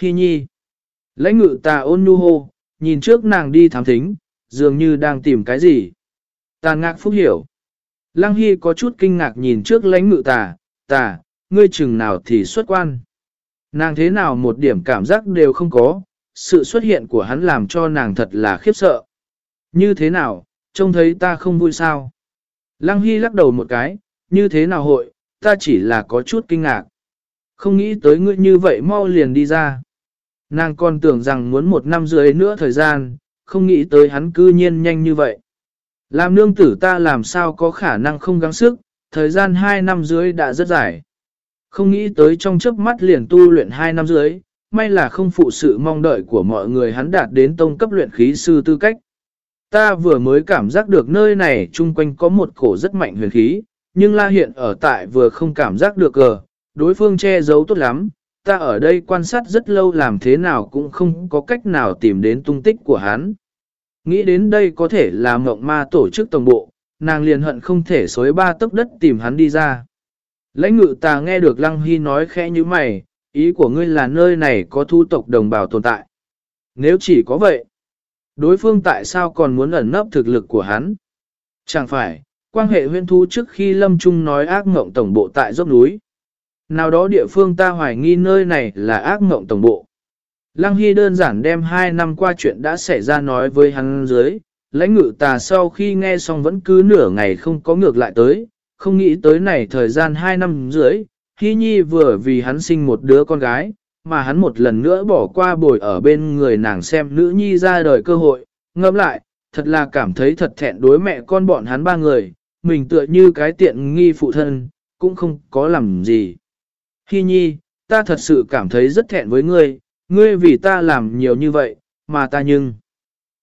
Hi nhi. Lãnh ngự tà ôn nhu hô, nhìn trước nàng đi thám thính, dường như đang tìm cái gì. Tà ngạc phúc hiểu. Lăng Hy có chút kinh ngạc nhìn trước lãnh ngự tà, tà, ngươi chừng nào thì xuất quan. Nàng thế nào một điểm cảm giác đều không có, sự xuất hiện của hắn làm cho nàng thật là khiếp sợ. Như thế nào, trông thấy ta không vui sao? Lăng Hy lắc đầu một cái, như thế nào hội, ta chỉ là có chút kinh ngạc. Không nghĩ tới ngươi như vậy mau liền đi ra. Nàng còn tưởng rằng muốn một năm dưới nữa thời gian, không nghĩ tới hắn cư nhiên nhanh như vậy. Làm nương tử ta làm sao có khả năng không gắng sức, thời gian 2 năm dưới đã rất dài. Không nghĩ tới trong chớp mắt liền tu luyện 2 năm dưới, may là không phụ sự mong đợi của mọi người hắn đạt đến tông cấp luyện khí sư tư cách. Ta vừa mới cảm giác được nơi này chung quanh có một cổ rất mạnh huyền khí, nhưng la hiện ở tại vừa không cảm giác được cờ, đối phương che giấu tốt lắm, ta ở đây quan sát rất lâu làm thế nào cũng không có cách nào tìm đến tung tích của hắn. Nghĩ đến đây có thể là mộng ma tổ chức tổng bộ, nàng liền hận không thể xối ba tấc đất tìm hắn đi ra. Lãnh ngự ta nghe được Lăng Hy nói khẽ như mày, ý của ngươi là nơi này có thu tộc đồng bào tồn tại. Nếu chỉ có vậy, đối phương tại sao còn muốn ẩn nấp thực lực của hắn? Chẳng phải, quan hệ huyên thu trước khi Lâm Trung nói ác mộng tổng bộ tại dốc núi. Nào đó địa phương ta hoài nghi nơi này là ác mộng tổng bộ. Lăng Hy đơn giản đem hai năm qua chuyện đã xảy ra nói với hắn dưới, lãnh ngự tà sau khi nghe xong vẫn cứ nửa ngày không có ngược lại tới, không nghĩ tới này thời gian hai năm dưới, Hy Nhi vừa vì hắn sinh một đứa con gái, mà hắn một lần nữa bỏ qua bồi ở bên người nàng xem nữ nhi ra đời cơ hội, ngâm lại, thật là cảm thấy thật thẹn đối mẹ con bọn hắn ba người, mình tựa như cái tiện nghi phụ thân, cũng không có làm gì. Hy Nhi, ta thật sự cảm thấy rất thẹn với ngươi, ngươi vì ta làm nhiều như vậy, mà ta nhưng...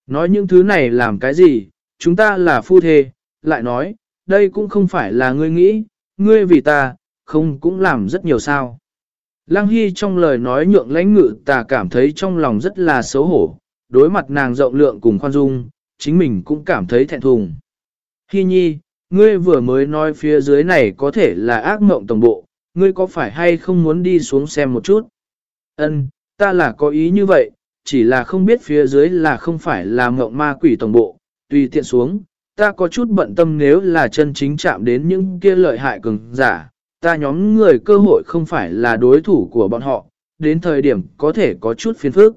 Nói những thứ này làm cái gì, chúng ta là phu thê, lại nói, đây cũng không phải là ngươi nghĩ, ngươi vì ta, không cũng làm rất nhiều sao. Lăng Hy trong lời nói nhượng lãnh ngự ta cảm thấy trong lòng rất là xấu hổ, đối mặt nàng rộng lượng cùng khoan dung, chính mình cũng cảm thấy thẹn thùng. Hy nhi, ngươi vừa mới nói phía dưới này có thể là ác mộng tổng bộ, ngươi có phải hay không muốn đi xuống xem một chút? Ân, ta là có ý như vậy, chỉ là không biết phía dưới là không phải là mộng ma quỷ tổng bộ, tùy tiện xuống, ta có chút bận tâm nếu là chân chính chạm đến những kia lợi hại cường giả, ta nhóm người cơ hội không phải là đối thủ của bọn họ, đến thời điểm có thể có chút phiền phức.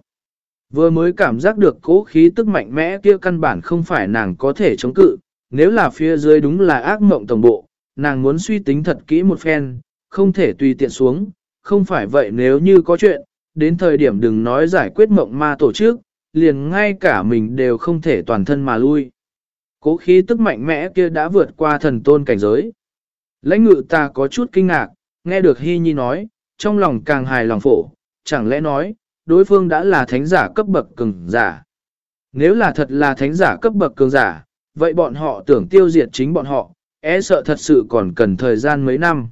Vừa mới cảm giác được cố khí tức mạnh mẽ kia căn bản không phải nàng có thể chống cự, nếu là phía dưới đúng là ác mộng tổng bộ, nàng muốn suy tính thật kỹ một phen, không thể tùy tiện xuống, không phải vậy nếu như có chuyện, đến thời điểm đừng nói giải quyết mộng ma tổ chức, liền ngay cả mình đều không thể toàn thân mà lui. Cố khí tức mạnh mẽ kia đã vượt qua thần tôn cảnh giới. Lãnh ngự ta có chút kinh ngạc, nghe được Hy Nhi nói, trong lòng càng hài lòng phổ, chẳng lẽ nói, đối phương đã là thánh giả cấp bậc cường giả. Nếu là thật là thánh giả cấp bậc cường giả, vậy bọn họ tưởng tiêu diệt chính bọn họ, e sợ thật sự còn cần thời gian mấy năm.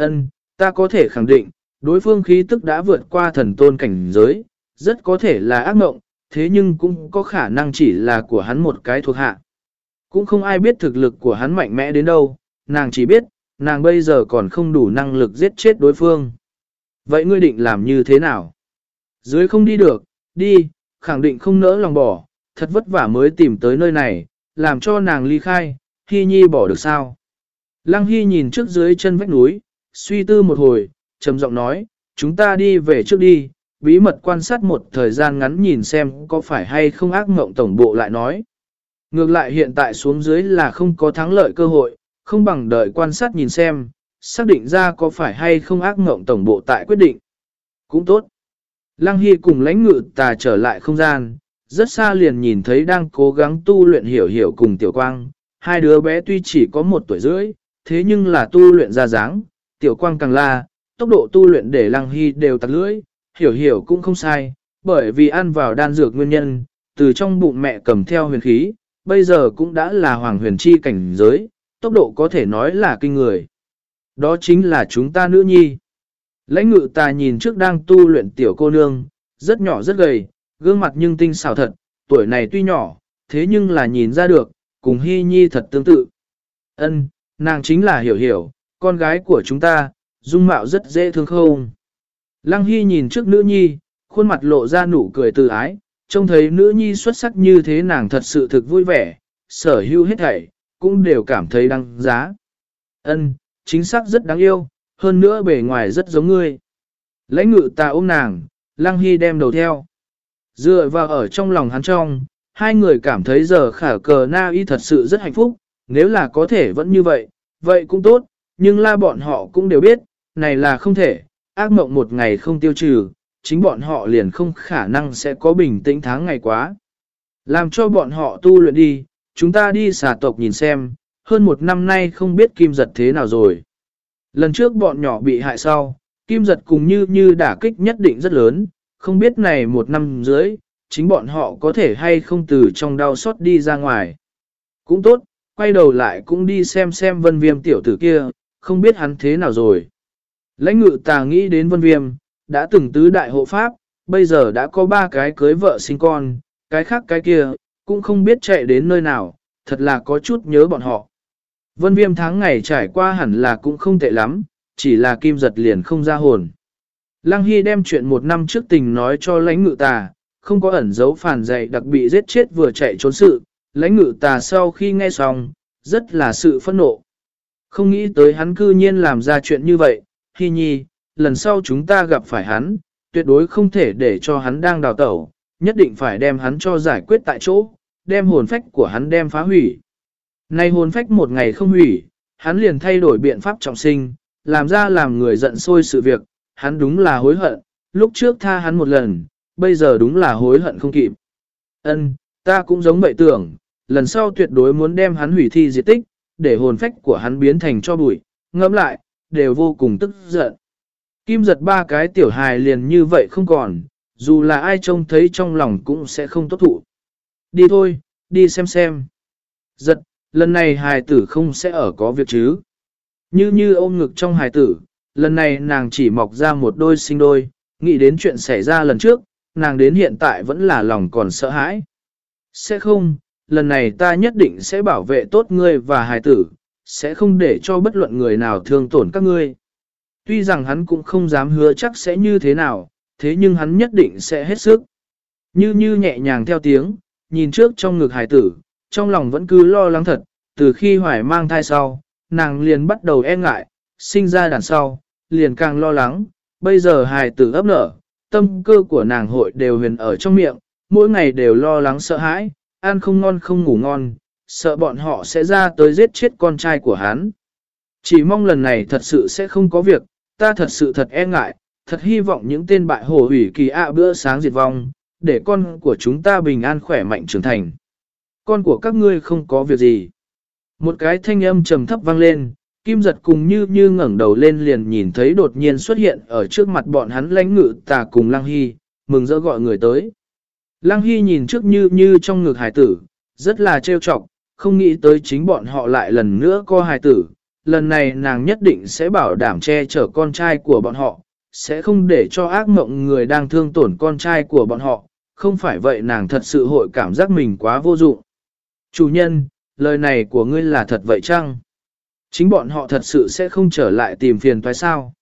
Ân, ta có thể khẳng định, đối phương khí tức đã vượt qua thần tôn cảnh giới, rất có thể là ác mộng, thế nhưng cũng có khả năng chỉ là của hắn một cái thuộc hạ. Cũng không ai biết thực lực của hắn mạnh mẽ đến đâu, nàng chỉ biết, nàng bây giờ còn không đủ năng lực giết chết đối phương. Vậy ngươi định làm như thế nào? Dưới không đi được, đi, khẳng định không nỡ lòng bỏ, thật vất vả mới tìm tới nơi này, làm cho nàng ly khai, Hy Nhi bỏ được sao? Lăng Hy nhìn trước dưới chân vách núi, suy tư một hồi, trầm giọng nói, chúng ta đi về trước đi, bí mật quan sát một thời gian ngắn nhìn xem có phải hay không ác mộng tổng bộ lại nói. Ngược lại hiện tại xuống dưới là không có thắng lợi cơ hội, không bằng đợi quan sát nhìn xem, xác định ra có phải hay không ác mộng tổng bộ tại quyết định. Cũng tốt. Lăng Hy cùng lãnh ngự tà trở lại không gian, rất xa liền nhìn thấy đang cố gắng tu luyện hiểu hiểu cùng tiểu quang. Hai đứa bé tuy chỉ có một tuổi rưỡi, thế nhưng là tu luyện ra dáng, tiểu quang càng la, tốc độ tu luyện để Lăng Hy đều tặc lưỡi, hiểu hiểu cũng không sai, bởi vì ăn vào đan dược nguyên nhân, từ trong bụng mẹ cầm theo huyền khí, bây giờ cũng đã là hoàng huyền chi cảnh giới, tốc độ có thể nói là kinh người. Đó chính là chúng ta nữ nhi. Lãnh ngự ta nhìn trước đang tu luyện tiểu cô nương, rất nhỏ rất gầy, gương mặt nhưng tinh xảo thật, tuổi này tuy nhỏ, thế nhưng là nhìn ra được, cùng hy nhi thật tương tự. Ân, nàng chính là hiểu hiểu, con gái của chúng ta, dung mạo rất dễ thương không. Lăng Hy nhìn trước nữ nhi, khuôn mặt lộ ra nụ cười từ ái, trông thấy nữ nhi xuất sắc như thế nàng thật sự thực vui vẻ, sở hữu hết thảy, cũng đều cảm thấy đáng giá. Ân, chính xác rất đáng yêu, hơn nữa bề ngoài rất giống ngươi. Lãnh ngự ta ôm nàng, Lăng Hy đem đầu theo. Dựa vào ở trong lòng hắn trong, hai người cảm thấy giờ khả cờ na y thật sự rất hạnh phúc, nếu là có thể vẫn như vậy, vậy cũng tốt, nhưng la bọn họ cũng đều biết, này là không thể, ác mộng một ngày không tiêu trừ, chính bọn họ liền không khả năng sẽ có bình tĩnh tháng ngày quá. Làm cho bọn họ tu luyện đi, chúng ta đi xà tộc nhìn xem, hơn một năm nay không biết kim giật thế nào rồi. Lần trước bọn nhỏ bị hại sau, kim giật cùng như như đả kích nhất định rất lớn, không biết này một năm dưới, chính bọn họ có thể hay không từ trong đau xót đi ra ngoài. Cũng tốt, quay đầu lại cũng đi xem xem vân viêm tiểu tử kia, không biết hắn thế nào rồi. Lãnh ngự tà nghĩ đến vân viêm, đã từng tứ đại hộ pháp, bây giờ đã có ba cái cưới vợ sinh con, cái khác cái kia, cũng không biết chạy đến nơi nào, thật là có chút nhớ bọn họ. Vân viêm tháng ngày trải qua hẳn là cũng không tệ lắm, chỉ là kim giật liền không ra hồn. Lăng Hy đem chuyện một năm trước tình nói cho lãnh ngự tà, không có ẩn dấu phản dạy đặc bị giết chết vừa chạy trốn sự, lãnh ngự tà sau khi nghe xong, rất là sự phẫn nộ. Không nghĩ tới hắn cư nhiên làm ra chuyện như vậy, Hi nhi, lần sau chúng ta gặp phải hắn, tuyệt đối không thể để cho hắn đang đào tẩu, nhất định phải đem hắn cho giải quyết tại chỗ, đem hồn phách của hắn đem phá hủy. Nay hồn phách một ngày không hủy, hắn liền thay đổi biện pháp trọng sinh, làm ra làm người giận sôi sự việc, hắn đúng là hối hận, lúc trước tha hắn một lần, bây giờ đúng là hối hận không kịp. Ân, ta cũng giống vậy tưởng, lần sau tuyệt đối muốn đem hắn hủy thi diệt tích, để hồn phách của hắn biến thành cho bụi, ngẫm lại, đều vô cùng tức giận. Kim giật ba cái tiểu hài liền như vậy không còn, dù là ai trông thấy trong lòng cũng sẽ không tốt thụ. Đi thôi, đi xem xem. Giật, lần này hài tử không sẽ ở có việc chứ. Như như ôm ngực trong hài tử, lần này nàng chỉ mọc ra một đôi sinh đôi, nghĩ đến chuyện xảy ra lần trước, nàng đến hiện tại vẫn là lòng còn sợ hãi. Sẽ không, lần này ta nhất định sẽ bảo vệ tốt ngươi và hài tử, sẽ không để cho bất luận người nào thương tổn các ngươi. Tuy rằng hắn cũng không dám hứa chắc sẽ như thế nào, thế nhưng hắn nhất định sẽ hết sức. Như như nhẹ nhàng theo tiếng, nhìn trước trong ngực hài tử, trong lòng vẫn cứ lo lắng thật, từ khi hoài mang thai sau, nàng liền bắt đầu e ngại, sinh ra đàn sau, liền càng lo lắng, bây giờ hài tử ấp nở, tâm cơ của nàng hội đều huyền ở trong miệng, mỗi ngày đều lo lắng sợ hãi, ăn không ngon không ngủ ngon, sợ bọn họ sẽ ra tới giết chết con trai của hắn. Chỉ mong lần này thật sự sẽ không có việc, ta thật sự thật e ngại, thật hy vọng những tên bại hồ hủy kỳ ạ bữa sáng diệt vong, để con của chúng ta bình an khỏe mạnh trưởng thành. Con của các ngươi không có việc gì. Một cái thanh âm trầm thấp vang lên, kim giật cùng như như ngẩng đầu lên liền nhìn thấy đột nhiên xuất hiện ở trước mặt bọn hắn lãnh ngự tà cùng Lăng Hy, mừng rỡ gọi người tới. Lăng Hy nhìn trước như như trong ngực hải tử, rất là trêu chọc, không nghĩ tới chính bọn họ lại lần nữa co hải tử. Lần này nàng nhất định sẽ bảo đảm che chở con trai của bọn họ, sẽ không để cho ác mộng người đang thương tổn con trai của bọn họ, không phải vậy nàng thật sự hội cảm giác mình quá vô dụng. Chủ nhân, lời này của ngươi là thật vậy chăng? Chính bọn họ thật sự sẽ không trở lại tìm phiền toái sao?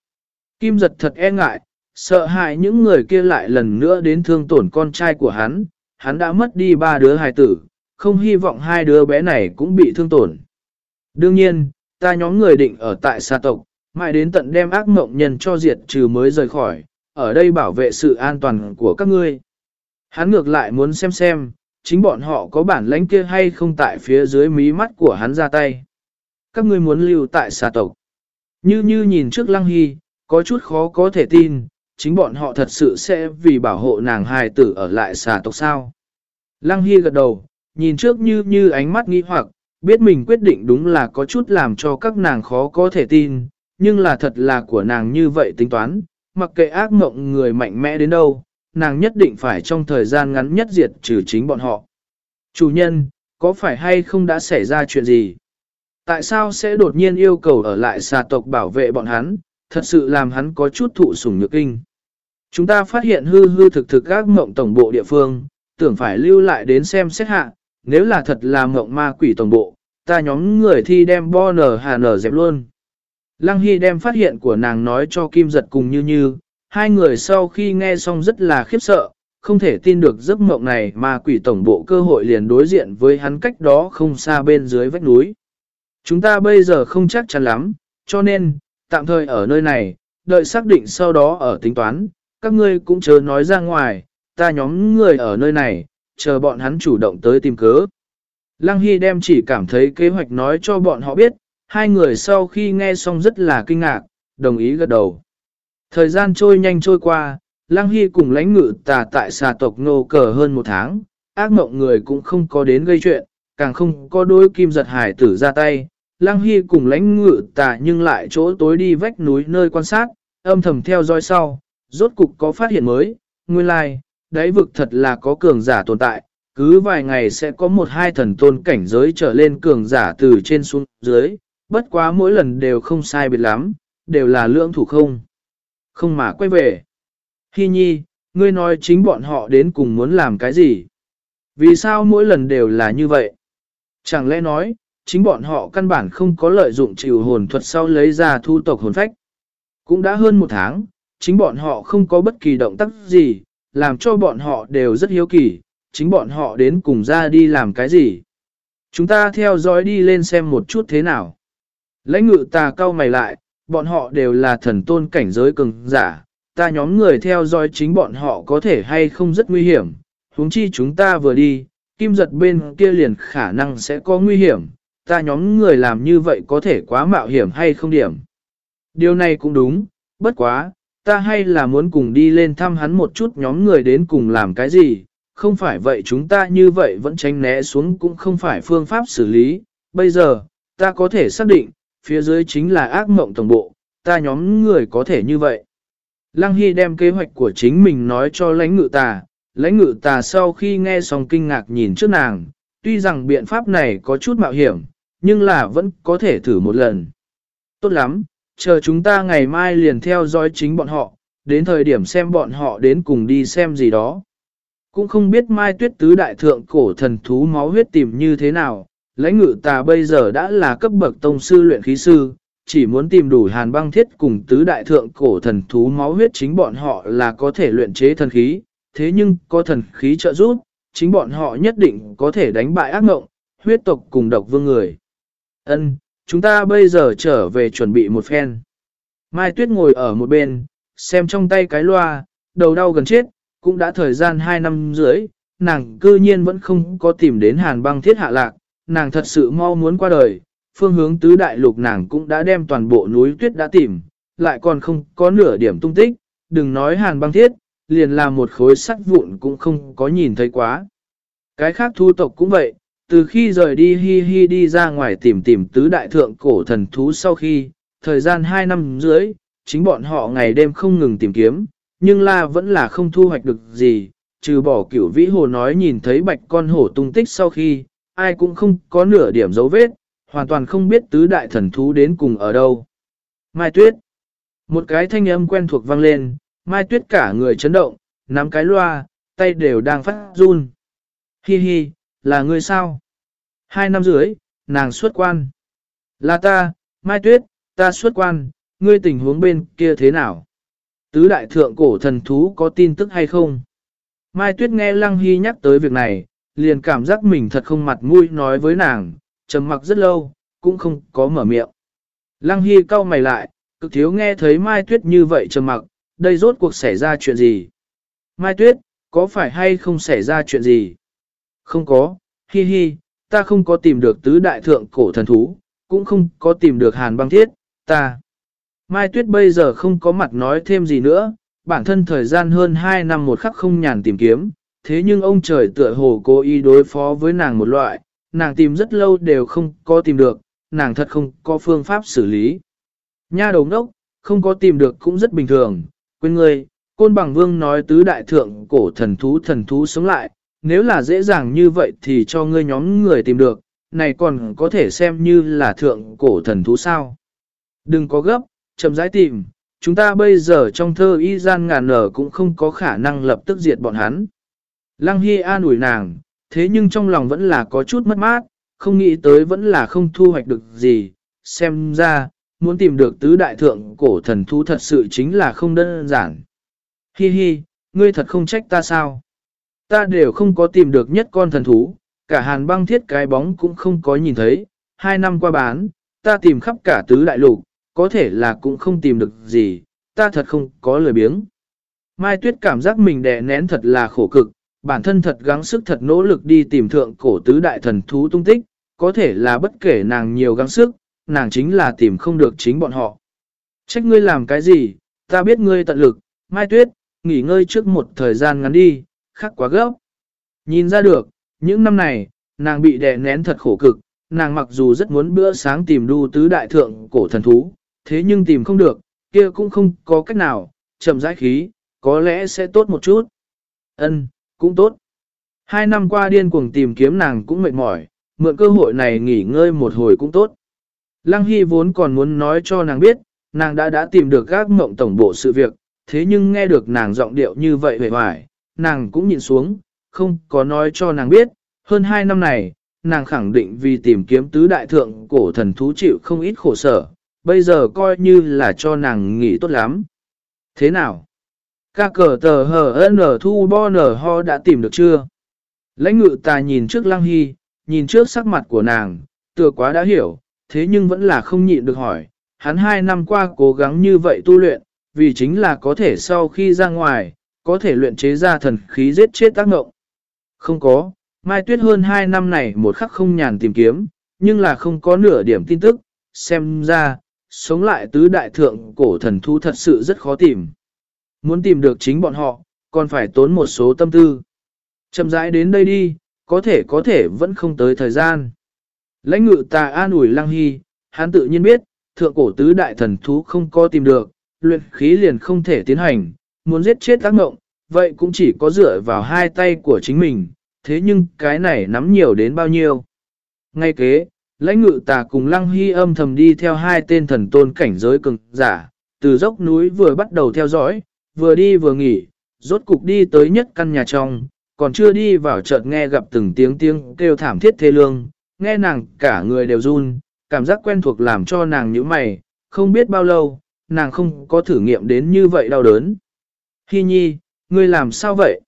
Kim giật thật e ngại, sợ hại những người kia lại lần nữa đến thương tổn con trai của hắn, hắn đã mất đi ba đứa hài tử, không hy vọng hai đứa bé này cũng bị thương tổn. Đương nhiên, ta nhóm người định ở tại xa tộc, mãi đến tận đem ác mộng nhân cho diệt trừ mới rời khỏi, ở đây bảo vệ sự an toàn của các ngươi. Hắn ngược lại muốn xem xem, chính bọn họ có bản lãnh kia hay không tại phía dưới mí mắt của hắn ra tay. Các ngươi muốn lưu tại xa tộc. Như như nhìn trước lăng hy, có chút khó có thể tin, chính bọn họ thật sự sẽ vì bảo hộ nàng hài tử ở lại xà tộc sao. Lăng Hy gật đầu, nhìn trước như như ánh mắt nghi hoặc, biết mình quyết định đúng là có chút làm cho các nàng khó có thể tin, nhưng là thật là của nàng như vậy tính toán, mặc kệ ác mộng người mạnh mẽ đến đâu, nàng nhất định phải trong thời gian ngắn nhất diệt trừ chính bọn họ. Chủ nhân, có phải hay không đã xảy ra chuyện gì? Tại sao sẽ đột nhiên yêu cầu ở lại xà tộc bảo vệ bọn hắn, thật sự làm hắn có chút thụ sủng nhược kinh. Chúng ta phát hiện hư hư thực thực các mộng tổng bộ địa phương, tưởng phải lưu lại đến xem xét hạ, nếu là thật là mộng ma quỷ tổng bộ, ta nhóm người thi đem bo nở hà nở dẹp luôn. Lăng Hy đem phát hiện của nàng nói cho Kim Giật cùng như như, hai người sau khi nghe xong rất là khiếp sợ, không thể tin được giấc mộng này mà quỷ tổng bộ cơ hội liền đối diện với hắn cách đó không xa bên dưới vách núi. Chúng ta bây giờ không chắc chắn lắm, cho nên, tạm thời ở nơi này, đợi xác định sau đó ở tính toán, các ngươi cũng chờ nói ra ngoài, ta nhóm người ở nơi này, chờ bọn hắn chủ động tới tìm cớ. Lăng Hy đem chỉ cảm thấy kế hoạch nói cho bọn họ biết, hai người sau khi nghe xong rất là kinh ngạc, đồng ý gật đầu. Thời gian trôi nhanh trôi qua, Lăng Hy cùng lãnh ngự tà tại xà tộc nô cờ hơn một tháng, ác mộng người cũng không có đến gây chuyện, càng không có đôi kim giật hải tử ra tay. Lăng Hy cùng lãnh ngự tà nhưng lại chỗ tối đi vách núi nơi quan sát, âm thầm theo dõi sau, rốt cục có phát hiện mới, nguyên lai, like, đáy vực thật là có cường giả tồn tại, cứ vài ngày sẽ có một hai thần tôn cảnh giới trở lên cường giả từ trên xuống dưới, bất quá mỗi lần đều không sai biệt lắm, đều là lưỡng thủ không. Không mà quay về. Hi nhi, ngươi nói chính bọn họ đến cùng muốn làm cái gì? Vì sao mỗi lần đều là như vậy? Chẳng lẽ nói, chính bọn họ căn bản không có lợi dụng chịu hồn thuật sau lấy ra thu tộc hồn phách. Cũng đã hơn một tháng, chính bọn họ không có bất kỳ động tác gì, làm cho bọn họ đều rất hiếu kỳ, chính bọn họ đến cùng ra đi làm cái gì. Chúng ta theo dõi đi lên xem một chút thế nào. Lãnh ngự ta cao mày lại, bọn họ đều là thần tôn cảnh giới cường giả, ta nhóm người theo dõi chính bọn họ có thể hay không rất nguy hiểm, huống chi chúng ta vừa đi, kim giật bên kia liền khả năng sẽ có nguy hiểm, ta nhóm người làm như vậy có thể quá mạo hiểm hay không điểm. Điều này cũng đúng, bất quá, ta hay là muốn cùng đi lên thăm hắn một chút nhóm người đến cùng làm cái gì, không phải vậy chúng ta như vậy vẫn tránh né xuống cũng không phải phương pháp xử lý, bây giờ, ta có thể xác định, phía dưới chính là ác mộng tổng bộ, ta nhóm người có thể như vậy. Lăng Hy đem kế hoạch của chính mình nói cho lãnh ngự tà, lãnh ngự tà sau khi nghe xong kinh ngạc nhìn trước nàng, tuy rằng biện pháp này có chút mạo hiểm, nhưng là vẫn có thể thử một lần. Tốt lắm, chờ chúng ta ngày mai liền theo dõi chính bọn họ, đến thời điểm xem bọn họ đến cùng đi xem gì đó. Cũng không biết mai tuyết tứ đại thượng cổ thần thú máu huyết tìm như thế nào, lãnh ngự tà bây giờ đã là cấp bậc tông sư luyện khí sư, chỉ muốn tìm đủ hàn băng thiết cùng tứ đại thượng cổ thần thú máu huyết chính bọn họ là có thể luyện chế thần khí, thế nhưng có thần khí trợ giúp, chính bọn họ nhất định có thể đánh bại ác ngộng, huyết tộc cùng độc vương người. Ân, chúng ta bây giờ trở về chuẩn bị một phen. Mai Tuyết ngồi ở một bên, xem trong tay cái loa, đầu đau gần chết, cũng đã thời gian 2 năm rưỡi, nàng cư nhiên vẫn không có tìm đến hàn băng thiết hạ lạc, nàng thật sự mau muốn qua đời, phương hướng tứ đại lục nàng cũng đã đem toàn bộ núi tuyết đã tìm, lại còn không có nửa điểm tung tích, đừng nói hàn băng thiết, liền là một khối sắt vụn cũng không có nhìn thấy quá. Cái khác thu tộc cũng vậy, từ khi rời đi hi hi đi ra ngoài tìm tìm tứ đại thượng cổ thần thú sau khi, thời gian 2 năm dưới, chính bọn họ ngày đêm không ngừng tìm kiếm, nhưng la vẫn là không thu hoạch được gì, trừ bỏ cửu vĩ hồ nói nhìn thấy bạch con hổ tung tích sau khi, ai cũng không có nửa điểm dấu vết, hoàn toàn không biết tứ đại thần thú đến cùng ở đâu. Mai Tuyết Một cái thanh âm quen thuộc vang lên, Mai Tuyết cả người chấn động, nắm cái loa, tay đều đang phát run. Hi hi, là người sao? Hai năm dưới, nàng xuất quan. Là ta, Mai Tuyết, ta xuất quan, ngươi tình huống bên kia thế nào? Tứ đại thượng cổ thần thú có tin tức hay không? Mai Tuyết nghe Lăng Hy nhắc tới việc này, liền cảm giác mình thật không mặt mũi nói với nàng, trầm mặc rất lâu, cũng không có mở miệng. Lăng Hy cau mày lại, cực thiếu nghe thấy Mai Tuyết như vậy trầm mặc, đây rốt cuộc xảy ra chuyện gì? Mai Tuyết, có phải hay không xảy ra chuyện gì? Không có, hi hi, ta không có tìm được tứ đại thượng cổ thần thú, cũng không có tìm được hàn băng thiết, ta. Mai Tuyết bây giờ không có mặt nói thêm gì nữa, bản thân thời gian hơn 2 năm một khắc không nhàn tìm kiếm, thế nhưng ông trời tựa hồ cố ý đối phó với nàng một loại, nàng tìm rất lâu đều không có tìm được, nàng thật không có phương pháp xử lý. Nha đầu ngốc, không có tìm được cũng rất bình thường, quên ngươi, côn bằng vương nói tứ đại thượng cổ thần thú thần thú sống lại, nếu là dễ dàng như vậy thì cho ngươi nhóm người tìm được, này còn có thể xem như là thượng cổ thần thú sao. Đừng có gấp, chậm rãi tìm, chúng ta bây giờ trong thơ y gian ngàn nở cũng không có khả năng lập tức diệt bọn hắn. Lăng Hy an ủi nàng, thế nhưng trong lòng vẫn là có chút mất mát, không nghĩ tới vẫn là không thu hoạch được gì, xem ra, muốn tìm được tứ đại thượng cổ thần thú thật sự chính là không đơn giản. Hi hi, ngươi thật không trách ta sao? Ta đều không có tìm được nhất con thần thú, cả hàn băng thiết cái bóng cũng không có nhìn thấy, hai năm qua bán, ta tìm khắp cả tứ đại lục, có thể là cũng không tìm được gì, ta thật không có lời biếng. Mai Tuyết cảm giác mình đè nén thật là khổ cực, bản thân thật gắng sức thật nỗ lực đi tìm thượng cổ tứ đại thần thú tung tích, có thể là bất kể nàng nhiều gắng sức, nàng chính là tìm không được chính bọn họ. Trách ngươi làm cái gì, ta biết ngươi tận lực, Mai Tuyết, nghỉ ngơi trước một thời gian ngắn đi, khắc quá gấp. Nhìn ra được, những năm này, nàng bị đè nén thật khổ cực, nàng mặc dù rất muốn bữa sáng tìm đu tứ đại thượng cổ thần thú, thế nhưng tìm không được, kia cũng không có cách nào, chậm rãi khí, có lẽ sẽ tốt một chút. Ân, cũng tốt. Hai năm qua điên cuồng tìm kiếm nàng cũng mệt mỏi, mượn cơ hội này nghỉ ngơi một hồi cũng tốt. Lăng Hy vốn còn muốn nói cho nàng biết, nàng đã đã tìm được gác mộng tổng bộ sự việc, thế nhưng nghe được nàng giọng điệu như vậy vẻ vải, nàng cũng nhìn xuống, không có nói cho nàng biết, hơn hai năm này, nàng khẳng định vì tìm kiếm tứ đại thượng cổ thần thú chịu không ít khổ sở, bây giờ coi như là cho nàng nghỉ tốt lắm. Thế nào? Ca cờ tờ hờ nở thu bo nở ho đã tìm được chưa? Lãnh ngự ta nhìn trước lăng hy, nhìn trước sắc mặt của nàng, tựa quá đã hiểu, thế nhưng vẫn là không nhịn được hỏi. Hắn hai năm qua cố gắng như vậy tu luyện, vì chính là có thể sau khi ra ngoài, có thể luyện chế ra thần khí giết chết tác ngộng. Không có, Mai Tuyết hơn hai năm này một khắc không nhàn tìm kiếm, nhưng là không có nửa điểm tin tức, xem ra, sống lại tứ đại thượng cổ thần thu thật sự rất khó tìm. Muốn tìm được chính bọn họ, còn phải tốn một số tâm tư. Chậm rãi đến đây đi, có thể có thể vẫn không tới thời gian. Lãnh ngự tà an ủi lăng hy, hắn tự nhiên biết, thượng cổ tứ đại thần thú không có tìm được, luyện khí liền không thể tiến hành, muốn giết chết tác ngộng, vậy cũng chỉ có dựa vào hai tay của chính mình, thế nhưng cái này nắm nhiều đến bao nhiêu. Ngay kế, lãnh ngự tà cùng lăng hy âm thầm đi theo hai tên thần tôn cảnh giới cường giả, từ dốc núi vừa bắt đầu theo dõi, vừa đi vừa nghỉ, rốt cục đi tới nhất căn nhà trong, còn chưa đi vào chợt nghe gặp từng tiếng tiếng kêu thảm thiết thê lương, nghe nàng cả người đều run, cảm giác quen thuộc làm cho nàng như mày, không biết bao lâu, nàng không có thử nghiệm đến như vậy đau đớn. Hy nhi, ngươi làm sao vậy?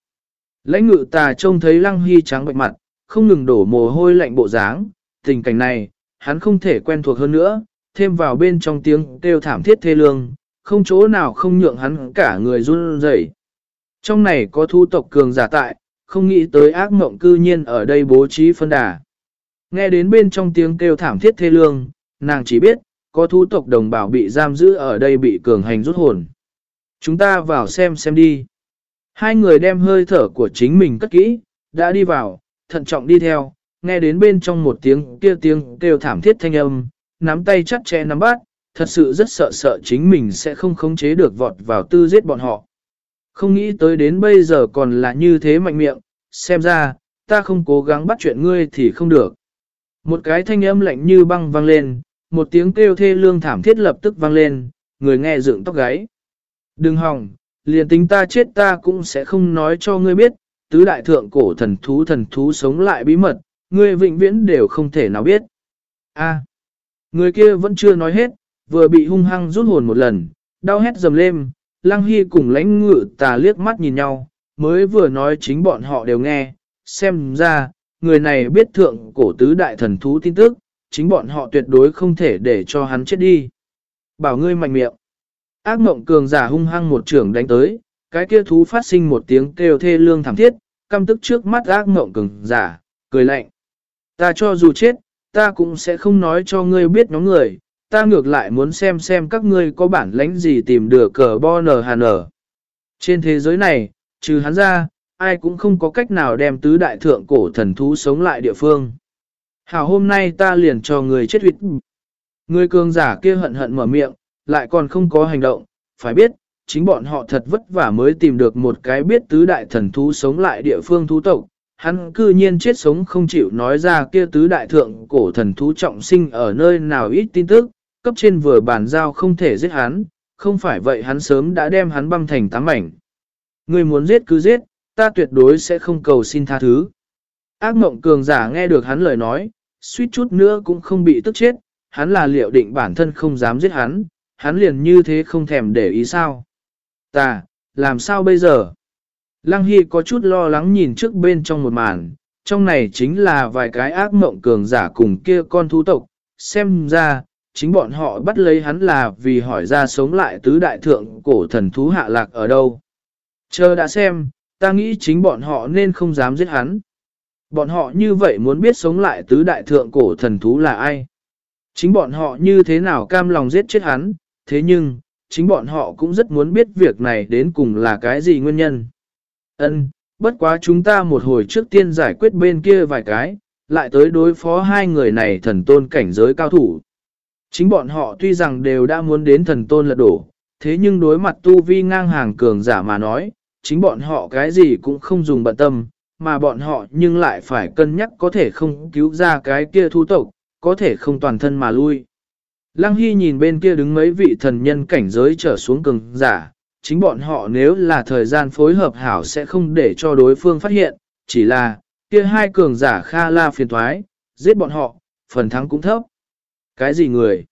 Lãnh ngự tà trông thấy lăng hy trắng bệnh mặt, không ngừng đổ mồ hôi lạnh bộ dáng, tình cảnh này, hắn không thể quen thuộc hơn nữa, thêm vào bên trong tiếng kêu thảm thiết thê lương, không chỗ nào không nhượng hắn cả người run rẩy. Trong này có thu tộc cường giả tại, không nghĩ tới ác mộng cư nhiên ở đây bố trí phân đà. Nghe đến bên trong tiếng kêu thảm thiết thê lương, nàng chỉ biết, có thu tộc đồng bào bị giam giữ ở đây bị cường hành rút hồn. Chúng ta vào xem xem đi. Hai người đem hơi thở của chính mình cất kỹ, đã đi vào, thận trọng đi theo, nghe đến bên trong một tiếng kia tiếng kêu thảm thiết thanh âm, nắm tay chắt chẽ nắm bát, thật sự rất sợ sợ chính mình sẽ không khống chế được vọt vào tư giết bọn họ. Không nghĩ tới đến bây giờ còn là như thế mạnh miệng, xem ra, ta không cố gắng bắt chuyện ngươi thì không được. Một cái thanh âm lạnh như băng vang lên, một tiếng kêu thê lương thảm thiết lập tức vang lên, người nghe dựng tóc gáy. Đừng hòng, liền tính ta chết ta cũng sẽ không nói cho ngươi biết, tứ đại thượng cổ thần thú thần thú sống lại bí mật, ngươi vĩnh viễn đều không thể nào biết. A, người kia vẫn chưa nói hết, vừa bị hung hăng rút hồn một lần, đau hét dầm lên, Lăng Hy cùng lãnh ngự tà liếc mắt nhìn nhau, mới vừa nói chính bọn họ đều nghe, xem ra, người này biết thượng cổ tứ đại thần thú tin tức, chính bọn họ tuyệt đối không thể để cho hắn chết đi. Bảo ngươi mạnh miệng. Ác mộng cường giả hung hăng một trưởng đánh tới, cái kia thú phát sinh một tiếng kêu thê lương thảm thiết, căm tức trước mắt ác mộng cường giả, cười lạnh. Ta cho dù chết, ta cũng sẽ không nói cho ngươi biết nhóm người, ta ngược lại muốn xem xem các ngươi có bản lãnh gì tìm được cờ bo nở hà nở. Trên thế giới này, trừ hắn ra, ai cũng không có cách nào đem tứ đại thượng cổ thần thú sống lại địa phương. Hảo hôm nay ta liền cho người chết huyết. Người cường giả kia hận hận mở miệng, lại còn không có hành động, phải biết, chính bọn họ thật vất vả mới tìm được một cái biết tứ đại thần thú sống lại địa phương thú tộc. Hắn cư nhiên chết sống không chịu nói ra kia tứ đại thượng cổ thần thú trọng sinh ở nơi nào ít tin tức, cấp trên vừa bàn giao không thể giết hắn, không phải vậy hắn sớm đã đem hắn băm thành tám mảnh. Người muốn giết cứ giết, ta tuyệt đối sẽ không cầu xin tha thứ. Ác mộng cường giả nghe được hắn lời nói, suýt chút nữa cũng không bị tức chết, hắn là liệu định bản thân không dám giết hắn, hắn liền như thế không thèm để ý sao. Ta, làm sao bây giờ? Lăng Hy có chút lo lắng nhìn trước bên trong một màn, trong này chính là vài cái ác mộng cường giả cùng kia con thú tộc, xem ra, chính bọn họ bắt lấy hắn là vì hỏi ra sống lại tứ đại thượng cổ thần thú hạ lạc ở đâu. Chờ đã xem, ta nghĩ chính bọn họ nên không dám giết hắn. Bọn họ như vậy muốn biết sống lại tứ đại thượng cổ thần thú là ai. Chính bọn họ như thế nào cam lòng giết chết hắn, thế nhưng, chính bọn họ cũng rất muốn biết việc này đến cùng là cái gì nguyên nhân. Ân, bất quá chúng ta một hồi trước tiên giải quyết bên kia vài cái, lại tới đối phó hai người này thần tôn cảnh giới cao thủ. Chính bọn họ tuy rằng đều đã muốn đến thần tôn lật đổ, thế nhưng đối mặt tu vi ngang hàng cường giả mà nói, chính bọn họ cái gì cũng không dùng bận tâm, mà bọn họ nhưng lại phải cân nhắc có thể không cứu ra cái kia thu tộc, có thể không toàn thân mà lui. Lăng Hy nhìn bên kia đứng mấy vị thần nhân cảnh giới trở xuống cường giả, chính bọn họ nếu là thời gian phối hợp hảo sẽ không để cho đối phương phát hiện, chỉ là, kia hai cường giả kha la phiền thoái, giết bọn họ, phần thắng cũng thấp. Cái gì người?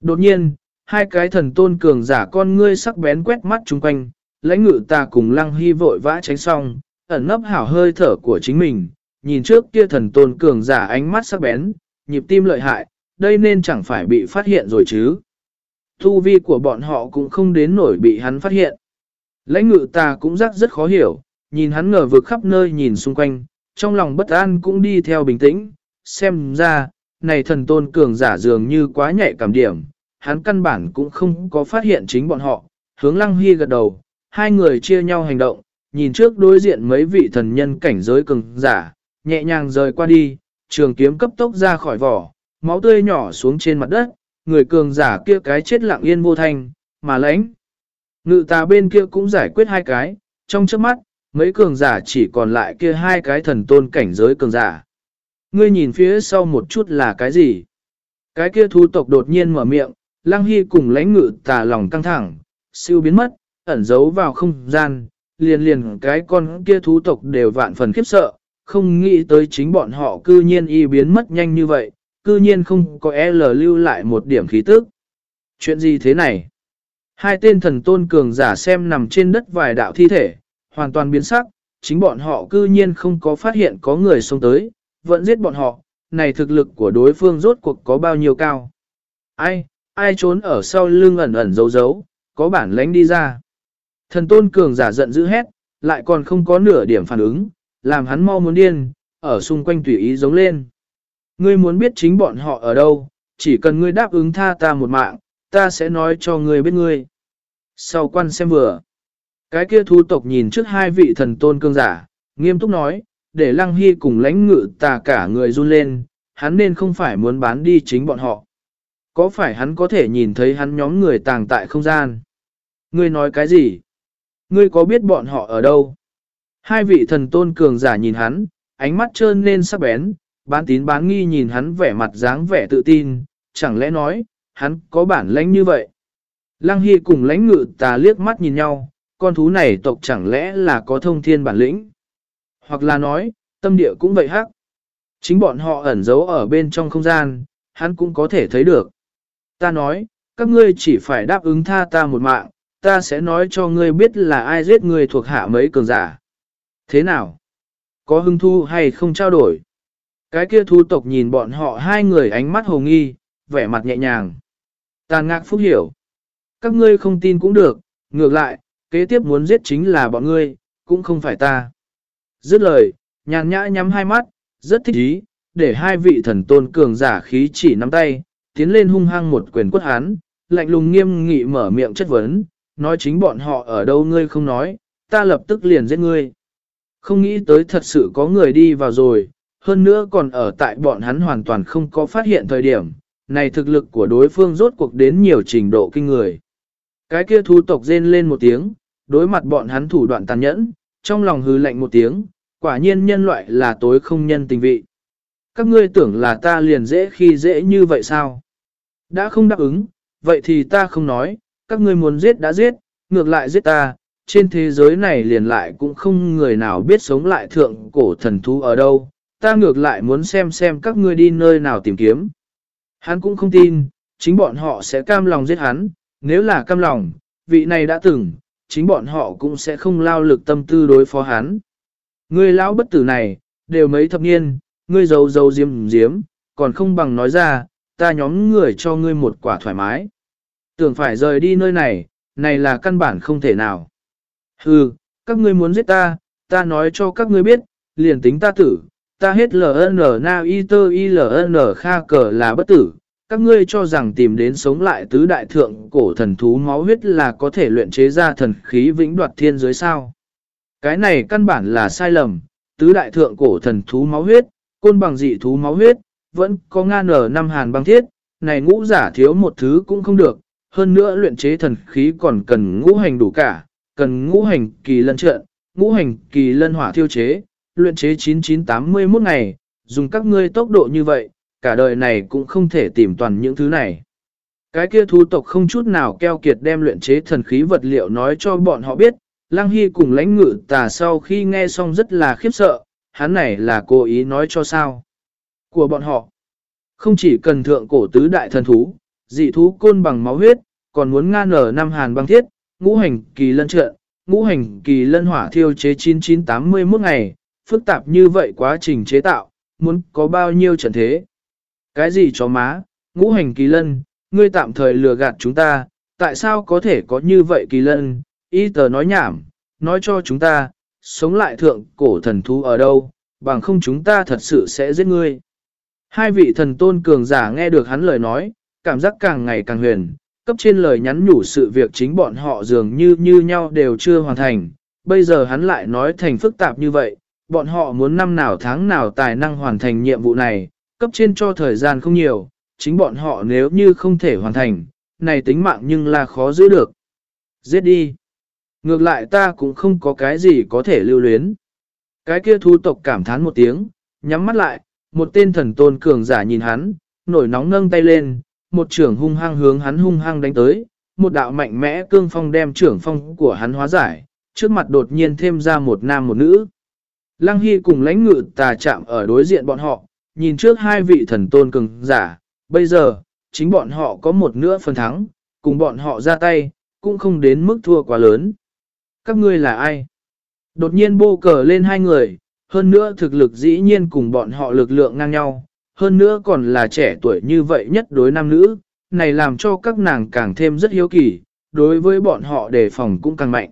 Đột nhiên, hai cái thần tôn cường giả con ngươi sắc bén quét mắt chung quanh, lãnh ngự ta cùng lăng hy vội vã tránh xong, ẩn nấp hảo hơi thở của chính mình, nhìn trước kia thần tôn cường giả ánh mắt sắc bén, nhịp tim lợi hại, đây nên chẳng phải bị phát hiện rồi chứ. Thu vi của bọn họ cũng không đến nổi bị hắn phát hiện. Lãnh ngự ta cũng rất rất khó hiểu, nhìn hắn ngờ vực khắp nơi nhìn xung quanh, trong lòng bất an cũng đi theo bình tĩnh, xem ra, này thần tôn cường giả dường như quá nhạy cảm điểm, hắn căn bản cũng không có phát hiện chính bọn họ, hướng lăng hy gật đầu, hai người chia nhau hành động, nhìn trước đối diện mấy vị thần nhân cảnh giới cường giả, nhẹ nhàng rời qua đi, trường kiếm cấp tốc ra khỏi vỏ, máu tươi nhỏ xuống trên mặt đất, người cường giả kia cái chết lặng yên vô thanh, mà lãnh. Ngự tà bên kia cũng giải quyết hai cái, trong trước mắt, mấy cường giả chỉ còn lại kia hai cái thần tôn cảnh giới cường giả. Ngươi nhìn phía sau một chút là cái gì? Cái kia thú tộc đột nhiên mở miệng, Lăng Hy cùng lãnh ngự tà lòng căng thẳng, siêu biến mất, ẩn giấu vào không gian, liền liền cái con kia thú tộc đều vạn phần khiếp sợ, không nghĩ tới chính bọn họ cư nhiên y biến mất nhanh như vậy, cư nhiên không có e L lưu lại một điểm khí tức. Chuyện gì thế này? Hai tên thần tôn cường giả xem nằm trên đất vài đạo thi thể, hoàn toàn biến sắc, chính bọn họ cư nhiên không có phát hiện có người xông tới, vẫn giết bọn họ, này thực lực của đối phương rốt cuộc có bao nhiêu cao. Ai, ai trốn ở sau lưng ẩn ẩn giấu giấu, có bản lánh đi ra. Thần tôn cường giả giận dữ hét, lại còn không có nửa điểm phản ứng, làm hắn mau muốn điên, ở xung quanh tùy ý giống lên. Ngươi muốn biết chính bọn họ ở đâu, chỉ cần ngươi đáp ứng tha ta một mạng, ta sẽ nói cho ngươi biết ngươi. Sau quan xem vừa, cái kia thu tộc nhìn trước hai vị thần tôn cương giả, nghiêm túc nói, để lăng hy cùng lãnh ngự tà cả người run lên, hắn nên không phải muốn bán đi chính bọn họ. Có phải hắn có thể nhìn thấy hắn nhóm người tàng tại không gian? Ngươi nói cái gì? Ngươi có biết bọn họ ở đâu? Hai vị thần tôn cường giả nhìn hắn, ánh mắt trơn lên sắc bén, bán tín bán nghi nhìn hắn vẻ mặt dáng vẻ tự tin, chẳng lẽ nói, hắn có bản lãnh như vậy. Lăng Hy cùng lãnh ngự tà liếc mắt nhìn nhau, con thú này tộc chẳng lẽ là có thông thiên bản lĩnh. Hoặc là nói, tâm địa cũng vậy hắc. Chính bọn họ ẩn giấu ở bên trong không gian, hắn cũng có thể thấy được. Ta nói, các ngươi chỉ phải đáp ứng tha ta một mạng, ta sẽ nói cho ngươi biết là ai giết ngươi thuộc hạ mấy cường giả. Thế nào? Có hưng thu hay không trao đổi? Cái kia thu tộc nhìn bọn họ hai người ánh mắt hồ nghi, vẻ mặt nhẹ nhàng. Tàn ngạc phúc hiểu. Các ngươi không tin cũng được, ngược lại, kế tiếp muốn giết chính là bọn ngươi, cũng không phải ta. Dứt lời, nhàn nhã nhắm hai mắt, rất thích ý, để hai vị thần tôn cường giả khí chỉ nắm tay, tiến lên hung hăng một quyền quất hán, lạnh lùng nghiêm nghị mở miệng chất vấn, nói chính bọn họ ở đâu ngươi không nói, ta lập tức liền giết ngươi. Không nghĩ tới thật sự có người đi vào rồi, hơn nữa còn ở tại bọn hắn hoàn toàn không có phát hiện thời điểm, này thực lực của đối phương rốt cuộc đến nhiều trình độ kinh người. Cái kia thu tộc rên lên một tiếng, đối mặt bọn hắn thủ đoạn tàn nhẫn, trong lòng hư lạnh một tiếng, quả nhiên nhân loại là tối không nhân tình vị. Các ngươi tưởng là ta liền dễ khi dễ như vậy sao? Đã không đáp ứng, vậy thì ta không nói, các ngươi muốn giết đã giết, ngược lại giết ta, trên thế giới này liền lại cũng không người nào biết sống lại thượng cổ thần thú ở đâu, ta ngược lại muốn xem xem các ngươi đi nơi nào tìm kiếm. Hắn cũng không tin, chính bọn họ sẽ cam lòng giết hắn, nếu là cam lòng, vị này đã từng, chính bọn họ cũng sẽ không lao lực tâm tư đối phó hắn. Ngươi lão bất tử này, đều mấy thập niên, ngươi giấu giấu diếm diếm, còn không bằng nói ra, ta nhóm người cho ngươi một quả thoải mái. Tưởng phải rời đi nơi này, này là căn bản không thể nào. Hừ, các ngươi muốn giết ta, ta nói cho các ngươi biết, liền tính ta tử, ta hết LN na y tơ y LN kha cờ là bất tử. Các ngươi cho rằng tìm đến sống lại tứ đại thượng cổ thần thú máu huyết là có thể luyện chế ra thần khí vĩnh đoạt thiên giới sao. Cái này căn bản là sai lầm, tứ đại thượng cổ thần thú máu huyết, côn bằng dị thú máu huyết, vẫn có nga nở năm hàn băng thiết, này ngũ giả thiếu một thứ cũng không được, hơn nữa luyện chế thần khí còn cần ngũ hành đủ cả, cần ngũ hành kỳ lân trợ, ngũ hành kỳ lân hỏa thiêu chế, luyện chế 9981 ngày, dùng các ngươi tốc độ như vậy, cả đời này cũng không thể tìm toàn những thứ này. Cái kia thú tộc không chút nào keo kiệt đem luyện chế thần khí vật liệu nói cho bọn họ biết, Lăng Hy cùng lãnh ngự tà sau khi nghe xong rất là khiếp sợ, hắn này là cố ý nói cho sao. Của bọn họ, không chỉ cần thượng cổ tứ đại thần thú, dị thú côn bằng máu huyết, còn muốn ngan ở năm hàn băng thiết, ngũ hành kỳ lân trợ, ngũ hành kỳ lân hỏa thiêu chế 9981 ngày, phức tạp như vậy quá trình chế tạo, muốn có bao nhiêu trận thế. Cái gì cho má, ngũ hành kỳ lân, ngươi tạm thời lừa gạt chúng ta, tại sao có thể có như vậy kỳ lân, y tờ nói nhảm, nói cho chúng ta, sống lại thượng cổ thần thú ở đâu, bằng không chúng ta thật sự sẽ giết ngươi. Hai vị thần tôn cường giả nghe được hắn lời nói, cảm giác càng ngày càng huyền, cấp trên lời nhắn nhủ sự việc chính bọn họ dường như như nhau đều chưa hoàn thành, bây giờ hắn lại nói thành phức tạp như vậy, bọn họ muốn năm nào tháng nào tài năng hoàn thành nhiệm vụ này, cấp trên cho thời gian không nhiều, chính bọn họ nếu như không thể hoàn thành, này tính mạng nhưng là khó giữ được. Giết đi. Ngược lại ta cũng không có cái gì có thể lưu luyến. Cái kia thu tộc cảm thán một tiếng, nhắm mắt lại, một tên thần tôn cường giả nhìn hắn, nổi nóng nâng tay lên, một trưởng hung hăng hướng hắn hung hăng đánh tới, một đạo mạnh mẽ cương phong đem trưởng phong của hắn hóa giải, trước mặt đột nhiên thêm ra một nam một nữ. Lăng Hy cùng lãnh ngự tà chạm ở đối diện bọn họ, nhìn trước hai vị thần tôn cường giả, bây giờ, chính bọn họ có một nửa phần thắng, cùng bọn họ ra tay, cũng không đến mức thua quá lớn. Các ngươi là ai? Đột nhiên bô cờ lên hai người, hơn nữa thực lực dĩ nhiên cùng bọn họ lực lượng ngang nhau, hơn nữa còn là trẻ tuổi như vậy nhất đối nam nữ, này làm cho các nàng càng thêm rất hiếu kỳ, đối với bọn họ đề phòng cũng càng mạnh.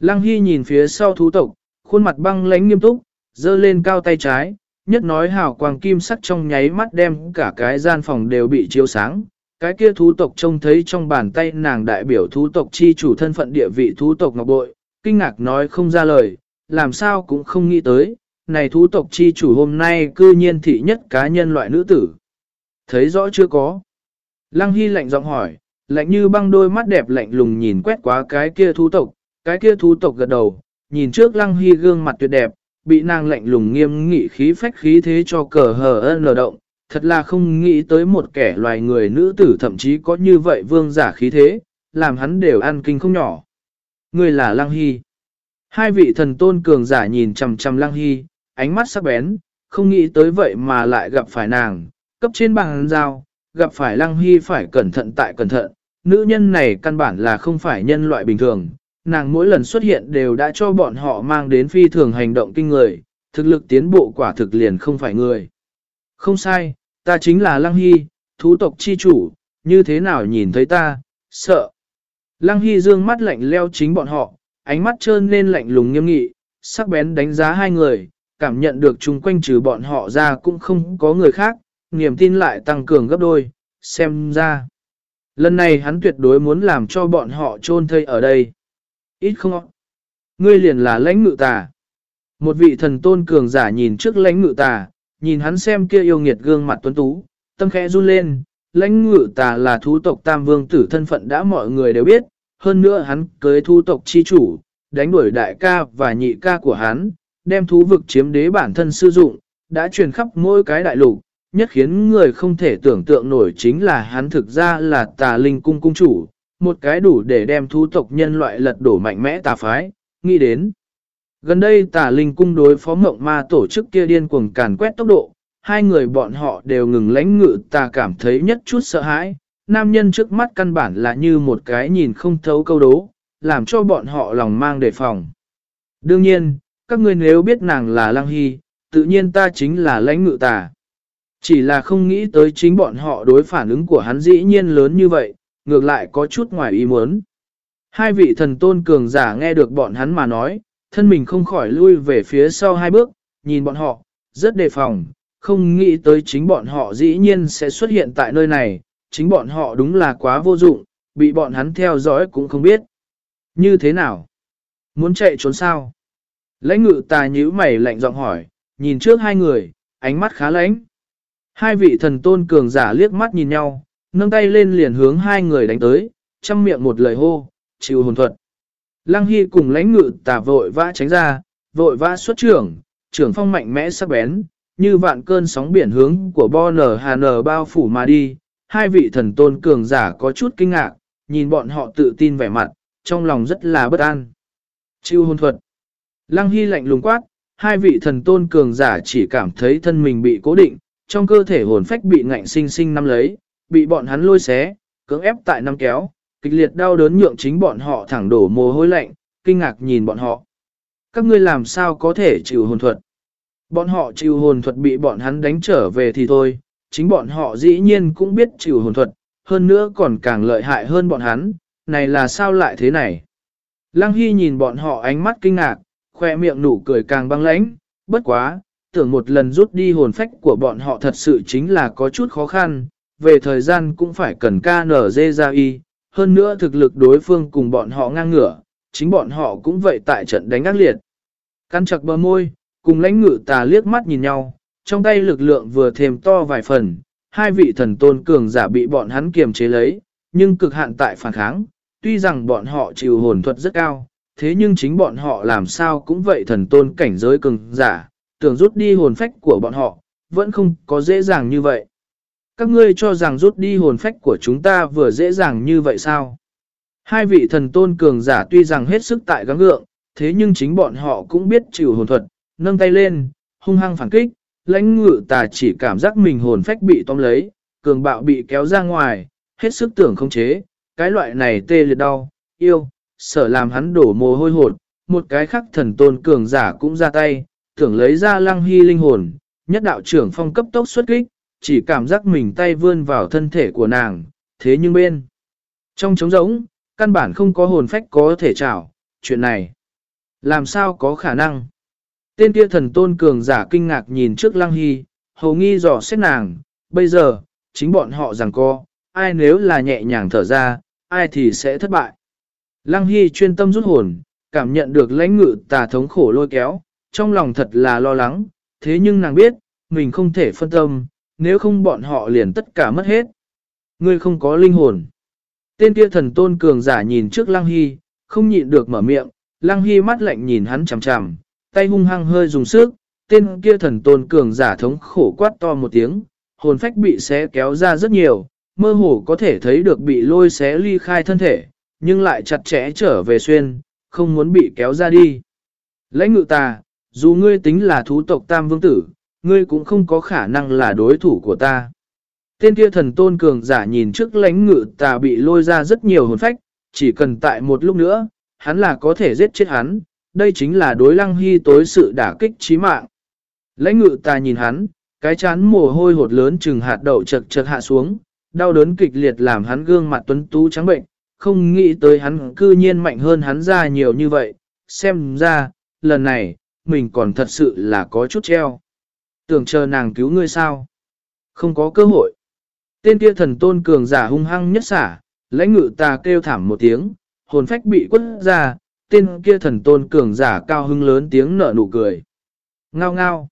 Lăng Hy nhìn phía sau thú tộc, khuôn mặt băng lãnh nghiêm túc, dơ lên cao tay trái, nhất nói hào quang kim sắc trong nháy mắt đem cả cái gian phòng đều bị chiếu sáng. Cái kia thú tộc trông thấy trong bàn tay nàng đại biểu thú tộc chi chủ thân phận địa vị thú tộc ngọc bội, kinh ngạc nói không ra lời, làm sao cũng không nghĩ tới, này thú tộc chi chủ hôm nay cư nhiên thị nhất cá nhân loại nữ tử. Thấy rõ chưa có? Lăng Hy lạnh giọng hỏi, lạnh như băng đôi mắt đẹp lạnh lùng nhìn quét qua cái kia thú tộc, cái kia thú tộc gật đầu, nhìn trước Lăng Hy gương mặt tuyệt đẹp, bị nàng lạnh lùng nghiêm nghị khí phách khí thế cho cờ hờ ân lờ động, thật là không nghĩ tới một kẻ loài người nữ tử thậm chí có như vậy vương giả khí thế, làm hắn đều ăn kinh không nhỏ. Người là Lăng Hy. Hai vị thần tôn cường giả nhìn chằm chằm Lăng Hy, ánh mắt sắc bén, không nghĩ tới vậy mà lại gặp phải nàng, cấp trên bằng giao, gặp phải Lăng Hy phải cẩn thận tại cẩn thận, nữ nhân này căn bản là không phải nhân loại bình thường, nàng mỗi lần xuất hiện đều đã cho bọn họ mang đến phi thường hành động kinh người, thực lực tiến bộ quả thực liền không phải người. Không sai, ta chính là Lăng Hy, thú tộc chi chủ, như thế nào nhìn thấy ta, sợ. Lăng Hy dương mắt lạnh leo chính bọn họ, ánh mắt trơn lên lạnh lùng nghiêm nghị, sắc bén đánh giá hai người, cảm nhận được chung quanh trừ bọn họ ra cũng không có người khác, niềm tin lại tăng cường gấp đôi, xem ra. Lần này hắn tuyệt đối muốn làm cho bọn họ chôn thây ở đây. Ít không Ngươi liền là lãnh ngự tà. Một vị thần tôn cường giả nhìn trước lãnh ngự tà, nhìn hắn xem kia yêu nghiệt gương mặt tuấn tú, tâm khẽ run lên, lãnh ngự tà là thú tộc tam vương tử thân phận đã mọi người đều biết, hơn nữa hắn cưới thú tộc chi chủ, đánh đuổi đại ca và nhị ca của hắn, đem thú vực chiếm đế bản thân sử dụng, đã truyền khắp mỗi cái đại lục, nhất khiến người không thể tưởng tượng nổi chính là hắn thực ra là tà linh cung cung chủ, một cái đủ để đem thú tộc nhân loại lật đổ mạnh mẽ tà phái, nghĩ đến. Gần đây tà linh cung đối phó mộng ma tổ chức kia điên cuồng càn quét tốc độ, hai người bọn họ đều ngừng lãnh ngự tà cảm thấy nhất chút sợ hãi, nam nhân trước mắt căn bản là như một cái nhìn không thấu câu đố, làm cho bọn họ lòng mang đề phòng. Đương nhiên, các ngươi nếu biết nàng là Lăng Hy, tự nhiên ta chính là lãnh ngự tà. Chỉ là không nghĩ tới chính bọn họ đối phản ứng của hắn dĩ nhiên lớn như vậy, ngược lại có chút ngoài ý muốn. Hai vị thần tôn cường giả nghe được bọn hắn mà nói, thân mình không khỏi lui về phía sau hai bước, nhìn bọn họ, rất đề phòng, không nghĩ tới chính bọn họ dĩ nhiên sẽ xuất hiện tại nơi này, chính bọn họ đúng là quá vô dụng, bị bọn hắn theo dõi cũng không biết. Như thế nào? Muốn chạy trốn sao? Lãnh ngự tà nhíu mày lạnh giọng hỏi, nhìn trước hai người, ánh mắt khá lãnh. Hai vị thần tôn cường giả liếc mắt nhìn nhau, nâng tay lên liền hướng hai người đánh tới, chăm miệng một lời hô, chịu hồn thuật. Lăng Hy cùng lãnh ngự tả vội vã tránh ra, vội vã xuất trưởng, trưởng phong mạnh mẽ sắc bén, như vạn cơn sóng biển hướng của bo nở hà nở bao phủ mà đi. Hai vị thần tôn cường giả có chút kinh ngạc, nhìn bọn họ tự tin vẻ mặt, trong lòng rất là bất an. Chiêu hồn thuật. Lăng Hy lạnh lùng quát, hai vị thần tôn cường giả chỉ cảm thấy thân mình bị cố định, trong cơ thể hồn phách bị ngạnh sinh sinh nắm lấy, bị bọn hắn lôi xé, cưỡng ép tại năm kéo, kịch liệt đau đớn nhượng chính bọn họ thẳng đổ mồ hôi lạnh, kinh ngạc nhìn bọn họ. Các ngươi làm sao có thể chịu hồn thuật? Bọn họ chịu hồn thuật bị bọn hắn đánh trở về thì thôi, chính bọn họ dĩ nhiên cũng biết chịu hồn thuật, hơn nữa còn càng lợi hại hơn bọn hắn, này là sao lại thế này? Lăng Hy nhìn bọn họ ánh mắt kinh ngạc, khoe miệng nụ cười càng băng lãnh, bất quá, tưởng một lần rút đi hồn phách của bọn họ thật sự chính là có chút khó khăn, về thời gian cũng phải cần KNZ ra y, hơn nữa thực lực đối phương cùng bọn họ ngang ngửa, chính bọn họ cũng vậy tại trận đánh ác liệt. Căn chặt bờ môi, cùng lãnh ngự tà liếc mắt nhìn nhau, trong tay lực lượng vừa thêm to vài phần, hai vị thần tôn cường giả bị bọn hắn kiềm chế lấy, nhưng cực hạn tại phản kháng, tuy rằng bọn họ chịu hồn thuật rất cao, thế nhưng chính bọn họ làm sao cũng vậy thần tôn cảnh giới cường giả, tưởng rút đi hồn phách của bọn họ, vẫn không có dễ dàng như vậy. Các ngươi cho rằng rút đi hồn phách của chúng ta vừa dễ dàng như vậy sao? Hai vị thần tôn cường giả tuy rằng hết sức tại gắng gượng, thế nhưng chính bọn họ cũng biết chịu hồn thuật, nâng tay lên, hung hăng phản kích, lãnh ngự tà chỉ cảm giác mình hồn phách bị tóm lấy, cường bạo bị kéo ra ngoài, hết sức tưởng không chế, cái loại này tê liệt đau, yêu, sợ làm hắn đổ mồ hôi hột, một cái khác thần tôn cường giả cũng ra tay, tưởng lấy ra lăng hy linh hồn, nhất đạo trưởng phong cấp tốc xuất kích, chỉ cảm giác mình tay vươn vào thân thể của nàng, thế nhưng bên trong trống rỗng, căn bản không có hồn phách có thể trảo, chuyện này làm sao có khả năng. Tên kia thần tôn cường giả kinh ngạc nhìn trước lăng hy, hầu nghi dò xét nàng, bây giờ, chính bọn họ rằng co, ai nếu là nhẹ nhàng thở ra, ai thì sẽ thất bại. Lăng hy chuyên tâm rút hồn, cảm nhận được lãnh ngự tà thống khổ lôi kéo, trong lòng thật là lo lắng, thế nhưng nàng biết, mình không thể phân tâm, nếu không bọn họ liền tất cả mất hết. Ngươi không có linh hồn. Tên kia thần tôn cường giả nhìn trước Lăng Hy, không nhịn được mở miệng, Lăng Hy mắt lạnh nhìn hắn chằm chằm, tay hung hăng hơi dùng sức, tên kia thần tôn cường giả thống khổ quát to một tiếng, hồn phách bị xé kéo ra rất nhiều, mơ hồ có thể thấy được bị lôi xé ly khai thân thể, nhưng lại chặt chẽ trở về xuyên, không muốn bị kéo ra đi. Lãnh ngự ta, dù ngươi tính là thú tộc tam vương tử, ngươi cũng không có khả năng là đối thủ của ta. Tên kia thần tôn cường giả nhìn trước lãnh ngự tà bị lôi ra rất nhiều hồn phách, chỉ cần tại một lúc nữa, hắn là có thể giết chết hắn, đây chính là đối lăng hy tối sự đả kích chí mạng. Lãnh ngự tà nhìn hắn, cái chán mồ hôi hột lớn chừng hạt đậu chật chật hạ xuống, đau đớn kịch liệt làm hắn gương mặt tuấn tú trắng bệnh, không nghĩ tới hắn cư nhiên mạnh hơn hắn ra nhiều như vậy, xem ra, lần này, mình còn thật sự là có chút treo. Tưởng chờ nàng cứu ngươi sao? Không có cơ hội. Tên kia thần tôn cường giả hung hăng nhất xả, lãnh ngự ta kêu thảm một tiếng, hồn phách bị quất ra, tên kia thần tôn cường giả cao hưng lớn tiếng nở nụ cười. Ngao ngao.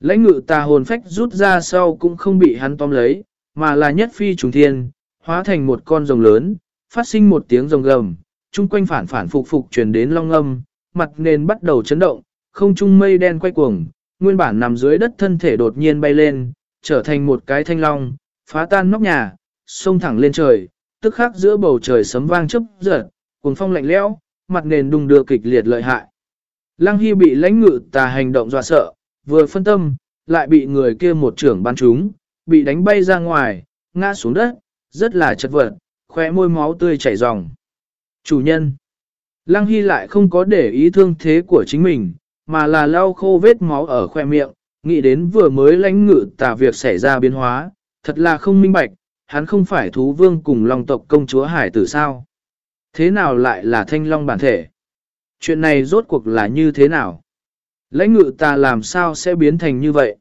Lãnh ngự ta hồn phách rút ra sau cũng không bị hắn tóm lấy, mà là nhất phi trùng thiên, hóa thành một con rồng lớn, phát sinh một tiếng rồng gầm, chung quanh phản phản phục phục truyền đến long âm, mặt nền bắt đầu chấn động, không trung mây đen quay cuồng, nguyên bản nằm dưới đất thân thể đột nhiên bay lên, trở thành một cái thanh long, phá tan nóc nhà, xông thẳng lên trời, tức khắc giữa bầu trời sấm vang chớp giật, cuồng phong lạnh lẽo, mặt nền đung đưa kịch liệt lợi hại. Lăng Hy bị lãnh ngự tà hành động dọa sợ, vừa phân tâm, lại bị người kia một trưởng ban trúng, bị đánh bay ra ngoài, ngã xuống đất, rất là chật vật, khóe môi máu tươi chảy ròng. Chủ nhân, Lăng Hy lại không có để ý thương thế của chính mình, mà là lau khô vết máu ở khoe miệng, nghĩ đến vừa mới lãnh ngự tả việc xảy ra biến hóa, thật là không minh bạch, hắn không phải thú vương cùng long tộc công chúa hải tử sao. Thế nào lại là thanh long bản thể? Chuyện này rốt cuộc là như thế nào? Lãnh ngự ta làm sao sẽ biến thành như vậy?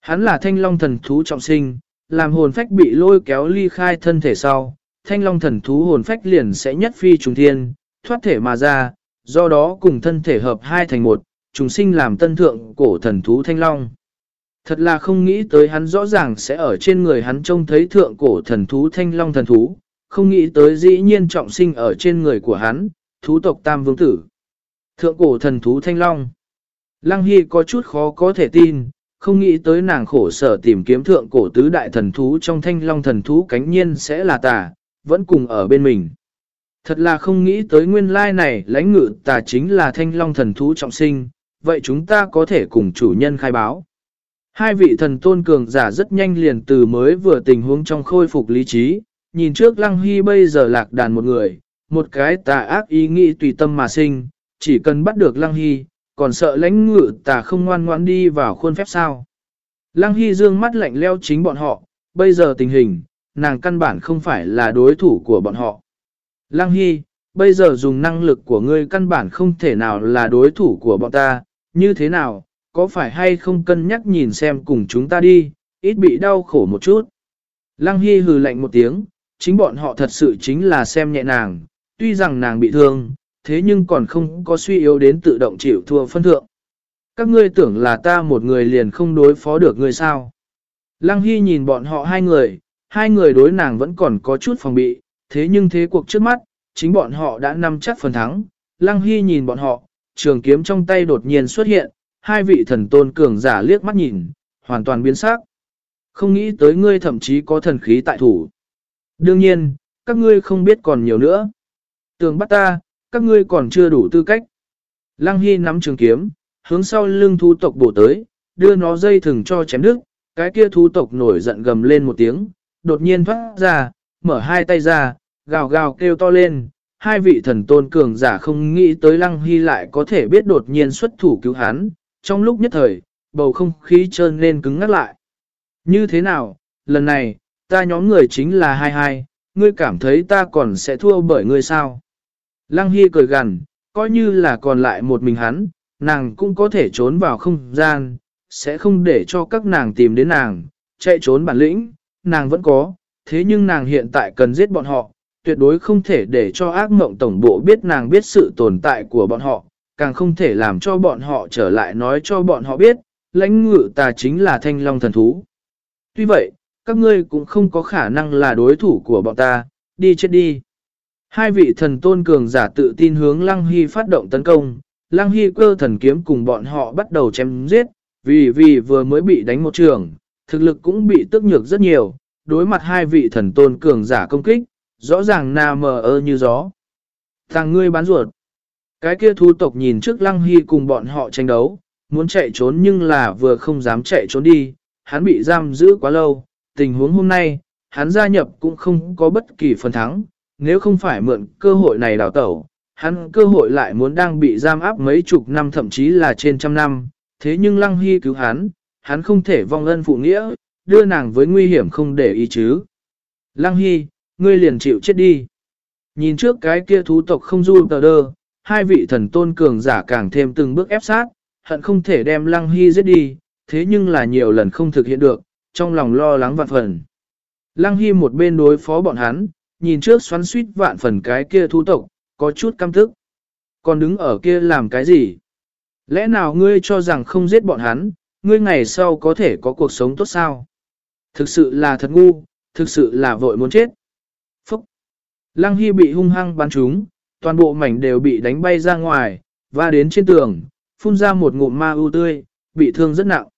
Hắn là thanh long thần thú trọng sinh, làm hồn phách bị lôi kéo ly khai thân thể sau, thanh long thần thú hồn phách liền sẽ nhất phi trùng thiên, thoát thể mà ra, do đó cùng thân thể hợp hai thành một, trùng sinh làm tân thượng cổ thần thú thanh long. Thật là không nghĩ tới hắn rõ ràng sẽ ở trên người hắn trông thấy thượng cổ thần thú thanh long thần thú, không nghĩ tới dĩ nhiên trọng sinh ở trên người của hắn, thú tộc tam vương tử. Thượng cổ thần thú thanh long. Lăng Hy có chút khó có thể tin, không nghĩ tới nàng khổ sở tìm kiếm thượng cổ tứ đại thần thú trong thanh long thần thú cánh nhiên sẽ là tà, vẫn cùng ở bên mình. Thật là không nghĩ tới nguyên lai này lãnh ngự tà chính là thanh long thần thú trọng sinh, vậy chúng ta có thể cùng chủ nhân khai báo. Hai vị thần tôn cường giả rất nhanh liền từ mới vừa tình huống trong khôi phục lý trí, nhìn trước lăng hy bây giờ lạc đàn một người, một cái tà ác ý nghĩ tùy tâm mà sinh, chỉ cần bắt được lăng hy, còn sợ lãnh ngự tà không ngoan ngoãn đi vào khuôn phép sao. Lăng hy dương mắt lạnh leo chính bọn họ, bây giờ tình hình, nàng căn bản không phải là đối thủ của bọn họ. Lăng hy, bây giờ dùng năng lực của ngươi căn bản không thể nào là đối thủ của bọn ta, như thế nào, có phải hay không cân nhắc nhìn xem cùng chúng ta đi, ít bị đau khổ một chút. Lăng Hy hừ lạnh một tiếng, chính bọn họ thật sự chính là xem nhẹ nàng, tuy rằng nàng bị thương, thế nhưng còn không có suy yếu đến tự động chịu thua phân thượng. Các ngươi tưởng là ta một người liền không đối phó được ngươi sao. Lăng Hy nhìn bọn họ hai người, hai người đối nàng vẫn còn có chút phòng bị, thế nhưng thế cuộc trước mắt, chính bọn họ đã nắm chắc phần thắng. Lăng Hy nhìn bọn họ, trường kiếm trong tay đột nhiên xuất hiện, hai vị thần tôn cường giả liếc mắt nhìn, hoàn toàn biến sắc. Không nghĩ tới ngươi thậm chí có thần khí tại thủ. Đương nhiên, các ngươi không biết còn nhiều nữa. Tường bắt ta, các ngươi còn chưa đủ tư cách. Lăng Hy nắm trường kiếm, hướng sau lưng thú tộc bổ tới, đưa nó dây thừng cho chém đứt, cái kia thú tộc nổi giận gầm lên một tiếng, đột nhiên thoát ra, mở hai tay ra, gào gào kêu to lên, hai vị thần tôn cường giả không nghĩ tới Lăng Hy lại có thể biết đột nhiên xuất thủ cứu hắn, trong lúc nhất thời, bầu không khí trơn lên cứng ngắt lại. Như thế nào, lần này, ta nhóm người chính là hai hai, ngươi cảm thấy ta còn sẽ thua bởi ngươi sao? Lăng Hy cười gằn, coi như là còn lại một mình hắn, nàng cũng có thể trốn vào không gian, sẽ không để cho các nàng tìm đến nàng, chạy trốn bản lĩnh, nàng vẫn có, thế nhưng nàng hiện tại cần giết bọn họ, tuyệt đối không thể để cho ác mộng tổng bộ biết nàng biết sự tồn tại của bọn họ, càng không thể làm cho bọn họ trở lại nói cho bọn họ biết, lãnh ngự ta chính là thanh long thần thú. Tuy vậy, các ngươi cũng không có khả năng là đối thủ của bọn ta, đi chết đi. Hai vị thần tôn cường giả tự tin hướng Lăng Hy phát động tấn công, Lăng Hy cơ thần kiếm cùng bọn họ bắt đầu chém giết, vì vì vừa mới bị đánh một trường, thực lực cũng bị tức nhược rất nhiều, đối mặt hai vị thần tôn cường giả công kích, rõ ràng nà mờ ơ như gió. Thằng ngươi bán ruột. Cái kia thu tộc nhìn trước Lăng Hy cùng bọn họ tranh đấu, muốn chạy trốn nhưng là vừa không dám chạy trốn đi, hắn bị giam giữ quá lâu, tình huống hôm nay, hắn gia nhập cũng không có bất kỳ phần thắng, nếu không phải mượn cơ hội này đào tẩu, hắn cơ hội lại muốn đang bị giam áp mấy chục năm thậm chí là trên trăm năm, thế nhưng Lăng Hy cứu hắn, hắn không thể vong ân phụ nghĩa, đưa nàng với nguy hiểm không để ý chứ. Lăng Hy, ngươi liền chịu chết đi. Nhìn trước cái kia thú tộc không du tờ đơ, hai vị thần tôn cường giả càng thêm từng bước ép sát, hận không thể đem Lăng Hy giết đi, thế nhưng là nhiều lần không thực hiện được, trong lòng lo lắng vạn phần. Lăng Hy một bên đối phó bọn hắn, nhìn trước xoắn suýt vạn phần cái kia thú tộc, có chút căm thức. Còn đứng ở kia làm cái gì? Lẽ nào ngươi cho rằng không giết bọn hắn, ngươi ngày sau có thể có cuộc sống tốt sao? Thực sự là thật ngu, thực sự là vội muốn chết. Lăng Hy bị hung hăng bắn trúng, toàn bộ mảnh đều bị đánh bay ra ngoài, và đến trên tường, phun ra một ngụm ma ưu tươi, bị thương rất nặng.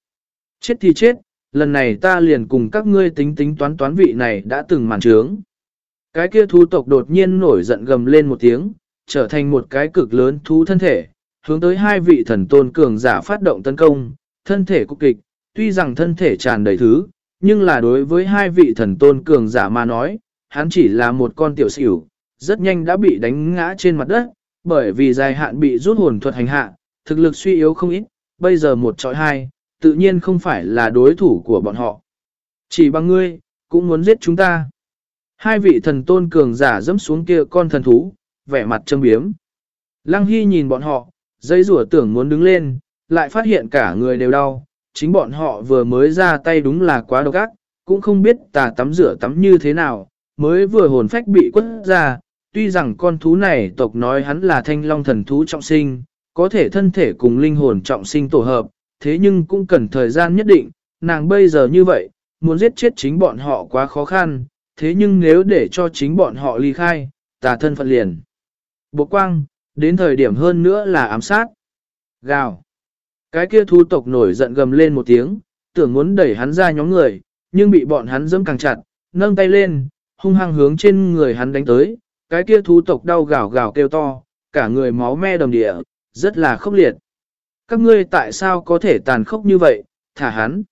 Chết thì chết, lần này ta liền cùng các ngươi tính tính toán toán vị này đã từng màn trướng. Cái kia thú tộc đột nhiên nổi giận gầm lên một tiếng, trở thành một cái cực lớn thú thân thể, hướng tới hai vị thần tôn cường giả phát động tấn công, thân thể cục kịch, tuy rằng thân thể tràn đầy thứ, nhưng là đối với hai vị thần tôn cường giả mà nói, hắn chỉ là một con tiểu xỉu, rất nhanh đã bị đánh ngã trên mặt đất, bởi vì dài hạn bị rút hồn thuật hành hạ, thực lực suy yếu không ít, bây giờ một trọi hai, tự nhiên không phải là đối thủ của bọn họ. Chỉ bằng ngươi, cũng muốn giết chúng ta. Hai vị thần tôn cường giả dẫm xuống kia con thần thú, vẻ mặt châm biếm. Lăng Hy nhìn bọn họ, dây rủa tưởng muốn đứng lên, lại phát hiện cả người đều đau. Chính bọn họ vừa mới ra tay đúng là quá độc ác, cũng không biết tà tắm rửa tắm như thế nào, mới vừa hồn phách bị quất ra. Tuy rằng con thú này tộc nói hắn là thanh long thần thú trọng sinh, có thể thân thể cùng linh hồn trọng sinh tổ hợp, thế nhưng cũng cần thời gian nhất định, nàng bây giờ như vậy, muốn giết chết chính bọn họ quá khó khăn, thế nhưng nếu để cho chính bọn họ ly khai, tà thân phận liền. Bộ quang, đến thời điểm hơn nữa là ám sát. Gào. Cái kia thu tộc nổi giận gầm lên một tiếng, tưởng muốn đẩy hắn ra nhóm người, nhưng bị bọn hắn dẫm càng chặt, nâng tay lên, hung hăng hướng trên người hắn đánh tới. Cái kia thú tộc đau gào gào kêu to, cả người máu me đồng địa, rất là khốc liệt. Các ngươi tại sao có thể tàn khốc như vậy, thả hắn.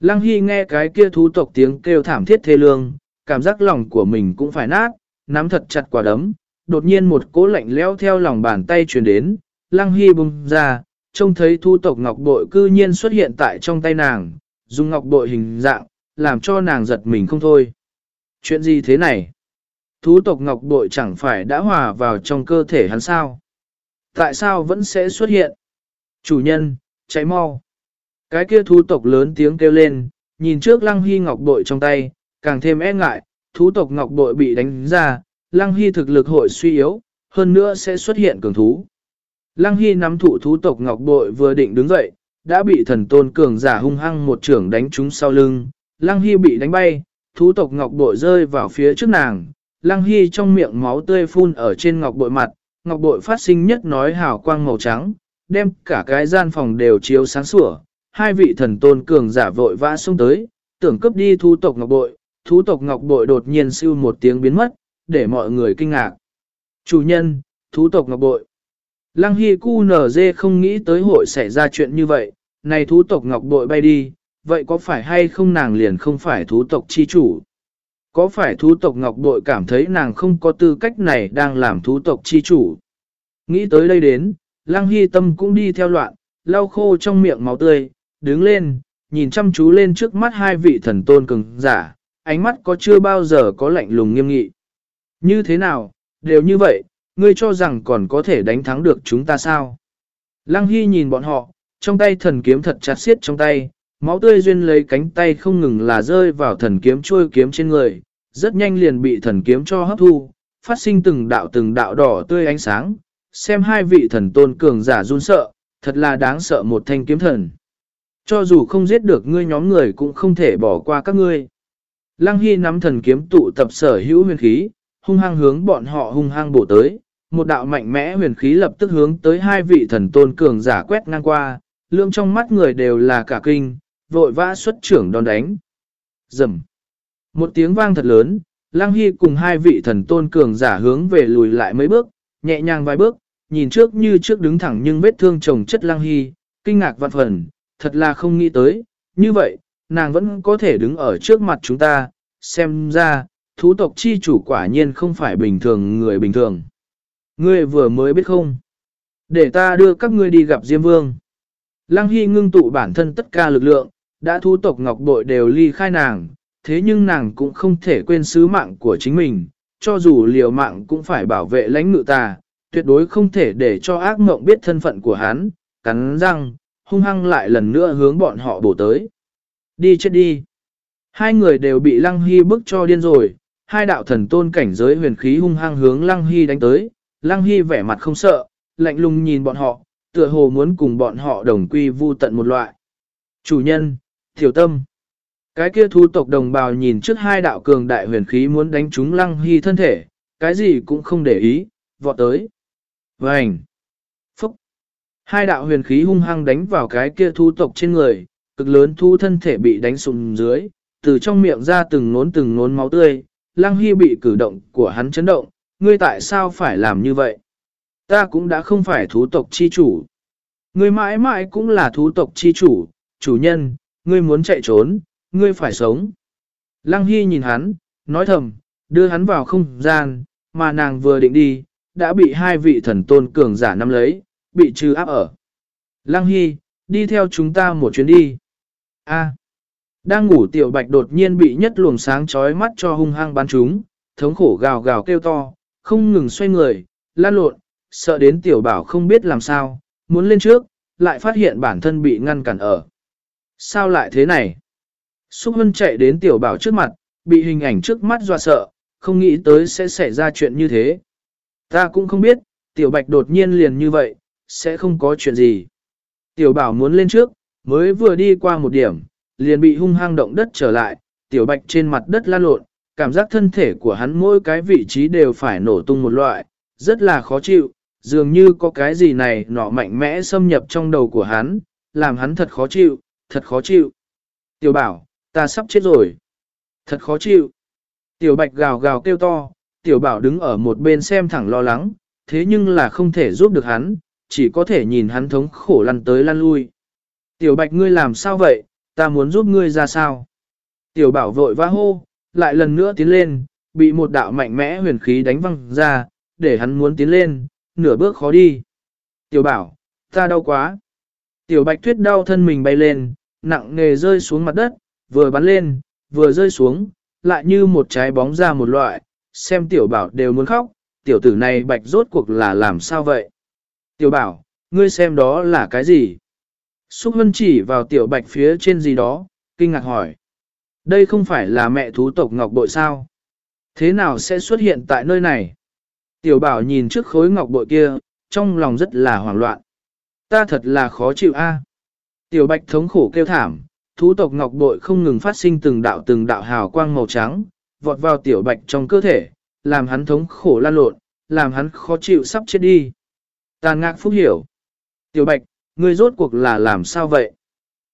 Lăng Hy nghe cái kia thú tộc tiếng kêu thảm thiết thê lương, cảm giác lòng của mình cũng phải nát, nắm thật chặt quả đấm, đột nhiên một cỗ lạnh leo theo lòng bàn tay truyền đến, Lăng Hy bung ra, trông thấy thu tộc ngọc bội cư nhiên xuất hiện tại trong tay nàng, dùng ngọc bội hình dạng, làm cho nàng giật mình không thôi. Chuyện gì thế này? Thú tộc ngọc bội chẳng phải đã hòa vào trong cơ thể hắn sao? Tại sao vẫn sẽ xuất hiện? Chủ nhân, cháy mau. Cái kia thú tộc lớn tiếng kêu lên, nhìn trước lăng hy ngọc bội trong tay, càng thêm e ngại, thú tộc ngọc bội bị đánh ra, lăng hy thực lực hội suy yếu, hơn nữa sẽ xuất hiện cường thú. Lăng hy nắm thụ thú tộc ngọc bội vừa định đứng dậy, đã bị thần tôn cường giả hung hăng một trưởng đánh trúng sau lưng, lăng hy bị đánh bay, thú tộc ngọc bội rơi vào phía trước nàng, lăng hy trong miệng máu tươi phun ở trên ngọc bội mặt, ngọc bội phát sinh nhất nói hào quang màu trắng, đem cả cái gian phòng đều chiếu sáng sủa, hai vị thần tôn cường giả vội vã xuống tới, tưởng cướp đi thú tộc ngọc bội, thú tộc ngọc bội đột nhiên siêu một tiếng biến mất, để mọi người kinh ngạc. Chủ nhân, thú tộc ngọc bội. Lăng Hy Cu NG không nghĩ tới hội xảy ra chuyện như vậy, này thú tộc ngọc bội bay đi, vậy có phải hay không nàng liền không phải thú tộc chi chủ? Có phải thú tộc ngọc bội cảm thấy nàng không có tư cách này đang làm thú tộc chi chủ? Nghĩ tới đây đến, Lăng Hy tâm cũng đi theo loạn, lau khô trong miệng máu tươi, đứng lên, nhìn chăm chú lên trước mắt hai vị thần tôn cường giả, ánh mắt có chưa bao giờ có lạnh lùng nghiêm nghị. Như thế nào, đều như vậy, ngươi cho rằng còn có thể đánh thắng được chúng ta sao? Lăng Hy nhìn bọn họ, trong tay thần kiếm thật chặt xiết trong tay, máu tươi duyên lấy cánh tay không ngừng là rơi vào thần kiếm trôi kiếm trên người, rất nhanh liền bị thần kiếm cho hấp thu, phát sinh từng đạo từng đạo đỏ tươi ánh sáng, xem hai vị thần tôn cường giả run sợ, thật là đáng sợ một thanh kiếm thần. Cho dù không giết được ngươi nhóm người cũng không thể bỏ qua các ngươi. Lăng Hy nắm thần kiếm tụ tập sở hữu huyền khí, hung hăng hướng bọn họ hung hăng bổ tới. Một đạo mạnh mẽ huyền khí lập tức hướng tới hai vị thần tôn cường giả quét ngang qua, lượng trong mắt người đều là cả kinh, vội vã xuất trưởng đòn đánh. Dầm. Một tiếng vang thật lớn, Lăng Hy cùng hai vị thần tôn cường giả hướng về lùi lại mấy bước, nhẹ nhàng vài bước, nhìn trước như trước đứng thẳng nhưng vết thương chồng chất Lăng Hy, kinh ngạc vạn phần, thật là không nghĩ tới, như vậy, nàng vẫn có thể đứng ở trước mặt chúng ta, xem ra, thú tộc chi chủ quả nhiên không phải bình thường người bình thường. Ngươi vừa mới biết không? Để ta đưa các ngươi đi gặp Diêm Vương. Lăng Hy ngưng tụ bản thân tất cả lực lượng, đã thu tộc ngọc bội đều ly khai nàng, thế nhưng nàng cũng không thể quên sứ mạng của chính mình, cho dù liều mạng cũng phải bảo vệ lãnh ngự ta, tuyệt đối không thể để cho ác mộng biết thân phận của hắn, cắn răng, hung hăng lại lần nữa hướng bọn họ bổ tới. Đi chết đi. Hai người đều bị Lăng Hy bức cho điên rồi, hai đạo thần tôn cảnh giới huyền khí hung hăng hướng Lăng Hy đánh tới, Lăng Hy vẻ mặt không sợ, lạnh lùng nhìn bọn họ, tựa hồ muốn cùng bọn họ đồng quy vu tận một loại. Chủ nhân, tiểu tâm. Cái kia thu tộc đồng bào nhìn trước hai đạo cường đại huyền khí muốn đánh trúng Lăng Hy thân thể, cái gì cũng không để ý, vọt tới. Vành. Phúc. Hai đạo huyền khí hung hăng đánh vào cái kia thu tộc trên người, cực lớn thu thân thể bị đánh sụm dưới, từ trong miệng ra từng nốn từng nốn máu tươi, Lăng Hy bị cử động của hắn chấn động, ngươi tại sao phải làm như vậy? Ta cũng đã không phải thú tộc chi chủ. Ngươi mãi mãi cũng là thú tộc chi chủ, chủ nhân, ngươi muốn chạy trốn, ngươi phải sống. Lăng Hy nhìn hắn, nói thầm, đưa hắn vào không gian, mà nàng vừa định đi, đã bị hai vị thần tôn cường giả nắm lấy, bị trừ áp ở. Lăng Hy, đi theo chúng ta một chuyến đi. A. đang ngủ tiểu bạch đột nhiên bị nhất luồng sáng chói mắt cho hung hăng bắn chúng, thống khổ gào gào kêu to, không ngừng xoay người, lan lộn, sợ đến tiểu bảo không biết làm sao, muốn lên trước, lại phát hiện bản thân bị ngăn cản ở. Sao lại thế này? Xúc Hân chạy đến tiểu bảo trước mặt, bị hình ảnh trước mắt dọa sợ, không nghĩ tới sẽ xảy ra chuyện như thế. Ta cũng không biết, tiểu bạch đột nhiên liền như vậy, sẽ không có chuyện gì. Tiểu bảo muốn lên trước, mới vừa đi qua một điểm, liền bị hung hăng động đất trở lại, tiểu bạch trên mặt đất lan lộn, cảm giác thân thể của hắn mỗi cái vị trí đều phải nổ tung một loại, rất là khó chịu, dường như có cái gì này nọ mạnh mẽ xâm nhập trong đầu của hắn, làm hắn thật khó chịu, thật khó chịu. Tiểu bảo, ta sắp chết rồi. Thật khó chịu. Tiểu bạch gào gào kêu to, tiểu bảo đứng ở một bên xem thẳng lo lắng, thế nhưng là không thể giúp được hắn, chỉ có thể nhìn hắn thống khổ lăn tới lăn lui. Tiểu bạch ngươi làm sao vậy, ta muốn giúp ngươi ra sao? Tiểu bảo vội vã hô, lại lần nữa tiến lên, bị một đạo mạnh mẽ huyền khí đánh văng ra, để hắn muốn tiến lên, nửa bước khó đi. Tiểu bảo, ta đau quá. Tiểu bạch tuyết đau thân mình bay lên, nặng nề rơi xuống mặt đất, vừa bắn lên, vừa rơi xuống, lại như một trái bóng ra một loại, xem tiểu bảo đều muốn khóc, tiểu tử này bạch rốt cuộc là làm sao vậy? Tiểu bảo, ngươi xem đó là cái gì? Xúc Vân chỉ vào tiểu bạch phía trên gì đó, kinh ngạc hỏi. Đây không phải là mẹ thú tộc ngọc bội sao? Thế nào sẽ xuất hiện tại nơi này? Tiểu bảo nhìn trước khối ngọc bội kia, trong lòng rất là hoảng loạn. Ta thật là khó chịu a. Tiểu bạch thống khổ kêu thảm, thú tộc ngọc bội không ngừng phát sinh từng đạo từng đạo hào quang màu trắng, vọt vào tiểu bạch trong cơ thể, làm hắn thống khổ lan lộn, làm hắn khó chịu sắp chết đi. Tàn ngạc phúc hiểu. Tiểu bạch, ngươi rốt cuộc là làm sao vậy?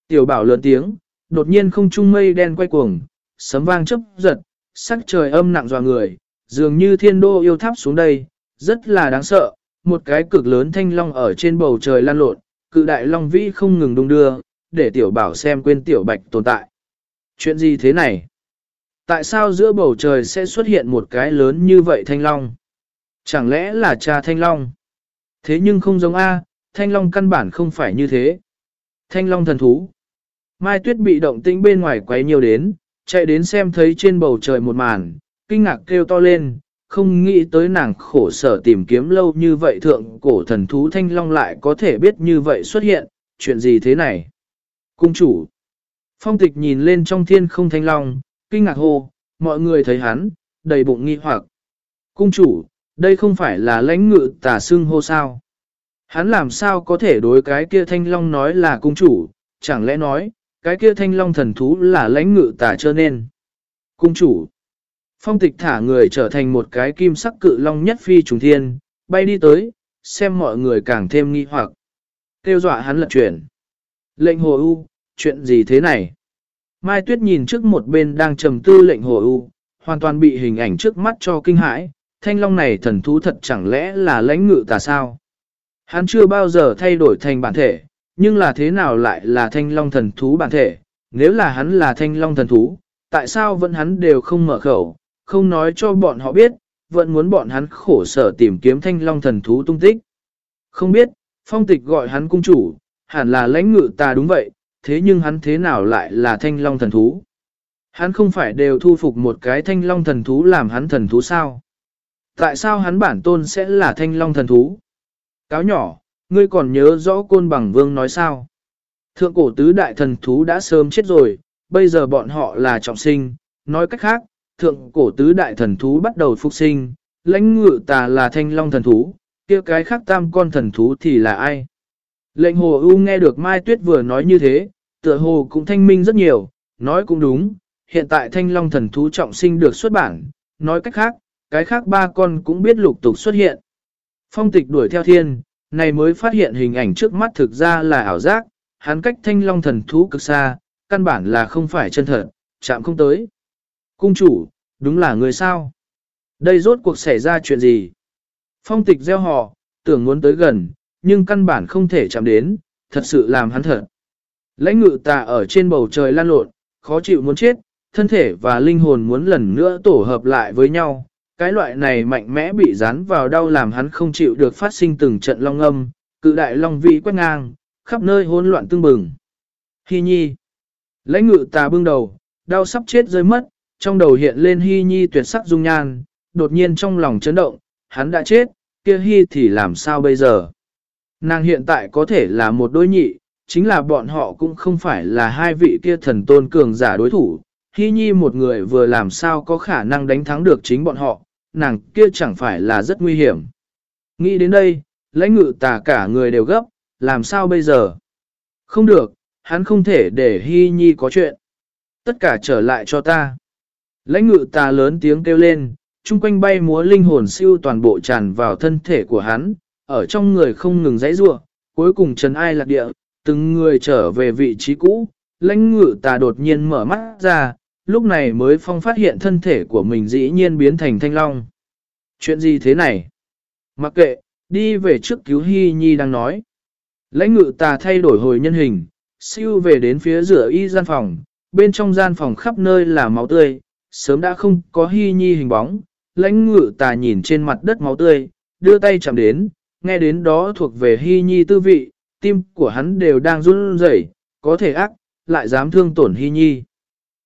Tiểu bảo lớn tiếng, đột nhiên không trung mây đen quay cuồng, sấm vang chấp giật, sắc trời âm nặng dò người, dường như thiên đô yêu tháp xuống đây, rất là đáng sợ, một cái cực lớn thanh long ở trên bầu trời lan lộn, cự đại long vĩ không ngừng đung đưa, để tiểu bảo xem quên tiểu bạch tồn tại. Chuyện gì thế này? Tại sao giữa bầu trời sẽ xuất hiện một cái lớn như vậy thanh long? Chẳng lẽ là cha thanh long? Thế nhưng không giống A, thanh long căn bản không phải như thế. Thanh long thần thú. Mai tuyết bị động tĩnh bên ngoài quấy nhiều đến, chạy đến xem thấy trên bầu trời một màn, kinh ngạc kêu to lên, không nghĩ tới nàng khổ sở tìm kiếm lâu như vậy thượng cổ thần thú thanh long lại có thể biết như vậy xuất hiện, chuyện gì thế này? Cung chủ. Phong tịch nhìn lên trong thiên không thanh long, kinh ngạc hô, mọi người thấy hắn, đầy bụng nghi hoặc. Cung chủ, đây không phải là lãnh ngự tả xưng hô sao? Hắn làm sao có thể đối cái kia thanh long nói là cung chủ, chẳng lẽ nói, cái kia thanh long thần thú là lãnh ngự tả cho nên. Cung chủ. Phong tịch thả người trở thành một cái kim sắc cự long nhất phi trùng thiên, bay đi tới, xem mọi người càng thêm nghi hoặc. Tiêu dọa hắn lật chuyển. Lệnh hồ u, chuyện gì thế này? Mai Tuyết nhìn trước một bên đang trầm tư lệnh hồ u, hoàn toàn bị hình ảnh trước mắt cho kinh hãi, thanh long này thần thú thật chẳng lẽ là lãnh ngự tà sao? Hắn chưa bao giờ thay đổi thành bản thể, nhưng là thế nào lại là thanh long thần thú bản thể? Nếu là hắn là thanh long thần thú, tại sao vẫn hắn đều không mở khẩu, không nói cho bọn họ biết, vẫn muốn bọn hắn khổ sở tìm kiếm thanh long thần thú tung tích. Không biết, phong tịch gọi hắn cung chủ, hẳn là lãnh ngự ta đúng vậy, thế nhưng hắn thế nào lại là thanh long thần thú? Hắn không phải đều thu phục một cái thanh long thần thú làm hắn thần thú sao? Tại sao hắn bản tôn sẽ là thanh long thần thú? Cáo nhỏ, ngươi còn nhớ rõ côn bằng vương nói sao? Thượng cổ tứ đại thần thú đã sớm chết rồi, bây giờ bọn họ là trọng sinh, nói cách khác, thượng cổ tứ đại thần thú bắt đầu phục sinh, lãnh ngự tà là thanh long thần thú, kia cái khác tam con thần thú thì là ai? Lệnh hồ U nghe được Mai Tuyết vừa nói như thế, tựa hồ cũng thanh minh rất nhiều, nói cũng đúng, hiện tại thanh long thần thú trọng sinh được xuất bản, nói cách khác, cái khác ba con cũng biết lục tục xuất hiện. Phong tịch đuổi theo thiên, này mới phát hiện hình ảnh trước mắt thực ra là ảo giác, hắn cách thanh long thần thú cực xa, căn bản là không phải chân thật, chạm không tới. Cung chủ, đúng là người sao? Đây rốt cuộc xảy ra chuyện gì? Phong tịch gieo họ, tưởng muốn tới gần, nhưng căn bản không thể chạm đến, thật sự làm hắn thật. Lãnh ngự tà ở trên bầu trời lan lộn, khó chịu muốn chết, thân thể và linh hồn muốn lần nữa tổ hợp lại với nhau, cái loại này mạnh mẽ bị dán vào đau làm hắn không chịu được phát sinh từng trận long âm, cự đại long vị quét ngang, khắp nơi hỗn loạn tương bừng. Hi nhi. Lãnh ngự tà bưng đầu, đau sắp chết rơi mất, trong đầu hiện lên hy nhi tuyệt sắc dung nhan, đột nhiên trong lòng chấn động, hắn đã chết, kia hy thì làm sao bây giờ? Nàng hiện tại có thể là một đôi nhị, chính là bọn họ cũng không phải là hai vị kia thần tôn cường giả đối thủ. Hy nhi một người vừa làm sao có khả năng đánh thắng được chính bọn họ, nàng kia chẳng phải là rất nguy hiểm. Nghĩ đến đây, lãnh ngự tà cả người đều gấp, làm sao bây giờ? Không được, hắn không thể để Hy Nhi có chuyện. Tất cả trở lại cho ta. Lãnh ngự tà lớn tiếng kêu lên, chung quanh bay múa linh hồn siêu toàn bộ tràn vào thân thể của hắn, ở trong người không ngừng dãy rua, cuối cùng trần ai lạc địa, từng người trở về vị trí cũ, lãnh ngự tà đột nhiên mở mắt ra, lúc này mới phong phát hiện thân thể của mình dĩ nhiên biến thành thanh long. Chuyện gì thế này? Mặc kệ, đi về trước cứu Hy Nhi đang nói. Lãnh ngự tà thay đổi hồi nhân hình, siêu về đến phía rửa y gian phòng, bên trong gian phòng khắp nơi là máu tươi, sớm đã không có Hy Nhi hình bóng. Lãnh ngự tà nhìn trên mặt đất máu tươi, đưa tay chạm đến, nghe đến đó thuộc về Hy Nhi tư vị, tim của hắn đều đang run rẩy, có thể ác, lại dám thương tổn Hy Nhi.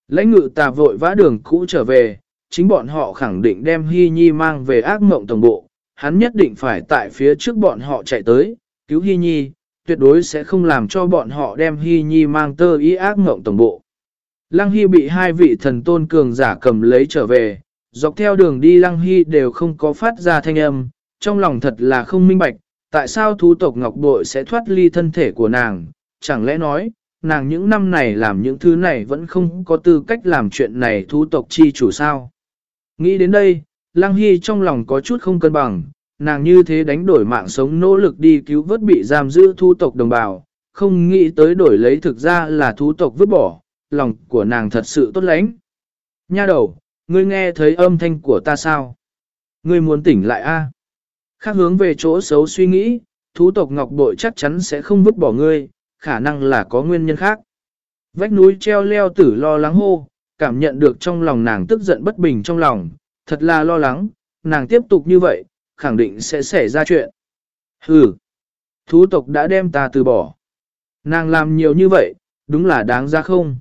Lãnh ngự tà vội vã đường cũ trở về, chính bọn họ khẳng định đem Hy Nhi mang về ác mộng tổng bộ, hắn nhất định phải tại phía trước bọn họ chạy tới, cứu Hy Nhi, tuyệt đối sẽ không làm cho bọn họ đem Hy Nhi mang tơ ý ác mộng tổng bộ. Lăng Hy bị hai vị thần tôn cường giả cầm lấy trở về, dọc theo đường đi Lăng Hy đều không có phát ra thanh âm, trong lòng thật là không minh bạch, tại sao thú tộc Ngọc Bội sẽ thoát ly thân thể của nàng, chẳng lẽ nói, nàng những năm này làm những thứ này vẫn không có tư cách làm chuyện này thú tộc chi chủ sao. Nghĩ đến đây, Lăng Hy trong lòng có chút không cân bằng, nàng như thế đánh đổi mạng sống nỗ lực đi cứu vớt bị giam giữ thú tộc đồng bào, không nghĩ tới đổi lấy thực ra là thú tộc vứt bỏ, lòng của nàng thật sự tốt lánh. Nha đầu, ngươi nghe thấy âm thanh của ta sao? Ngươi muốn tỉnh lại a? Khác hướng về chỗ xấu suy nghĩ, thú tộc ngọc bội chắc chắn sẽ không vứt bỏ ngươi, khả năng là có nguyên nhân khác. Vách núi treo leo tử lo lắng hô, cảm nhận được trong lòng nàng tức giận bất bình trong lòng, thật là lo lắng, nàng tiếp tục như vậy, khẳng định sẽ xảy ra chuyện. Hừ, thú tộc đã đem ta từ bỏ. Nàng làm nhiều như vậy, đúng là đáng ra không?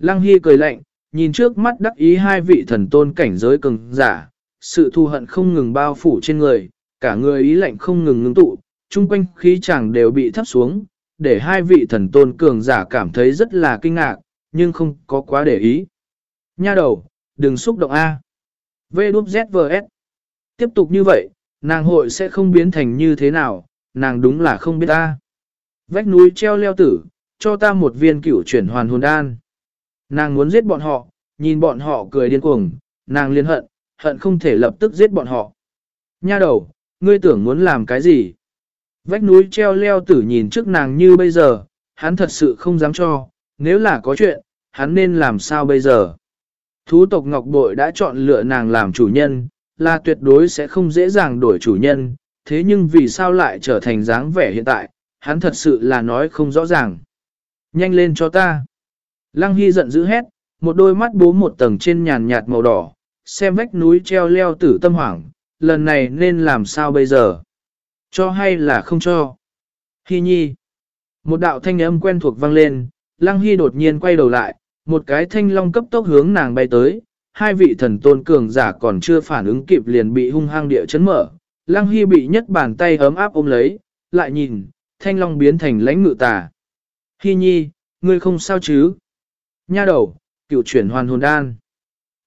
Lăng Hy cười lạnh, nhìn trước mắt đắc ý hai vị thần tôn cảnh giới cường giả, sự thù hận không ngừng bao phủ trên người, cả người ý lạnh không ngừng ngưng tụ, chung quanh khí chàng đều bị thấp xuống, để hai vị thần tôn cường giả cảm thấy rất là kinh ngạc, nhưng không có quá để ý. Nha đầu, đừng xúc động A. VWZVS. Tiếp tục như vậy, nàng hội sẽ không biến thành như thế nào, nàng đúng là không biết ta. Vách núi treo leo tử, cho ta một viên cửu chuyển hoàn hồn đan. Nàng muốn giết bọn họ, nhìn bọn họ cười điên cuồng, nàng liên hận, hận không thể lập tức giết bọn họ. Nha đầu, ngươi tưởng muốn làm cái gì? Vách núi treo leo tử nhìn trước nàng như bây giờ, hắn thật sự không dám cho, nếu là có chuyện, hắn nên làm sao bây giờ? Thú tộc Ngọc Bội đã chọn lựa nàng làm chủ nhân, là tuyệt đối sẽ không dễ dàng đổi chủ nhân, thế nhưng vì sao lại trở thành dáng vẻ hiện tại, hắn thật sự là nói không rõ ràng. Nhanh lên cho ta. Lăng Hy giận dữ hét, một đôi mắt bố một tầng trên nhàn nhạt màu đỏ, xem vách núi treo leo tử tâm hoảng, lần này nên làm sao bây giờ? Cho hay là không cho? Hy nhi. Một đạo thanh âm quen thuộc vang lên, Lăng Hy đột nhiên quay đầu lại, một cái thanh long cấp tốc hướng nàng bay tới, hai vị thần tôn cường giả còn chưa phản ứng kịp liền bị hung hăng địa chấn mở. Lăng Hy bị nhất bàn tay ấm áp ôm lấy, lại nhìn, thanh long biến thành lãnh ngự tà. Hy nhi, ngươi không sao chứ? Nha đầu, cựu chuyển hoàn hồn đan.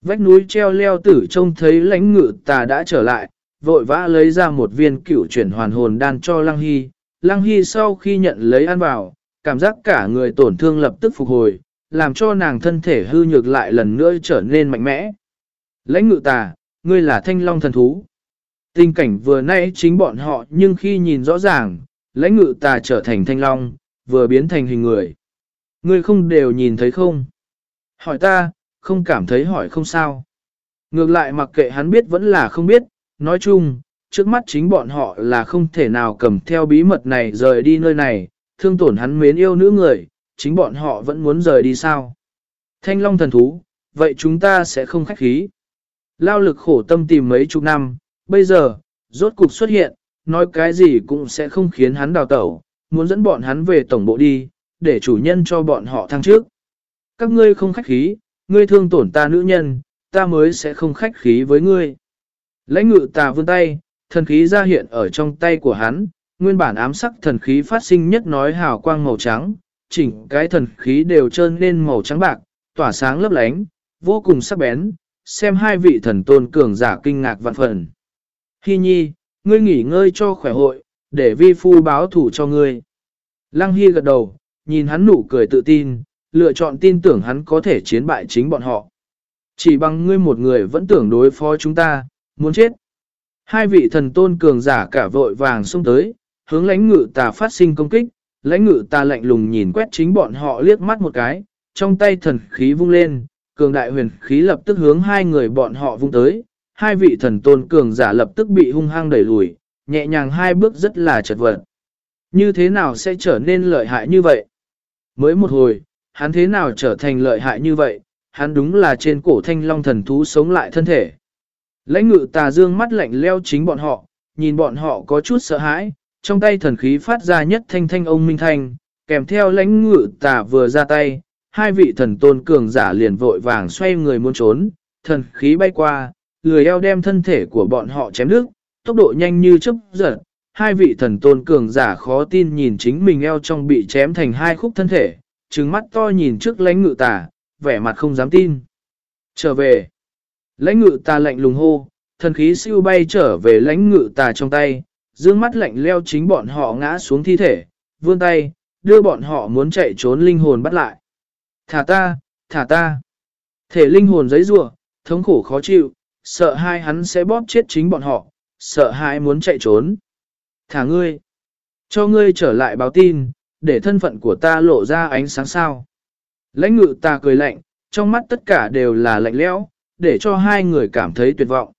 Vách núi treo leo tử trông thấy lãnh ngự tà đã trở lại, vội vã lấy ra một viên cựu chuyển hoàn hồn đan cho Lăng Hy. Lăng Hy sau khi nhận lấy ăn vào, cảm giác cả người tổn thương lập tức phục hồi, làm cho nàng thân thể hư nhược lại lần nữa trở nên mạnh mẽ. Lãnh ngự tà, ngươi là thanh long thần thú. Tình cảnh vừa nay chính bọn họ nhưng khi nhìn rõ ràng, lãnh ngự tà trở thành thanh long, vừa biến thành hình người. Ngươi không đều nhìn thấy không? Hỏi ta, không cảm thấy hỏi không sao. Ngược lại mặc kệ hắn biết vẫn là không biết, nói chung, trước mắt chính bọn họ là không thể nào cầm theo bí mật này rời đi nơi này, thương tổn hắn mến yêu nữ người, chính bọn họ vẫn muốn rời đi sao. Thanh long thần thú, vậy chúng ta sẽ không khách khí. Lao lực khổ tâm tìm mấy chục năm, bây giờ, rốt cục xuất hiện, nói cái gì cũng sẽ không khiến hắn đào tẩu, muốn dẫn bọn hắn về tổng bộ đi, để chủ nhân cho bọn họ thăng trước. Các ngươi không khách khí, ngươi thương tổn ta nữ nhân, ta mới sẽ không khách khí với ngươi. Lãnh ngự tà vươn tay, thần khí ra hiện ở trong tay của hắn, nguyên bản ám sắc thần khí phát sinh nhất nói hào quang màu trắng, chỉnh cái thần khí đều trơn lên màu trắng bạc, tỏa sáng lấp lánh, vô cùng sắc bén, xem hai vị thần tôn cường giả kinh ngạc vạn phần. Hi nhi, ngươi nghỉ ngơi cho khỏe hội, để vi phu báo thủ cho ngươi. Lăng Hy gật đầu, nhìn hắn nụ cười tự tin, lựa chọn tin tưởng hắn có thể chiến bại chính bọn họ. Chỉ bằng ngươi một người vẫn tưởng đối phó chúng ta, muốn chết. Hai vị thần tôn cường giả cả vội vàng xông tới, hướng lãnh ngự tà phát sinh công kích, lãnh ngự tà lạnh lùng nhìn quét chính bọn họ liếc mắt một cái, trong tay thần khí vung lên, cường đại huyền khí lập tức hướng hai người bọn họ vung tới, hai vị thần tôn cường giả lập tức bị hung hăng đẩy lùi, nhẹ nhàng hai bước rất là chật vật. Như thế nào sẽ trở nên lợi hại như vậy? Mới một hồi, hắn thế nào trở thành lợi hại như vậy? Hắn đúng là trên cổ thanh long thần thú sống lại thân thể. Lãnh ngự tà dương mắt lạnh leo chính bọn họ, nhìn bọn họ có chút sợ hãi, trong tay thần khí phát ra nhất thanh thanh ông minh thanh, kèm theo lãnh ngự tà vừa ra tay, hai vị thần tôn cường giả liền vội vàng xoay người muốn trốn, thần khí bay qua, lười eo đem thân thể của bọn họ chém đứt, tốc độ nhanh như chớp giật, hai vị thần tôn cường giả khó tin nhìn chính mình eo trong bị chém thành hai khúc thân thể, trừng mắt to nhìn trước lãnh ngự tà, vẻ mặt không dám tin. Trở về, lãnh ngự tà lạnh lùng hô, thần khí siêu bay trở về lãnh ngự tà trong tay, dương mắt lạnh leo chính bọn họ ngã xuống thi thể, vươn tay, đưa bọn họ muốn chạy trốn linh hồn bắt lại. Thả ta, thả ta. Thể linh hồn giấy rủa thống khổ khó chịu, sợ hai hắn sẽ bóp chết chính bọn họ, sợ hai muốn chạy trốn. Thả ngươi, cho ngươi trở lại báo tin, để thân phận của ta lộ ra ánh sáng sao. Lãnh ngự ta cười lạnh, trong mắt tất cả đều là lạnh lẽo, để cho hai người cảm thấy tuyệt vọng.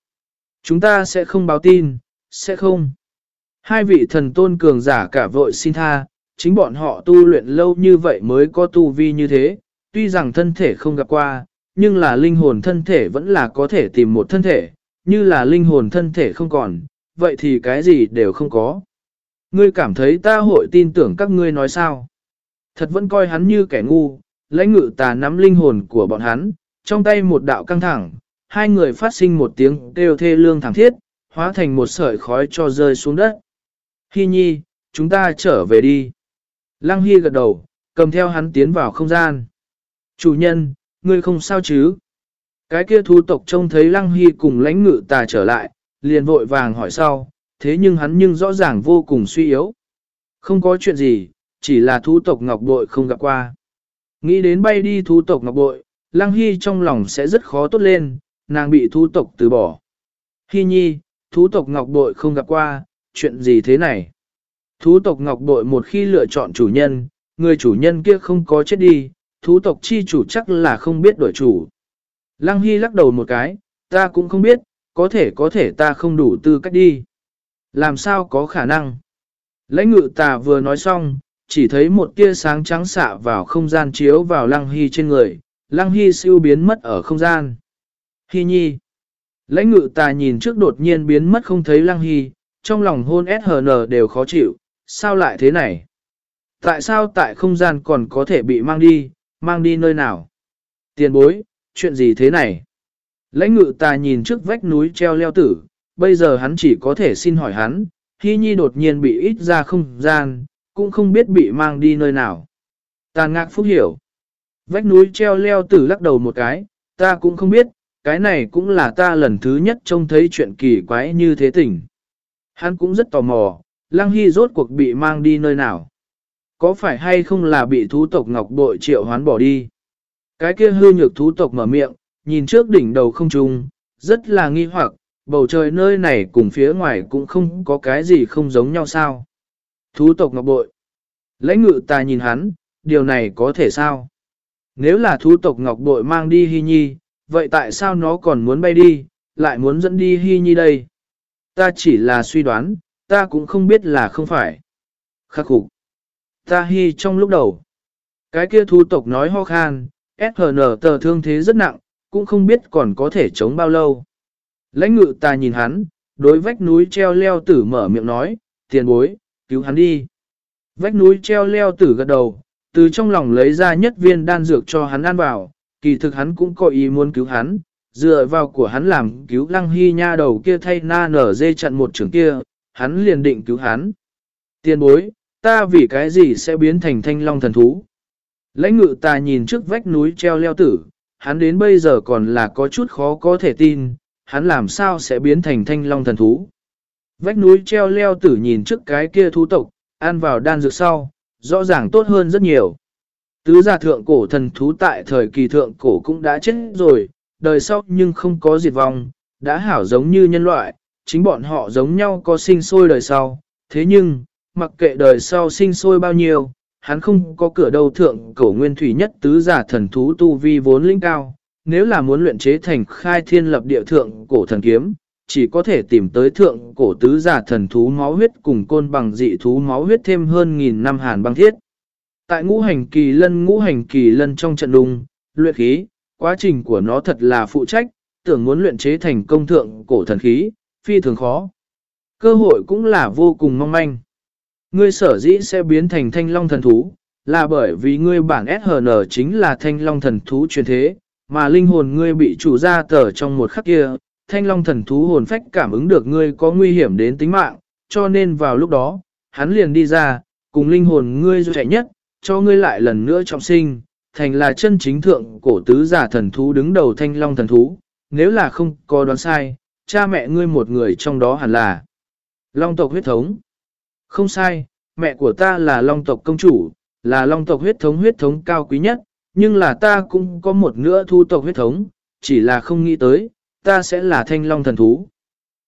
Chúng ta sẽ không báo tin, sẽ không. Hai vị thần tôn cường giả cả vội xin tha, chính bọn họ tu luyện lâu như vậy mới có tu vi như thế, tuy rằng thân thể không gặp qua, nhưng là linh hồn thân thể vẫn là có thể tìm một thân thể, như là linh hồn thân thể không còn, vậy thì cái gì đều không có. Ngươi cảm thấy ta hội tin tưởng các ngươi nói sao? Thật vẫn coi hắn như kẻ ngu, lãnh ngự tà nắm linh hồn của bọn hắn, trong tay một đạo căng thẳng, hai người phát sinh một tiếng kêu thê lương thẳng thiết, hóa thành một sợi khói cho rơi xuống đất. Hi nhi, chúng ta trở về đi. Lăng Hy gật đầu, cầm theo hắn tiến vào không gian. Chủ nhân, ngươi không sao chứ? Cái kia thú tộc trông thấy Lăng Hy cùng lãnh ngự tà trở lại, liền vội vàng hỏi sau, thế nhưng hắn nhưng rõ ràng vô cùng suy yếu. Không có chuyện gì, chỉ là thú tộc ngọc bội không gặp qua. Nghĩ đến bay đi thú tộc ngọc bội, Lăng Hy trong lòng sẽ rất khó tốt lên, nàng bị thú tộc từ bỏ. Hy nhi, thú tộc ngọc bội không gặp qua, chuyện gì thế này? Thú tộc ngọc bội một khi lựa chọn chủ nhân, người chủ nhân kia không có chết đi, thú tộc chi chủ chắc là không biết đổi chủ. Lăng Hy lắc đầu một cái, ta cũng không biết, có thể có thể ta không đủ tư cách đi. Làm sao có khả năng? Lãnh ngự tà vừa nói xong, chỉ thấy một tia sáng trắng xạ vào không gian chiếu vào Lăng Hy trên người, Lăng Hy siêu biến mất ở không gian. Hy nhi. Lãnh ngự tà nhìn trước đột nhiên biến mất không thấy Lăng Hy, trong lòng hôn SHN đều khó chịu, sao lại thế này? Tại sao tại không gian còn có thể bị mang đi, mang đi nơi nào? Tiền bối, chuyện gì thế này? Lãnh ngự ta nhìn trước vách núi treo leo tử, bây giờ hắn chỉ có thể xin hỏi hắn, Hy Nhi đột nhiên bị ít ra không gian, cũng không biết bị mang đi nơi nào. Tàn ngạc phúc hiểu. Vách núi treo leo tử lắc đầu một cái, ta cũng không biết, cái này cũng là ta lần thứ nhất trông thấy chuyện kỳ quái như thế tình. Hắn cũng rất tò mò, Lăng Hy rốt cuộc bị mang đi nơi nào. Có phải hay không là bị thú tộc ngọc bội triệu hoán bỏ đi? Cái kia hư nhược thú tộc mở miệng, nhìn trước đỉnh đầu không trung, rất là nghi hoặc, bầu trời nơi này cùng phía ngoài cũng không có cái gì không giống nhau sao. Thú tộc ngọc bội. Lãnh ngự ta nhìn hắn, điều này có thể sao? Nếu là thú tộc ngọc bội mang đi hy nhi, vậy tại sao nó còn muốn bay đi, lại muốn dẫn đi hy nhi đây? Ta chỉ là suy đoán, ta cũng không biết là không phải. Khắc phục. Ta hy trong lúc đầu. Cái kia thú tộc nói ho khan, SHN tờ thương thế rất nặng, cũng không biết còn có thể chống bao lâu. Lãnh ngự ta nhìn hắn, đối vách núi treo leo tử mở miệng nói, tiền bối, cứu hắn đi. Vách núi treo leo tử gật đầu, từ trong lòng lấy ra nhất viên đan dược cho hắn ăn vào, kỳ thực hắn cũng có ý muốn cứu hắn, dựa vào của hắn làm cứu lăng hy nha đầu kia thay na nở dê chặn một trường kia, hắn liền định cứu hắn. Tiền bối, ta vì cái gì sẽ biến thành thanh long thần thú? Lãnh ngự ta nhìn trước vách núi treo leo tử, hắn đến bây giờ còn là có chút khó có thể tin, hắn làm sao sẽ biến thành thanh long thần thú. Vách núi treo leo tử nhìn trước cái kia thú tộc, ăn vào đan dược sau, rõ ràng tốt hơn rất nhiều. Tứ giả thượng cổ thần thú tại thời kỳ thượng cổ cũng đã chết rồi, đời sau nhưng không có diệt vong, đã hảo giống như nhân loại, chính bọn họ giống nhau có sinh sôi đời sau. Thế nhưng, mặc kệ đời sau sinh sôi bao nhiêu, hắn không có cửa đầu thượng cổ nguyên thủy nhất tứ giả thần thú tu vi vốn linh cao. Nếu là muốn luyện chế thành khai thiên lập địa thượng cổ thần kiếm, chỉ có thể tìm tới thượng cổ tứ giả thần thú máu huyết cùng côn bằng dị thú máu huyết thêm hơn nghìn năm hàn băng thiết. Tại ngũ hành kỳ lân ngũ hành kỳ lân trong trận đung, luyện khí, quá trình của nó thật là phụ trách, tưởng muốn luyện chế thành công thượng cổ thần khí, phi thường khó. Cơ hội cũng là vô cùng mong manh. Ngươi sở dĩ sẽ biến thành thanh long thần thú, là bởi vì ngươi bản SHN chính là thanh long thần thú truyền thế, mà linh hồn ngươi bị chủ ra tờ trong một khắc kia, thanh long thần thú hồn phách cảm ứng được ngươi có nguy hiểm đến tính mạng, cho nên vào lúc đó, hắn liền đi ra, cùng linh hồn ngươi chạy nhất, cho ngươi lại lần nữa trọng sinh, thành là chân chính thượng cổ tứ giả thần thú đứng đầu thanh long thần thú, nếu là không có đoán sai, cha mẹ ngươi một người trong đó hẳn là long tộc huyết thống. Không sai, mẹ của ta là long tộc công chủ, là long tộc huyết thống huyết thống cao quý nhất, nhưng là ta cũng có một nữa thu tộc huyết thống, chỉ là không nghĩ tới, ta sẽ là thanh long thần thú.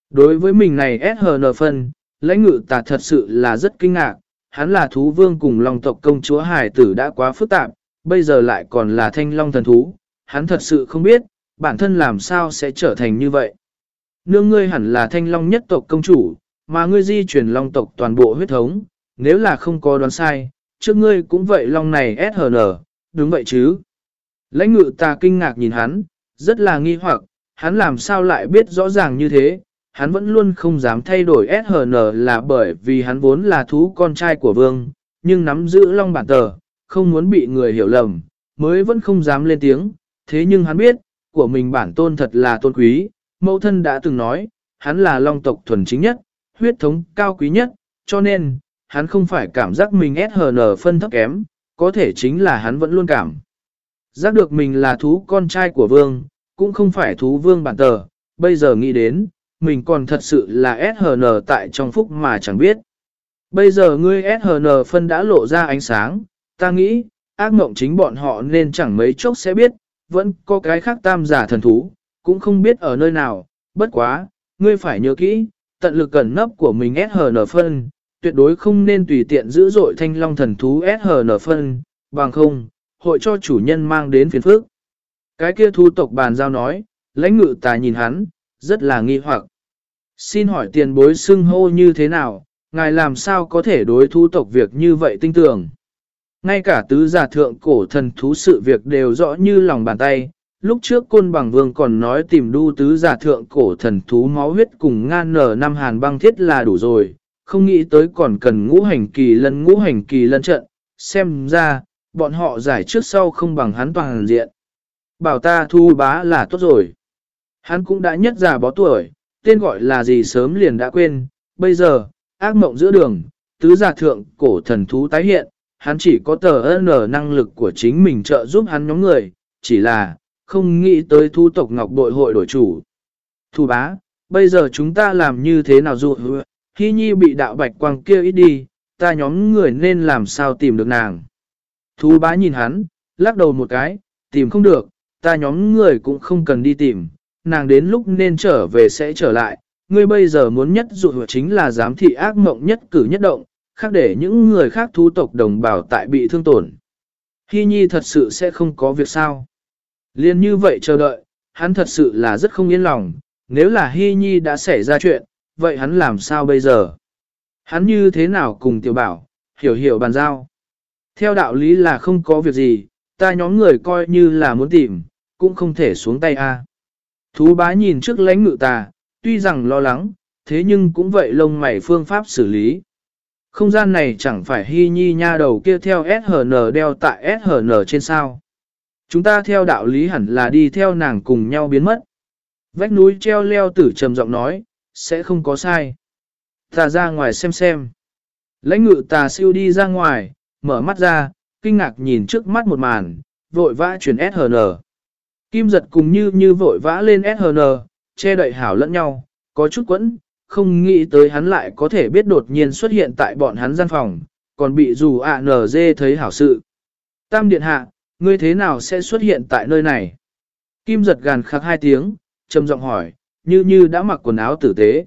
Đối với mình này SHN phân, lãnh ngự ta thật sự là rất kinh ngạc, hắn là thú vương cùng long tộc công chúa hải tử đã quá phức tạp, bây giờ lại còn là thanh long thần thú, hắn thật sự không biết, bản thân làm sao sẽ trở thành như vậy. Nương ngươi hẳn là thanh long nhất tộc công chủ, mà ngươi di chuyển long tộc toàn bộ huyết thống, nếu là không có đoán sai, trước ngươi cũng vậy long này SHN, đúng vậy chứ. Lãnh ngự ta kinh ngạc nhìn hắn, rất là nghi hoặc, hắn làm sao lại biết rõ ràng như thế, hắn vẫn luôn không dám thay đổi SHN là bởi vì hắn vốn là thú con trai của vương, nhưng nắm giữ long bản tờ, không muốn bị người hiểu lầm, mới vẫn không dám lên tiếng, thế nhưng hắn biết, của mình bản tôn thật là tôn quý, mẫu thân đã từng nói, hắn là long tộc thuần chính nhất, huyết thống cao quý nhất, cho nên, hắn không phải cảm giác mình SHN phân thấp kém, có thể chính là hắn vẫn luôn cảm. Giác được mình là thú con trai của vương, cũng không phải thú vương bản tờ, bây giờ nghĩ đến, mình còn thật sự là SHN tại trong phúc mà chẳng biết. Bây giờ ngươi SHN phân đã lộ ra ánh sáng, ta nghĩ, ác mộng chính bọn họ nên chẳng mấy chốc sẽ biết, vẫn có cái khác tam giả thần thú, cũng không biết ở nơi nào, bất quá, ngươi phải nhớ kỹ, tận lực cẩn nấp của mình SHN phân, tuyệt đối không nên tùy tiện giữ dội thanh long thần thú SHN phân, bằng không, hội cho chủ nhân mang đến phiền phức. Cái kia thu tộc bàn giao nói, lãnh ngự tà nhìn hắn, rất là nghi hoặc. Xin hỏi tiền bối xưng hô như thế nào, ngài làm sao có thể đối thu tộc việc như vậy tinh tưởng. Ngay cả tứ giả thượng cổ thần thú sự việc đều rõ như lòng bàn tay, lúc trước côn bằng vương còn nói tìm đu tứ giả thượng cổ thần thú máu huyết cùng ngan nở năm hàn băng thiết là đủ rồi, không nghĩ tới còn cần ngũ hành kỳ lân ngũ hành kỳ lân trận, xem ra, bọn họ giải trước sau không bằng hắn toàn diện. Bảo ta thu bá là tốt rồi. Hắn cũng đã nhất già bó tuổi, tên gọi là gì sớm liền đã quên, bây giờ, ác mộng giữa đường, tứ giả thượng cổ thần thú tái hiện, hắn chỉ có tờ ơn năng lực của chính mình trợ giúp hắn nhóm người, chỉ là, không nghĩ tới thu tộc ngọc bội hội đổi chủ. Thu bá, bây giờ chúng ta làm như thế nào dụ Hy nhi bị đạo bạch quang kia ít đi, ta nhóm người nên làm sao tìm được nàng. Thu bá nhìn hắn, lắc đầu một cái, tìm không được, ta nhóm người cũng không cần đi tìm, nàng đến lúc nên trở về sẽ trở lại. Ngươi bây giờ muốn nhất dụ chính là giám thị ác mộng nhất cử nhất động, khác để những người khác thu tộc đồng bào tại bị thương tổn. Hy nhi thật sự sẽ không có việc sao. Liên như vậy chờ đợi, hắn thật sự là rất không yên lòng, nếu là Hy nhi đã xảy ra chuyện, vậy hắn làm sao bây giờ? Hắn như thế nào cùng tiểu bảo, hiểu hiểu bàn giao. Theo đạo lý là không có việc gì, ta nhóm người coi như là muốn tìm, cũng không thể xuống tay a. Thú bá nhìn trước lãnh ngự tà, tuy rằng lo lắng, thế nhưng cũng vậy lông mày phương pháp xử lý. Không gian này chẳng phải hy nhi nha đầu kia theo SHN đeo tại SHN trên sao. Chúng ta theo đạo lý hẳn là đi theo nàng cùng nhau biến mất. Vách núi treo leo tử trầm giọng nói, sẽ không có sai. Ta ra ngoài xem xem. Lãnh ngự tà siêu đi ra ngoài, mở mắt ra, kinh ngạc nhìn trước mắt một màn, vội vã chuyển SHN. Kim giật cùng như như vội vã lên SHN, che đậy hảo lẫn nhau, có chút quẫn, không nghĩ tới hắn lại có thể biết đột nhiên xuất hiện tại bọn hắn gian phòng, còn bị dù ANZ thấy hảo sự. Tam điện hạ, ngươi thế nào sẽ xuất hiện tại nơi này? Kim giật gàn khắc hai tiếng, trầm giọng hỏi, như như đã mặc quần áo tử tế.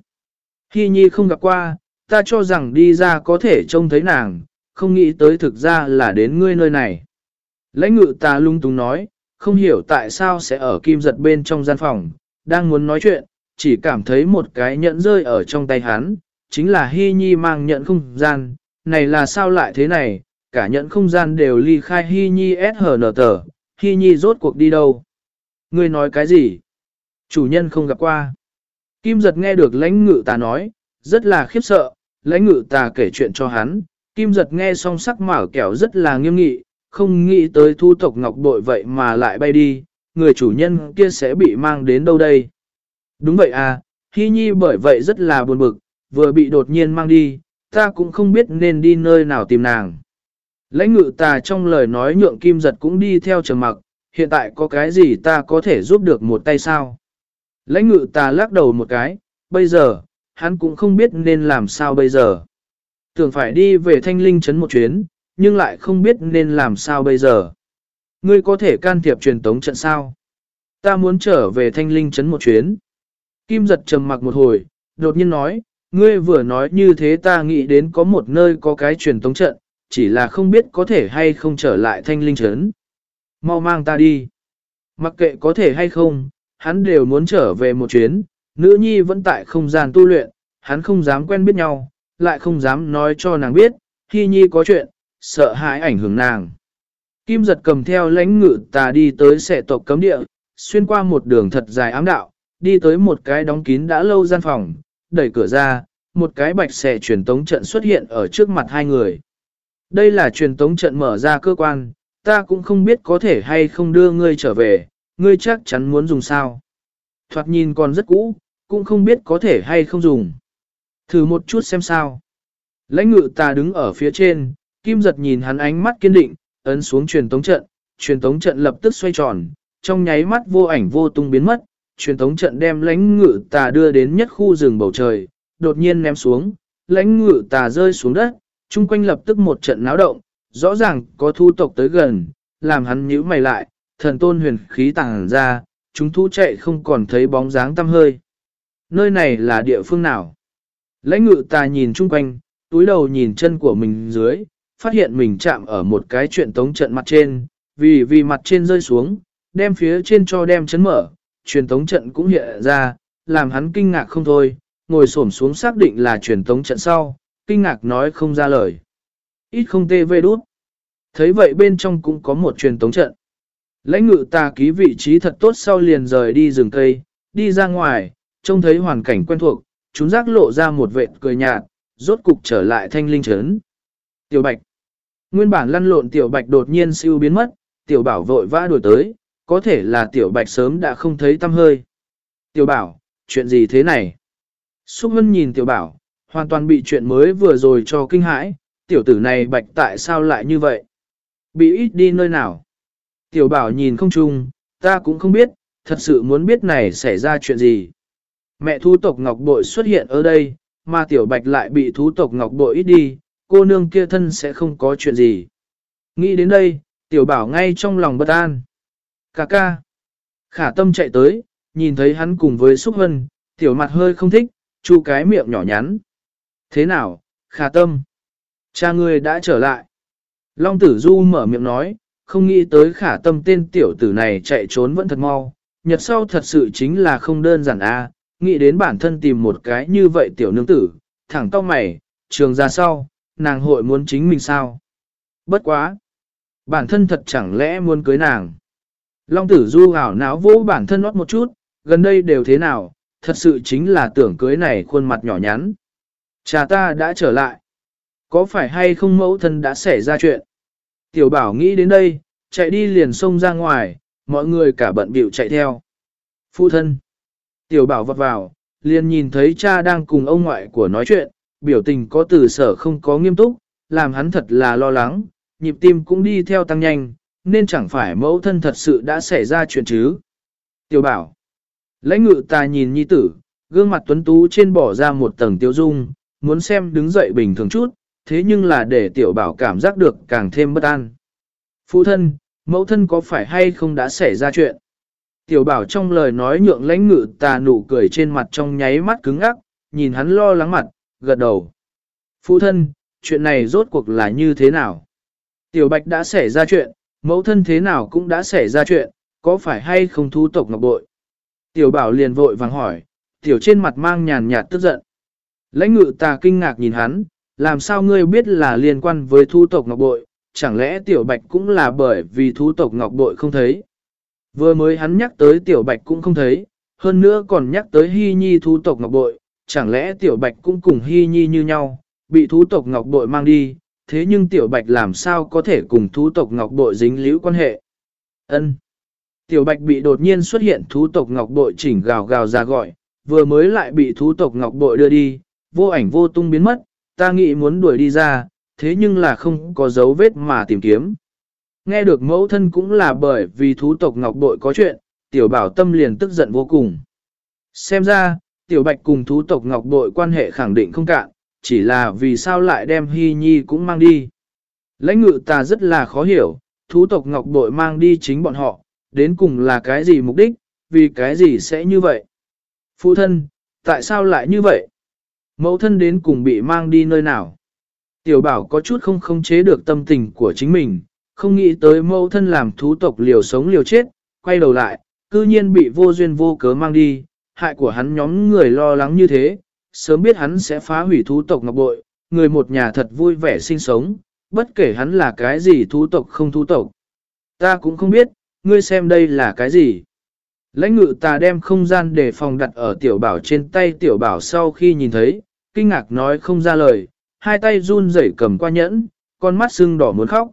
Hi nhi không gặp qua, ta cho rằng đi ra có thể trông thấy nàng, không nghĩ tới thực ra là đến ngươi nơi này. Lãnh ngự ta lung tung nói, không hiểu tại sao sẽ ở kim giật bên trong gian phòng, đang muốn nói chuyện, chỉ cảm thấy một cái nhẫn rơi ở trong tay hắn, chính là Hy Nhi mang nhẫn không gian, này là sao lại thế này, cả nhẫn không gian đều ly khai Hy Nhi SHN tờ, Hy Nhi rốt cuộc đi đâu? Ngươi nói cái gì? Chủ nhân không gặp qua. Kim giật nghe được lãnh ngự ta nói, rất là khiếp sợ, lãnh ngự ta kể chuyện cho hắn, Kim giật nghe xong sắc mảo kẻo rất là nghiêm nghị, không nghĩ tới thu tộc ngọc bội vậy mà lại bay đi, người chủ nhân kia sẽ bị mang đến đâu đây? Đúng vậy à, Hy Nhi bởi vậy rất là buồn bực, vừa bị đột nhiên mang đi, ta cũng không biết nên đi nơi nào tìm nàng. Lãnh ngự tà trong lời nói nhượng kim giật cũng đi theo trầm mặc, hiện tại có cái gì ta có thể giúp được một tay sao? Lãnh ngự tà lắc đầu một cái, bây giờ, hắn cũng không biết nên làm sao bây giờ. Tưởng phải đi về thanh linh trấn một chuyến, nhưng lại không biết nên làm sao bây giờ. Ngươi có thể can thiệp truyền tống trận sao? Ta muốn trở về thanh linh trấn một chuyến. Kim giật trầm mặc một hồi, đột nhiên nói, ngươi vừa nói như thế ta nghĩ đến có một nơi có cái truyền tống trận, chỉ là không biết có thể hay không trở lại thanh linh trấn. Mau mang ta đi. Mặc kệ có thể hay không, hắn đều muốn trở về một chuyến, nữ nhi vẫn tại không gian tu luyện, hắn không dám quen biết nhau, lại không dám nói cho nàng biết, khi nhi có chuyện, sợ hãi ảnh hưởng nàng. Kim giật cầm theo lãnh ngự tà đi tới sệ tộc cấm địa, xuyên qua một đường thật dài ám đạo, đi tới một cái đóng kín đã lâu gian phòng, đẩy cửa ra, một cái bạch xẻ truyền tống trận xuất hiện ở trước mặt hai người. Đây là truyền tống trận mở ra cơ quan, ta cũng không biết có thể hay không đưa ngươi trở về, ngươi chắc chắn muốn dùng sao. Thoạt nhìn còn rất cũ, cũng không biết có thể hay không dùng. Thử một chút xem sao. Lãnh ngự ta đứng ở phía trên, kim giật nhìn hắn ánh mắt kiên định, ấn xuống truyền tống trận, truyền tống trận lập tức xoay tròn, trong nháy mắt vô ảnh vô tung biến mất, truyền tống trận đem lãnh ngự tà đưa đến nhất khu rừng bầu trời, đột nhiên ném xuống, lãnh ngự tà rơi xuống đất, chung quanh lập tức một trận náo động, rõ ràng có thu tộc tới gần, làm hắn nhíu mày lại, thần tôn huyền khí tàng ra, chúng thu chạy không còn thấy bóng dáng tăm hơi. Nơi này là địa phương nào? Lãnh ngự ta nhìn chung quanh, túi đầu nhìn chân của mình dưới, phát hiện mình chạm ở một cái chuyện tống trận mặt trên, vì vì mặt trên rơi xuống, đem phía trên cho đem chấn mở, truyền tống trận cũng hiện ra, làm hắn kinh ngạc không thôi, ngồi xổm xuống xác định là truyền tống trận sau, kinh ngạc nói không ra lời. Ít không tê vê đút. Thấy vậy bên trong cũng có một truyền tống trận. Lãnh ngự ta ký vị trí thật tốt sau liền rời đi rừng cây, đi ra ngoài, trông thấy hoàn cảnh quen thuộc, chúng giác lộ ra một vệt cười nhạt, rốt cục trở lại thanh linh trấn. Tiểu Bạch Nguyên bản lăn lộn Tiểu Bạch đột nhiên siêu biến mất, Tiểu Bảo vội vã đuổi tới, có thể là tiểu bạch sớm đã không thấy tâm hơi. Tiểu bảo, chuyện gì thế này? Xúc Hân nhìn tiểu bảo, hoàn toàn bị chuyện mới vừa rồi cho kinh hãi, tiểu tử này bạch tại sao lại như vậy? Bị ít đi nơi nào? Tiểu bảo nhìn không chung, ta cũng không biết, thật sự muốn biết này xảy ra chuyện gì. Mẹ thú tộc Ngọc Bội xuất hiện ở đây, mà tiểu bạch lại bị thú tộc Ngọc Bội ít đi, cô nương kia thân sẽ không có chuyện gì. Nghĩ đến đây, tiểu bảo ngay trong lòng bất an. Cà ca. Khả tâm chạy tới, nhìn thấy hắn cùng với Xúc Hân, tiểu mặt hơi không thích, chu cái miệng nhỏ nhắn. Thế nào, khả tâm? Cha ngươi đã trở lại. Long tử du mở miệng nói, không nghĩ tới khả tâm tên tiểu tử này chạy trốn vẫn thật mau. Nhật sau thật sự chính là không đơn giản a nghĩ đến bản thân tìm một cái như vậy tiểu nương tử, thẳng tóc mày, trường ra sau, nàng hội muốn chính mình sao? Bất quá! Bản thân thật chẳng lẽ muốn cưới nàng? Long tử du ảo não vỗ bản thân nót một chút, gần đây đều thế nào, thật sự chính là tưởng cưới này khuôn mặt nhỏ nhắn. Cha ta đã trở lại. Có phải hay không mẫu thân đã xảy ra chuyện? Tiểu bảo nghĩ đến đây, chạy đi liền xông ra ngoài, mọi người cả bận bịu chạy theo. Phụ thân. Tiểu bảo vọt vào, liền nhìn thấy cha đang cùng ông ngoại của nói chuyện, biểu tình có từ sở không có nghiêm túc, làm hắn thật là lo lắng, nhịp tim cũng đi theo tăng nhanh, nên chẳng phải mẫu thân thật sự đã xảy ra chuyện chứ. Tiểu bảo. Lãnh ngự ta nhìn nhi tử, gương mặt tuấn tú trên bỏ ra một tầng tiêu dung, muốn xem đứng dậy bình thường chút, thế nhưng là để tiểu bảo cảm giác được càng thêm bất an. Phụ thân, mẫu thân có phải hay không đã xảy ra chuyện? Tiểu bảo trong lời nói nhượng lãnh ngự tà nụ cười trên mặt trong nháy mắt cứng ắc, nhìn hắn lo lắng mặt, gật đầu. Phụ thân, chuyện này rốt cuộc là như thế nào? Tiểu bạch đã xảy ra chuyện, mẫu thân thế nào cũng đã xảy ra chuyện, có phải hay không thu tộc ngọc bội? Tiểu bảo liền vội vàng hỏi, tiểu trên mặt mang nhàn nhạt tức giận. Lãnh ngự ta kinh ngạc nhìn hắn, làm sao ngươi biết là liên quan với thu tộc ngọc bội, chẳng lẽ tiểu bạch cũng là bởi vì thu tộc ngọc bội không thấy? Vừa mới hắn nhắc tới tiểu bạch cũng không thấy, hơn nữa còn nhắc tới hy nhi thu tộc ngọc bội, chẳng lẽ tiểu bạch cũng cùng hy nhi như nhau, bị thú tộc ngọc bội mang đi, thế nhưng tiểu bạch làm sao có thể cùng thú tộc ngọc bội dính líu quan hệ? Ân. Tiểu bạch bị đột nhiên xuất hiện thú tộc ngọc bội chỉnh gào gào ra gọi, vừa mới lại bị thú tộc ngọc bội đưa đi, vô ảnh vô tung biến mất, ta nghĩ muốn đuổi đi ra, thế nhưng là không có dấu vết mà tìm kiếm. Nghe được mẫu thân cũng là bởi vì thú tộc ngọc bội có chuyện, tiểu bảo tâm liền tức giận vô cùng. Xem ra, tiểu bạch cùng thú tộc ngọc bội quan hệ khẳng định không cạn, chỉ là vì sao lại đem hy nhi cũng mang đi. Lãnh ngự ta rất là khó hiểu, thú tộc ngọc bội mang đi chính bọn họ, đến cùng là cái gì mục đích, vì cái gì sẽ như vậy. Phụ thân, tại sao lại như vậy? Mẫu thân đến cùng bị mang đi nơi nào? Tiểu bảo có chút không khống chế được tâm tình của chính mình, không nghĩ tới mẫu thân làm thú tộc liều sống liều chết, quay đầu lại, cư nhiên bị vô duyên vô cớ mang đi, hại của hắn nhóm người lo lắng như thế, sớm biết hắn sẽ phá hủy thú tộc ngọc bội, người một nhà thật vui vẻ sinh sống, bất kể hắn là cái gì thú tộc không thú tộc. Ta cũng không biết, ngươi xem đây là cái gì. Lãnh ngự ta đem không gian để phòng đặt ở tiểu bảo trên tay tiểu bảo sau khi nhìn thấy, kinh ngạc nói không ra lời, hai tay run rẩy cầm qua nhẫn, con mắt sưng đỏ muốn khóc.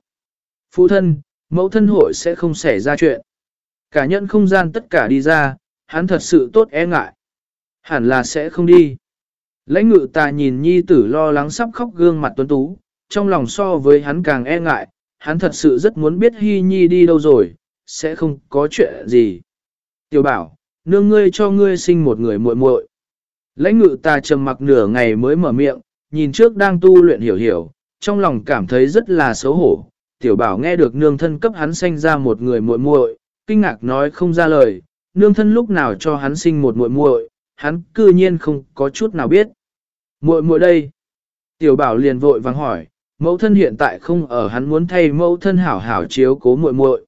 Phụ thân, mẫu thân hội sẽ không xảy ra chuyện. Cả nhẫn không gian tất cả đi ra, hắn thật sự tốt e ngại. Hẳn là sẽ không đi. Lãnh ngự ta nhìn nhi tử lo lắng sắp khóc gương mặt tuấn tú, trong lòng so với hắn càng e ngại, hắn thật sự rất muốn biết hy nhi đi đâu rồi, sẽ không có chuyện gì. Tiểu bảo, nương ngươi cho ngươi sinh một người muội muội. Lãnh ngự ta trầm mặc nửa ngày mới mở miệng, nhìn trước đang tu luyện hiểu hiểu, trong lòng cảm thấy rất là xấu hổ. Tiểu bảo nghe được nương thân cấp hắn sinh ra một người muội muội, kinh ngạc nói không ra lời, nương thân lúc nào cho hắn sinh một muội muội, hắn cư nhiên không có chút nào biết. Muội muội đây. Tiểu bảo liền vội vàng hỏi, mẫu thân hiện tại không ở hắn muốn thay mẫu thân hảo hảo chiếu cố muội muội.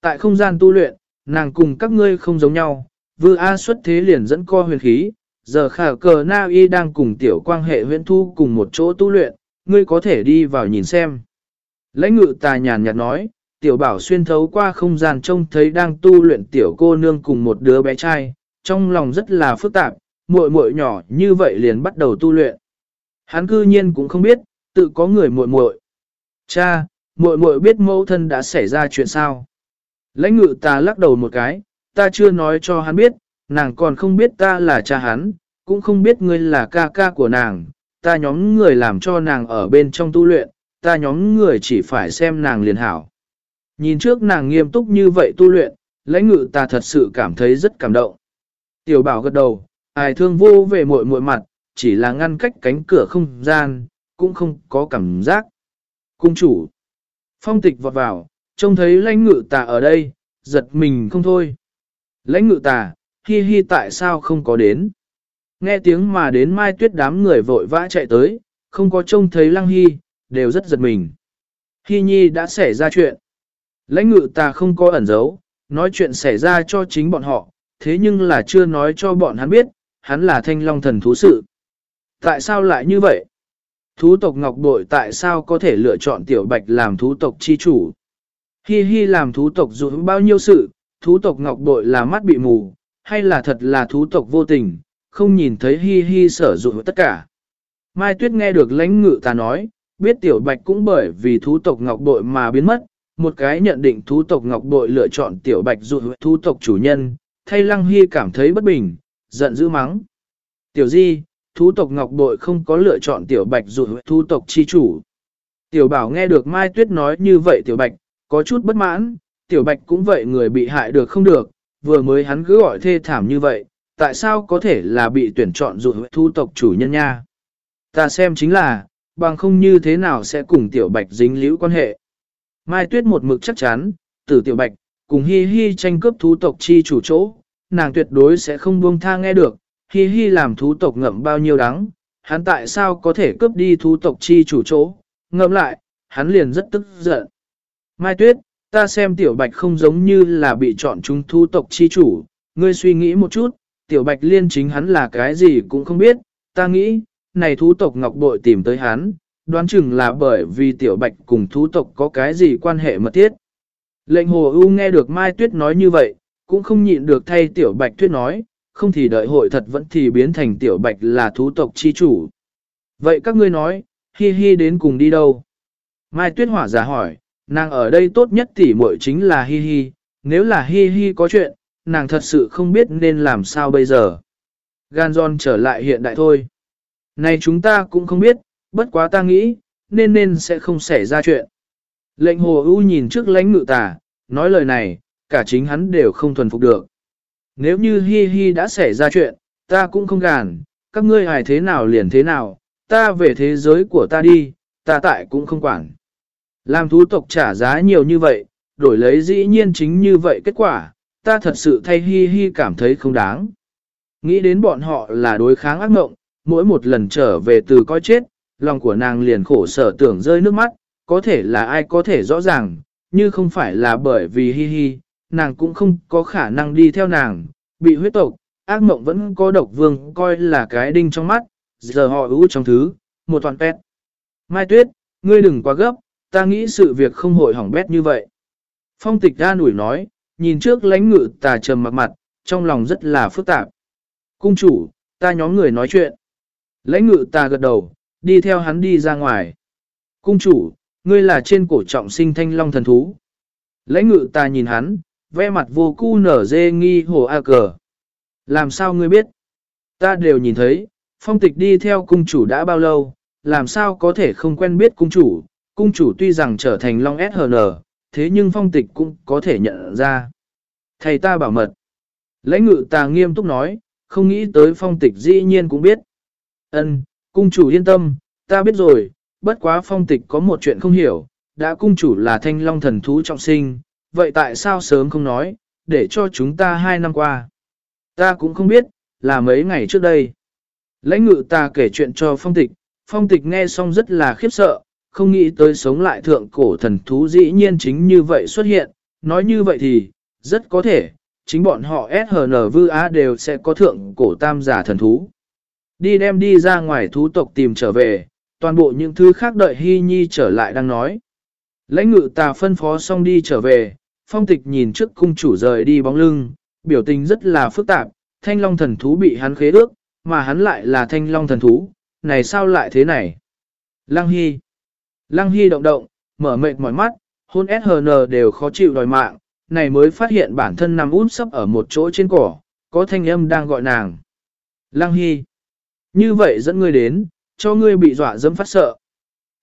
Tại không gian tu luyện, nàng cùng các ngươi không giống nhau, vừa A xuất thế liền dẫn co huyền khí, giờ khả cờ na y đang cùng tiểu quang hệ huyễn thu cùng một chỗ tu luyện, ngươi có thể đi vào nhìn xem. Lãnh ngự tà nhàn nhạt nói, tiểu bảo xuyên thấu qua không gian trông thấy đang tu luyện tiểu cô nương cùng một đứa bé trai, trong lòng rất là phức tạp, muội muội nhỏ như vậy liền bắt đầu tu luyện. Hắn cư nhiên cũng không biết, tự có người muội muội. Cha, muội muội biết mẫu thân đã xảy ra chuyện sao? Lãnh ngự ta lắc đầu một cái, ta chưa nói cho hắn biết, nàng còn không biết ta là cha hắn, cũng không biết ngươi là ca ca của nàng, ta nhóm người làm cho nàng ở bên trong tu luyện, ta nhóm người chỉ phải xem nàng liền hảo. Nhìn trước nàng nghiêm túc như vậy tu luyện, lãnh ngự ta thật sự cảm thấy rất cảm động. Tiểu bảo gật đầu, ai thương vô về muội muội mặt, chỉ là ngăn cách cánh cửa không gian, cũng không có cảm giác. Cung chủ, phong tịch vọt vào, trông thấy lãnh ngự tà ở đây, giật mình không thôi. Lãnh ngự tà, hi hi tại sao không có đến? Nghe tiếng mà đến mai tuyết đám người vội vã chạy tới, không có trông thấy lăng Hi đều rất giật mình. Hi nhi đã xảy ra chuyện. Lãnh ngự ta không có ẩn giấu, nói chuyện xảy ra cho chính bọn họ, thế nhưng là chưa nói cho bọn hắn biết, hắn là thanh long thần thú sự. Tại sao lại như vậy? Thú tộc Ngọc Bội tại sao có thể lựa chọn Tiểu Bạch làm thú tộc chi chủ? Hi hi làm thú tộc dù bao nhiêu sự, thú tộc Ngọc Bội là mắt bị mù, hay là thật là thú tộc vô tình, không nhìn thấy hi hi sở dụng tất cả. Mai Tuyết nghe được lãnh ngự ta nói, biết tiểu bạch cũng bởi vì thú tộc ngọc bội mà biến mất, một cái nhận định thú tộc ngọc bội lựa chọn tiểu bạch dụ thú tộc chủ nhân, thay lăng Hi cảm thấy bất bình, giận dữ mắng. Tiểu di, thú tộc ngọc bội không có lựa chọn tiểu bạch dụ thú tộc chi chủ. Tiểu bảo nghe được Mai Tuyết nói như vậy tiểu bạch, có chút bất mãn, tiểu bạch cũng vậy người bị hại được không được, vừa mới hắn cứ gọi thê thảm như vậy, tại sao có thể là bị tuyển chọn dụ thu tộc chủ nhân nha? Ta xem chính là, bằng không như thế nào sẽ cùng tiểu bạch dính liễu quan hệ. Mai Tuyết một mực chắc chắn, tử tiểu bạch, cùng hi hi tranh cướp thú tộc chi chủ chỗ, nàng tuyệt đối sẽ không buông tha nghe được, hi hi làm thú tộc ngậm bao nhiêu đắng, hắn tại sao có thể cướp đi thú tộc chi chủ chỗ, ngậm lại, hắn liền rất tức giận. Mai Tuyết, ta xem tiểu bạch không giống như là bị chọn chúng thú tộc chi chủ, ngươi suy nghĩ một chút, tiểu bạch liên chính hắn là cái gì cũng không biết, ta nghĩ, này thú tộc ngọc bội tìm tới hắn, đoán chừng là bởi vì tiểu bạch cùng thú tộc có cái gì quan hệ mật thiết. Lệnh hồ ưu nghe được Mai Tuyết nói như vậy, cũng không nhịn được thay tiểu bạch tuyết nói, không thì đợi hội thật vẫn thì biến thành tiểu bạch là thú tộc chi chủ. Vậy các ngươi nói, hi hi đến cùng đi đâu? Mai Tuyết hỏa giả hỏi, nàng ở đây tốt nhất tỉ muội chính là hi hi, nếu là hi hi có chuyện, nàng thật sự không biết nên làm sao bây giờ. Gan John trở lại hiện đại thôi. Này chúng ta cũng không biết, bất quá ta nghĩ, nên nên sẽ không xảy ra chuyện. Lệnh hồ ưu nhìn trước lãnh ngự tả nói lời này, cả chính hắn đều không thuần phục được. Nếu như hi hi đã xảy ra chuyện, ta cũng không gàn, các ngươi hài thế nào liền thế nào, ta về thế giới của ta đi, ta tại cũng không quản. Làm thú tộc trả giá nhiều như vậy, đổi lấy dĩ nhiên chính như vậy kết quả, ta thật sự thay hi hi cảm thấy không đáng. Nghĩ đến bọn họ là đối kháng ác mộng, mỗi một lần trở về từ coi chết, lòng của nàng liền khổ sở tưởng rơi nước mắt, có thể là ai có thể rõ ràng, như không phải là bởi vì hi hi, nàng cũng không có khả năng đi theo nàng, bị huyết tộc, ác mộng vẫn có độc vương coi là cái đinh trong mắt, giờ họ ưu trong thứ, một toàn pet. Mai Tuyết, ngươi đừng quá gấp, ta nghĩ sự việc không hội hỏng bét như vậy. Phong tịch ra nủi nói, nhìn trước lãnh ngự tà trầm mặt mặt, trong lòng rất là phức tạp. Cung chủ, ta nhóm người nói chuyện. Lãnh ngự tà gật đầu, đi theo hắn đi ra ngoài. Cung chủ, ngươi là trên cổ trọng sinh thanh long thần thú. Lãnh ngự tà nhìn hắn, ve mặt vô cu nở dê nghi hồ a cờ. Làm sao ngươi biết? Ta đều nhìn thấy, phong tịch đi theo cung chủ đã bao lâu, làm sao có thể không quen biết cung chủ. Cung chủ tuy rằng trở thành long SHN, thế nhưng phong tịch cũng có thể nhận ra. Thầy ta bảo mật. Lãnh ngự ta nghiêm túc nói, không nghĩ tới phong tịch dĩ nhiên cũng biết. Ân, cung chủ yên tâm, ta biết rồi, bất quá phong tịch có một chuyện không hiểu, đã cung chủ là thanh long thần thú trọng sinh, vậy tại sao sớm không nói, để cho chúng ta hai năm qua. Ta cũng không biết, là mấy ngày trước đây. Lãnh ngự ta kể chuyện cho phong tịch, phong tịch nghe xong rất là khiếp sợ, không nghĩ tới sống lại thượng cổ thần thú dĩ nhiên chính như vậy xuất hiện, nói như vậy thì, rất có thể, chính bọn họ SHN Vư Á đều sẽ có thượng cổ tam giả thần thú. Đi đem đi ra ngoài thú tộc tìm trở về, toàn bộ những thứ khác đợi Hy Nhi trở lại đang nói. Lãnh ngự tà phân phó xong đi trở về, phong tịch nhìn trước cung chủ rời đi bóng lưng, biểu tình rất là phức tạp, thanh long thần thú bị hắn khế ước, mà hắn lại là thanh long thần thú, này sao lại thế này? Lăng Hy Lăng Hy động động, mở mệt mỏi mắt, hôn SHN đều khó chịu đòi mạng, này mới phát hiện bản thân nằm út sấp ở một chỗ trên cỏ, có thanh âm đang gọi nàng. Lăng Hy Như vậy dẫn ngươi đến, cho ngươi bị dọa dẫm phát sợ.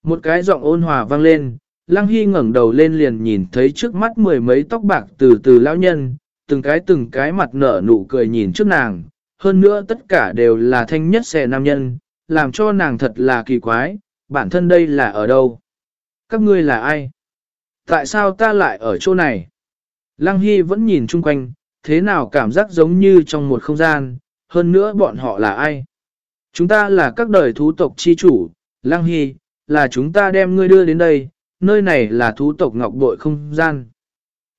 Một cái giọng ôn hòa vang lên, Lăng Hy ngẩng đầu lên liền nhìn thấy trước mắt mười mấy tóc bạc từ từ lão nhân, từng cái từng cái mặt nở nụ cười nhìn trước nàng, hơn nữa tất cả đều là thanh nhất xẻ nam nhân, làm cho nàng thật là kỳ quái, bản thân đây là ở đâu? Các ngươi là ai? Tại sao ta lại ở chỗ này? Lăng Hy vẫn nhìn chung quanh, thế nào cảm giác giống như trong một không gian, hơn nữa bọn họ là ai? Chúng ta là các đời thú tộc chi chủ, Lăng Hy, là chúng ta đem ngươi đưa đến đây, nơi này là thú tộc ngọc bội không gian.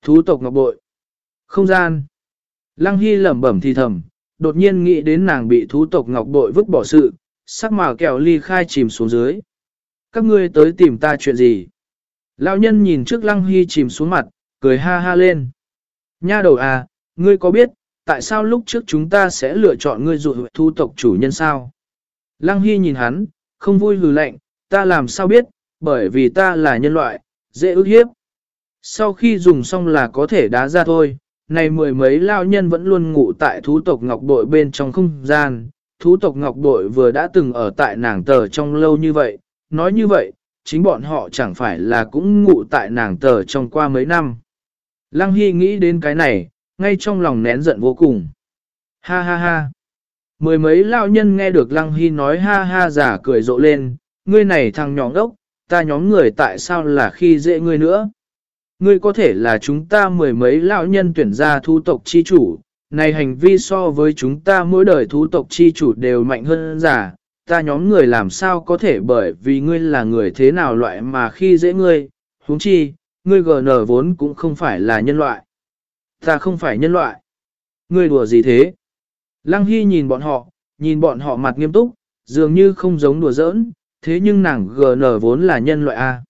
Thú tộc ngọc bội. Không gian. Lăng Hy lẩm bẩm thì thầm, đột nhiên nghĩ đến nàng bị thú tộc ngọc bội vứt bỏ sự, sắc mà kẹo ly khai chìm xuống dưới. Các ngươi tới tìm ta chuyện gì? Lão nhân nhìn trước Lăng Hy chìm xuống mặt, cười ha ha lên. Nha đầu à, ngươi có biết, tại sao lúc trước chúng ta sẽ lựa chọn ngươi dụ thu tộc chủ nhân sao? Lăng Hy nhìn hắn, không vui hừ lạnh, ta làm sao biết, bởi vì ta là nhân loại, dễ ức hiếp. Sau khi dùng xong là có thể đá ra thôi, này mười mấy lao nhân vẫn luôn ngủ tại thú tộc ngọc bội bên trong không gian. Thú tộc ngọc bội vừa đã từng ở tại nàng tờ trong lâu như vậy, nói như vậy, chính bọn họ chẳng phải là cũng ngủ tại nàng tờ trong qua mấy năm. Lăng Hy nghĩ đến cái này, ngay trong lòng nén giận vô cùng. Ha ha ha. Mười mấy lao nhân nghe được Lăng Hy nói ha ha giả cười rộ lên, ngươi này thằng nhỏ ngốc, ta nhóm người tại sao là khi dễ ngươi nữa. Ngươi có thể là chúng ta mười mấy lão nhân tuyển ra thu tộc chi chủ, này hành vi so với chúng ta mỗi đời thu tộc chi chủ đều mạnh hơn giả, ta nhóm người làm sao có thể bởi vì ngươi là người thế nào loại mà khi dễ ngươi, huống chi, ngươi GN vốn cũng không phải là nhân loại. Ta không phải nhân loại. Ngươi đùa gì thế? Lăng Hy nhìn bọn họ, nhìn bọn họ mặt nghiêm túc, dường như không giống đùa giỡn, thế nhưng nàng GN vốn là nhân loại A.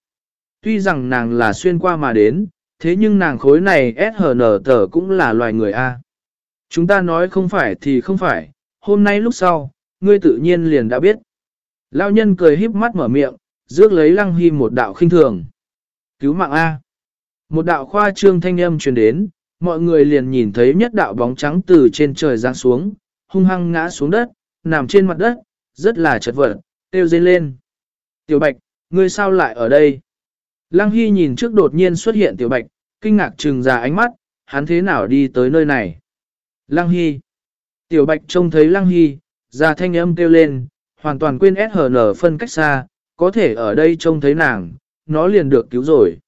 Tuy rằng nàng là xuyên qua mà đến, thế nhưng nàng khối này SHN tờ cũng là loài người A. Chúng ta nói không phải thì không phải, hôm nay lúc sau, ngươi tự nhiên liền đã biết. Lao nhân cười híp mắt mở miệng, rước lấy lăng hy một đạo khinh thường. Cứu mạng A. Một đạo khoa trương thanh âm truyền đến, mọi người liền nhìn thấy nhất đạo bóng trắng từ trên trời giáng xuống, hung hăng ngã xuống đất, nằm trên mặt đất, rất là chật vật, tiêu dây lên. Tiểu Bạch, ngươi sao lại ở đây? Lăng Hy nhìn trước đột nhiên xuất hiện Tiểu Bạch, kinh ngạc trừng ra ánh mắt, hắn thế nào đi tới nơi này? Lăng Hy. Tiểu Bạch trông thấy Lăng Hy, Già thanh âm kêu lên, hoàn toàn quên SHN phân cách xa, có thể ở đây trông thấy nàng, nó liền được cứu rồi.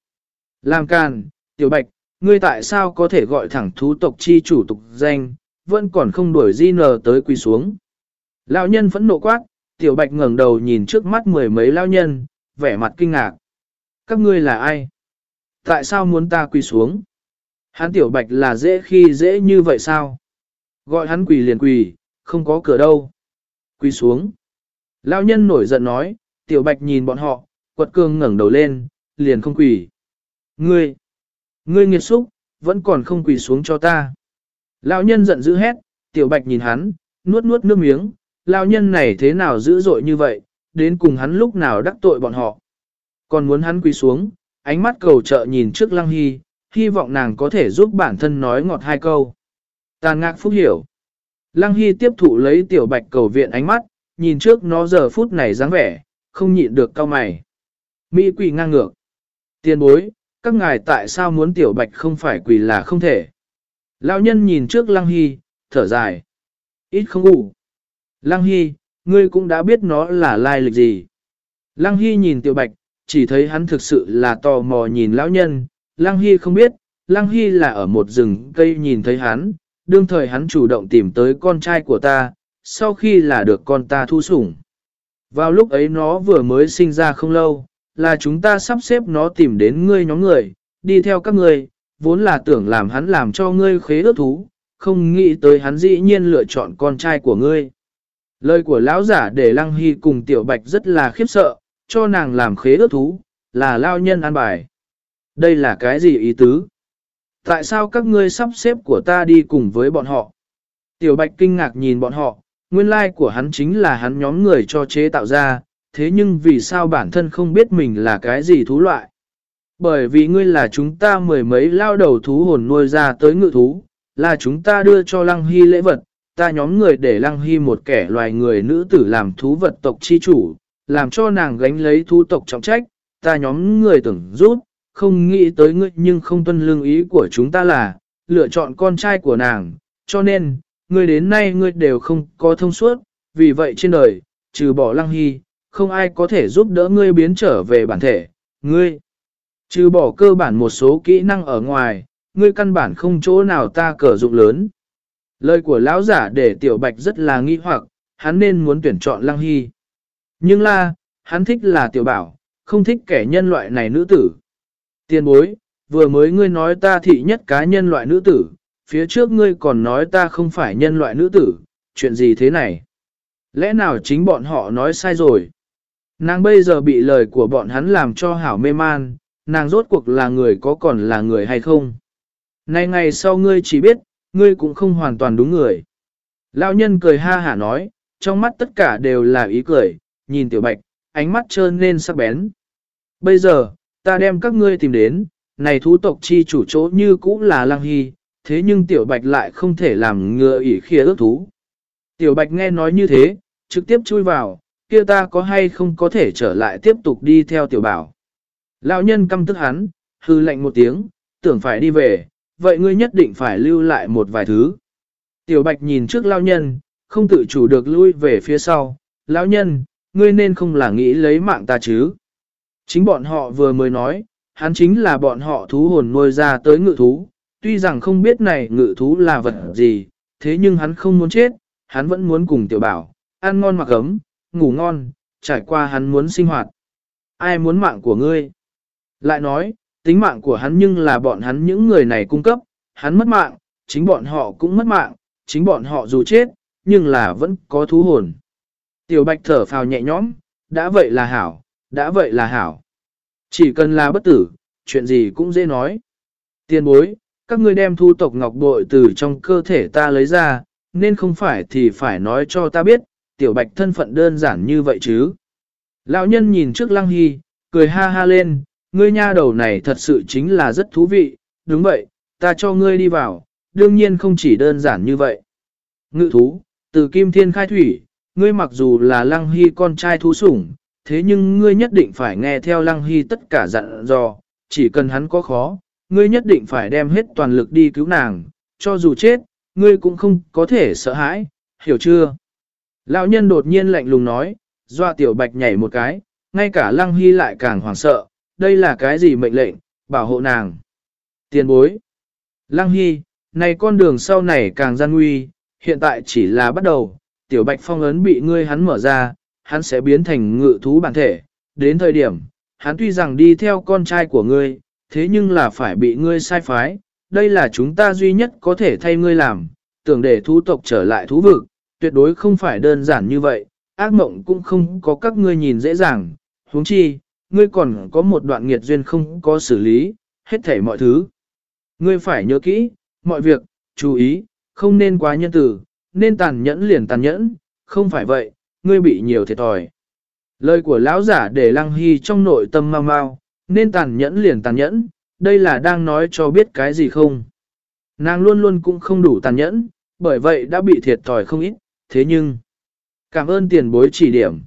Làm càn, Tiểu Bạch, ngươi tại sao có thể gọi thẳng thú tộc chi chủ tục danh, vẫn còn không đuổi di nờ tới quỳ xuống. Lão nhân phẫn nộ quát, Tiểu Bạch ngẩng đầu nhìn trước mắt mười mấy lão nhân, vẻ mặt kinh ngạc. Các ngươi là ai? Tại sao muốn ta quỳ xuống? Hắn Tiểu Bạch là dễ khi dễ như vậy sao? Gọi hắn quỳ liền quỳ, không có cửa đâu. Quỳ xuống. Lão nhân nổi giận nói, Tiểu Bạch nhìn bọn họ, quật cường ngẩng đầu lên, liền không quỳ. Ngươi! Ngươi nghiệt xúc, vẫn còn không quỳ xuống cho ta. Lão nhân giận dữ hét, Tiểu Bạch nhìn hắn, nuốt nuốt nước miếng, lao nhân này thế nào dữ dội như vậy, đến cùng hắn lúc nào đắc tội bọn họ. Còn muốn hắn quỳ xuống, ánh mắt cầu trợ nhìn trước lăng hy, hy vọng nàng có thể giúp bản thân nói ngọt hai câu. Tàn ngạc phúc hiểu. Lăng hy tiếp thụ lấy tiểu bạch cầu viện ánh mắt, nhìn trước nó giờ phút này dáng vẻ, không nhịn được cao mày. Mỹ quỳ ngang ngược. Tiên bối, các ngài tại sao muốn tiểu bạch không phải quỳ là không thể. Lão nhân nhìn trước lăng hy, thở dài. Ít không ngủ. Lăng Hy, ngươi cũng đã biết nó là lai lịch gì. Lăng Hy nhìn Tiểu Bạch, chỉ thấy hắn thực sự là tò mò nhìn lão nhân. Lăng Hy không biết, Lăng Hy là ở một rừng cây nhìn thấy hắn, đương thời hắn chủ động tìm tới con trai của ta, sau khi là được con ta thu sủng. Vào lúc ấy nó vừa mới sinh ra không lâu, là chúng ta sắp xếp nó tìm đến ngươi nhóm người, đi theo các ngươi, vốn là tưởng làm hắn làm cho ngươi khế ước thú, không nghĩ tới hắn dĩ nhiên lựa chọn con trai của ngươi. Lời của lão giả để Lăng Hy cùng Tiểu Bạch rất là khiếp sợ, cho nàng làm khế ước thú, là lao nhân an bài. Đây là cái gì ý tứ? Tại sao các ngươi sắp xếp của ta đi cùng với bọn họ? Tiểu Bạch kinh ngạc nhìn bọn họ, nguyên lai của hắn chính là hắn nhóm người cho chế tạo ra, thế nhưng vì sao bản thân không biết mình là cái gì thú loại? Bởi vì ngươi là chúng ta mười mấy lao đầu thú hồn nuôi ra tới ngự thú, là chúng ta đưa cho Lăng Hy lễ vật, ta nhóm người để Lăng Hy một kẻ loài người nữ tử làm thú vật tộc chi chủ, làm cho nàng gánh lấy thú tộc trọng trách, ta nhóm người tưởng rút, không nghĩ tới ngươi nhưng không tuân lương ý của chúng ta là, lựa chọn con trai của nàng, cho nên, ngươi đến nay ngươi đều không có thông suốt, vì vậy trên đời, trừ bỏ Lăng Hy, không ai có thể giúp đỡ ngươi biến trở về bản thể, ngươi. Trừ bỏ cơ bản một số kỹ năng ở ngoài, ngươi căn bản không chỗ nào ta cờ dụng lớn. Lời của lão giả để tiểu bạch rất là nghi hoặc, hắn nên muốn tuyển chọn lăng hy. Nhưng là, hắn thích là tiểu bảo, không thích kẻ nhân loại này nữ tử. Tiên bối, vừa mới ngươi nói ta thị nhất cá nhân loại nữ tử, phía trước ngươi còn nói ta không phải nhân loại nữ tử, chuyện gì thế này? Lẽ nào chính bọn họ nói sai rồi? Nàng bây giờ bị lời của bọn hắn làm cho hảo mê man, nàng rốt cuộc là người có còn là người hay không? Nay ngày sau ngươi chỉ biết, ngươi cũng không hoàn toàn đúng người. Lão nhân cười ha hả nói, trong mắt tất cả đều là ý cười, nhìn tiểu bạch, ánh mắt trơn lên sắc bén. Bây giờ, ta đem các ngươi tìm đến, này thú tộc chi chủ chỗ như cũ là lăng hy, thế nhưng tiểu bạch lại không thể làm ngựa ỉ khía ước thú. Tiểu bạch nghe nói như thế, trực tiếp chui vào, kia ta có hay không có thể trở lại tiếp tục đi theo tiểu bảo. Lão nhân căm tức hắn, hư lạnh một tiếng, tưởng phải đi về, vậy ngươi nhất định phải lưu lại một vài thứ. Tiểu bạch nhìn trước lão nhân, không tự chủ được lui về phía sau, lão nhân, ngươi nên không là nghĩ lấy mạng ta chứ. Chính bọn họ vừa mới nói, hắn chính là bọn họ thú hồn nuôi ra tới ngự thú, tuy rằng không biết này ngự thú là vật gì, thế nhưng hắn không muốn chết, hắn vẫn muốn cùng tiểu bảo, ăn ngon mặc ấm, ngủ ngon, trải qua hắn muốn sinh hoạt. Ai muốn mạng của ngươi? Lại nói, tính mạng của hắn nhưng là bọn hắn những người này cung cấp, hắn mất mạng, chính bọn họ cũng mất mạng, chính bọn họ dù chết, nhưng là vẫn có thú hồn. Tiểu bạch thở phào nhẹ nhõm, đã vậy là hảo, đã vậy là hảo. Chỉ cần là bất tử, chuyện gì cũng dễ nói. Tiền bối, các ngươi đem thu tộc ngọc bội từ trong cơ thể ta lấy ra, nên không phải thì phải nói cho ta biết, tiểu bạch thân phận đơn giản như vậy chứ. Lão nhân nhìn trước lăng hy, cười ha ha lên, ngươi nha đầu này thật sự chính là rất thú vị, đúng vậy, ta cho ngươi đi vào, đương nhiên không chỉ đơn giản như vậy. Ngự thú, từ kim thiên khai thủy, ngươi mặc dù là lăng hy con trai thú sủng, thế nhưng ngươi nhất định phải nghe theo lăng hy tất cả dặn dò, chỉ cần hắn có khó, ngươi nhất định phải đem hết toàn lực đi cứu nàng, cho dù chết, ngươi cũng không có thể sợ hãi, hiểu chưa? Lão nhân đột nhiên lạnh lùng nói, doa tiểu bạch nhảy một cái, ngay cả lăng hy lại càng hoảng sợ, đây là cái gì mệnh lệnh, bảo hộ nàng. Tiền bối. Lăng hy, này con đường sau này càng gian nguy, hiện tại chỉ là bắt đầu, tiểu bạch phong ấn bị ngươi hắn mở ra, hắn sẽ biến thành ngự thú bản thể, đến thời điểm, hắn tuy rằng đi theo con trai của ngươi, thế nhưng là phải bị ngươi sai phái, đây là chúng ta duy nhất có thể thay ngươi làm, tưởng để thú tộc trở lại thú vực, tuyệt đối không phải đơn giản như vậy, ác mộng cũng không có các ngươi nhìn dễ dàng, huống chi, ngươi còn có một đoạn nghiệt duyên không có xử lý, hết thảy mọi thứ. Ngươi phải nhớ kỹ, mọi việc, chú ý, không nên quá nhân tử, nên tàn nhẫn liền tàn nhẫn, không phải vậy, ngươi bị nhiều thiệt thòi. Lời của lão giả để lăng hy trong nội tâm mau mau, nên tàn nhẫn liền tàn nhẫn, đây là đang nói cho biết cái gì không. Nàng luôn luôn cũng không đủ tàn nhẫn, bởi vậy đã bị thiệt thòi không ít, thế nhưng... Cảm ơn tiền bối chỉ điểm.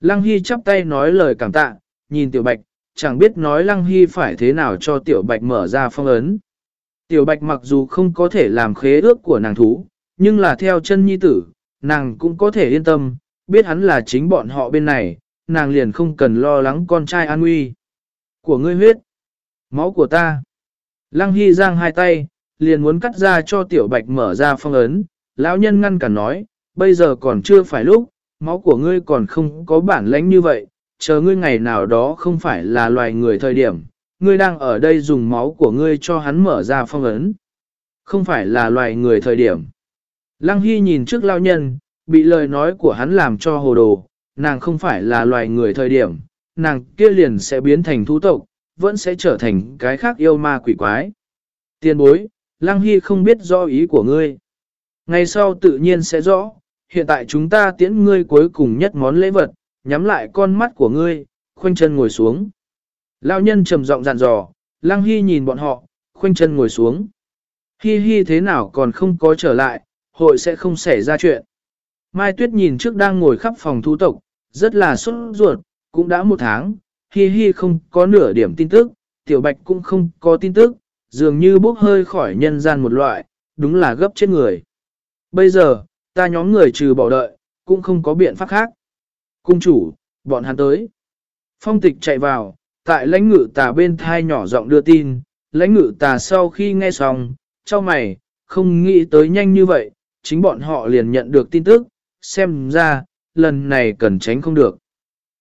Lăng Hy chắp tay nói lời cảm tạ, nhìn Tiểu Bạch, chẳng biết nói Lăng Hy phải thế nào cho Tiểu Bạch mở ra phong ấn. Tiểu Bạch mặc dù không có thể làm khế ước của nàng thú, nhưng là theo chân nhi tử, nàng cũng có thể yên tâm, biết hắn là chính bọn họ bên này, nàng liền không cần lo lắng con trai an nguy. Của ngươi huyết, máu của ta. Lăng Hy giang hai tay, liền muốn cắt ra cho Tiểu Bạch mở ra phong ấn, lão nhân ngăn cản nói, bây giờ còn chưa phải lúc, máu của ngươi còn không có bản lãnh như vậy, chờ ngươi ngày nào đó không phải là loài người thời điểm, ngươi đang ở đây dùng máu của ngươi cho hắn mở ra phong ấn. Không phải là loài người thời điểm. Lăng Hy nhìn trước lao nhân, bị lời nói của hắn làm cho hồ đồ, nàng không phải là loài người thời điểm, nàng kia liền sẽ biến thành thú tộc, vẫn sẽ trở thành cái khác yêu ma quỷ quái. Tiên bối, Lăng Hy không biết do ý của ngươi. Ngày sau tự nhiên sẽ rõ, hiện tại chúng ta tiễn ngươi cuối cùng nhất món lễ vật, nhắm lại con mắt của ngươi, khoanh chân ngồi xuống. Lao nhân trầm giọng dặn dò, Lăng Hy nhìn bọn họ, khoanh chân ngồi xuống. Hi hi thế nào còn không có trở lại, hội sẽ không xảy ra chuyện. Mai Tuyết nhìn trước đang ngồi khắp phòng thu tộc, rất là sốt ruột, cũng đã một tháng, Hi Hi không có nửa điểm tin tức, Tiểu Bạch cũng không có tin tức, dường như bốc hơi khỏi nhân gian một loại, đúng là gấp chết người. Bây giờ, ta nhóm người trừ bỏ đợi, cũng không có biện pháp khác. Cung chủ, bọn hắn tới. Phong tịch chạy vào, tại lãnh ngự tà bên thai nhỏ giọng đưa tin, lãnh ngự tà sau khi nghe xong, cho mày, không nghĩ tới nhanh như vậy, chính bọn họ liền nhận được tin tức, xem ra, lần này cần tránh không được.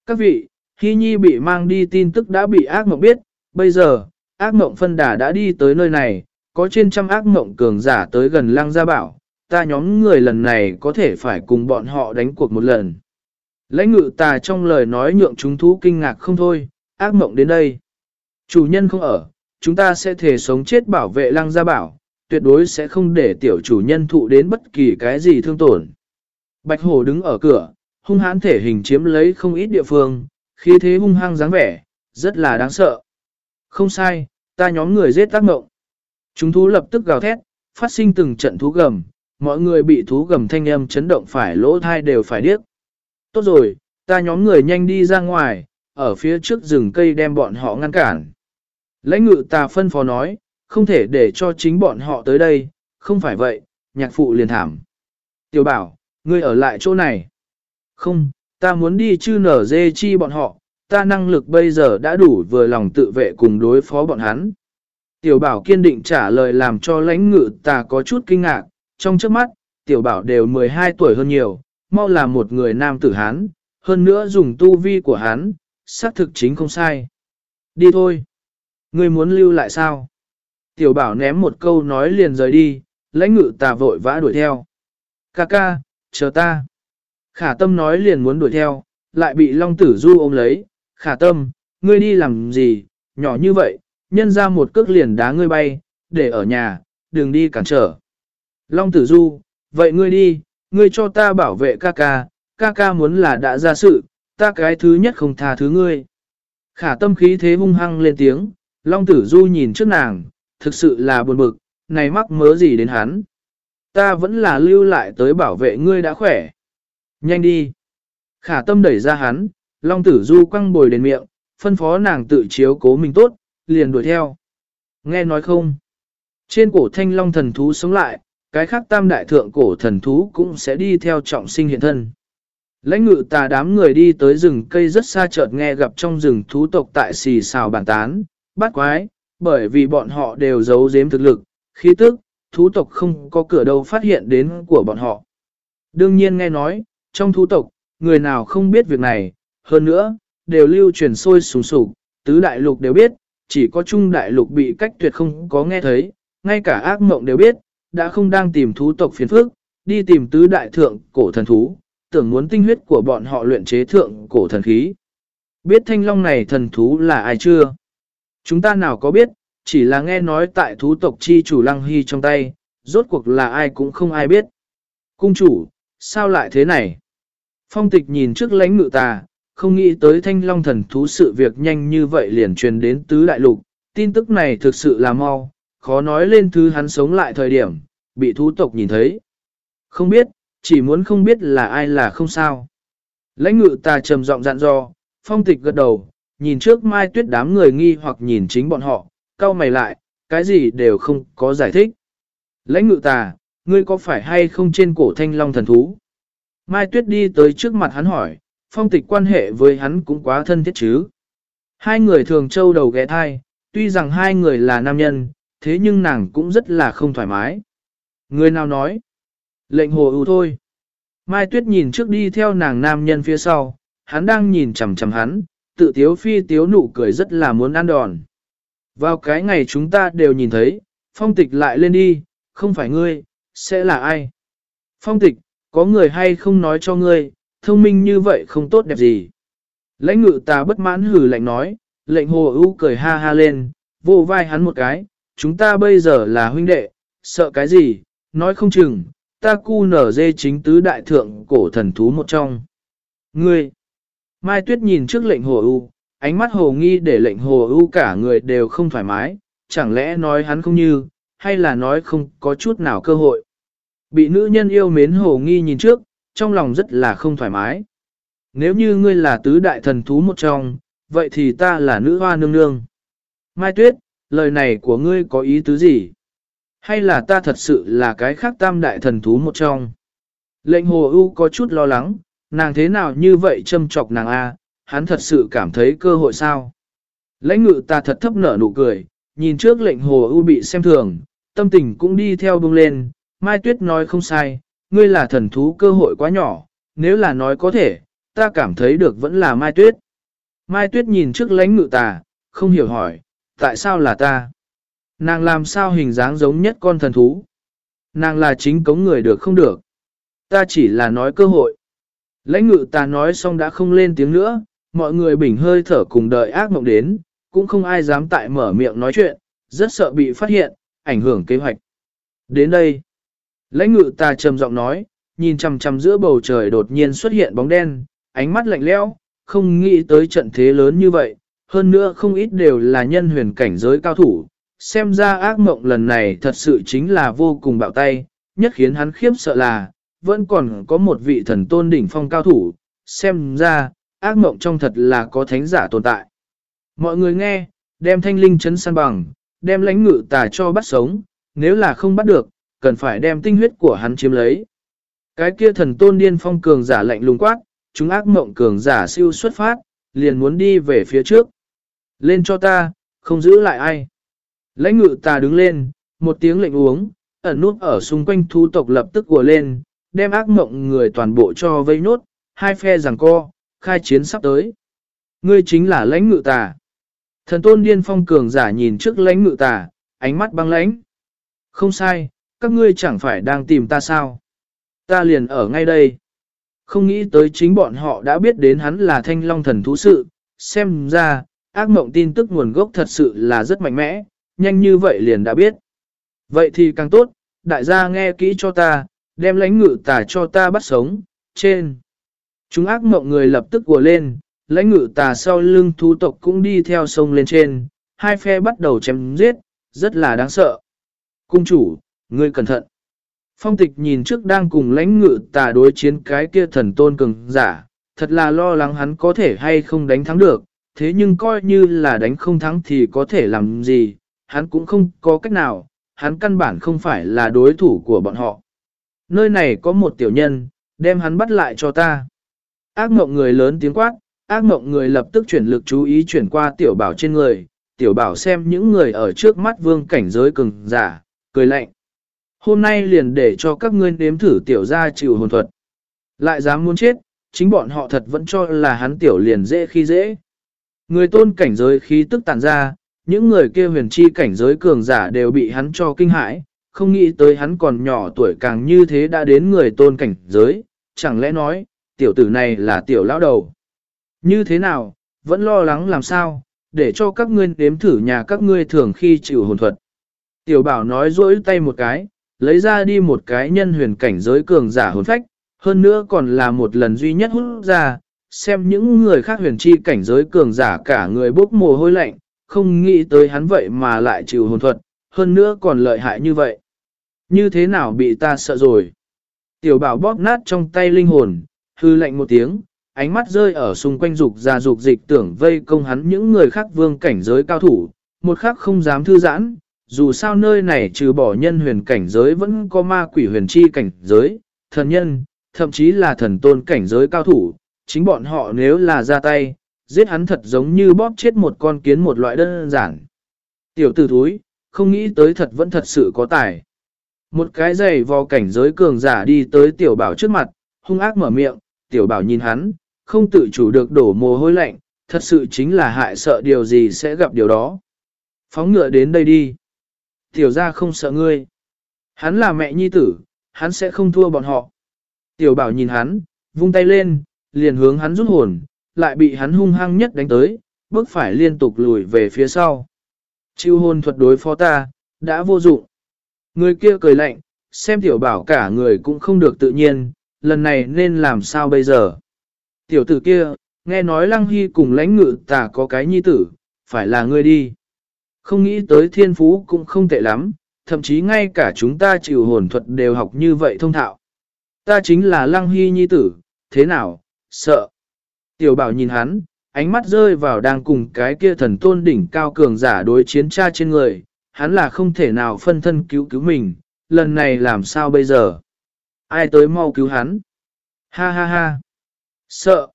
Các vị, Hy Nhi bị mang đi tin tức đã bị ác mộng biết, bây giờ, ác mộng phân đà đã đi tới nơi này, có trên trăm ác mộng cường giả tới gần lăng gia bảo, ta nhóm người lần này có thể phải cùng bọn họ đánh cuộc một lần. Lãnh ngự tà trong lời nói nhượng chúng thú kinh ngạc không thôi, ác mộng đến đây. Chủ nhân không ở, chúng ta sẽ thể sống chết bảo vệ lăng gia bảo, tuyệt đối sẽ không để tiểu chủ nhân thụ đến bất kỳ cái gì thương tổn. Bạch hổ đứng ở cửa, hung hãn thể hình chiếm lấy không ít địa phương, khí thế hung hăng dáng vẻ, rất là đáng sợ. Không sai, ta nhóm người giết tác mộng. Chúng thú lập tức gào thét, phát sinh từng trận thú gầm, mọi người bị thú gầm thanh âm chấn động phải lỗ thai đều phải điếc. Tốt rồi, ta nhóm người nhanh đi ra ngoài, ở phía trước rừng cây đem bọn họ ngăn cản. Lãnh ngự ta phân phó nói, không thể để cho chính bọn họ tới đây, không phải vậy, nhạc phụ liền thảm. Tiểu bảo, ngươi ở lại chỗ này. Không, ta muốn đi chư nở dê chi bọn họ, ta năng lực bây giờ đã đủ vừa lòng tự vệ cùng đối phó bọn hắn. Tiểu bảo kiên định trả lời làm cho lãnh ngự ta có chút kinh ngạc, trong trước mắt, tiểu bảo đều 12 tuổi hơn nhiều, mau là một người nam tử hán, hơn nữa dùng tu vi của hắn, xác thực chính không sai. Đi thôi. Ngươi muốn lưu lại sao? Tiểu bảo ném một câu nói liền rời đi, lãnh ngự tà vội vã đuổi theo. Ca ca, chờ ta. Khả tâm nói liền muốn đuổi theo, lại bị Long Tử Du ôm lấy. Khả tâm, ngươi đi làm gì, nhỏ như vậy, nhân ra một cước liền đá ngươi bay, để ở nhà, đừng đi cản trở. Long Tử Du, vậy ngươi đi, ngươi cho ta bảo vệ ca ca, ca ca muốn là đã ra sự, ta cái thứ nhất không tha thứ ngươi. Khả tâm khí thế hung hăng lên tiếng, Long Tử Du nhìn trước nàng, thực sự là buồn bực, này mắc mớ gì đến hắn. Ta vẫn là lưu lại tới bảo vệ ngươi đã khỏe. Nhanh đi. Khả tâm đẩy ra hắn, Long Tử Du quăng bồi đến miệng, phân phó nàng tự chiếu cố mình tốt, liền đuổi theo. Nghe nói không? Trên cổ thanh long thần thú sống lại, cái khác tam đại thượng cổ thần thú cũng sẽ đi theo trọng sinh hiện thân. Lãnh ngự tà đám người đi tới rừng cây rất xa chợt nghe gặp trong rừng thú tộc tại xì xào bàn tán, bắt quái, bởi vì bọn họ đều giấu giếm thực lực, khí tức, thú tộc không có cửa đâu phát hiện đến của bọn họ. Đương nhiên nghe nói, trong thú tộc, người nào không biết việc này, hơn nữa, đều lưu truyền sôi sùng sục, tứ đại lục đều biết, chỉ có trung đại lục bị cách tuyệt không có nghe thấy, ngay cả ác mộng đều biết, đã không đang tìm thú tộc phiền phức, đi tìm tứ đại thượng cổ thần thú, tưởng muốn tinh huyết của bọn họ luyện chế thượng cổ thần khí. Biết thanh long này thần thú là ai chưa? Chúng ta nào có biết, chỉ là nghe nói tại thú tộc chi chủ lăng hy trong tay, rốt cuộc là ai cũng không ai biết. Cung chủ, sao lại thế này? Phong tịch nhìn trước lãnh ngự tà, không nghĩ tới thanh long thần thú sự việc nhanh như vậy liền truyền đến tứ đại lục. Tin tức này thực sự là mau, khó nói lên thứ hắn sống lại thời điểm, bị thú tộc nhìn thấy. Không biết, chỉ muốn không biết là ai là không sao. Lãnh ngự tà trầm giọng dặn dò, phong tịch gật đầu, nhìn trước mai tuyết đám người nghi hoặc nhìn chính bọn họ, cau mày lại, cái gì đều không có giải thích. Lãnh ngự tà, ngươi có phải hay không trên cổ thanh long thần thú? Mai tuyết đi tới trước mặt hắn hỏi, phong tịch quan hệ với hắn cũng quá thân thiết chứ. Hai người thường trâu đầu ghé thai, tuy rằng hai người là nam nhân, thế nhưng nàng cũng rất là không thoải mái. Người nào nói? Lệnh hồ ưu thôi. Mai tuyết nhìn trước đi theo nàng nam nhân phía sau, hắn đang nhìn chằm chằm hắn, tự tiếu phi tiếu nụ cười rất là muốn ăn đòn. Vào cái ngày chúng ta đều nhìn thấy, phong tịch lại lên đi, không phải ngươi, sẽ là ai? Phong tịch, có người hay không nói cho ngươi, thông minh như vậy không tốt đẹp gì. Lãnh ngự ta bất mãn hử lạnh nói, lệnh hồ ưu cười ha ha lên, vô vai hắn một cái, chúng ta bây giờ là huynh đệ, sợ cái gì, nói không chừng, ta cu nở dê chính tứ đại thượng cổ thần thú một trong. Ngươi, Mai Tuyết nhìn trước lệnh hồ ưu, ánh mắt hồ nghi để lệnh hồ ưu cả người đều không thoải mái, chẳng lẽ nói hắn không như, hay là nói không có chút nào cơ hội. Bị nữ nhân yêu mến hồ nghi nhìn trước, trong lòng rất là không thoải mái. Nếu như ngươi là tứ đại thần thú một trong, vậy thì ta là nữ hoa nương nương. Mai Tuyết, lời này của ngươi có ý tứ gì? Hay là ta thật sự là cái khác tam đại thần thú một trong? Lệnh hồ ưu có chút lo lắng, nàng thế nào như vậy châm chọc nàng A, hắn thật sự cảm thấy cơ hội sao? Lãnh ngự ta thật thấp nở nụ cười, nhìn trước lệnh hồ ưu bị xem thường, tâm tình cũng đi theo bông lên, Mai Tuyết nói không sai, ngươi là thần thú cơ hội quá nhỏ, nếu là nói có thể, ta cảm thấy được vẫn là Mai Tuyết. Mai Tuyết nhìn trước lãnh ngự tà, không hiểu hỏi, tại sao là ta? Nàng làm sao hình dáng giống nhất con thần thú? Nàng là chính cống người được không được? Ta chỉ là nói cơ hội. Lãnh ngự ta nói xong đã không lên tiếng nữa, mọi người bình hơi thở cùng đợi ác mộng đến, cũng không ai dám tại mở miệng nói chuyện, rất sợ bị phát hiện, ảnh hưởng kế hoạch. Đến đây, lãnh ngự ta trầm giọng nói, nhìn chằm chằm giữa bầu trời đột nhiên xuất hiện bóng đen, ánh mắt lạnh lẽo, không nghĩ tới trận thế lớn như vậy, hơn nữa không ít đều là nhân huyền cảnh giới cao thủ. Xem ra ác mộng lần này thật sự chính là vô cùng bạo tay, nhất khiến hắn khiếp sợ là, vẫn còn có một vị thần tôn đỉnh phong cao thủ, xem ra, ác mộng trong thật là có thánh giả tồn tại. Mọi người nghe, đem thanh linh chấn săn bằng, đem lãnh ngự tà cho bắt sống, nếu là không bắt được, cần phải đem tinh huyết của hắn chiếm lấy. Cái kia thần tôn điên phong cường giả lạnh lùng quát, chúng ác mộng cường giả siêu xuất phát, liền muốn đi về phía trước. Lên cho ta, không giữ lại ai. Lãnh ngự tà đứng lên, một tiếng lệnh uống, ẩn nút ở xung quanh thu tộc lập tức của lên, đem ác mộng người toàn bộ cho vây nốt, hai phe giằng co, khai chiến sắp tới. Ngươi chính là lãnh ngự tà. Thần tôn điên phong cường giả nhìn trước lãnh ngự tà, ánh mắt băng lãnh. Không sai, các ngươi chẳng phải đang tìm ta sao. Ta liền ở ngay đây. Không nghĩ tới chính bọn họ đã biết đến hắn là thanh long thần thú sự, xem ra, ác mộng tin tức nguồn gốc thật sự là rất mạnh mẽ, nhanh như vậy liền đã biết. Vậy thì càng tốt, đại gia nghe kỹ cho ta, đem lãnh ngự tà cho ta bắt sống, trên. Chúng ác mộng người lập tức của lên, lãnh ngự tà sau lưng thú tộc cũng đi theo sông lên trên, hai phe bắt đầu chém giết, rất là đáng sợ. Cung chủ, ngươi cẩn thận. Phong tịch nhìn trước đang cùng lãnh ngự tà đối chiến cái kia thần tôn cường giả, thật là lo lắng hắn có thể hay không đánh thắng được, thế nhưng coi như là đánh không thắng thì có thể làm gì, hắn cũng không có cách nào, hắn căn bản không phải là đối thủ của bọn họ. Nơi này có một tiểu nhân, đem hắn bắt lại cho ta. Ác mộng người lớn tiếng quát, ác mộng người lập tức chuyển lực chú ý chuyển qua tiểu bảo trên người, tiểu bảo xem những người ở trước mắt vương cảnh giới cường giả, cười lạnh. Hôm nay liền để cho các ngươi nếm thử tiểu gia chịu hồn thuật. Lại dám muốn chết, chính bọn họ thật vẫn cho là hắn tiểu liền dễ khi dễ. Người tôn cảnh giới khí tức tàn ra, những người kia huyền chi cảnh giới cường giả đều bị hắn cho kinh hãi, không nghĩ tới hắn còn nhỏ tuổi càng như thế đã đến người tôn cảnh giới, chẳng lẽ nói, tiểu tử này là tiểu lão đầu. Như thế nào, vẫn lo lắng làm sao, để cho các ngươi nếm thử nhà các ngươi thường khi chịu hồn thuật. Tiểu bảo nói rỗi tay một cái, lấy ra đi một cái nhân huyền cảnh giới cường giả hồn phách, hơn nữa còn là một lần duy nhất hút ra, xem những người khác huyền chi cảnh giới cường giả cả người bốc mồ hôi lạnh, không nghĩ tới hắn vậy mà lại chịu hồn thuật, hơn nữa còn lợi hại như vậy. Như thế nào bị ta sợ rồi? Tiểu bảo bóp nát trong tay linh hồn, hư lạnh một tiếng, ánh mắt rơi ở xung quanh dục ra dục dịch tưởng vây công hắn những người khác vương cảnh giới cao thủ, một khắc không dám thư giãn, dù sao nơi này trừ bỏ nhân huyền cảnh giới vẫn có ma quỷ huyền chi cảnh giới, thần nhân, thậm chí là thần tôn cảnh giới cao thủ, chính bọn họ nếu là ra tay, giết hắn thật giống như bóp chết một con kiến một loại đơn giản. Tiểu tử thúi, không nghĩ tới thật vẫn thật sự có tài. Một cái giày vò cảnh giới cường giả đi tới tiểu bảo trước mặt, hung ác mở miệng, tiểu bảo nhìn hắn, không tự chủ được đổ mồ hôi lạnh, thật sự chính là hại sợ điều gì sẽ gặp điều đó. Phóng ngựa đến đây đi. Tiểu ra không sợ ngươi. Hắn là mẹ nhi tử, hắn sẽ không thua bọn họ. Tiểu bảo nhìn hắn, vung tay lên, liền hướng hắn rút hồn, lại bị hắn hung hăng nhất đánh tới, bước phải liên tục lùi về phía sau. Chiêu hồn thuật đối phó ta, đã vô dụng. Người kia cười lạnh, xem tiểu bảo cả người cũng không được tự nhiên, lần này nên làm sao bây giờ. Tiểu tử kia, nghe nói lăng hy cùng lãnh ngự tà có cái nhi tử, phải là ngươi đi. Không nghĩ tới thiên phú cũng không tệ lắm, thậm chí ngay cả chúng ta chịu hồn thuật đều học như vậy thông thạo. Ta chính là lăng hy nhi tử, thế nào, sợ. Tiểu bảo nhìn hắn, ánh mắt rơi vào đang cùng cái kia thần tôn đỉnh cao cường giả đối chiến tra trên người, hắn là không thể nào phân thân cứu cứu mình, lần này làm sao bây giờ? Ai tới mau cứu hắn? Ha ha ha! Sợ!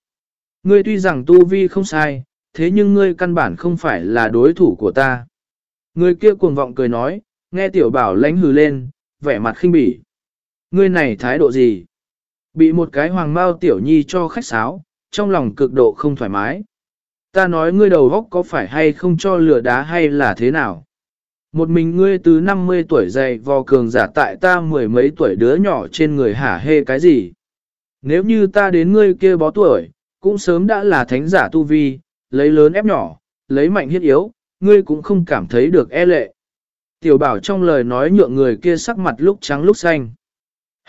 Ngươi tuy rằng tu vi không sai, thế nhưng ngươi căn bản không phải là đối thủ của ta. Người kia cuồng vọng cười nói, nghe tiểu bảo lánh hừ lên, vẻ mặt khinh bỉ. Ngươi này thái độ gì? Bị một cái hoàng mao tiểu nhi cho khách sáo, trong lòng cực độ không thoải mái. Ta nói ngươi đầu góc có phải hay không cho lửa đá hay là thế nào? Một mình ngươi từ 50 tuổi dày vò cường giả tại ta mười mấy tuổi đứa nhỏ trên người hả hê cái gì? Nếu như ta đến ngươi kia bó tuổi, cũng sớm đã là thánh giả tu vi, lấy lớn ép nhỏ, lấy mạnh hiết yếu, ngươi cũng không cảm thấy được e lệ. Tiểu bảo trong lời nói nhượng người kia sắc mặt lúc trắng lúc xanh.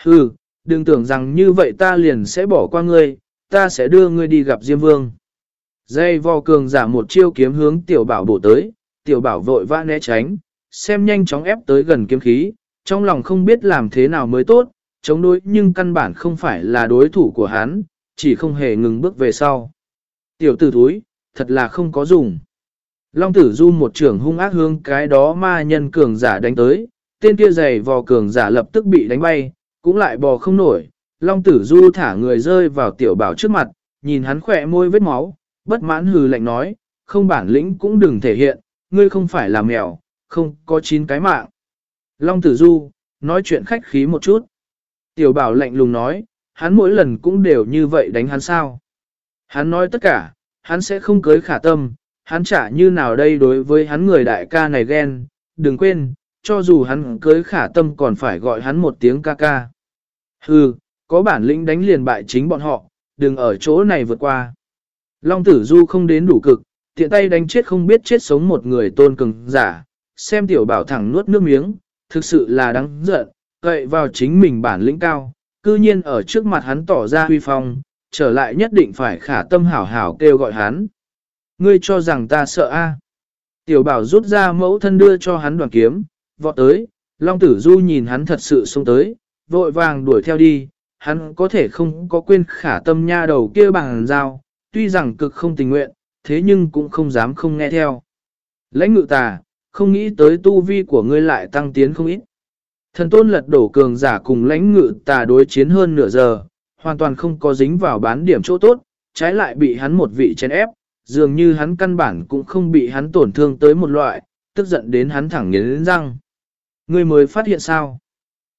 Hừ, đừng tưởng rằng như vậy ta liền sẽ bỏ qua ngươi, ta sẽ đưa ngươi đi gặp Diêm Vương. Dây vò cường giả một chiêu kiếm hướng tiểu bảo bổ tới, tiểu bảo vội vã né tránh, xem nhanh chóng ép tới gần kiếm khí, trong lòng không biết làm thế nào mới tốt, chống đối nhưng căn bản không phải là đối thủ của hắn, chỉ không hề ngừng bước về sau. Tiểu tử thúi, thật là không có dùng. Long tử du một trưởng hung ác hướng cái đó ma nhân cường giả đánh tới, tên kia giày vò cường giả lập tức bị đánh bay, cũng lại bò không nổi. Long tử du thả người rơi vào tiểu bảo trước mặt, nhìn hắn khỏe môi vết máu, bất mãn hừ lạnh nói, không bản lĩnh cũng đừng thể hiện, ngươi không phải là mèo, không có chín cái mạng. Long tử du, nói chuyện khách khí một chút. Tiểu bảo lạnh lùng nói, hắn mỗi lần cũng đều như vậy đánh hắn sao. Hắn nói tất cả, hắn sẽ không cưới khả tâm, hắn trả như nào đây đối với hắn người đại ca này ghen, đừng quên, cho dù hắn cưới khả tâm còn phải gọi hắn một tiếng ca ca. Hừ, có bản lĩnh đánh liền bại chính bọn họ, đừng ở chỗ này vượt qua. Long tử du không đến đủ cực, tiện tay đánh chết không biết chết sống một người tôn cường giả, xem tiểu bảo thẳng nuốt nước miếng, thực sự là đáng giận, cậy vào chính mình bản lĩnh cao, cư nhiên ở trước mặt hắn tỏ ra huy phong, trở lại nhất định phải khả tâm hảo hảo kêu gọi hắn. Ngươi cho rằng ta sợ a? Tiểu bảo rút ra mẫu thân đưa cho hắn đoàn kiếm, vọt tới, Long Tử Du nhìn hắn thật sự xông tới, vội vàng đuổi theo đi, hắn có thể không có quên khả tâm nha đầu kia bằng dao, tuy rằng cực không tình nguyện, thế nhưng cũng không dám không nghe theo. Lãnh ngự tà, không nghĩ tới tu vi của ngươi lại tăng tiến không ít. Thần tôn lật đổ cường giả cùng lãnh ngự tà đối chiến hơn nửa giờ, hoàn toàn không có dính vào bán điểm chỗ tốt, trái lại bị hắn một vị chén ép, dường như hắn căn bản cũng không bị hắn tổn thương tới một loại, tức giận đến hắn thẳng nghiến răng. Ngươi mới phát hiện sao?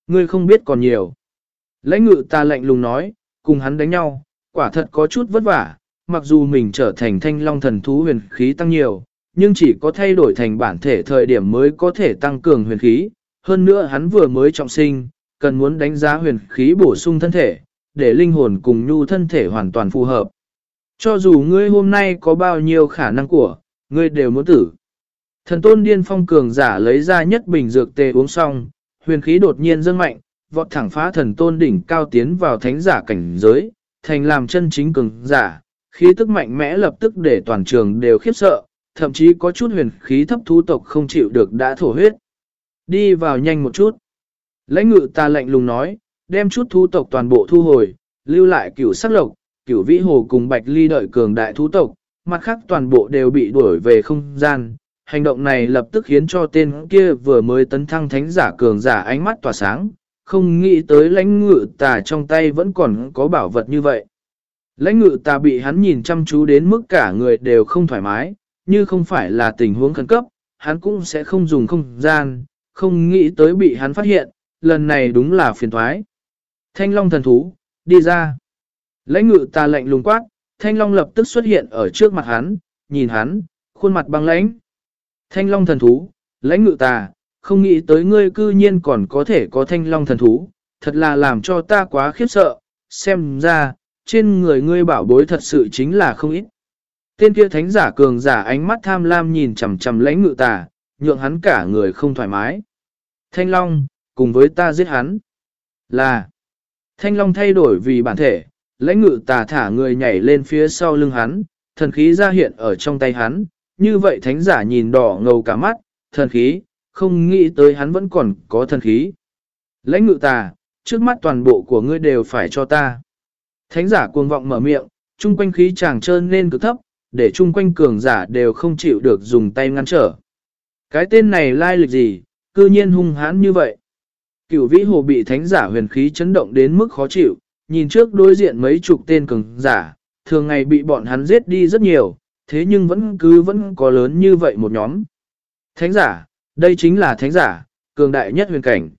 Ngươi không biết còn nhiều. Lãnh ngự ta lạnh lùng nói, cùng hắn đánh nhau, quả thật có chút vất vả, mặc dù mình trở thành thanh long thần thú huyền khí tăng nhiều, nhưng chỉ có thay đổi thành bản thể thời điểm mới có thể tăng cường huyền khí. Hơn nữa hắn vừa mới trọng sinh, cần muốn đánh giá huyền khí bổ sung thân thể, để linh hồn cùng nhu thân thể hoàn toàn phù hợp. Cho dù ngươi hôm nay có bao nhiêu khả năng của, ngươi đều muốn tử. Thần tôn điên phong cường giả lấy ra nhất bình dược tê uống xong, huyền khí đột nhiên dâng mạnh, vọt thẳng phá thần tôn đỉnh cao tiến vào thánh giả cảnh giới, thành làm chân chính cường giả, khí tức mạnh mẽ lập tức để toàn trường đều khiếp sợ, thậm chí có chút huyền khí thấp thú tộc không chịu được đã thổ huyết. Đi vào nhanh một chút. Lãnh ngự ta lạnh lùng nói, đem chút thú tộc toàn bộ thu hồi, lưu lại cửu sắc lộc, cửu vĩ hồ cùng bạch ly đợi cường đại thú tộc, mặt khác toàn bộ đều bị đuổi về không gian. Hành động này lập tức khiến cho tên kia vừa mới tấn thăng thánh giả cường giả ánh mắt tỏa sáng, không nghĩ tới lãnh ngự tà trong tay vẫn còn có bảo vật như vậy. Lãnh ngự tà bị hắn nhìn chăm chú đến mức cả người đều không thoải mái, như không phải là tình huống khẩn cấp, hắn cũng sẽ không dùng không gian, không nghĩ tới bị hắn phát hiện, lần này đúng là phiền thoái. Thanh long thần thú, đi ra. Lãnh ngự ta lạnh lùng quát, thanh long lập tức xuất hiện ở trước mặt hắn, nhìn hắn, khuôn mặt băng lãnh. Thanh long thần thú, lãnh ngự ta, không nghĩ tới ngươi cư nhiên còn có thể có thanh long thần thú, thật là làm cho ta quá khiếp sợ, xem ra, trên người ngươi bảo bối thật sự chính là không ít. Tên kia thánh giả cường giả ánh mắt tham lam nhìn chằm chằm lãnh ngự tà, nhượng hắn cả người không thoải mái. Thanh Long, cùng với ta giết hắn. Là, Thanh Long thay đổi vì bản thể, lãnh ngự tà thả người nhảy lên phía sau lưng hắn, thần khí ra hiện ở trong tay hắn, như vậy thánh giả nhìn đỏ ngầu cả mắt, thần khí, không nghĩ tới hắn vẫn còn có thần khí. Lãnh ngự tà, trước mắt toàn bộ của ngươi đều phải cho ta. Thánh giả cuồng vọng mở miệng, chung quanh khí chàng trơn lên cực thấp, để chung quanh cường giả đều không chịu được dùng tay ngăn trở. Cái tên này lai lịch gì, cư nhiên hung hãn như vậy. Cửu vĩ hồ bị thánh giả huyền khí chấn động đến mức khó chịu, nhìn trước đối diện mấy chục tên cường giả, thường ngày bị bọn hắn giết đi rất nhiều, thế nhưng vẫn cứ vẫn có lớn như vậy một nhóm. Thánh giả, đây chính là thánh giả, cường đại nhất huyền cảnh.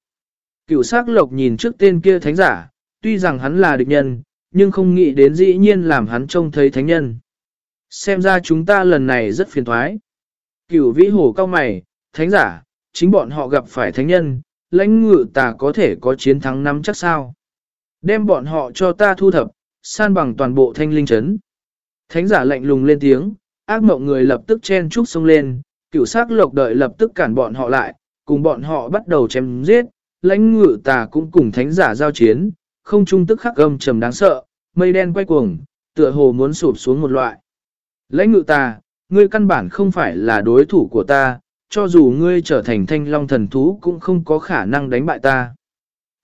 Cửu sắc lộc nhìn trước tên kia thánh giả, tuy rằng hắn là địch nhân, nhưng không nghĩ đến dĩ nhiên làm hắn trông thấy thánh nhân. Xem ra chúng ta lần này rất phiền thoái. Cửu vĩ hồ cao mày, thánh giả, chính bọn họ gặp phải thánh nhân, lãnh ngự tà có thể có chiến thắng năm chắc sao. Đem bọn họ cho ta thu thập, san bằng toàn bộ thanh linh chấn. Thánh giả lạnh lùng lên tiếng, ác mộng người lập tức chen trúc sông lên, cửu sắc lộc đợi lập tức cản bọn họ lại, cùng bọn họ bắt đầu chém giết, lãnh ngự tà cũng cùng thánh giả giao chiến, không trung tức khắc gầm trầm đáng sợ, mây đen quay cuồng, tựa hồ muốn sụp xuống một loại. Lãnh ngự ta, ngươi căn bản không phải là đối thủ của ta, cho dù ngươi trở thành thanh long thần thú cũng không có khả năng đánh bại ta.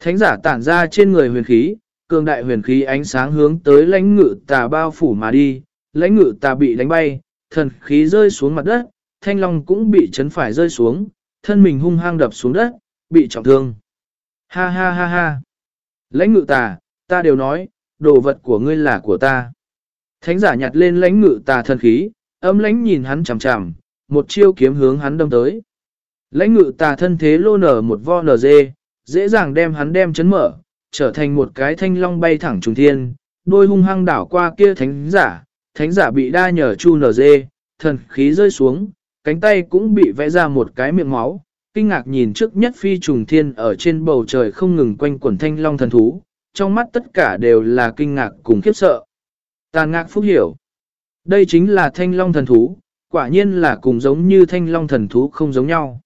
Thánh giả tản ra trên người huyền khí, cường đại huyền khí ánh sáng hướng tới lãnh ngự tà bao phủ mà đi, lãnh ngự tà bị đánh bay, thần khí rơi xuống mặt đất, thanh long cũng bị chấn phải rơi xuống, thân mình hung hăng đập xuống đất, bị trọng thương. Ha ha ha ha. Lãnh ngự tà, ta đều nói, đồ vật của ngươi là của ta. Thánh giả nhặt lên lãnh ngự tà thần khí, âm lãnh nhìn hắn chằm chằm, một chiêu kiếm hướng hắn đâm tới. Lãnh ngự tà thân thế lô nở một vo nở dê, dễ dàng đem hắn đem chấn mở, trở thành một cái thanh long bay thẳng trùng thiên, đôi hung hăng đảo qua kia thánh giả, thánh giả bị đa nhờ chu nở dê, thần khí rơi xuống, cánh tay cũng bị vẽ ra một cái miệng máu, kinh ngạc nhìn trước nhất phi trùng thiên ở trên bầu trời không ngừng quanh quẩn thanh long thần thú, trong mắt tất cả đều là kinh ngạc cùng khiếp sợ. Tàn ngạc phúc hiểu. Đây chính là thanh long thần thú, quả nhiên là cùng giống như thanh long thần thú không giống nhau.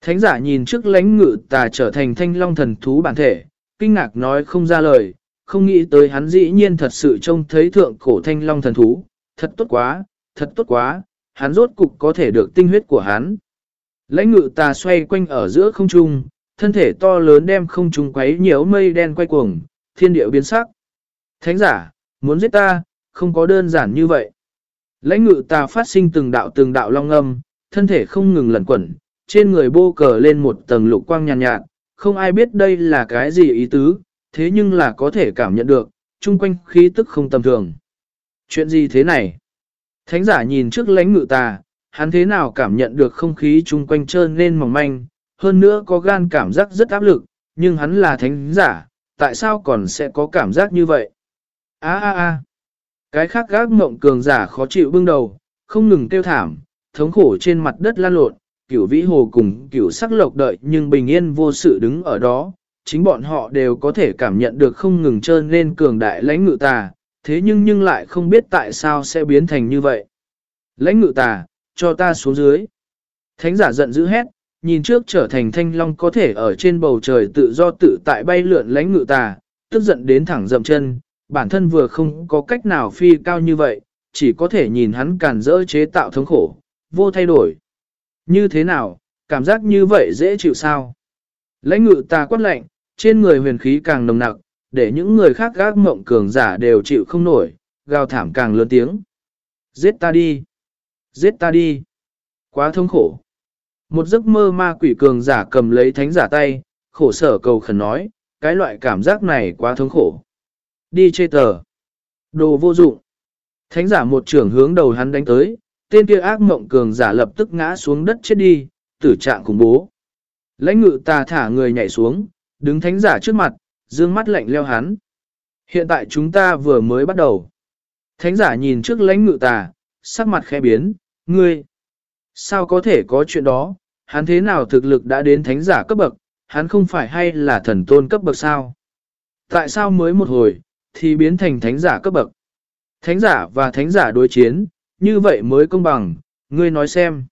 Thánh giả nhìn trước lãnh ngự tà trở thành thanh long thần thú bản thể, kinh ngạc nói không ra lời, không nghĩ tới hắn dĩ nhiên thật sự trông thấy thượng cổ thanh long thần thú, thật tốt quá, thật tốt quá, hắn rốt cục có thể được tinh huyết của hắn. Lãnh ngự tà xoay quanh ở giữa không trung, thân thể to lớn đem không trung quấy nhiều mây đen quay cuồng, thiên địa biến sắc. Thánh giả, muốn giết ta, không có đơn giản như vậy. Lãnh ngự tà phát sinh từng đạo từng đạo long âm, thân thể không ngừng lẩn quẩn, trên người bô cờ lên một tầng lục quang nhàn nhạt, nhạt, không ai biết đây là cái gì ý tứ, thế nhưng là có thể cảm nhận được, chung quanh khí tức không tầm thường. Chuyện gì thế này? Thánh giả nhìn trước lãnh ngự tà, hắn thế nào cảm nhận được không khí chung quanh trơn nên mỏng manh, hơn nữa có gan cảm giác rất áp lực, nhưng hắn là thánh giả, tại sao còn sẽ có cảm giác như vậy? A a a. Cái khác gác mộng cường giả khó chịu bưng đầu, không ngừng tiêu thảm, thống khổ trên mặt đất lan lộn, cửu vĩ hồ cùng cửu sắc lộc đợi nhưng bình yên vô sự đứng ở đó, chính bọn họ đều có thể cảm nhận được không ngừng trơn lên cường đại lãnh ngự tà, thế nhưng nhưng lại không biết tại sao sẽ biến thành như vậy. Lãnh ngự tà, cho ta xuống dưới. Thánh giả giận dữ hét, nhìn trước trở thành thanh long có thể ở trên bầu trời tự do tự tại bay lượn lãnh ngự tà, tức giận đến thẳng dậm chân, bản thân vừa không có cách nào phi cao như vậy, chỉ có thể nhìn hắn càn rỡ chế tạo thống khổ, vô thay đổi. Như thế nào, cảm giác như vậy dễ chịu sao? Lãnh ngự ta quát lạnh, trên người huyền khí càng nồng nặc, để những người khác gác mộng cường giả đều chịu không nổi, gào thảm càng lớn tiếng. Giết ta đi! Giết ta đi! Quá thống khổ! Một giấc mơ ma quỷ cường giả cầm lấy thánh giả tay, khổ sở cầu khẩn nói, cái loại cảm giác này quá thống khổ. Đi chê tờ! Đồ vô dụng! Thánh giả một trưởng hướng đầu hắn đánh tới, tên kia ác mộng cường giả lập tức ngã xuống đất chết đi, tử trạng khủng bố. Lãnh ngự tà thả người nhảy xuống, đứng thánh giả trước mặt, dương mắt lạnh leo hắn. Hiện tại chúng ta vừa mới bắt đầu. Thánh giả nhìn trước lãnh ngự tà, sắc mặt khẽ biến, ngươi. Sao có thể có chuyện đó, hắn thế nào thực lực đã đến thánh giả cấp bậc, hắn không phải hay là thần tôn cấp bậc sao? Tại sao mới một hồi, thì biến thành thánh giả cấp bậc? Thánh giả và thánh giả đối chiến, như vậy mới công bằng, ngươi nói xem.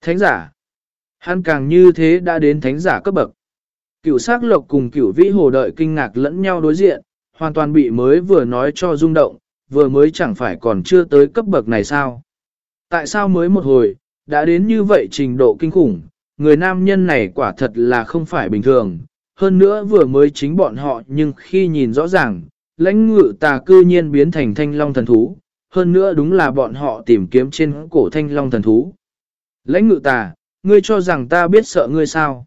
Thánh giả. Hắn càng như thế đã đến thánh giả cấp bậc. Cửu sắc lộc cùng cửu vĩ hồ đợi kinh ngạc lẫn nhau đối diện, hoàn toàn bị mới vừa nói cho rung động, vừa mới chẳng phải còn chưa tới cấp bậc này sao. Tại sao mới một hồi, đã đến như vậy trình độ kinh khủng, người nam nhân này quả thật là không phải bình thường. Hơn nữa vừa mới chính bọn họ nhưng khi nhìn rõ ràng, lãnh ngự tà cư nhiên biến thành thanh long thần thú, hơn nữa đúng là bọn họ tìm kiếm trên cổ thanh long thần thú. Lãnh ngự tà, ngươi cho rằng ta biết sợ ngươi sao?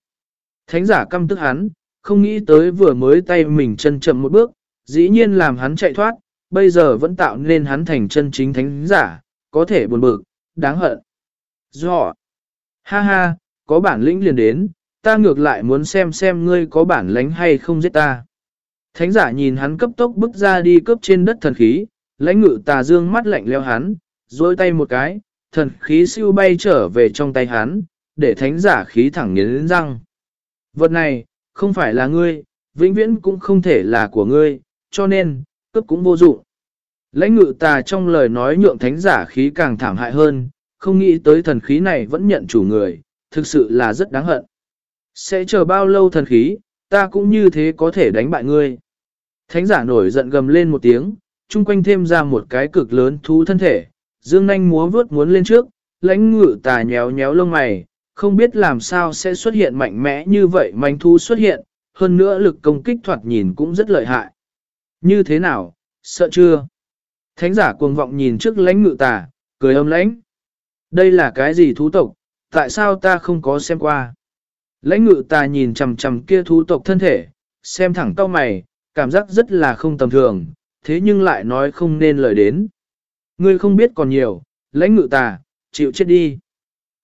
Thánh giả căm tức hắn, không nghĩ tới vừa mới tay mình chân chậm một bước, dĩ nhiên làm hắn chạy thoát, bây giờ vẫn tạo nên hắn thành chân chính thánh giả, có thể buồn bực, đáng hận. Do, ha ha, có bản lĩnh liền đến, ta ngược lại muốn xem xem ngươi có bản lĩnh hay không giết ta. Thánh giả nhìn hắn cấp tốc bước ra đi cướp trên đất thần khí, lãnh ngự tà dương mắt lạnh leo hắn, dối tay một cái, thần khí siêu bay trở về trong tay hắn, để thánh giả khí thẳng nghiến răng. Vật này, không phải là ngươi, vĩnh viễn cũng không thể là của ngươi, cho nên, cướp cũng vô dụng. Lãnh ngự tà trong lời nói nhượng thánh giả khí càng thảm hại hơn, không nghĩ tới thần khí này vẫn nhận chủ người, thực sự là rất đáng hận. Sẽ chờ bao lâu thần khí, ta cũng như thế có thể đánh bại ngươi. Thánh giả nổi giận gầm lên một tiếng, chung quanh thêm ra một cái cực lớn thú thân thể, dương nanh múa vướt muốn lên trước, lãnh ngự tà nhéo nhéo lông mày, không biết làm sao sẽ xuất hiện mạnh mẽ như vậy manh thú xuất hiện, hơn nữa lực công kích thoạt nhìn cũng rất lợi hại. Như thế nào, sợ chưa? Thánh giả cuồng vọng nhìn trước lãnh ngự tà, cười âm lãnh. Đây là cái gì thú tộc, tại sao ta không có xem qua? Lãnh ngự tà nhìn chầm chầm kia thú tộc thân thể, xem thẳng tao mày, cảm giác rất là không tầm thường, thế nhưng lại nói không nên lời đến. Ngươi không biết còn nhiều, lãnh ngự tà, chịu chết đi.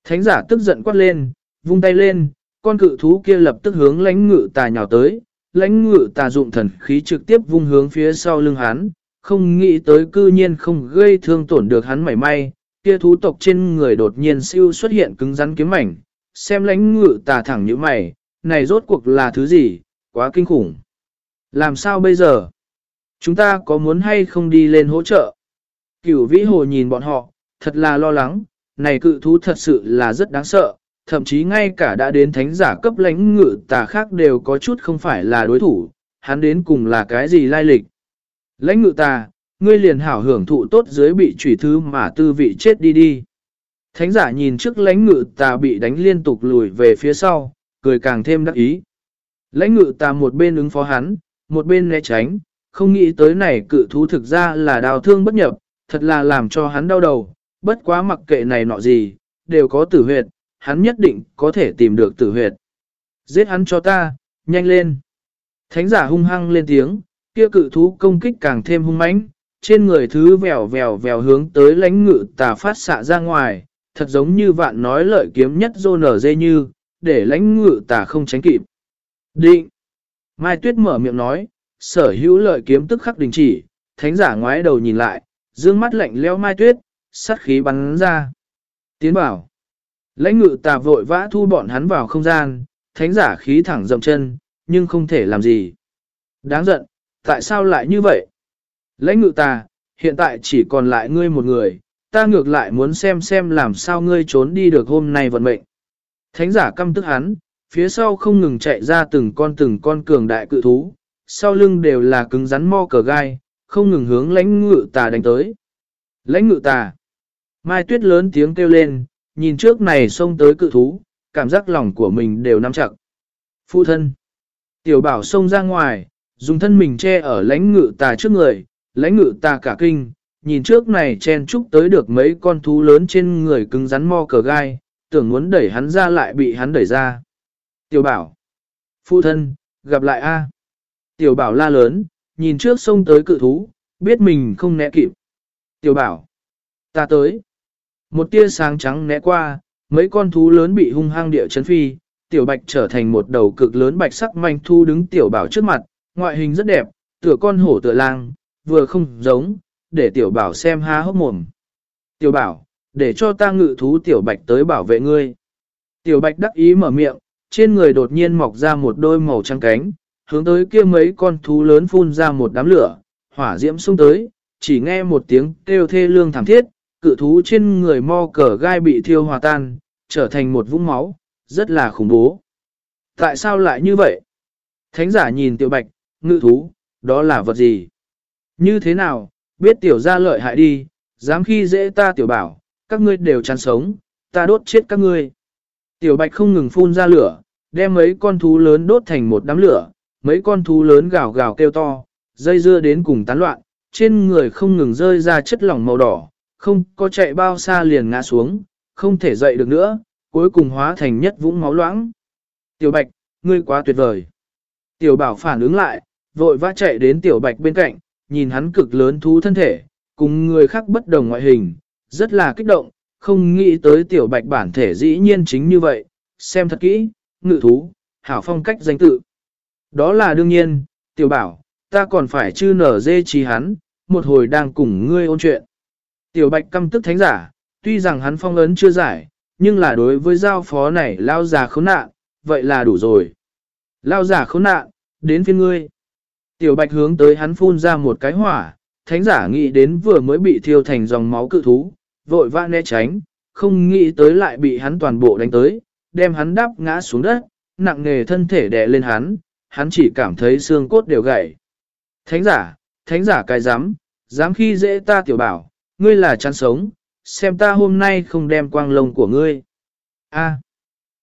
Thánh giả tức giận quát lên, vung tay lên, con cự thú kia lập tức hướng lãnh ngự tà nhào tới, lãnh ngự tà dụng thần khí trực tiếp vung hướng phía sau lưng hắn, không nghĩ tới cư nhiên không gây thương tổn được hắn mảy may, kia thú tộc trên người đột nhiên siêu xuất hiện cứng rắn kiếm mảnh, xem lãnh ngự tà thẳng như mày, này rốt cuộc là thứ gì, quá kinh khủng. Làm sao bây giờ? Chúng ta có muốn hay không đi lên hỗ trợ? Cửu vĩ hồ nhìn bọn họ, thật là lo lắng, này cự thú thật sự là rất đáng sợ, thậm chí ngay cả đã đến thánh giả cấp lãnh ngự tà khác đều có chút không phải là đối thủ, hắn đến cùng là cái gì lai lịch. Lãnh ngự tà, ngươi liền hảo hưởng thụ tốt dưới bị trùy thứ mà tư vị chết đi đi. Thánh giả nhìn trước lãnh ngự tà bị đánh liên tục lùi về phía sau, cười càng thêm đắc ý. Lãnh ngự tà một bên ứng phó hắn, một bên né tránh, không nghĩ tới này cự thú thực ra là đào thương bất nhập, thật là làm cho hắn đau đầu, bất quá mặc kệ này nọ gì, đều có tử huyệt, hắn nhất định có thể tìm được tử huyệt. Giết hắn cho ta, nhanh lên. Thánh giả hung hăng lên tiếng, kia cự thú công kích càng thêm hung mãnh, trên người thứ vèo vèo vèo hướng tới lãnh ngự tà phát xạ ra ngoài, thật giống như vạn nói lợi kiếm nhất dô nở dê như, để lãnh ngự tà không tránh kịp. Định! Mai Tuyết mở miệng nói, sở hữu lợi kiếm tức khắc đình chỉ, thánh giả ngoái đầu nhìn lại, dương mắt lạnh leo Mai Tuyết, sát khí bắn ra. Tiến bảo! Lãnh ngự tà vội vã thu bọn hắn vào không gian, thánh giả khí thẳng dầm chân, nhưng không thể làm gì. Đáng giận, tại sao lại như vậy? Lãnh ngự tà, hiện tại chỉ còn lại ngươi một người, ta ngược lại muốn xem xem làm sao ngươi trốn đi được hôm nay vận mệnh. Thánh giả căm tức hắn, phía sau không ngừng chạy ra từng con từng con cường đại cự thú, sau lưng đều là cứng rắn mo cờ gai, không ngừng hướng lãnh ngự tà đánh tới. Lãnh ngự tà. Mai tuyết lớn tiếng kêu lên, nhìn trước này xông tới cự thú, cảm giác lòng của mình đều nắm chặt. Phụ thân. Tiểu bảo xông ra ngoài, dùng thân mình che ở lãnh ngự tà trước người, lãnh ngự tà cả kinh, nhìn trước này chen chúc tới được mấy con thú lớn trên người cứng rắn mo cờ gai, tưởng muốn đẩy hắn ra lại bị hắn đẩy ra. Tiểu bảo. Phụ thân, gặp lại a. Tiểu bảo la lớn, nhìn trước sông tới cự thú, biết mình không né kịp. Tiểu bảo. Ta tới. Một tia sáng trắng né qua, mấy con thú lớn bị hung hăng địa chấn phi, tiểu bạch trở thành một đầu cực lớn bạch sắc manh thu đứng tiểu bảo trước mặt, ngoại hình rất đẹp, tựa con hổ tựa lang, vừa không giống, để tiểu bảo xem há hốc mồm. Tiểu bảo, để cho ta ngự thú tiểu bạch tới bảo vệ ngươi. Tiểu bạch đắc ý mở miệng, trên người đột nhiên mọc ra một đôi màu trắng cánh, hướng tới kia mấy con thú lớn phun ra một đám lửa, hỏa diễm xung tới, chỉ nghe một tiếng kêu thê lương thảm thiết, cự thú trên người mo cờ gai bị thiêu hòa tan, trở thành một vũng máu, rất là khủng bố. Tại sao lại như vậy? Thánh giả nhìn tiểu bạch, ngự thú, đó là vật gì? Như thế nào, biết tiểu ra lợi hại đi, dám khi dễ ta tiểu bảo, các ngươi đều chán sống, ta đốt chết các ngươi. Tiểu bạch không ngừng phun ra lửa, đem mấy con thú lớn đốt thành một đám lửa, mấy con thú lớn gào gào kêu to, dây dưa đến cùng tán loạn, trên người không ngừng rơi ra chất lỏng màu đỏ, không có chạy bao xa liền ngã xuống, không thể dậy được nữa, cuối cùng hóa thành nhất vũng máu loãng. Tiểu bạch, ngươi quá tuyệt vời. Tiểu bảo phản ứng lại, vội vã chạy đến tiểu bạch bên cạnh, nhìn hắn cực lớn thú thân thể, cùng người khác bất đồng ngoại hình, rất là kích động, không nghĩ tới tiểu bạch bản thể dĩ nhiên chính như vậy, xem thật kỹ, ngự thú, hảo phong cách danh tự. Đó là đương nhiên, tiểu bảo, ta còn phải chư nở dê trí hắn, một hồi đang cùng ngươi ôn chuyện. Tiểu bạch căm tức thánh giả, tuy rằng hắn phong ấn chưa giải, nhưng là đối với giao phó này lao già khốn nạn, vậy là đủ rồi. Lao giả khốn nạn, đến phiên ngươi. Tiểu bạch hướng tới hắn phun ra một cái hỏa, thánh giả nghĩ đến vừa mới bị thiêu thành dòng máu cự thú, vội vã né tránh, không nghĩ tới lại bị hắn toàn bộ đánh tới, đem hắn đắp ngã xuống đất, nặng nề thân thể đè lên hắn, hắn chỉ cảm thấy xương cốt đều gãy. Thánh giả, thánh giả cái dám, dám khi dễ ta tiểu bảo, ngươi là chán sống, xem ta hôm nay không đem quang lông của ngươi. A.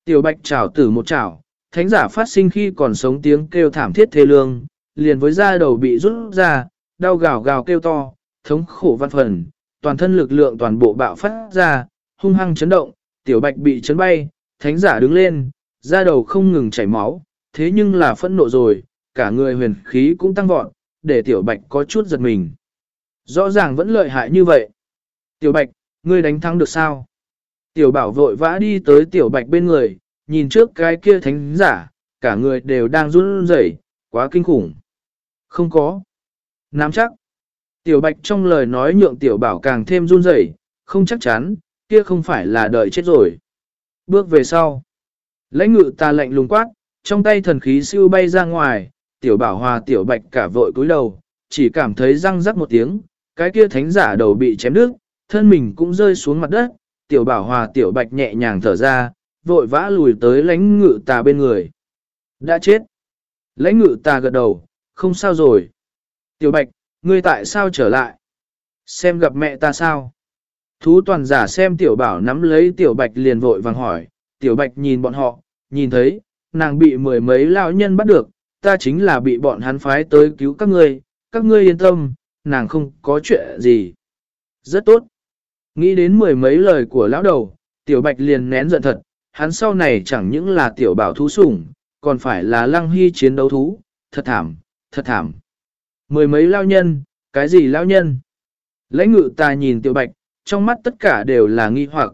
tiểu bạch chảo tử một chảo, thánh giả phát sinh khi còn sống tiếng kêu thảm thiết thê lương, liền với da đầu bị rút ra, đau gào gào kêu to, thống khổ văn phần, toàn thân lực lượng toàn bộ bạo phát ra, hung hăng chấn động, tiểu bạch bị chấn bay, thánh giả đứng lên, da đầu không ngừng chảy máu, thế nhưng là phẫn nộ rồi, cả người huyền khí cũng tăng vọt, để tiểu bạch có chút giật mình. Rõ ràng vẫn lợi hại như vậy. Tiểu bạch, ngươi đánh thắng được sao? Tiểu bảo vội vã đi tới tiểu bạch bên người, nhìn trước cái kia thánh giả, cả người đều đang run rẩy, quá kinh khủng. Không có. Nắm chắc. Tiểu bạch trong lời nói nhượng tiểu bảo càng thêm run rẩy, không chắc chắn, kia không phải là đợi chết rồi. Bước về sau. Lãnh ngự ta lệnh lùng quát, trong tay thần khí siêu bay ra ngoài, tiểu bảo hòa tiểu bạch cả vội cúi đầu, chỉ cảm thấy răng rắc một tiếng, cái kia thánh giả đầu bị chém đứt, thân mình cũng rơi xuống mặt đất, tiểu bảo hòa tiểu bạch nhẹ nhàng thở ra, vội vã lùi tới lãnh ngự tà bên người. Đã chết. Lãnh ngự tà gật đầu, không sao rồi. Tiểu bạch, ngươi tại sao trở lại? Xem gặp mẹ ta sao? Thú toàn giả xem tiểu bảo nắm lấy tiểu bạch liền vội vàng hỏi, tiểu bạch nhìn bọn họ, nhìn thấy, nàng bị mười mấy lão nhân bắt được, ta chính là bị bọn hắn phái tới cứu các ngươi, các ngươi yên tâm, nàng không có chuyện gì. Rất tốt. Nghĩ đến mười mấy lời của lão đầu, tiểu bạch liền nén giận thật, hắn sau này chẳng những là tiểu bảo thú sủng, còn phải là lăng hy chiến đấu thú, thật thảm, thật thảm. Mười mấy lao nhân, cái gì lao nhân? Lãnh ngự ta nhìn tiểu bạch, trong mắt tất cả đều là nghi hoặc.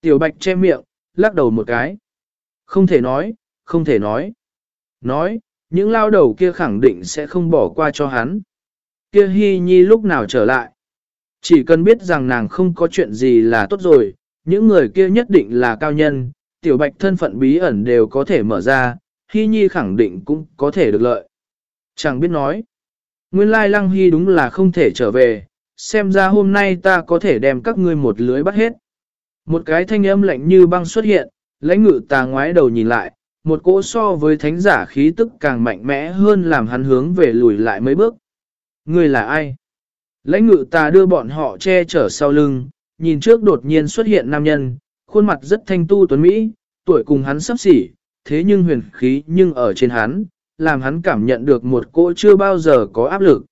Tiểu bạch che miệng, lắc đầu một cái. Không thể nói, không thể nói. Nói, những lao đầu kia khẳng định sẽ không bỏ qua cho hắn. Kia hy nhi lúc nào trở lại. Chỉ cần biết rằng nàng không có chuyện gì là tốt rồi, những người kia nhất định là cao nhân, tiểu bạch thân phận bí ẩn đều có thể mở ra, hy nhi khẳng định cũng có thể được lợi. Chẳng biết nói. Nguyên lai lăng hy đúng là không thể trở về, xem ra hôm nay ta có thể đem các ngươi một lưới bắt hết. Một cái thanh âm lạnh như băng xuất hiện, lãnh ngự tà ngoái đầu nhìn lại, một cỗ so với thánh giả khí tức càng mạnh mẽ hơn làm hắn hướng về lùi lại mấy bước. Ngươi là ai? Lãnh ngự tà đưa bọn họ che chở sau lưng, nhìn trước đột nhiên xuất hiện nam nhân, khuôn mặt rất thanh tu tuấn Mỹ, tuổi cùng hắn sắp xỉ, thế nhưng huyền khí nhưng ở trên hắn, làm hắn cảm nhận được một cỗ chưa bao giờ có áp lực.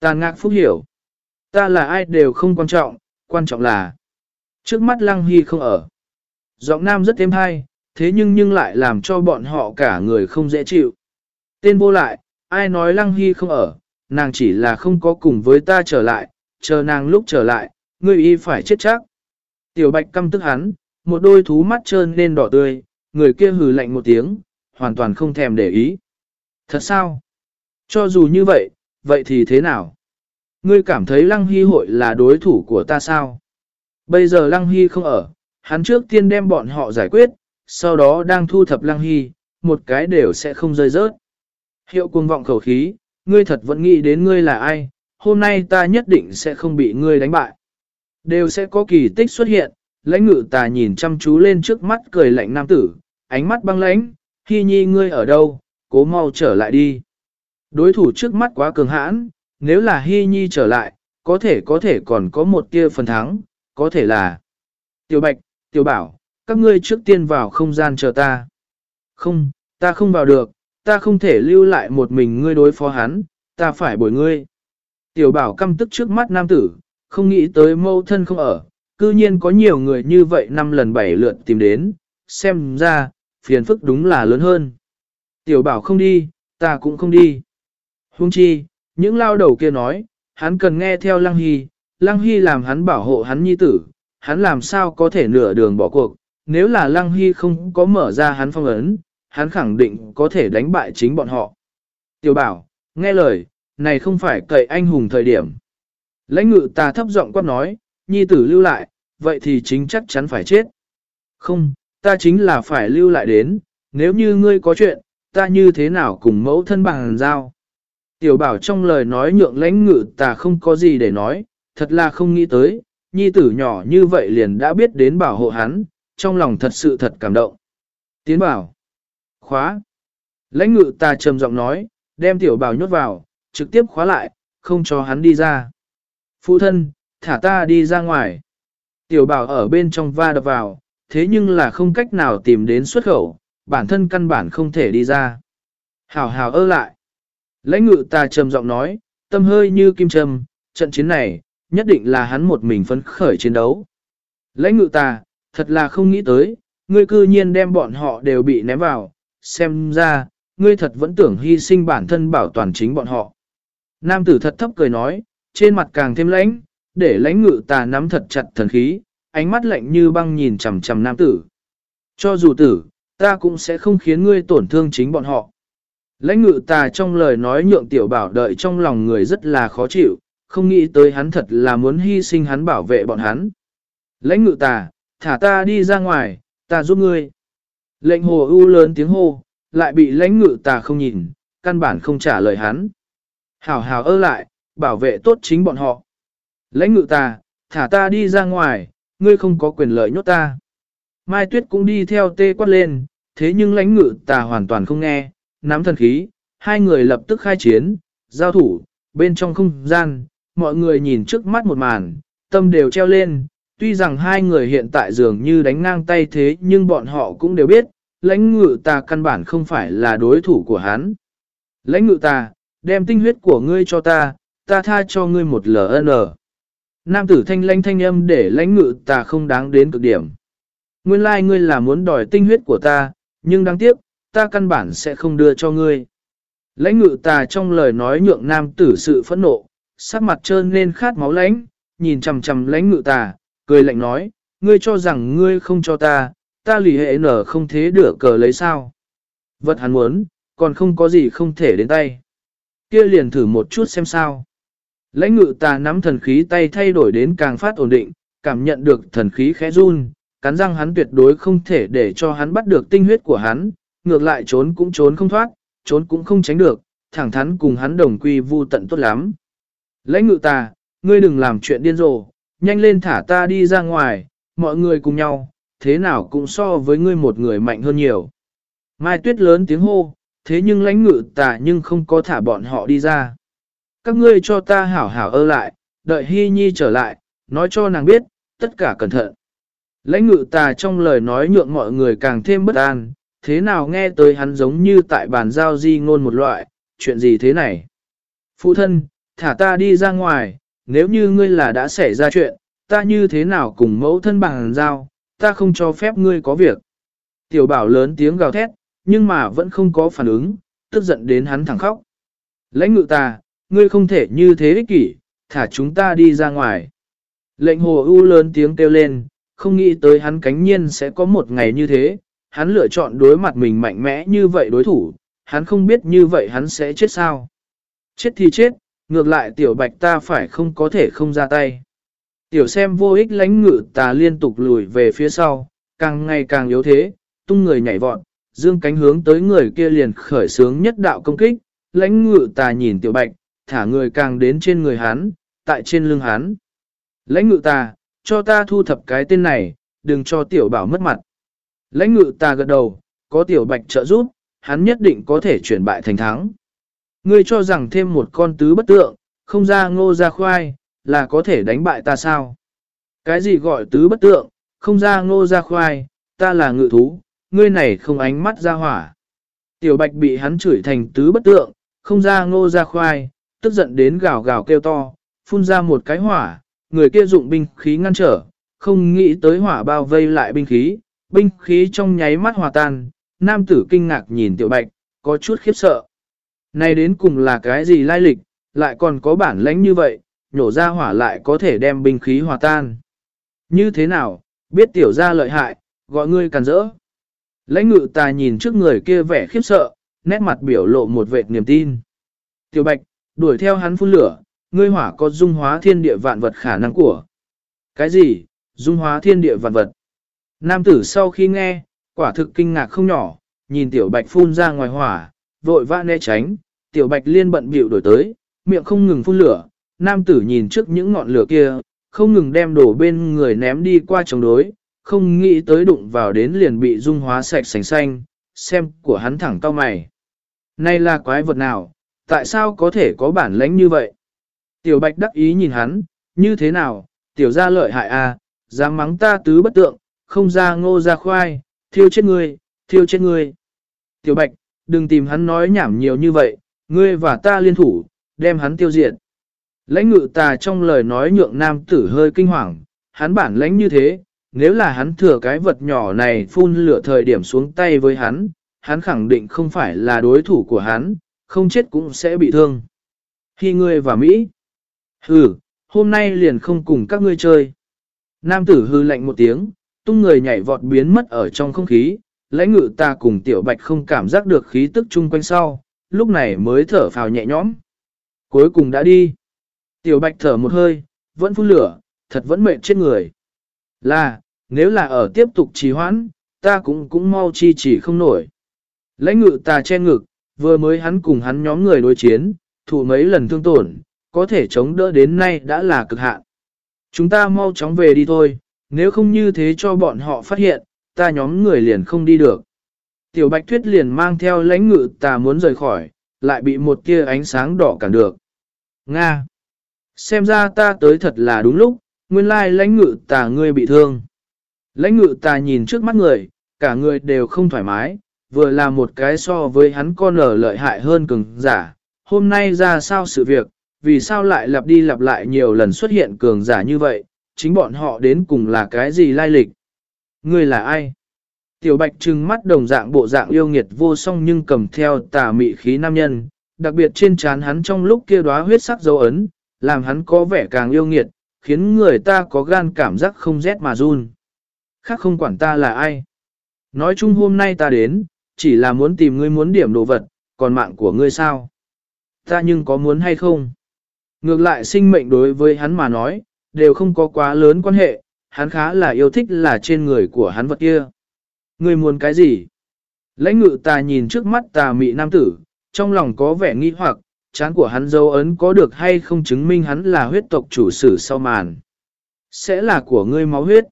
Tàn ngạc phúc hiểu. Ta là ai đều không quan trọng, quan trọng là trước mắt Lăng Hy không ở. Giọng nam rất êm hay, thế nhưng nhưng lại làm cho bọn họ cả người không dễ chịu. Tên vô lại, ai nói Lăng Hy không ở, nàng chỉ là không có cùng với ta trở lại, chờ nàng lúc trở lại, ngươi y phải chết chắc. Tiểu bạch căm tức hắn, một đôi thú mắt trơn lên đỏ tươi, người kia hừ lạnh một tiếng, hoàn toàn không thèm để ý. Thật sao? Cho dù như vậy, vậy thì thế nào? Ngươi cảm thấy Lăng Hy hội là đối thủ của ta sao? Bây giờ Lăng Hy không ở, hắn trước tiên đem bọn họ giải quyết, sau đó đang thu thập Lăng Hy, một cái đều sẽ không rơi rớt. Hiệu cuồng vọng khẩu khí, ngươi thật vẫn nghĩ đến ngươi là ai, hôm nay ta nhất định sẽ không bị ngươi đánh bại. Đều sẽ có kỳ tích xuất hiện, lãnh ngự tà nhìn chăm chú lên trước mắt cười lạnh nam tử, ánh mắt băng lãnh, khi nhi ngươi ở đâu, cố mau trở lại đi. Đối thủ trước mắt quá cường hãn, nếu là Hy nhi trở lại, có thể có thể còn có một tia phần thắng, có thể là Tiểu Bạch, Tiểu Bảo, các ngươi trước tiên vào không gian chờ ta. Không, ta không vào được, ta không thể lưu lại một mình ngươi đối phó hắn, ta phải bồi ngươi. Tiểu Bảo căm tức trước mắt nam tử, không nghĩ tới mâu thân không ở, cư nhiên có nhiều người như vậy năm lần bảy lượt tìm đến, xem ra, phiền phức đúng là lớn hơn. Tiểu bảo không đi, ta cũng không đi. Hung chi, những lao đầu kia nói, hắn cần nghe theo Lăng Hy, Lăng Hy làm hắn bảo hộ hắn nhi tử, hắn làm sao có thể nửa đường bỏ cuộc, nếu là Lăng Hy không có mở ra hắn phong ấn, hắn khẳng định có thể đánh bại chính bọn họ. Tiểu bảo, nghe lời, này không phải cậy anh hùng thời điểm. Lãnh ngự ta thấp giọng quát nói, nhi tử lưu lại, vậy thì chính chắc chắn phải chết. Không, ta chính là phải lưu lại đến, nếu như ngươi có chuyện, ta như thế nào cùng mẫu thân bằng giao. Tiểu bảo trong lời nói nhượng lãnh ngự ta không có gì để nói, thật là không nghĩ tới, nhi tử nhỏ như vậy liền đã biết đến bảo hộ hắn, trong lòng thật sự thật cảm động. Tiến bảo, Khóa. Lãnh ngự ta trầm giọng nói, đem tiểu bảo nhốt vào, trực tiếp khóa lại, không cho hắn đi ra. Phụ thân, thả ta đi ra ngoài. Tiểu bảo ở bên trong va đập vào, thế nhưng là không cách nào tìm đến xuất khẩu, bản thân căn bản không thể đi ra. Hảo hảo ơ lại. Lãnh ngự ta trầm giọng nói, tâm hơi như kim trầm, trận chiến này, nhất định là hắn một mình phấn khởi chiến đấu. Lãnh ngự ta, thật là không nghĩ tới, ngươi cư nhiên đem bọn họ đều bị ném vào, xem ra, ngươi thật vẫn tưởng hy sinh bản thân bảo toàn chính bọn họ. Nam tử thật thấp cười nói, trên mặt càng thêm lãnh, để lãnh ngự ta nắm thật chặt thần khí, ánh mắt lạnh như băng nhìn chằm chằm nam tử. Cho dù tử, ta cũng sẽ không khiến ngươi tổn thương chính bọn họ. Lãnh ngự tà trong lời nói nhượng tiểu bảo đợi trong lòng người rất là khó chịu, không nghĩ tới hắn thật là muốn hy sinh hắn bảo vệ bọn hắn. Lãnh ngự tà, thả ta đi ra ngoài, ta giúp ngươi. Lệnh hồ ưu lớn tiếng hô, lại bị lãnh ngự tà không nhìn, căn bản không trả lời hắn. Hảo hảo ơ lại, bảo vệ tốt chính bọn họ. Lãnh ngự tà, thả ta đi ra ngoài, ngươi không có quyền lợi nhốt ta. Mai Tuyết cũng đi theo tê quát lên, thế nhưng lãnh ngự tà hoàn toàn không nghe, nắm thần khí, hai người lập tức khai chiến, giao thủ, bên trong không gian, mọi người nhìn trước mắt một màn, tâm đều treo lên, tuy rằng hai người hiện tại dường như đánh ngang tay thế nhưng bọn họ cũng đều biết, lãnh ngự ta căn bản không phải là đối thủ của hắn. Lãnh ngự ta, đem tinh huyết của ngươi cho ta, ta tha cho ngươi một LN. Nam tử thanh lãnh thanh âm để lãnh ngự ta không đáng đến cực điểm. Nguyên lai like ngươi là muốn đòi tinh huyết của ta, nhưng đáng tiếc, ta căn bản sẽ không đưa cho ngươi. Lãnh ngự ta trong lời nói nhượng nam tử sự phẫn nộ, sắc mặt trơn lên khát máu lãnh, nhìn chằm chằm lãnh ngự ta, cười lạnh nói, ngươi cho rằng ngươi không cho ta, ta lì hệ nở không thế đửa cờ lấy sao. Vật hắn muốn, còn không có gì không thể đến tay. Kia liền thử một chút xem sao. Lãnh ngự ta nắm thần khí tay thay đổi đến càng phát ổn định, cảm nhận được thần khí khẽ run, cắn răng hắn tuyệt đối không thể để cho hắn bắt được tinh huyết của hắn, ngược lại trốn cũng trốn không thoát, trốn cũng không tránh được, thẳng thắn cùng hắn đồng quy vu tận tốt lắm. Lãnh ngự ta, ngươi đừng làm chuyện điên rồ, nhanh lên thả ta đi ra ngoài, mọi người cùng nhau, thế nào cũng so với ngươi một người mạnh hơn nhiều. Mai tuyết lớn tiếng hô, thế nhưng lãnh ngự ta nhưng không có thả bọn họ đi ra. Các ngươi cho ta hảo hảo ơ lại, đợi hy nhi trở lại, nói cho nàng biết, tất cả cẩn thận. Lãnh ngự ta trong lời nói nhượng mọi người càng thêm bất an, thế nào nghe tới hắn giống như tại bàn giao di ngôn một loại, chuyện gì thế này? Phụ thân, thả ta đi ra ngoài, nếu như ngươi là đã xảy ra chuyện, ta như thế nào cùng mẫu thân bàn giao, ta không cho phép ngươi có việc. Tiểu bảo lớn tiếng gào thét, nhưng mà vẫn không có phản ứng, tức giận đến hắn thẳng khóc. Lãnh ngự ta, ngươi không thể như thế ích kỷ, thả chúng ta đi ra ngoài. Lệnh hồ ưu lớn tiếng kêu lên, không nghĩ tới hắn cánh nhiên sẽ có một ngày như thế, hắn lựa chọn đối mặt mình mạnh mẽ như vậy đối thủ, hắn không biết như vậy hắn sẽ chết sao. Chết thì chết, ngược lại tiểu bạch ta phải không có thể không ra tay. Tiểu xem vô ích lánh ngự ta liên tục lùi về phía sau, càng ngày càng yếu thế, tung người nhảy vọt, dương cánh hướng tới người kia liền khởi sướng nhất đạo công kích, lãnh ngự ta nhìn tiểu bạch, thả người càng đến trên người hắn, tại trên lưng hắn. Lãnh ngự ta, cho ta thu thập cái tên này, đừng cho tiểu bảo mất mặt. Lãnh ngự ta gật đầu, có tiểu bạch trợ giúp, hắn nhất định có thể chuyển bại thành thắng. Ngươi cho rằng thêm một con tứ bất tượng, không ra ngô ra khoai, là có thể đánh bại ta sao? Cái gì gọi tứ bất tượng, không ra ngô ra khoai, ta là ngự thú, ngươi này không ánh mắt ra hỏa. Tiểu bạch bị hắn chửi thành tứ bất tượng, không ra ngô ra khoai, tức giận đến gào gào kêu to, phun ra một cái hỏa, người kia dụng binh khí ngăn trở, không nghĩ tới hỏa bao vây lại binh khí, binh khí trong nháy mắt hòa tan, nam tử kinh ngạc nhìn tiểu bạch, có chút khiếp sợ. Này đến cùng là cái gì lai lịch, lại còn có bản lãnh như vậy, nhổ ra hỏa lại có thể đem binh khí hòa tan. Như thế nào, biết tiểu ra lợi hại, gọi ngươi càn rỡ. Lãnh ngự ta nhìn trước người kia vẻ khiếp sợ, nét mặt biểu lộ một vệt niềm tin. Tiểu bạch, đuổi theo hắn phun lửa, ngươi hỏa có dung hóa thiên địa vạn vật khả năng của. Cái gì, dung hóa thiên địa vạn vật? Nam tử sau khi nghe, quả thực kinh ngạc không nhỏ, nhìn tiểu bạch phun ra ngoài hỏa, vội vã né tránh, tiểu bạch liên bận bịu đổi tới, miệng không ngừng phun lửa, nam tử nhìn trước những ngọn lửa kia, không ngừng đem đổ bên người ném đi qua chống đối, không nghĩ tới đụng vào đến liền bị dung hóa sạch sành xanh, xem của hắn thẳng cao mày. Này là quái vật nào, tại sao có thể có bản lãnh như vậy? Tiểu bạch đắc ý nhìn hắn, như thế nào, tiểu ra lợi hại à, dám mắng ta tứ bất tượng, không ra ngô ra khoai, thiêu chết ngươi, thiêu chết ngươi. Tiểu bạch, đừng tìm hắn nói nhảm nhiều như vậy, ngươi và ta liên thủ, đem hắn tiêu diệt. Lãnh ngự tà trong lời nói nhượng nam tử hơi kinh hoàng, hắn bản lãnh như thế, nếu là hắn thừa cái vật nhỏ này phun lửa thời điểm xuống tay với hắn, hắn khẳng định không phải là đối thủ của hắn, không chết cũng sẽ bị thương. Khi ngươi và Mỹ, hừ, hôm nay liền không cùng các ngươi chơi. Nam tử hư lạnh một tiếng, tung người nhảy vọt biến mất ở trong không khí, lãnh ngự ta cùng tiểu bạch không cảm giác được khí tức chung quanh sau, lúc này mới thở phào nhẹ nhõm. Cuối cùng đã đi. Tiểu bạch thở một hơi, vẫn phun lửa, thật vẫn mệt chết người. Là, nếu là ở tiếp tục trì hoãn, ta cũng cũng mau chi chỉ không nổi. Lãnh ngự ta che ngực, vừa mới hắn cùng hắn nhóm người đối chiến, thủ mấy lần thương tổn, có thể chống đỡ đến nay đã là cực hạn. Chúng ta mau chóng về đi thôi, nếu không như thế cho bọn họ phát hiện, ta nhóm người liền không đi được. Tiểu Bạch Tuyết liền mang theo lãnh ngự ta muốn rời khỏi, lại bị một tia ánh sáng đỏ cản được. Nga! Xem ra ta tới thật là đúng lúc, nguyên lai lãnh ngự tà ngươi bị thương. Lãnh ngự tà nhìn trước mắt người, cả người đều không thoải mái, vừa là một cái so với hắn con ở lợi hại hơn cường giả. Hôm nay ra sao sự việc, vì sao lại lặp đi lặp lại nhiều lần xuất hiện cường giả như vậy, chính bọn họ đến cùng là cái gì lai lịch. Ngươi là ai? Tiểu bạch trừng mắt đồng dạng bộ dạng yêu nghiệt vô song nhưng cầm theo tà mị khí nam nhân, đặc biệt trên trán hắn trong lúc kia đóa huyết sắc dấu ấn, làm hắn có vẻ càng yêu nghiệt, khiến người ta có gan cảm giác không rét mà run. Khác không quản ta là ai. Nói chung hôm nay ta đến, chỉ là muốn tìm ngươi muốn điểm đồ vật, còn mạng của ngươi sao? Ta nhưng có muốn hay không? Ngược lại sinh mệnh đối với hắn mà nói, đều không có quá lớn quan hệ, hắn khá là yêu thích là trên người của hắn vật kia. người muốn cái gì? Lãnh ngự ta nhìn trước mắt tà mị nam tử, trong lòng có vẻ nghi hoặc, chán của hắn dấu ấn có được hay không chứng minh hắn là huyết tộc chủ sử sau màn. Sẽ là của ngươi máu huyết.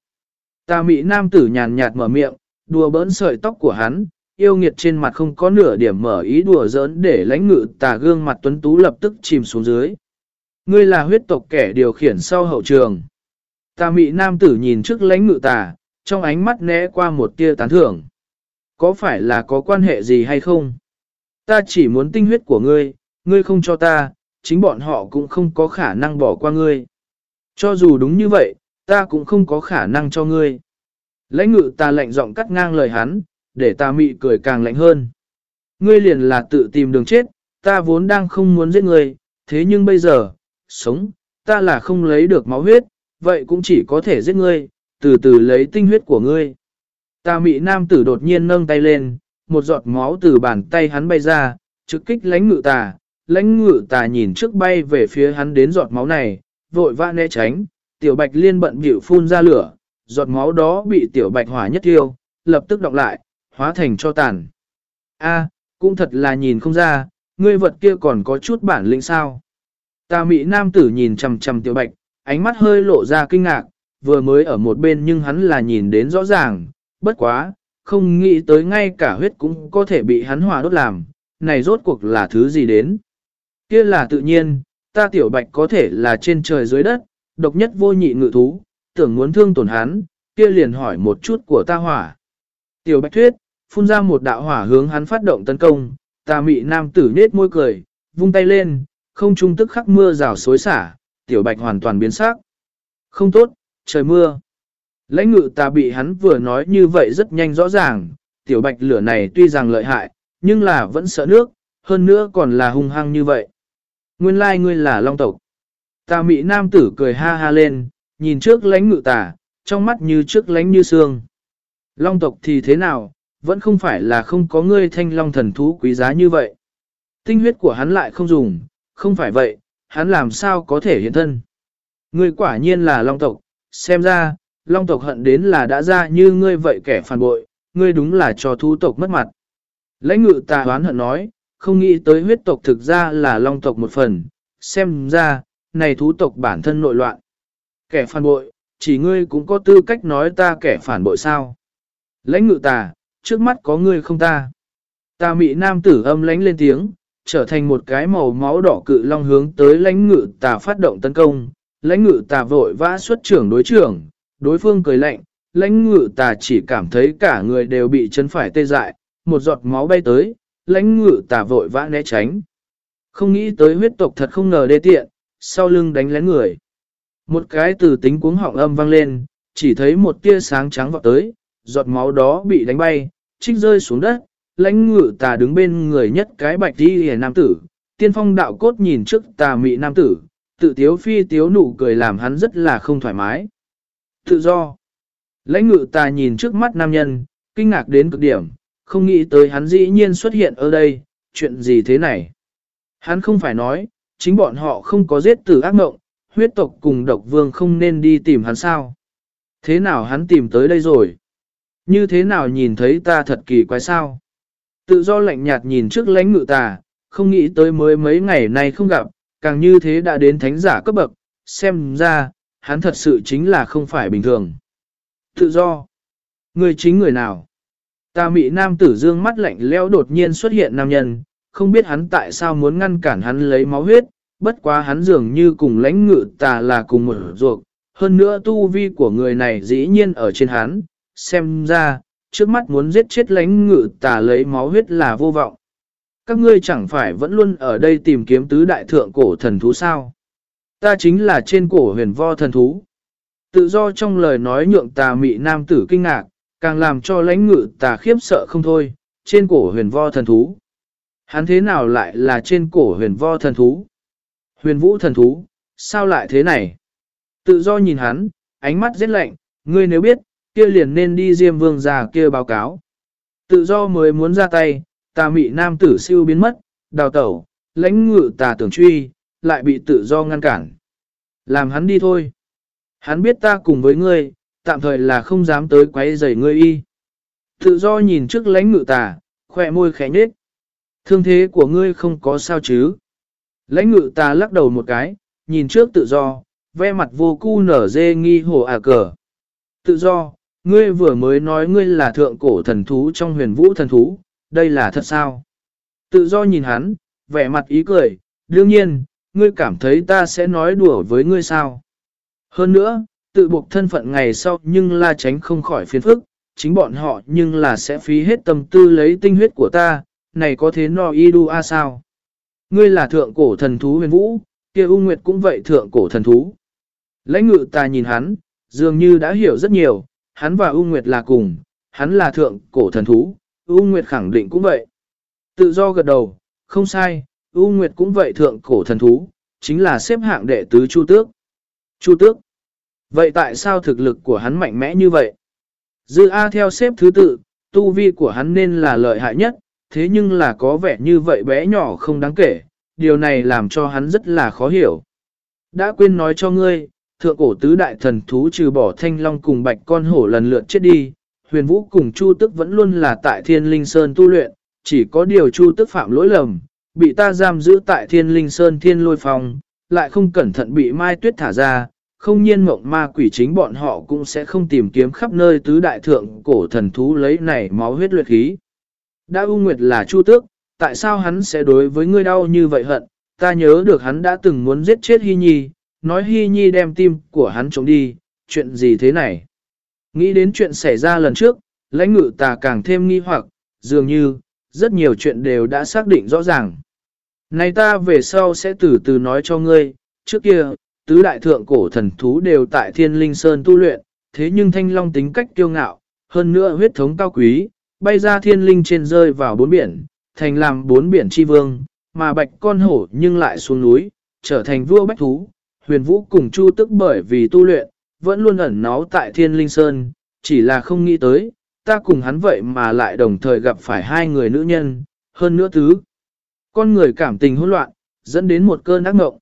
Tà mị nam tử nhàn nhạt mở miệng, đùa bỡn sợi tóc của hắn, yêu nghiệt trên mặt không có nửa điểm mở ý đùa giỡn để lãnh ngự tà gương mặt tuấn tú lập tức chìm xuống dưới. Ngươi là huyết tộc kẻ điều khiển sau hậu trường. Tà mị nam tử nhìn trước lãnh ngự tà, trong ánh mắt né qua một tia tán thưởng. Có phải là có quan hệ gì hay không? Ta chỉ muốn tinh huyết của ngươi, ngươi không cho ta, chính bọn họ cũng không có khả năng bỏ qua ngươi. Cho dù đúng như vậy, ta cũng không có khả năng cho ngươi. Lãnh ngự ta lạnh giọng cắt ngang lời hắn, để ta mị cười càng lạnh hơn. Ngươi liền là tự tìm đường chết, ta vốn đang không muốn giết ngươi, thế nhưng bây giờ, sống, ta là không lấy được máu huyết, vậy cũng chỉ có thể giết ngươi, từ từ lấy tinh huyết của ngươi. Ta mị nam tử đột nhiên nâng tay lên, một giọt máu từ bàn tay hắn bay ra, trực kích lãnh ngự tà, lãnh ngự tà nhìn trước bay về phía hắn đến giọt máu này, vội vã né tránh, tiểu bạch liên bận bịu phun ra lửa, giọt máu đó bị tiểu bạch hỏa nhất tiêu, lập tức đọc lại, hóa thành cho tàn. A, cũng thật là nhìn không ra, ngươi vật kia còn có chút bản lĩnh sao. Tà mị nam tử nhìn chầm chầm tiểu bạch, ánh mắt hơi lộ ra kinh ngạc, vừa mới ở một bên nhưng hắn là nhìn đến rõ ràng, bất quá, không nghĩ tới ngay cả huyết cũng có thể bị hắn hòa đốt làm, này rốt cuộc là thứ gì đến. Kia là tự nhiên, ta tiểu bạch có thể là trên trời dưới đất, độc nhất vô nhị ngự thú, tưởng muốn thương tổn hắn, kia liền hỏi một chút của ta hỏa. Tiểu bạch thuyết, phun ra một đạo hỏa hướng hắn phát động tấn công, ta mị nam tử nết môi cười, vung tay lên, không trung tức khắc mưa rào xối xả, tiểu bạch hoàn toàn biến sắc. Không tốt, trời mưa. Lãnh ngự ta bị hắn vừa nói như vậy rất nhanh rõ ràng, tiểu bạch lửa này tuy rằng lợi hại, nhưng là vẫn sợ nước, hơn nữa còn là hung hăng như vậy. Nguyên lai ngươi là long tộc. Tà mị nam tử cười ha ha lên, nhìn trước lãnh ngự tà, trong mắt như trước lãnh như xương. Long tộc thì thế nào, vẫn không phải là không có ngươi thanh long thần thú quý giá như vậy. Tinh huyết của hắn lại không dùng, không phải vậy, hắn làm sao có thể hiện thân. Ngươi quả nhiên là long tộc, xem ra, long tộc hận đến là đã ra như ngươi vậy kẻ phản bội, ngươi đúng là cho thú tộc mất mặt. Lãnh ngự tà hoán hận nói, không nghĩ tới huyết tộc thực ra là long tộc một phần, xem ra, này thú tộc bản thân nội loạn. Kẻ phản bội, chỉ ngươi cũng có tư cách nói ta kẻ phản bội sao. Lãnh ngự tà, trước mắt có ngươi không ta. Ta mị nam tử âm lánh lên tiếng, trở thành một cái màu máu đỏ cự long hướng tới lãnh ngự tà phát động tấn công. Lãnh ngự tà vội vã xuất trưởng đối trưởng, đối phương cười lạnh, lãnh ngự tà chỉ cảm thấy cả người đều bị chấn phải tê dại, một giọt máu bay tới, lãnh ngự tà vội vã né tránh. Không nghĩ tới huyết tộc thật không ngờ đê tiện, sau lưng đánh lén người. Một cái từ tính cuống họng âm vang lên, chỉ thấy một tia sáng trắng vọt tới, giọt máu đó bị đánh bay, trích rơi xuống đất, lãnh ngự tà đứng bên người nhất cái bạch đi hề nam tử, tiên phong đạo cốt nhìn trước tà mị nam tử, tự tiếu phi tiếu nụ cười làm hắn rất là không thoải mái. Tự do. Lãnh ngự tà nhìn trước mắt nam nhân, kinh ngạc đến cực điểm, không nghĩ tới hắn dĩ nhiên xuất hiện ở đây, chuyện gì thế này. Hắn không phải nói, chính bọn họ không có giết tử ác mộng, huyết tộc cùng độc vương không nên đi tìm hắn sao. Thế nào hắn tìm tới đây rồi? Như thế nào nhìn thấy ta thật kỳ quái sao? Tự do lạnh nhạt nhìn trước lãnh ngự tà, không nghĩ tới mới mấy ngày nay không gặp, càng như thế đã đến thánh giả cấp bậc, xem ra, hắn thật sự chính là không phải bình thường. Tự do. Người chính người nào? Ta mị nam tử dương mắt lạnh leo đột nhiên xuất hiện nam nhân, không biết hắn tại sao muốn ngăn cản hắn lấy máu huyết, bất quá hắn dường như cùng lãnh ngự tà là cùng một ruột, hơn nữa tu vi của người này dĩ nhiên ở trên hắn, xem ra, trước mắt muốn giết chết lãnh ngự tà lấy máu huyết là vô vọng. Các ngươi chẳng phải vẫn luôn ở đây tìm kiếm tứ đại thượng cổ thần thú sao? Ta chính là trên cổ huyền vo thần thú. Tự do trong lời nói nhượng tà mị nam tử kinh ngạc, càng làm cho lãnh ngự tà khiếp sợ không thôi, trên cổ huyền vo thần thú. Hắn thế nào lại là trên cổ huyền vo thần thú? Huyền vũ thần thú, sao lại thế này? Tự do nhìn hắn, ánh mắt rất lạnh, ngươi nếu biết, kia liền nên đi Diêm Vương già kia báo cáo. Tự do mới muốn ra tay, tà mị nam tử siêu biến mất, đào tẩu, lãnh ngự tà tưởng truy, lại bị tự do ngăn cản. Làm hắn đi thôi. Hắn biết ta cùng với ngươi, tạm thời là không dám tới quấy rầy ngươi y. Tự do nhìn trước lãnh ngự tà, khỏe môi khẽ nhếch. Thương thế của ngươi không có sao chứ. Lãnh ngự tà lắc đầu một cái, nhìn trước tự do, ve mặt vô cu nở dê nghi hồ à cờ. Tự do, ngươi vừa mới nói ngươi là thượng cổ thần thú trong huyền vũ thần thú, đây là thật sao? Tự do nhìn hắn, vẻ mặt ý cười, đương nhiên, ngươi cảm thấy ta sẽ nói đùa với ngươi sao? Hơn nữa, tự buộc thân phận ngày sau nhưng la tránh không khỏi phiền phức, chính bọn họ nhưng là sẽ phí hết tâm tư lấy tinh huyết của ta, này có thế no y đu a sao? Ngươi là thượng cổ thần thú huyền vũ, kia U Nguyệt cũng vậy thượng cổ thần thú. Lãnh ngự ta nhìn hắn, dường như đã hiểu rất nhiều, hắn và U Nguyệt là cùng, hắn là thượng cổ thần thú, U Nguyệt khẳng định cũng vậy. Tự do gật đầu, không sai, U Nguyệt cũng vậy thượng cổ thần thú, chính là xếp hạng đệ tứ Chu Tước. Chu Tước. Vậy tại sao thực lực của hắn mạnh mẽ như vậy? Dư A theo xếp thứ tự, tu vi của hắn nên là lợi hại nhất, thế nhưng là có vẻ như vậy bé nhỏ không đáng kể, điều này làm cho hắn rất là khó hiểu. Đã quên nói cho ngươi, thượng cổ tứ đại thần thú trừ bỏ thanh long cùng bạch con hổ lần lượt chết đi, huyền vũ cùng chu tức vẫn luôn là tại thiên linh sơn tu luyện, chỉ có điều chu tức phạm lỗi lầm, bị ta giam giữ tại thiên linh sơn thiên lôi phòng, lại không cẩn thận bị mai tuyết thả ra, không nhiên mộng ma quỷ chính bọn họ cũng sẽ không tìm kiếm khắp nơi tứ đại thượng cổ thần thú lấy này máu huyết luyện khí. Đã U Nguyệt là Chu Tước, tại sao hắn sẽ đối với ngươi đau như vậy hận? Ta nhớ được hắn đã từng muốn giết chết Hy Nhi, nói Hy Nhi đem tim của hắn trống đi, chuyện gì thế này? Nghĩ đến chuyện xảy ra lần trước, lãnh ngự ta càng thêm nghi hoặc, dường như, rất nhiều chuyện đều đã xác định rõ ràng. Này ta về sau sẽ từ từ nói cho ngươi, trước kia, tứ đại thượng cổ thần thú đều tại thiên linh sơn tu luyện, thế nhưng thanh long tính cách kiêu ngạo, hơn nữa huyết thống cao quý, bay ra thiên linh trên rơi vào bốn biển, thành làm bốn biển chi vương, mà bạch con hổ nhưng lại xuống núi, trở thành vua bách thú, huyền vũ cùng chu tức bởi vì tu luyện, vẫn luôn ẩn náu tại thiên linh sơn, chỉ là không nghĩ tới, ta cùng hắn vậy mà lại đồng thời gặp phải hai người nữ nhân, hơn nữa thứ. Con người cảm tình hỗn loạn, dẫn đến một cơn ác mộng.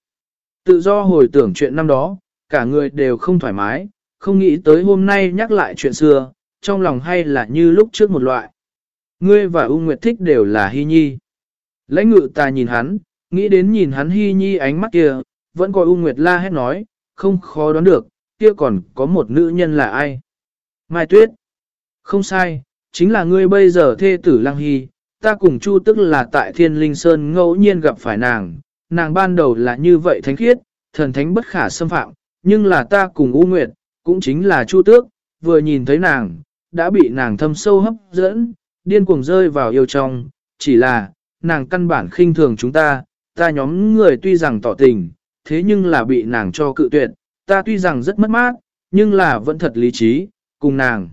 Tự do hồi tưởng chuyện năm đó, cả người đều không thoải mái, không nghĩ tới hôm nay nhắc lại chuyện xưa, trong lòng hay là như lúc trước một loại. Ngươi và U Nguyệt thích đều là Hy Nhi. Lãnh ngự ta nhìn hắn, nghĩ đến nhìn hắn Hy Nhi ánh mắt kia, vẫn coi U Nguyệt la hét nói, không khó đoán được, kia còn có một nữ nhân là ai. Mai Tuyết. Không sai, chính là ngươi bây giờ thê tử Lăng Hy, ta cùng Chu tức là tại Thiên Linh Sơn ngẫu nhiên gặp phải nàng, nàng ban đầu là như vậy thánh khiết, thần thánh bất khả xâm phạm, nhưng là ta cùng U Nguyệt, cũng chính là Chu Tước, vừa nhìn thấy nàng, đã bị nàng thâm sâu hấp dẫn, điên cuồng rơi vào yêu trong, chỉ là, nàng căn bản khinh thường chúng ta, ta nhóm người tuy rằng tỏ tình, thế nhưng là bị nàng cho cự tuyệt, ta tuy rằng rất mất mát, nhưng là vẫn thật lý trí, cùng nàng.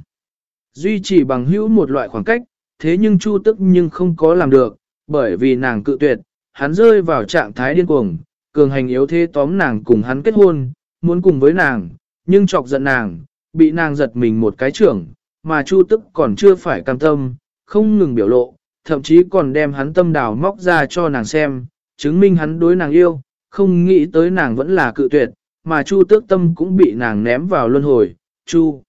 Duy trì bằng hữu một loại khoảng cách, thế nhưng Chu tức nhưng không có làm được, bởi vì nàng cự tuyệt, hắn rơi vào trạng thái điên cuồng, cường hành yếu thế tóm nàng cùng hắn kết hôn, muốn cùng với nàng, nhưng chọc giận nàng, bị nàng giật mình một cái trưởng, mà Chu tức còn chưa phải cam tâm, không ngừng biểu lộ, thậm chí còn đem hắn tâm đào móc ra cho nàng xem, chứng minh hắn đối nàng yêu, không nghĩ tới nàng vẫn là cự tuyệt, mà Chu tước tâm cũng bị nàng ném vào luân hồi, Chu.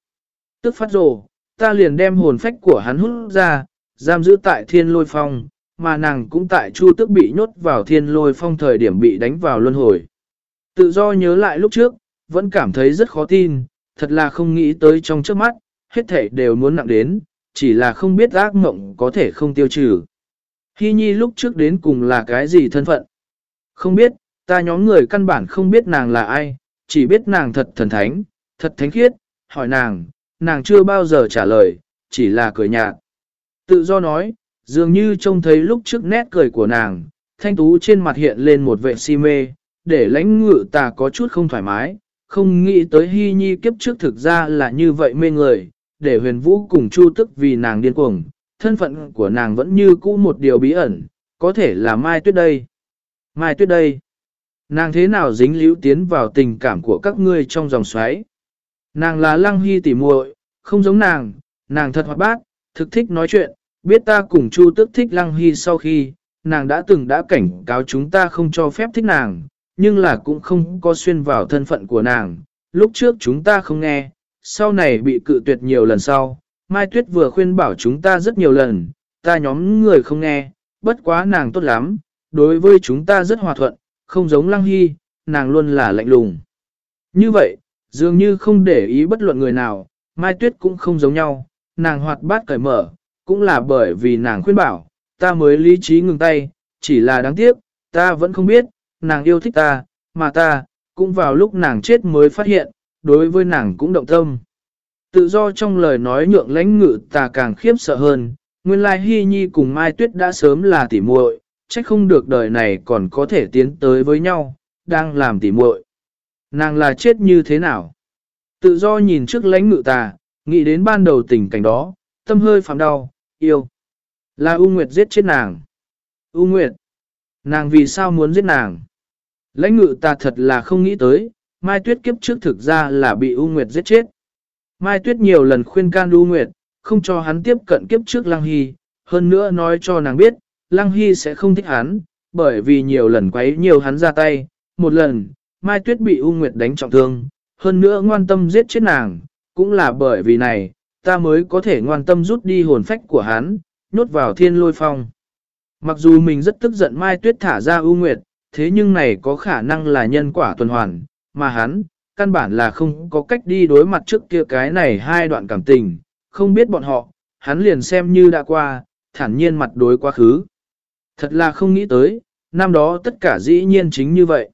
Tức phát rồ, ta liền đem hồn phách của hắn hút ra, giam giữ tại thiên lôi phong, mà nàng cũng tại Chu tước bị nhốt vào thiên lôi phong thời điểm bị đánh vào luân hồi. Tự do nhớ lại lúc trước, vẫn cảm thấy rất khó tin, thật là không nghĩ tới trong trước mắt, hết thể đều muốn nặng đến, chỉ là không biết ác mộng có thể không tiêu trừ. Hy nhi lúc trước đến cùng là cái gì thân phận? Không biết, ta nhóm người căn bản không biết nàng là ai, chỉ biết nàng thật thần thánh, thật thánh khiết, hỏi nàng, nàng chưa bao giờ trả lời, chỉ là cười nhạt. Tự do nói, dường như trông thấy lúc trước nét cười của nàng, thanh tú trên mặt hiện lên một vệ si mê, để lãnh ngự ta có chút không thoải mái, không nghĩ tới hy nhi kiếp trước thực ra là như vậy mê người, để huyền vũ cùng chu tức vì nàng điên cuồng, thân phận của nàng vẫn như cũ một điều bí ẩn, có thể là Mai Tuyết đây. Mai Tuyết đây. Nàng thế nào dính liễu tiến vào tình cảm của các ngươi trong dòng xoáy. Nàng là lăng hy tỉ muội, không giống nàng, nàng thật hoạt bát, thực thích nói chuyện, biết ta cùng Chu tức thích lăng hy sau khi, nàng đã từng đã cảnh cáo chúng ta không cho phép thích nàng, nhưng là cũng không có xuyên vào thân phận của nàng. Lúc trước chúng ta không nghe, sau này bị cự tuyệt nhiều lần sau. Mai Tuyết vừa khuyên bảo chúng ta rất nhiều lần, ta nhóm người không nghe, bất quá nàng tốt lắm, đối với chúng ta rất hòa thuận, không giống Lăng Hy, nàng luôn là lạnh lùng. Như vậy, dường như không để ý bất luận người nào, Mai Tuyết cũng không giống nhau, nàng hoạt bát cởi mở, cũng là bởi vì nàng khuyên bảo, ta mới lý trí ngừng tay, chỉ là đáng tiếc, ta vẫn không biết, nàng yêu thích ta, mà ta, cũng vào lúc nàng chết mới phát hiện, đối với nàng cũng động tâm. Tự do trong lời nói nhượng lãnh ngự ta càng khiếp sợ hơn, nguyên lai Hy Nhi cùng Mai Tuyết đã sớm là tỉ muội, trách không được đời này còn có thể tiến tới với nhau, đang làm tỉ muội. Nàng là chết như thế nào? Tự do nhìn trước lãnh ngự ta, nghĩ đến ban đầu tình cảnh đó, tâm hơi phạm đau, yêu. Là U Nguyệt giết chết nàng. U Nguyệt. Nàng vì sao muốn giết nàng? Lãnh ngự ta thật là không nghĩ tới, Mai Tuyết kiếp trước thực ra là bị U Nguyệt giết chết. Mai Tuyết nhiều lần khuyên can U Nguyệt, không cho hắn tiếp cận kiếp trước Lăng Hy, hơn nữa nói cho nàng biết, Lăng Hy sẽ không thích hắn, bởi vì nhiều lần quấy nhiều hắn ra tay. Một lần, Mai Tuyết bị U Nguyệt đánh trọng thương, hơn nữa ngoan tâm giết chết nàng, cũng là bởi vì này, ta mới có thể ngoan tâm rút đi hồn phách của hắn, nhốt vào thiên lôi phong. Mặc dù mình rất tức giận Mai Tuyết thả ra U Nguyệt, thế nhưng này có khả năng là nhân quả tuần hoàn, mà hắn, căn bản là không có cách đi đối mặt trước kia cái này hai đoạn cảm tình, không biết bọn họ, hắn liền xem như đã qua, thản nhiên mặt đối quá khứ. Thật là không nghĩ tới, năm đó tất cả dĩ nhiên chính như vậy.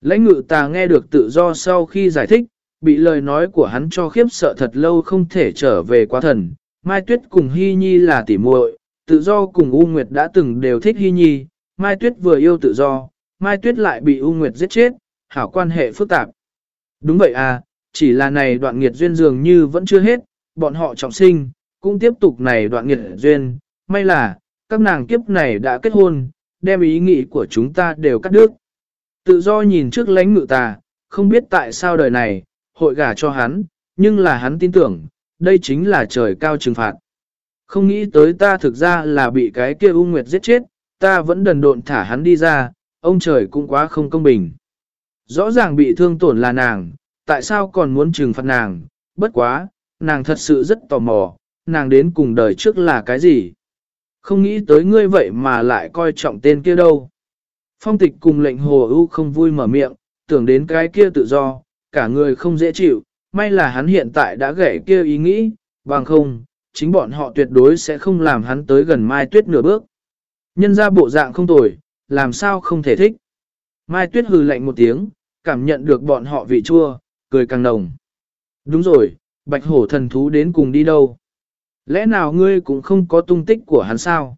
Lãnh ngự ta nghe được tự do sau khi giải thích, bị lời nói của hắn cho khiếp sợ thật lâu không thể trở về quá thần. Mai Tuyết cùng Hy Nhi là tỉ muội, tự do cùng U Nguyệt đã từng đều thích Hy Nhi, Mai Tuyết vừa yêu tự do, Mai Tuyết lại bị U Nguyệt giết chết, hảo quan hệ phức tạp. Đúng vậy à, chỉ là này đoạn nghiệt duyên dường như vẫn chưa hết, bọn họ trọng sinh, cũng tiếp tục này đoạn nghiệt duyên, may là, các nàng kiếp này đã kết hôn, đem ý nghĩ của chúng ta đều cắt đứt. Tự do nhìn trước lãnh ngự tà, không biết tại sao đời này, hội gả cho hắn, nhưng là hắn tin tưởng, đây chính là trời cao trừng phạt. Không nghĩ tới ta thực ra là bị cái kia U Nguyệt giết chết, ta vẫn đần độn thả hắn đi ra, ông trời cũng quá không công bình. Rõ ràng bị thương tổn là nàng, tại sao còn muốn trừng phạt nàng, bất quá, nàng thật sự rất tò mò, nàng đến cùng đời trước là cái gì. Không nghĩ tới ngươi vậy mà lại coi trọng tên kia đâu. Phong tịch cùng lệnh hồ ưu không vui mở miệng, tưởng đến cái kia tự do, cả người không dễ chịu, may là hắn hiện tại đã gãy kia ý nghĩ, bằng không, chính bọn họ tuyệt đối sẽ không làm hắn tới gần Mai Tuyết nửa bước. Nhân ra bộ dạng không tồi, làm sao không thể thích. Mai Tuyết hừ lạnh một tiếng, cảm nhận được bọn họ vị chua, cười càng nồng. Đúng rồi, bạch hổ thần thú đến cùng đi đâu? Lẽ nào ngươi cũng không có tung tích của hắn sao?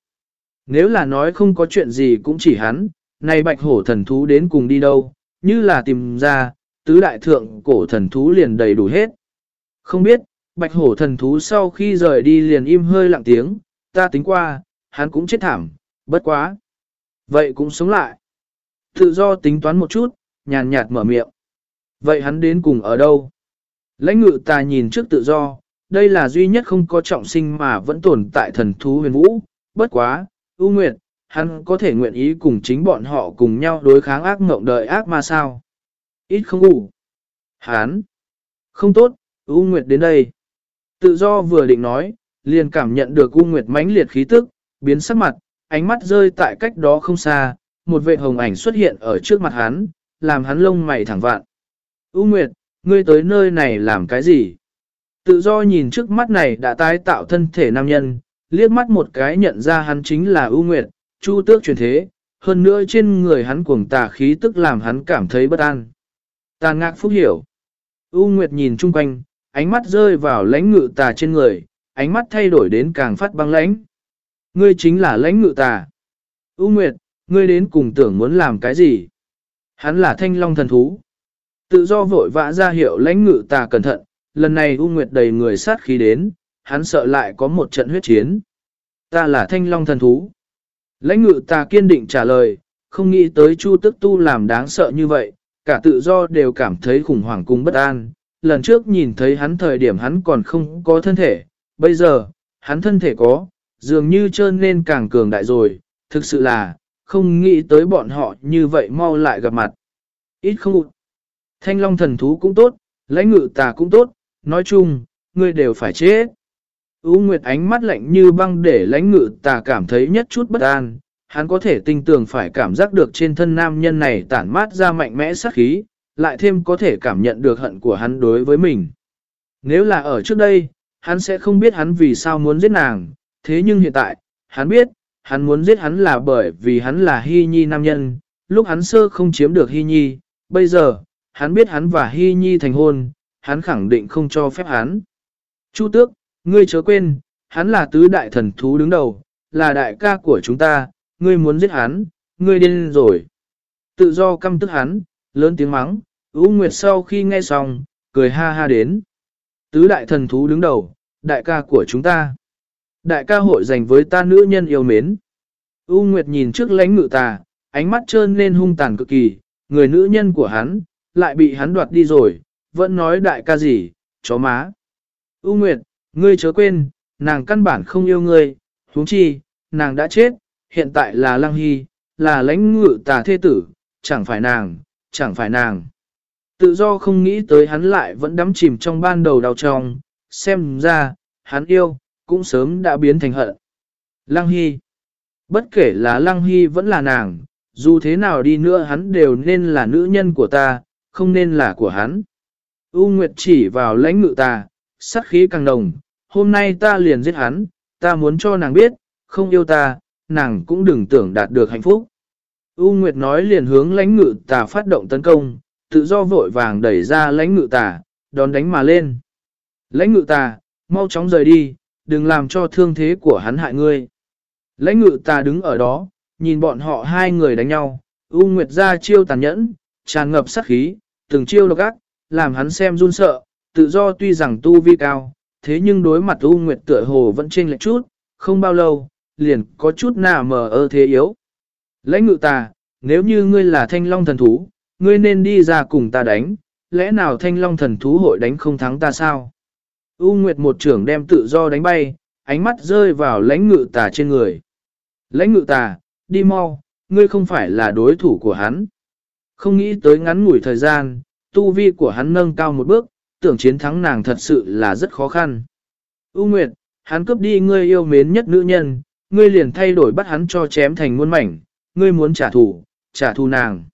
Nếu là nói không có chuyện gì cũng chỉ hắn, này bạch hổ thần thú đến cùng đi đâu, như là tìm ra, tứ đại thượng cổ thần thú liền đầy đủ hết. Không biết, bạch hổ thần thú sau khi rời đi liền im hơi lặng tiếng, ta tính qua, hắn cũng chết thảm, bất quá. Vậy cũng sống lại. Tự do tính toán một chút, nhàn nhạt mở miệng. Vậy hắn đến cùng ở đâu? Lãnh ngự ta nhìn trước tự do, đây là duy nhất không có trọng sinh mà vẫn tồn tại thần thú huyền vũ, bất quá, ưu nguyệt, hắn có thể nguyện ý cùng chính bọn họ cùng nhau đối kháng ác mộng đời ác ma sao. Ít không ngủ. Hắn. Không tốt, ưu nguyệt đến đây. Tự do vừa định nói, liền cảm nhận được ưu nguyệt mãnh liệt khí tức, biến sắc mặt, ánh mắt rơi tại cách đó không xa, một vệ hồng ảnh xuất hiện ở trước mặt hắn, làm hắn lông mày thẳng vạn. u nguyệt, ngươi tới nơi này làm cái gì? Tự do nhìn trước mắt này đã tái tạo thân thể nam nhân, liếc mắt một cái nhận ra hắn chính là ưu nguyệt, chu tước truyền thế, hơn nữa trên người hắn cuồng tà khí tức làm hắn cảm thấy bất an. Tàn ngạc phúc hiểu. U nguyệt nhìn chung quanh, ánh mắt rơi vào lãnh ngự tà trên người, ánh mắt thay đổi đến càng phát băng lãnh. Ngươi chính là lãnh ngự tà. U nguyệt, ngươi đến cùng tưởng muốn làm cái gì? Hắn là thanh long thần thú. Tự do vội vã ra hiệu lãnh ngự tà cẩn thận, lần này U Nguyệt đầy người sát khí đến, hắn sợ lại có một trận huyết chiến. Ta là thanh long thần thú. Lãnh ngự ta kiên định trả lời, không nghĩ tới Chu Tức Tu làm đáng sợ như vậy, cả tự do đều cảm thấy khủng hoảng cùng bất an. Lần trước nhìn thấy hắn thời điểm hắn còn không có thân thể, bây giờ, hắn thân thể có, dường như trơn nên càng cường đại rồi, thực sự là, không nghĩ tới bọn họ như vậy mau lại gặp mặt. Ít không Thanh long thần thú cũng tốt, lãnh ngự tà cũng tốt, nói chung, ngươi đều phải chết. U Nguyệt ánh mắt lạnh như băng để lãnh ngự tà cảm thấy nhất chút bất an, hắn có thể tinh tường phải cảm giác được trên thân nam nhân này tản mát ra mạnh mẽ sát khí, lại thêm có thể cảm nhận được hận của hắn đối với mình. Nếu là ở trước đây, hắn sẽ không biết hắn vì sao muốn giết nàng, thế nhưng hiện tại, hắn biết, hắn muốn giết hắn là bởi vì hắn là hy nhi nam nhân, lúc hắn sơ không chiếm được hy nhi, bây giờ, hắn biết hắn và hy nhi thành hôn, hắn khẳng định không cho phép hắn. Chu tước, ngươi chớ quên, hắn là tứ đại thần thú đứng đầu, là đại ca của chúng ta, ngươi muốn giết hắn, ngươi điên rồi. Tự do căm tức hắn, lớn tiếng mắng, U Nguyệt sau khi nghe xong, cười ha ha đến. Tứ đại thần thú đứng đầu, đại ca của chúng ta. Đại ca hội dành với ta nữ nhân yêu mến. U Nguyệt nhìn trước lãnh ngự tà, ánh mắt trơn lên hung tàn cực kỳ, người nữ nhân của hắn, lại bị hắn đoạt đi rồi, vẫn nói đại ca gì, chó má. U Nguyệt, ngươi chớ quên, nàng căn bản không yêu ngươi, huống chi, nàng đã chết, hiện tại là Lăng Hy, là lãnh ngự tà thê tử, chẳng phải nàng, chẳng phải nàng. Tự do không nghĩ tới hắn lại vẫn đắm chìm trong ban đầu đau trong, xem ra, hắn yêu, cũng sớm đã biến thành hận. Lăng Hy Bất kể là Lăng Hy vẫn là nàng, dù thế nào đi nữa hắn đều nên là nữ nhân của ta, không nên là của hắn. U Nguyệt chỉ vào lãnh ngự ta, sát khí càng đồng, hôm nay ta liền giết hắn, ta muốn cho nàng biết, không yêu ta, nàng cũng đừng tưởng đạt được hạnh phúc. U Nguyệt nói liền hướng lãnh ngự tà phát động tấn công, tự do vội vàng đẩy ra lãnh ngự tà, đón đánh mà lên. Lãnh ngự tà, mau chóng rời đi, đừng làm cho thương thế của hắn hại ngươi. Lãnh ngự tà đứng ở đó, nhìn bọn họ hai người đánh nhau, U Nguyệt ra chiêu tàn nhẫn, tràn ngập sát khí, từng chiêu độc ác, làm hắn xem run sợ, tự do tuy rằng tu vi cao, thế nhưng đối mặt U Nguyệt tựa hồ vẫn chênh lệch chút, không bao lâu, liền có chút nà mờ ơ thế yếu. Lãnh ngự ta, nếu như ngươi là thanh long thần thú, ngươi nên đi ra cùng ta đánh, lẽ nào thanh long thần thú hội đánh không thắng ta sao? U Nguyệt một trưởng đem tự do đánh bay, ánh mắt rơi vào lãnh ngự tà trên người. Lãnh ngự tà, đi mau, ngươi không phải là đối thủ của hắn. Không nghĩ tới ngắn ngủi thời gian, tu vi của hắn nâng cao một bước, tưởng chiến thắng nàng thật sự là rất khó khăn. U Nguyệt, hắn cướp đi ngươi yêu mến nhất nữ nhân, ngươi liền thay đổi bắt hắn cho chém thành muôn mảnh, ngươi muốn trả thù, trả thù nàng.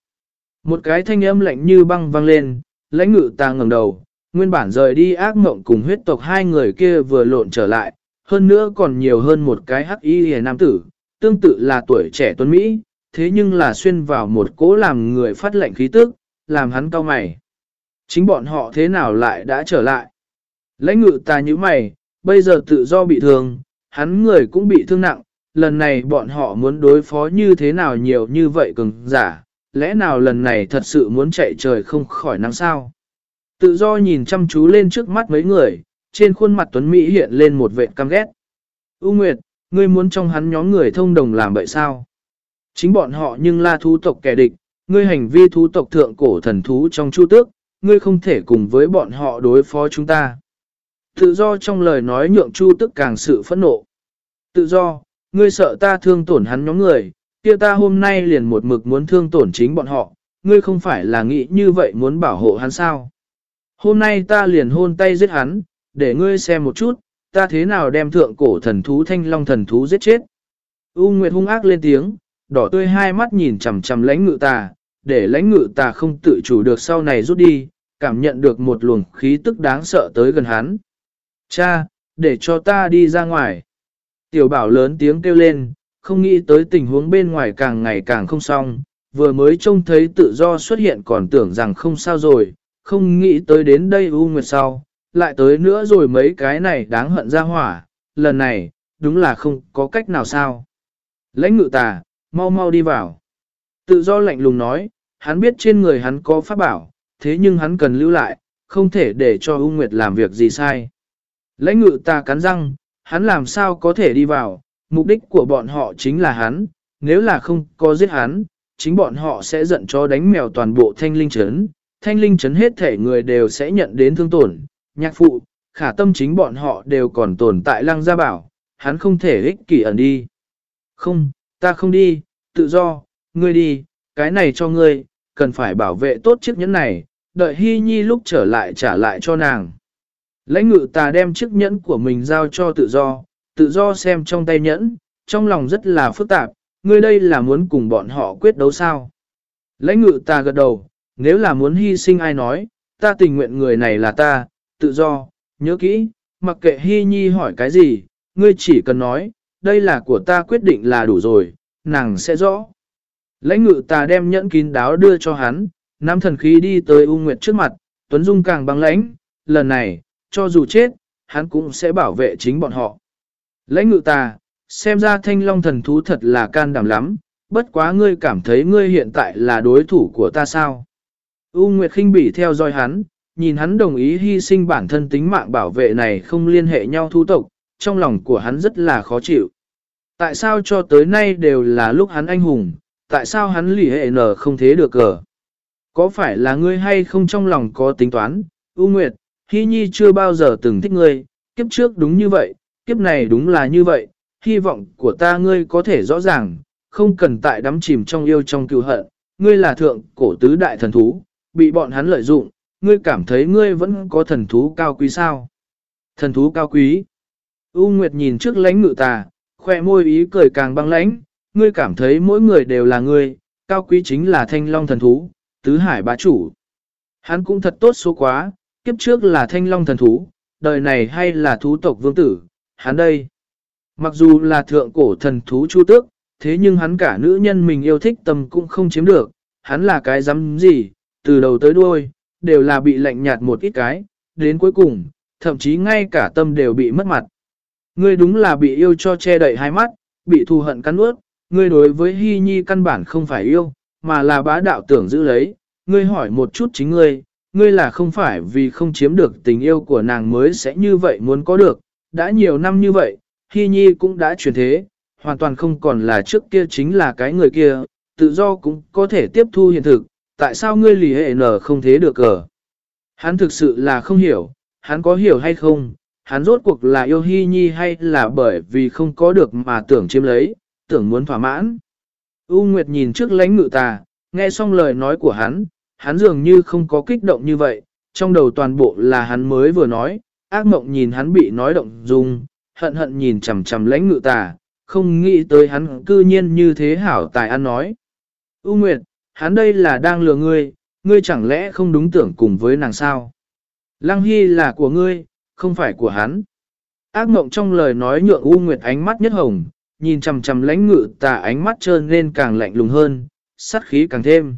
Một cái thanh âm lạnh như băng vang lên, lãnh ngự ta ngẩng đầu, nguyên bản rời đi ác mộng cùng huyết tộc hai người kia vừa lộn trở lại, hơn nữa còn nhiều hơn một cái hắc y hề nam tử, tương tự là tuổi trẻ tuấn Mỹ, thế nhưng là xuyên vào một cố làm người phát lệnh khí tức, làm hắn cao mày. Chính bọn họ thế nào lại đã trở lại? Lãnh ngự ta như mày, bây giờ tự do bị thương, hắn người cũng bị thương nặng, lần này bọn họ muốn đối phó như thế nào nhiều như vậy cường giả, lẽ nào lần này thật sự muốn chạy trời không khỏi nắng sao? Tự do nhìn chăm chú lên trước mắt mấy người, trên khuôn mặt Tuấn Mỹ hiện lên một vệ căm ghét. U Nguyệt, ngươi muốn trong hắn nhóm người thông đồng làm vậy sao? Chính bọn họ nhưng là thú tộc kẻ địch, ngươi hành vi thú tộc thượng cổ thần thú trong chu tước, ngươi không thể cùng với bọn họ đối phó chúng ta. Tự do trong lời nói nhượng chu tức càng sự phẫn nộ. Tự do, ngươi sợ ta thương tổn hắn nhóm người, kia ta hôm nay liền một mực muốn thương tổn chính bọn họ, ngươi không phải là nghĩ như vậy muốn bảo hộ hắn sao. Hôm nay ta liền hôn tay giết hắn, để ngươi xem một chút, ta thế nào đem thượng cổ thần thú thanh long thần thú giết chết. U Nguyệt hung ác lên tiếng, đỏ tươi hai mắt nhìn chằm chằm lãnh ngự tà, để lãnh ngự tà không tự chủ được sau này rút đi, cảm nhận được một luồng khí tức đáng sợ tới gần hắn. Cha, để cho ta đi ra ngoài. Tiểu bảo lớn tiếng kêu lên, không nghĩ tới tình huống bên ngoài càng ngày càng không xong, vừa mới trông thấy tự do xuất hiện còn tưởng rằng không sao rồi, không nghĩ tới đến đây U Nguyệt sau, lại tới nữa rồi mấy cái này đáng hận ra hỏa, lần này, đúng là không có cách nào sao. Lãnh ngự tà, mau mau đi vào. Tự do lạnh lùng nói, hắn biết trên người hắn có pháp bảo, thế nhưng hắn cần lưu lại, không thể để cho U Nguyệt làm việc gì sai. Lãnh ngự ta cắn răng, hắn làm sao có thể đi vào, mục đích của bọn họ chính là hắn, nếu là không có giết hắn, chính bọn họ sẽ giận cho đánh mèo toàn bộ thanh linh Trấn. thanh linh Trấn hết thể người đều sẽ nhận đến thương tổn, nhạc phụ, khả tâm chính bọn họ đều còn tồn tại lăng gia bảo, hắn không thể ích kỷ ẩn đi. Không, ta không đi, tự do, ngươi đi, cái này cho ngươi, cần phải bảo vệ tốt chiếc nhẫn này, đợi Hy Nhi lúc trở lại trả lại cho nàng. Lãnh ngự tà đem chiếc nhẫn của mình giao cho tự do, tự do xem trong tay nhẫn, trong lòng rất là phức tạp, ngươi đây là muốn cùng bọn họ quyết đấu sao. Lãnh ngự ta gật đầu, nếu là muốn hy sinh ai nói, ta tình nguyện người này là ta, tự do, nhớ kỹ, mặc kệ hy nhi hỏi cái gì, ngươi chỉ cần nói, đây là của ta quyết định là đủ rồi, nàng sẽ rõ. Lãnh ngự ta đem nhẫn kín đáo đưa cho hắn, nam thần khí đi tới U Nguyệt trước mặt, Tuấn Dung càng băng lãnh, lần này, cho dù chết, hắn cũng sẽ bảo vệ chính bọn họ. Lãnh ngự ta, xem ra thanh long thần thú thật là can đảm lắm, bất quá ngươi cảm thấy ngươi hiện tại là đối thủ của ta sao. U Nguyệt khinh bỉ theo dõi hắn, nhìn hắn đồng ý hy sinh bản thân tính mạng bảo vệ này không liên hệ nhau thu tộc, trong lòng của hắn rất là khó chịu. Tại sao cho tới nay đều là lúc hắn anh hùng, tại sao hắn lì hệ nở không thế được cờ? Có phải là ngươi hay không trong lòng có tính toán? U Nguyệt, Hy Nhi chưa bao giờ từng thích ngươi, kiếp trước đúng như vậy, kiếp này đúng là như vậy, hy vọng của ta ngươi có thể rõ ràng, không cần tại đắm chìm trong yêu trong cựu hận, ngươi là thượng cổ tứ đại thần thú, bị bọn hắn lợi dụng, ngươi cảm thấy ngươi vẫn có thần thú cao quý sao? Thần thú cao quý. U Nguyệt nhìn trước lãnh ngự tà, khoe môi ý cười càng băng lãnh, ngươi cảm thấy mỗi người đều là ngươi, cao quý chính là thanh long thần thú, tứ hải bá chủ. Hắn cũng thật tốt số quá, kiếp trước là thanh long thần thú, đời này hay là thú tộc vương tử, hắn đây. Mặc dù là thượng cổ thần thú chu tước, thế nhưng hắn cả nữ nhân mình yêu thích tâm cũng không chiếm được, hắn là cái dám gì, từ đầu tới đuôi, đều là bị lạnh nhạt một ít cái, đến cuối cùng, thậm chí ngay cả tâm đều bị mất mặt. Ngươi đúng là bị yêu cho che đậy hai mắt, bị thù hận cắn ướt, ngươi đối với Hy Nhi căn bản không phải yêu, mà là bá đạo tưởng giữ lấy, ngươi hỏi một chút chính ngươi, ngươi là không phải vì không chiếm được tình yêu của nàng mới sẽ như vậy muốn có được, đã nhiều năm như vậy, Hy Nhi cũng đã chuyển thế, hoàn toàn không còn là trước kia chính là cái người kia, tự do cũng có thể tiếp thu hiện thực, tại sao ngươi lì hệ nở không thế được cờ? Hắn thực sự là không hiểu, hắn có hiểu hay không, hắn rốt cuộc là yêu Hy Nhi hay là bởi vì không có được mà tưởng chiếm lấy, tưởng muốn thỏa mãn. U Nguyệt nhìn trước lãnh ngự tà, nghe xong lời nói của hắn, hắn dường như không có kích động như vậy, trong đầu toàn bộ là hắn mới vừa nói, ác mộng nhìn hắn bị nói động dung, hận hận nhìn chằm chằm lãnh ngự tà, không nghĩ tới hắn cư nhiên như thế hảo tài ăn nói. U Nguyệt, hắn đây là đang lừa ngươi, ngươi chẳng lẽ không đúng tưởng cùng với nàng sao? Lăng Hy là của ngươi, không phải của hắn. Ác mộng trong lời nói nhượng U Nguyệt ánh mắt nhất hồng, nhìn chằm chằm lãnh ngự tà ánh mắt trơn nên càng lạnh lùng hơn, sát khí càng thêm.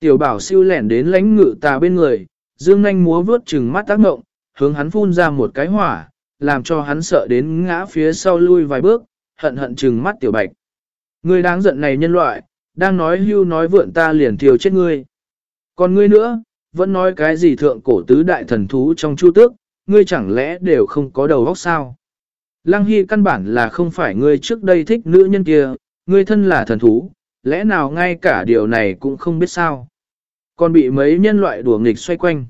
Tiểu bảo siêu lẻn đến lãnh ngự tà bên người, dương nanh múa vướt trừng mắt tác động hướng hắn phun ra một cái hỏa, làm cho hắn sợ đến ngã phía sau lui vài bước, hận hận trừng mắt tiểu bạch. Người đáng giận này nhân loại, đang nói hưu nói vượn ta liền thiêu chết ngươi. Còn ngươi nữa, vẫn nói cái gì thượng cổ tứ đại thần thú trong chu tước, ngươi chẳng lẽ đều không có đầu óc sao? Lăng Hy căn bản là không phải ngươi trước đây thích nữ nhân kia, ngươi thân là thần thú, lẽ nào ngay cả điều này cũng không biết sao? Còn bị mấy nhân loại đùa nghịch xoay quanh.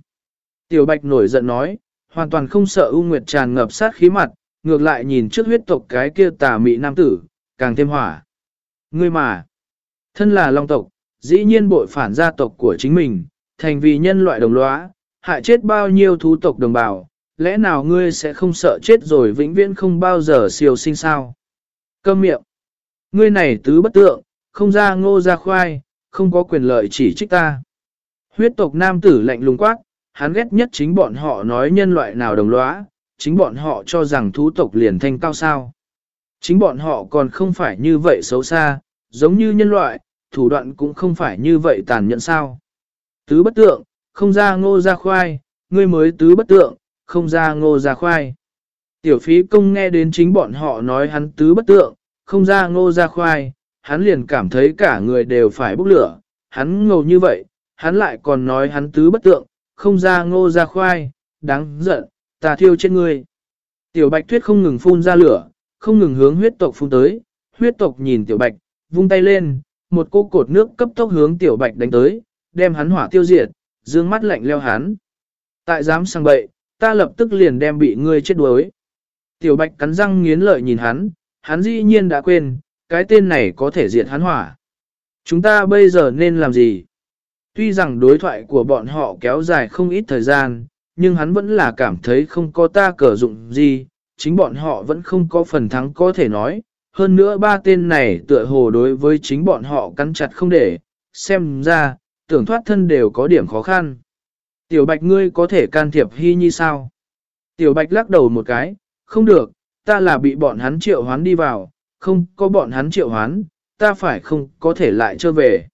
Tiểu Bạch nổi giận nói, hoàn toàn không sợ U Nguyệt tràn ngập sát khí mặt, ngược lại nhìn trước huyết tộc cái kia tà mị nam tử, càng thêm hỏa. Ngươi mà, thân là long tộc, dĩ nhiên bội phản gia tộc của chính mình, thành vì nhân loại đồng lõa, hại chết bao nhiêu thú tộc đồng bào, lẽ nào ngươi sẽ không sợ chết rồi vĩnh viễn không bao giờ siêu sinh sao? Câm miệng. Ngươi này tứ bất tượng, không ra ngô ra khoai, không có quyền lợi chỉ trích ta. Huyết tộc nam tử lạnh lùng quát, hắn ghét nhất chính bọn họ nói nhân loại nào đồng lõa, chính bọn họ cho rằng thú tộc liền thanh cao sao. Chính bọn họ còn không phải như vậy xấu xa, giống như nhân loại, thủ đoạn cũng không phải như vậy tàn nhẫn sao. Tứ bất tượng, không ra ngô ra khoai, ngươi mới tứ bất tượng, không ra ngô ra khoai. Tiểu phí công nghe đến chính bọn họ nói hắn tứ bất tượng, không ra ngô ra khoai, hắn liền cảm thấy cả người đều phải bốc lửa, hắn ngầu như vậy, hắn lại còn nói hắn tứ bất tượng, không ra ngô ra khoai, đáng giận, ta thiêu trên ngươi. Tiểu bạch tuyết không ngừng phun ra lửa, không ngừng hướng huyết tộc phun tới, huyết tộc nhìn tiểu bạch, vung tay lên, một cô cột nước cấp tốc hướng tiểu bạch đánh tới, đem hắn hỏa tiêu diệt, dương mắt lạnh leo hắn. Tại dám sang bậy, ta lập tức liền đem bị ngươi chết đuối. Tiểu bạch cắn răng nghiến lợi nhìn hắn, hắn dĩ nhiên đã quên, cái tên này có thể diệt hắn hỏa. Chúng ta bây giờ nên làm gì? Tuy rằng đối thoại của bọn họ kéo dài không ít thời gian, nhưng hắn vẫn là cảm thấy không có ta cờ dụng gì, chính bọn họ vẫn không có phần thắng có thể nói. Hơn nữa ba tên này tựa hồ đối với chính bọn họ cắn chặt không để, xem ra, tưởng thoát thân đều có điểm khó khăn. Tiểu bạch ngươi có thể can thiệp hy nhi sao? Tiểu bạch lắc đầu một cái, không được, ta là bị bọn hắn triệu hoán đi vào, không có bọn hắn triệu hoán, ta phải không có thể lại trở về.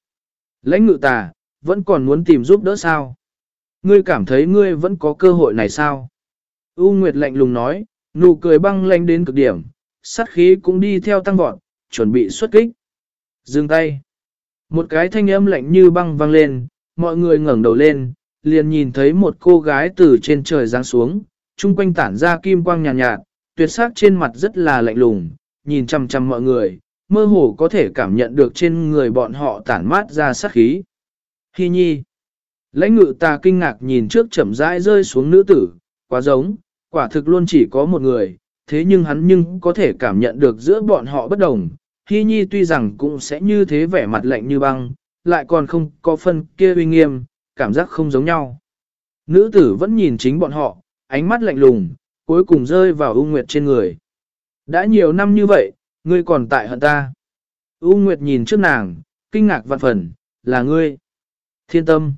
Lãnh ngự tà, vẫn còn muốn tìm giúp đỡ sao? Ngươi cảm thấy ngươi vẫn có cơ hội này sao? U Nguyệt lạnh lùng nói, nụ cười băng lanh đến cực điểm, sát khí cũng đi theo tăng vọt, chuẩn bị xuất kích. Dừng tay. Một cái thanh âm lạnh như băng vang lên, mọi người ngẩng đầu lên, liền nhìn thấy một cô gái từ trên trời giáng xuống, chung quanh tản ra kim quang nhàn nhạt, nhạt, tuyệt sắc trên mặt rất là lạnh lùng, nhìn chằm chằm mọi người, mơ hồ có thể cảm nhận được trên người bọn họ tản mát ra sát khí. Hi nhi. Lãnh ngự ta kinh ngạc nhìn trước chậm rãi rơi xuống nữ tử, quá giống, quả thực luôn chỉ có một người, thế nhưng hắn nhưng có thể cảm nhận được giữa bọn họ bất đồng. Hi nhi tuy rằng cũng sẽ như thế vẻ mặt lạnh như băng, lại còn không có phân kia uy nghiêm, cảm giác không giống nhau. Nữ tử vẫn nhìn chính bọn họ, ánh mắt lạnh lùng, cuối cùng rơi vào U Nguyệt trên người. Đã nhiều năm như vậy, ngươi còn tại hận ta. U Nguyệt nhìn trước nàng, kinh ngạc vạn phần, là ngươi. Thiên tâm.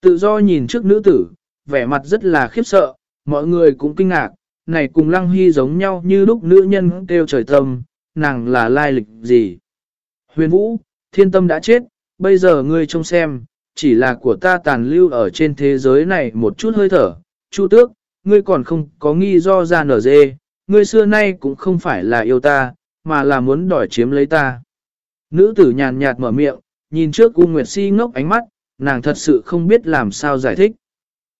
Tự do nhìn trước nữ tử, vẻ mặt rất là khiếp sợ, mọi người cũng kinh ngạc, này cùng lăng hy giống nhau như lúc nữ nhân kêu trời tâm, nàng là lai lịch gì. Huyền vũ, thiên tâm đã chết, bây giờ ngươi trông xem, chỉ là của ta tàn lưu ở trên thế giới này một chút hơi thở. Chu tước, ngươi còn không có nghi do ra nở dê, ngươi xưa nay cũng không phải là yêu ta, mà là muốn đòi chiếm lấy ta. Nữ tử nhàn nhạt mở miệng, nhìn trước U Nguyệt Si ngốc ánh mắt, nàng thật sự không biết làm sao giải thích.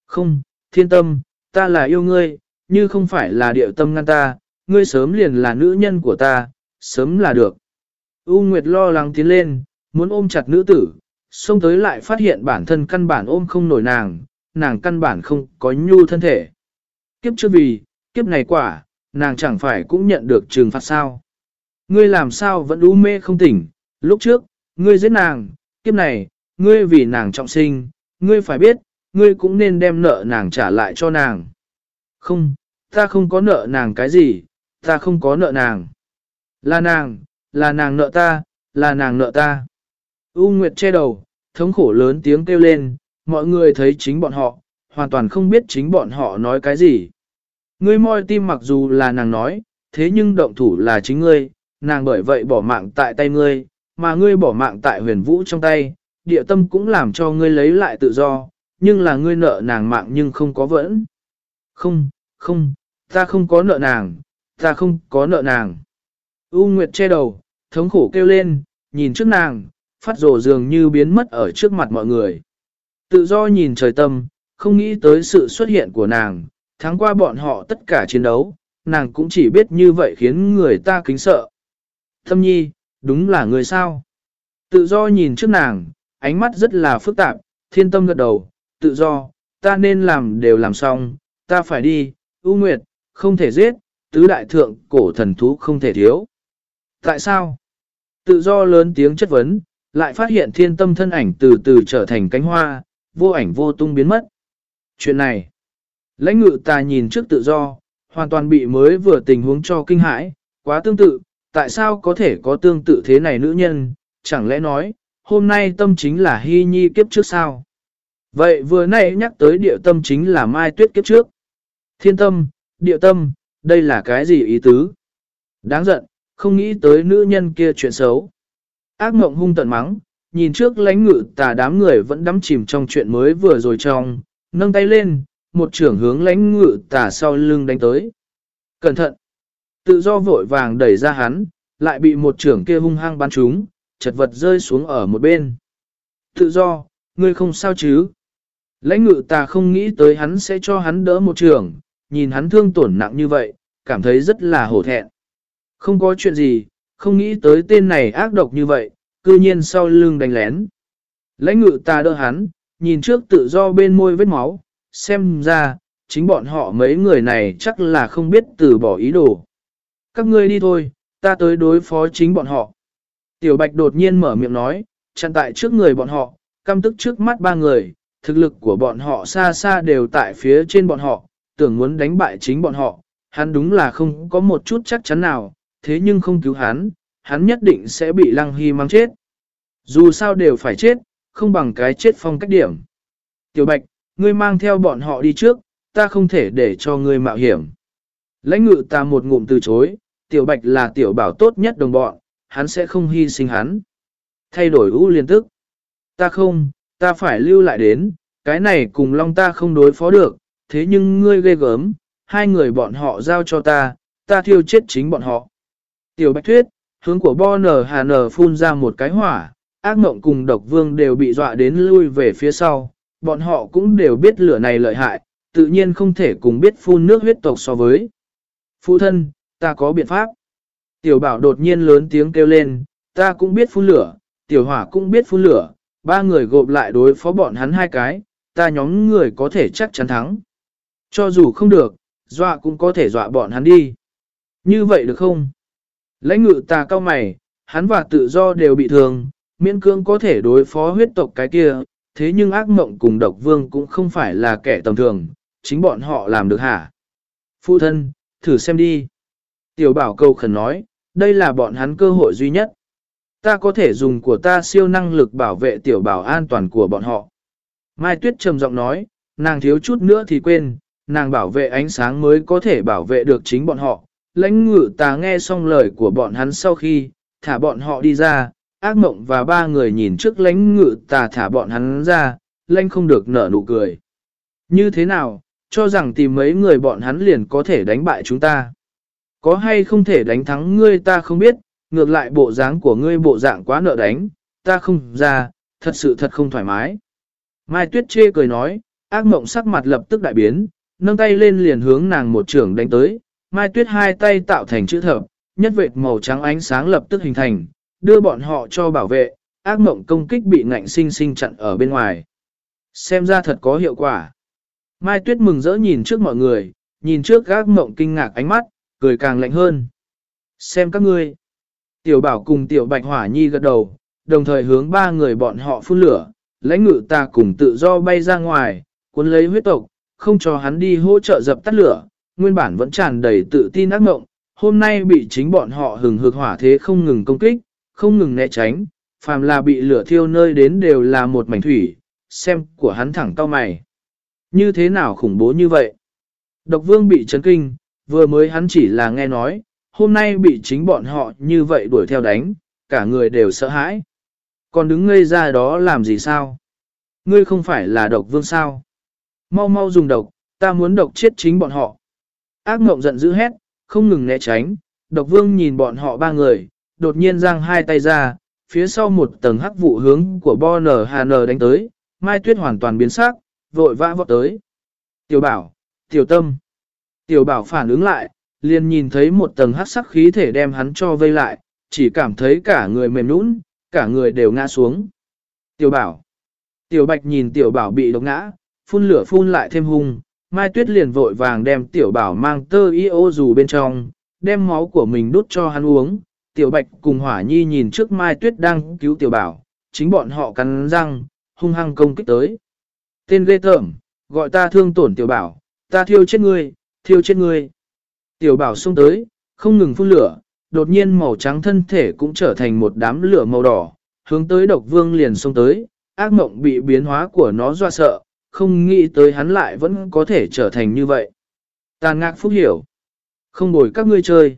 Không, thiên tâm, ta là yêu ngươi, như không phải là điệu tâm ngăn ta, ngươi sớm liền là nữ nhân của ta, sớm là được. U Nguyệt lo lắng tiến lên, muốn ôm chặt nữ tử, xông tới lại phát hiện bản thân căn bản ôm không nổi nàng, nàng căn bản không có nhu thân thể. Kiếp chưa vì, kiếp này quả, nàng chẳng phải cũng nhận được trừng phạt sao. Ngươi làm sao vẫn u mê không tỉnh, lúc trước, ngươi giết nàng, kiếp này, ngươi vì nàng trọng sinh, ngươi phải biết, ngươi cũng nên đem nợ nàng trả lại cho nàng. Không, ta không có nợ nàng cái gì, ta không có nợ nàng. Là nàng, là nàng nợ ta, là nàng nợ ta. U Nguyệt che đầu, thống khổ lớn tiếng kêu lên, mọi người thấy chính bọn họ, hoàn toàn không biết chính bọn họ nói cái gì. Ngươi moi tim mặc dù là nàng nói, thế nhưng động thủ là chính ngươi, nàng bởi vậy bỏ mạng tại tay ngươi, mà ngươi bỏ mạng tại huyền vũ trong tay, địa tâm cũng làm cho ngươi lấy lại tự do, nhưng là ngươi nợ nàng mạng nhưng không có vẫn. Không, không, ta không có nợ nàng, ta không có nợ nàng. U Nguyệt che đầu, thống khổ kêu lên, nhìn trước nàng, phát rồ dường như biến mất ở trước mặt mọi người. Tự do nhìn trời tâm, không nghĩ tới sự xuất hiện của nàng, tháng qua bọn họ tất cả chiến đấu, nàng cũng chỉ biết như vậy khiến người ta kính sợ. Thâm nhi, đúng là người sao? Tự do nhìn trước nàng, ánh mắt rất là phức tạp, thiên tâm gật đầu, tự do, ta nên làm đều làm xong, ta phải đi, ưu nguyệt, không thể giết, tứ đại thượng cổ thần thú không thể thiếu. Tại sao? Tự do lớn tiếng chất vấn, lại phát hiện thiên tâm thân ảnh từ từ trở thành cánh hoa, vô ảnh vô tung biến mất. Chuyện này, lãnh ngự ta nhìn trước tự do, hoàn toàn bị mới vừa tình huống cho kinh hãi, quá tương tự, tại sao có thể có tương tự thế này nữ nhân, chẳng lẽ nói, hôm nay tâm chính là hy nhi kiếp trước sao? Vậy vừa nãy nhắc tới địa tâm chính là mai tuyết kiếp trước. Thiên tâm, địa tâm, đây là cái gì ý tứ? Đáng giận, không nghĩ tới nữ nhân kia chuyện xấu. Ác mộng hung tận mắng, nhìn trước lãnh ngự tà đám người vẫn đắm chìm trong chuyện mới vừa rồi trong, nâng tay lên, một trưởng hướng lãnh ngự tà sau lưng đánh tới. Cẩn thận! Tự do vội vàng đẩy ra hắn, lại bị một trưởng kia hung hăng bắn trúng, chật vật rơi xuống ở một bên. Tự do, ngươi không sao chứ? Lãnh ngự tà không nghĩ tới hắn sẽ cho hắn đỡ một trưởng, nhìn hắn thương tổn nặng như vậy, cảm thấy rất là hổ thẹn. Không có chuyện gì, không nghĩ tới tên này ác độc như vậy, cư nhiên sau lưng đánh lén. Lãnh ngự ta đỡ hắn, nhìn trước tự do bên môi vết máu, xem ra, chính bọn họ mấy người này chắc là không biết từ bỏ ý đồ. Các ngươi đi thôi, ta tới đối phó chính bọn họ. Tiểu Bạch đột nhiên mở miệng nói, chặn tại trước người bọn họ, căm tức trước mắt ba người, thực lực của bọn họ xa xa đều tại phía trên bọn họ, tưởng muốn đánh bại chính bọn họ, hắn đúng là không có một chút chắc chắn nào, thế nhưng không cứu hắn, hắn nhất định sẽ bị Lăng Hy mang chết. Dù sao đều phải chết, không bằng cái chết phong cách điểm. Tiểu Bạch, ngươi mang theo bọn họ đi trước, ta không thể để cho ngươi mạo hiểm. Lãnh ngự ta một ngụm từ chối, Tiểu Bạch là tiểu bảo tốt nhất đồng bọn, hắn sẽ không hy sinh hắn. Thay đổi ưu liên tức. Ta không, ta phải lưu lại đến, cái này cùng Long ta không đối phó được, thế nhưng ngươi ghê gớm, hai người bọn họ giao cho ta, ta thiêu chết chính bọn họ. Tiểu Bạch Thuyết, hướng của Bo Nở Hà Nở phun ra một cái hỏa, ác mộng cùng độc vương đều bị dọa đến lui về phía sau, bọn họ cũng đều biết lửa này lợi hại, tự nhiên không thể cùng biết phun nước huyết tộc so với. Phụ thân, ta có biện pháp. Tiểu bảo đột nhiên lớn tiếng kêu lên, ta cũng biết phun lửa, tiểu hỏa cũng biết phun lửa, ba người gộp lại đối phó bọn hắn hai cái, ta nhóm người có thể chắc chắn thắng. Cho dù không được, dọa cũng có thể dọa bọn hắn đi. Như vậy được không? Lãnh ngự tà cao mày, hắn và tự do đều bị thương, miễn cưỡng có thể đối phó huyết tộc cái kia, thế nhưng ác mộng cùng độc vương cũng không phải là kẻ tầm thường, chính bọn họ làm được hả? Phụ thân, thử xem đi. Tiểu bảo câu khẩn nói, đây là bọn hắn cơ hội duy nhất. Ta có thể dùng của ta siêu năng lực bảo vệ tiểu bảo an toàn của bọn họ. Mai Tuyết trầm giọng nói, nàng thiếu chút nữa thì quên, nàng bảo vệ ánh sáng mới có thể bảo vệ được chính bọn họ. Lãnh ngự ta nghe xong lời của bọn hắn sau khi, thả bọn họ đi ra, ác mộng và ba người nhìn trước lãnh ngự ta thả bọn hắn ra, lãnh không được nở nụ cười. Như thế nào, cho rằng tìm mấy người bọn hắn liền có thể đánh bại chúng ta. Có hay không thể đánh thắng ngươi ta không biết, ngược lại bộ dáng của ngươi bộ dạng quá nợ đánh, ta không ra, thật sự thật không thoải mái. Mai Tuyết chê cười nói, ác mộng sắc mặt lập tức đại biến, nâng tay lên liền hướng nàng một trường đánh tới, Mai Tuyết hai tay tạo thành chữ thập, nhất vệt màu trắng ánh sáng lập tức hình thành, đưa bọn họ cho bảo vệ, ác mộng công kích bị ngạnh sinh sinh chặn ở bên ngoài. Xem ra thật có hiệu quả. Mai Tuyết mừng rỡ nhìn trước mọi người, nhìn trước ác mộng kinh ngạc ánh mắt, cười càng lạnh hơn. Xem các ngươi. Tiểu bảo cùng tiểu bạch hỏa nhi gật đầu, đồng thời hướng ba người bọn họ phun lửa, lãnh ngự ta cùng tự do bay ra ngoài, cuốn lấy huyết tộc, không cho hắn đi hỗ trợ dập tắt lửa, nguyên bản vẫn tràn đầy tự tin ác mộng, hôm nay bị chính bọn họ hừng hực hỏa thế không ngừng công kích, không ngừng né tránh, phàm là bị lửa thiêu nơi đến đều là một mảnh thủy, xem của hắn thẳng cao mày. Như thế nào khủng bố như vậy? Độc vương bị chấn kinh, vừa mới hắn chỉ là nghe nói, hôm nay bị chính bọn họ như vậy đuổi theo đánh, cả người đều sợ hãi. Còn đứng ngây ra đó làm gì sao? Ngươi không phải là độc vương sao? Mau mau dùng độc, ta muốn độc chết chính bọn họ. Ác mộng giận dữ hét, không ngừng né tránh, độc vương nhìn bọn họ ba người, đột nhiên giang hai tay ra, phía sau một tầng hắc vụ hướng của Bo N Hà Nở đánh tới, Mai Tuyết hoàn toàn biến sắc, vội vã vọt tới. Tiểu bảo, tiểu tâm. Tiểu bảo phản ứng lại, liền nhìn thấy một tầng hắc sắc khí thể đem hắn cho vây lại, chỉ cảm thấy cả người mềm nũng, cả người đều ngã xuống. Tiểu bảo. Tiểu bạch nhìn tiểu bảo bị độc ngã, phun lửa phun lại thêm hung, Mai Tuyết liền vội vàng đem tiểu bảo mang tơ y ô dù bên trong, đem máu của mình đút cho hắn uống. Tiểu Bạch cùng Hỏa Nhi nhìn trước Mai Tuyết đang cứu tiểu bảo, chính bọn họ cắn răng, hung hăng công kích tới. Tên ghê tởm, gọi ta thương tổn tiểu bảo, ta thiêu chết ngươi, thiêu chết ngươi. Tiểu bảo xông tới, không ngừng phun lửa, đột nhiên màu trắng thân thể cũng trở thành một đám lửa màu đỏ, hướng tới độc vương liền xông tới, ác mộng bị biến hóa của nó doa sợ, không nghĩ tới hắn lại vẫn có thể trở thành như vậy. Tàn ngạc phúc hiểu. Không bồi các ngươi chơi.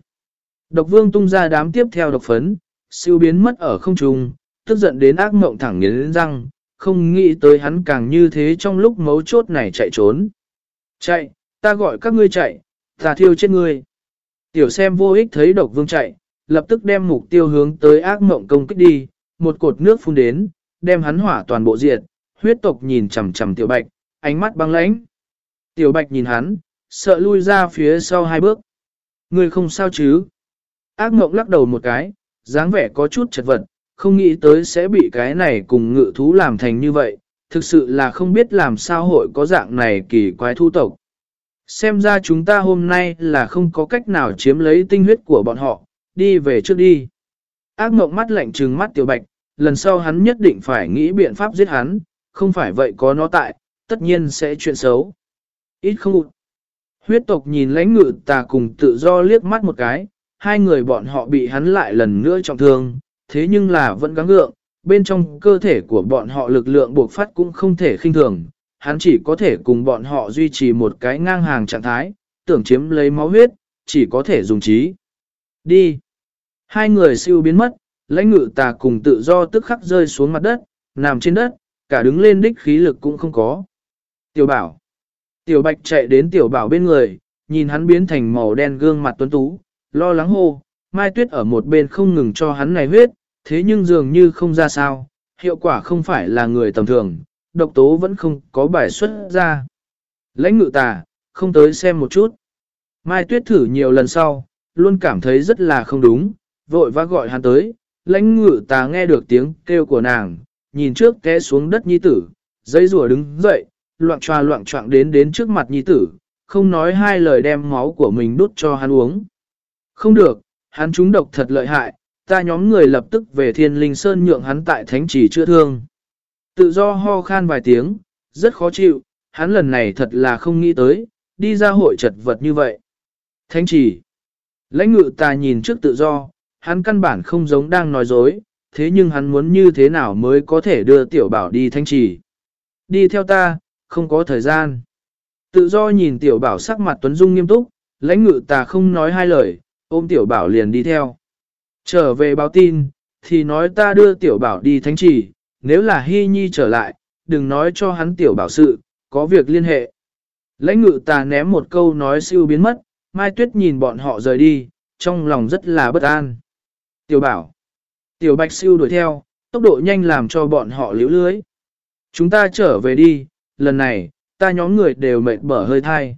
Độc vương tung ra đám tiếp theo độc phấn, siêu biến mất ở không trung, tức giận đến ác mộng thẳng nghiến răng, không nghĩ tới hắn càng như thế trong lúc mấu chốt này chạy trốn. Chạy, ta gọi các ngươi chạy, ta thiêu chết ngươi. Tiểu xem vô ích thấy độc vương chạy, lập tức đem mục tiêu hướng tới ác mộng công kích đi, một cột nước phun đến, đem hắn hỏa toàn bộ diệt, huyết tộc nhìn chằm chằm tiểu bạch, ánh mắt băng lãnh. Tiểu bạch nhìn hắn, sợ lui ra phía sau hai bước. Ngươi không sao chứ? Ác mộng lắc đầu một cái, dáng vẻ có chút chật vật, không nghĩ tới sẽ bị cái này cùng ngự thú làm thành như vậy, thực sự là không biết làm sao hội có dạng này kỳ quái thu tộc. Xem ra chúng ta hôm nay là không có cách nào chiếm lấy tinh huyết của bọn họ, đi về trước đi. Ác mộng mắt lạnh trừng mắt tiểu bạch, lần sau hắn nhất định phải nghĩ biện pháp giết hắn, không phải vậy có nó tại, tất nhiên sẽ chuyện xấu. Ít không ụt. Huyết tộc nhìn lãnh ngự tà cùng tự do liếc mắt một cái, hai người bọn họ bị hắn lại lần nữa trọng thương, thế nhưng là vẫn gắng gượng, bên trong cơ thể của bọn họ lực lượng buộc phát cũng không thể khinh thường, hắn chỉ có thể cùng bọn họ duy trì một cái ngang hàng trạng thái, tưởng chiếm lấy máu huyết, chỉ có thể dùng trí. Đi! Hai người siêu biến mất, lãnh ngự tà cùng tự do tức khắc rơi xuống mặt đất, nằm trên đất, cả đứng lên đích khí lực cũng không có. Tiểu bảo! Tiểu bạch chạy đến tiểu bảo bên người, nhìn hắn biến thành màu đen gương mặt tuấn tú, lo lắng hô, mai tuyết ở một bên không ngừng cho hắn này huyết, thế nhưng dường như không ra sao, hiệu quả không phải là người tầm thường, độc tố vẫn không có bài xuất ra. Lãnh ngự tà, không tới xem một chút. Mai tuyết thử nhiều lần sau, luôn cảm thấy rất là không đúng, vội vã gọi hắn tới, lãnh ngự tà nghe được tiếng kêu của nàng, nhìn trước té xuống đất nhi tử, dây rùa đứng dậy, loạn tròa loạn trọng đến đến trước mặt nhi tử, không nói hai lời đem máu của mình đút cho hắn uống. Không được, hắn trúng độc thật lợi hại, ta nhóm người lập tức về thiên linh sơn nhượng hắn tại thánh trì chữa thương. Tự do ho khan vài tiếng, rất khó chịu, hắn lần này thật là không nghĩ tới, đi ra hội chật vật như vậy. Thánh trì. Lãnh ngự ta nhìn trước tự do, hắn căn bản không giống đang nói dối, thế nhưng hắn muốn như thế nào mới có thể đưa tiểu bảo đi thanh trì. Đi theo ta, không có thời gian. Tự do nhìn tiểu bảo sắc mặt tuấn dung nghiêm túc, lãnh ngự ta không nói hai lời, ôm tiểu bảo liền đi theo. Trở về báo tin, thì nói ta đưa tiểu bảo đi thánh trì, nếu là hy nhi trở lại, đừng nói cho hắn tiểu bảo sự, có việc liên hệ. Lãnh ngự ta ném một câu nói siêu biến mất, Mai Tuyết nhìn bọn họ rời đi, trong lòng rất là bất an. Tiểu bảo, tiểu bạch siêu đuổi theo, tốc độ nhanh làm cho bọn họ liễu lưới. Chúng ta trở về đi, lần này, ta nhóm người đều mệt bở hơi thai.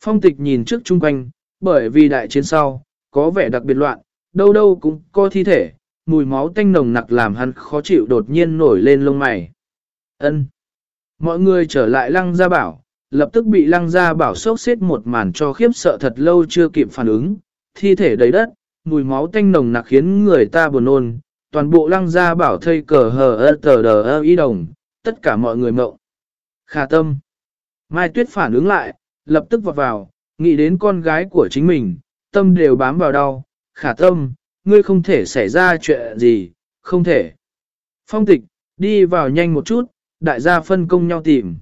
Phong tịch nhìn trước chung quanh, bởi vì đại chiến sau, có vẻ đặc biệt loạn, đâu đâu cũng có thi thể, mùi máu tanh nồng nặc làm hắn khó chịu đột nhiên nổi lên lông mày. Ân. Mọi người trở lại lăng gia bảo, lập tức bị lăng gia bảo sốc xếp một màn cho khiếp sợ thật lâu chưa kịp phản ứng, thi thể đầy đất, mùi máu tanh nồng nặc khiến người ta buồn nôn, toàn bộ lăng gia bảo thây cờ hờ ơ tờ đờ ơ y đồng, tất cả mọi người mộng. Khả tâm. Mai Tuyết phản ứng lại, lập tức vọt vào, nghĩ đến con gái của chính mình, tâm đều bám vào đau, khả tâm, ngươi không thể xảy ra chuyện gì, không thể. Phong tịch, đi vào nhanh một chút, đại gia phân công nhau tìm.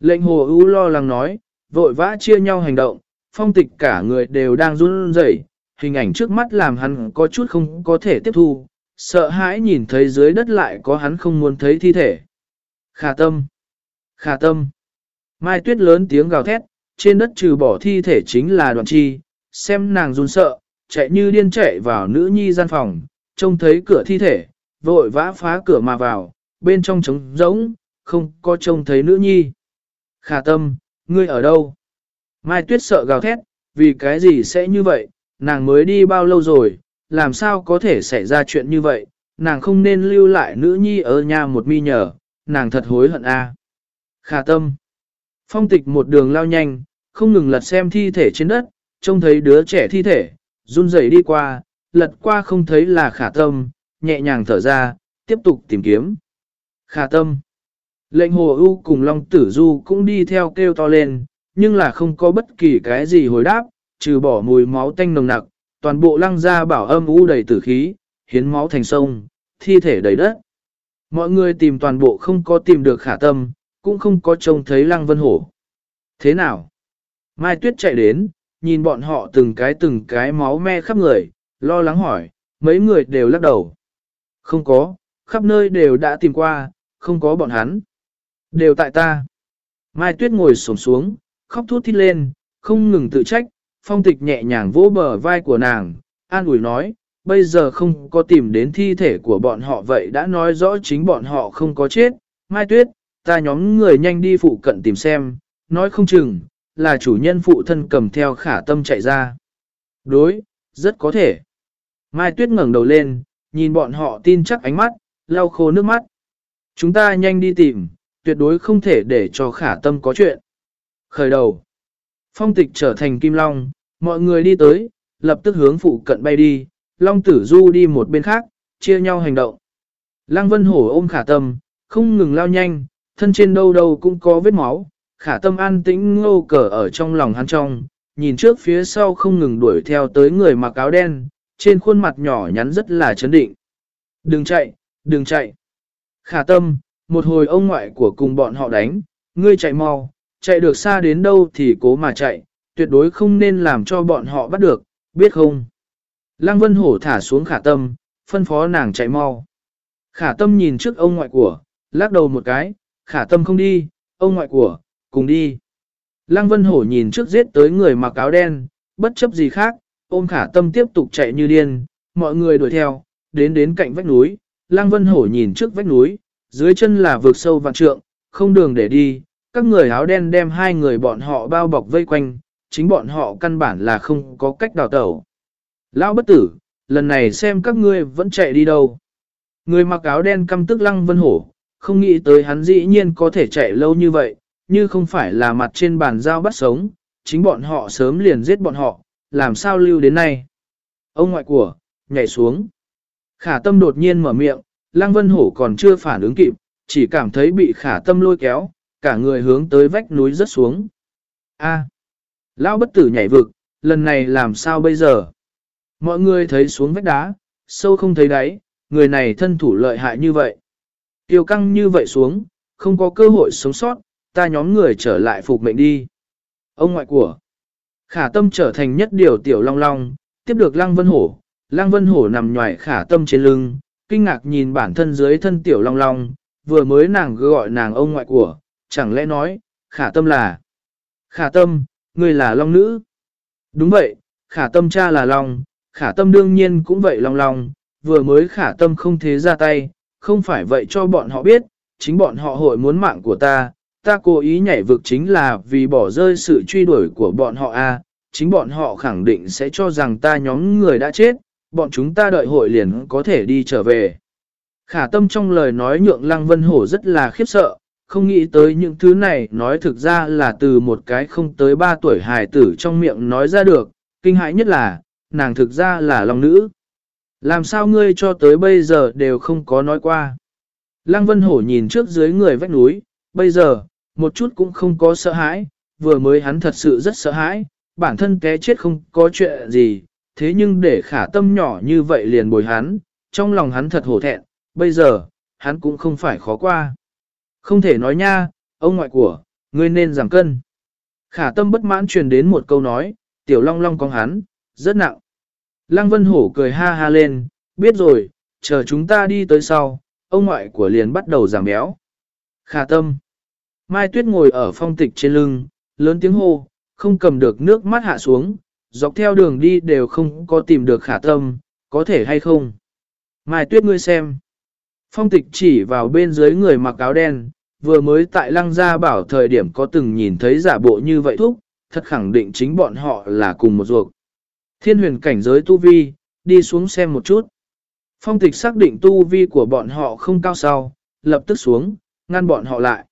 Lệnh hồ ưu lo lắng nói, vội vã chia nhau hành động, phong tịch cả người đều đang run rẩy, hình ảnh trước mắt làm hắn có chút không có thể tiếp thu, sợ hãi nhìn thấy dưới đất lại có hắn không muốn thấy thi thể. Khả tâm! Khả tâm! Mai tuyết lớn tiếng gào thét, trên đất trừ bỏ thi thể chính là đoàn chi, xem nàng run sợ, chạy như điên chạy vào nữ nhi gian phòng, trông thấy cửa thi thể, vội vã phá cửa mà vào, bên trong trống rỗng, không có trông thấy nữ nhi. Khả tâm, ngươi ở đâu? Mai tuyết sợ gào thét, vì cái gì sẽ như vậy, nàng mới đi bao lâu rồi, làm sao có thể xảy ra chuyện như vậy, nàng không nên lưu lại nữ nhi ở nhà một mi nhờ, nàng thật hối hận a. À. Khả tâm. Phong tịch một đường lao nhanh, không ngừng lật xem thi thể trên đất, trông thấy đứa trẻ thi thể, run rẩy đi qua, lật qua không thấy là khả tâm, nhẹ nhàng thở ra, tiếp tục tìm kiếm. Khả tâm. Lệnh hồ ưu cùng Long Tử Du cũng đi theo kêu to lên, nhưng là không có bất kỳ cái gì hồi đáp, trừ bỏ mùi máu tanh nồng nặc, toàn bộ lăng ra bảo âm u đầy tử khí, hiến máu thành sông, thi thể đầy đất. Mọi người tìm toàn bộ không có tìm được khả tâm, cũng không có trông thấy lăng vân hổ. Thế nào? Mai Tuyết chạy đến, nhìn bọn họ từng cái từng cái máu me khắp người, lo lắng hỏi, mấy người đều lắc đầu. Không có, khắp nơi đều đã tìm qua, không có bọn hắn. Đều tại ta. Mai Tuyết ngồi xổm xuống, khóc thút thít lên, không ngừng tự trách, phong tịch nhẹ nhàng vỗ bờ vai của nàng, an ủi nói, bây giờ không có tìm đến thi thể của bọn họ vậy đã nói rõ chính bọn họ không có chết. Mai Tuyết, ta nhóm người nhanh đi phụ cận tìm xem, nói không chừng, là chủ nhân phụ thân cầm theo khả tâm chạy ra. Đối, rất có thể. Mai Tuyết ngẩng đầu lên, nhìn bọn họ tin chắc ánh mắt, lau khô nước mắt. Chúng ta nhanh đi tìm, tuyệt đối không thể để cho khả tâm có chuyện. Khởi đầu. Phong tịch trở thành kim long, mọi người đi tới, lập tức hướng phụ cận bay đi, long tử du đi một bên khác, chia nhau hành động. Lăng vân hổ ôm khả tâm, không ngừng lao nhanh, thân trên đâu đâu cũng có vết máu, khả tâm an tĩnh ngô cờ ở trong lòng hắn trong, nhìn trước phía sau không ngừng đuổi theo tới người mặc áo đen, trên khuôn mặt nhỏ nhắn rất là chấn định. Đừng chạy, đừng chạy. Khả tâm, một hồi ông ngoại của cùng bọn họ đánh, ngươi chạy mau, chạy được xa đến đâu thì cố mà chạy, tuyệt đối không nên làm cho bọn họ bắt được, biết không? Lăng Vân Hổ thả xuống khả tâm, phân phó nàng chạy mau. Khả tâm nhìn trước ông ngoại của, lắc đầu một cái, khả tâm không đi, ông ngoại của, cùng đi. Lăng Vân Hổ nhìn trước giết tới người mặc áo đen, bất chấp gì khác, ôm khả tâm tiếp tục chạy như điên, mọi người đuổi theo, đến đến cạnh vách núi, Lăng Vân Hổ nhìn trước vách núi, dưới chân là vực sâu vạn trượng, không đường để đi, các người áo đen đem hai người bọn họ bao bọc vây quanh, chính bọn họ căn bản là không có cách đào tẩu. Lão bất tử, lần này xem các ngươi vẫn chạy đi đâu. Người mặc áo đen căm tức Lăng Vân Hổ, không nghĩ tới hắn dĩ nhiên có thể chạy lâu như vậy, như không phải là mặt trên bàn dao bắt sống, chính bọn họ sớm liền giết bọn họ, làm sao lưu đến nay. Ông ngoại của, nhảy xuống. Khả tâm đột nhiên mở miệng, Lăng Vân Hổ còn chưa phản ứng kịp, chỉ cảm thấy bị khả tâm lôi kéo, cả người hướng tới vách núi rất xuống. A, Lão bất tử nhảy vực, lần này làm sao bây giờ? Mọi người thấy xuống vách đá, sâu không thấy đáy, người này thân thủ lợi hại như vậy. Tiêu căng như vậy xuống, không có cơ hội sống sót, ta nhóm người trở lại phục mệnh đi. Ông ngoại của, khả tâm trở thành nhất điều tiểu long long, tiếp được lăng vân hổ, lăng vân hổ nằm nhòi khả tâm trên lưng, kinh ngạc nhìn bản thân dưới thân tiểu long long, vừa mới nàng gọi nàng ông ngoại của, chẳng lẽ nói, khả tâm là, khả tâm, người là long nữ. Đúng vậy, khả tâm cha là long, khả tâm đương nhiên cũng vậy long long, vừa mới khả tâm không thế ra tay, không phải vậy cho bọn họ biết, chính bọn họ hội muốn mạng của ta, ta cố ý nhảy vực chính là vì bỏ rơi sự truy đuổi của bọn họ a chính bọn họ khẳng định sẽ cho rằng ta nhóm người đã chết, bọn chúng ta đợi hội liền có thể đi trở về. Khả tâm trong lời nói nhượng Lăng Vân Hổ rất là khiếp sợ, không nghĩ tới những thứ này nói thực ra là từ một cái không tới 3 tuổi hài tử trong miệng nói ra được, kinh hãi nhất là, nàng thực ra là lòng nữ. Làm sao ngươi cho tới bây giờ đều không có nói qua. Lăng Vân Hổ nhìn trước dưới người vách núi, bây giờ, một chút cũng không có sợ hãi, vừa mới hắn thật sự rất sợ hãi, bản thân té chết không có chuyện gì, thế nhưng để khả tâm nhỏ như vậy liền bồi hắn, trong lòng hắn thật hổ thẹn, bây giờ, hắn cũng không phải khó qua. Không thể nói nha, ông ngoại của, ngươi nên giảm cân. Khả tâm bất mãn truyền đến một câu nói, tiểu long long con hắn, rất nặng. Lăng Vân Hổ cười ha ha lên, biết rồi, chờ chúng ta đi tới sau, ông ngoại của liền bắt đầu giảm béo. Khả tâm. Mai Tuyết ngồi ở phong tịch trên lưng, lớn tiếng hô, không cầm được nước mắt hạ xuống, dọc theo đường đi đều không có tìm được khả tâm, có thể hay không. Mai Tuyết ngươi xem. Phong tịch chỉ vào bên dưới người mặc áo đen, vừa mới tại lăng gia bảo thời điểm có từng nhìn thấy giả bộ như vậy thúc, thật khẳng định chính bọn họ là cùng một ruột. Thiên huyền cảnh giới tu vi, đi xuống xem một chút. Phong tịch xác định tu vi của bọn họ không cao sau, lập tức xuống, ngăn bọn họ lại.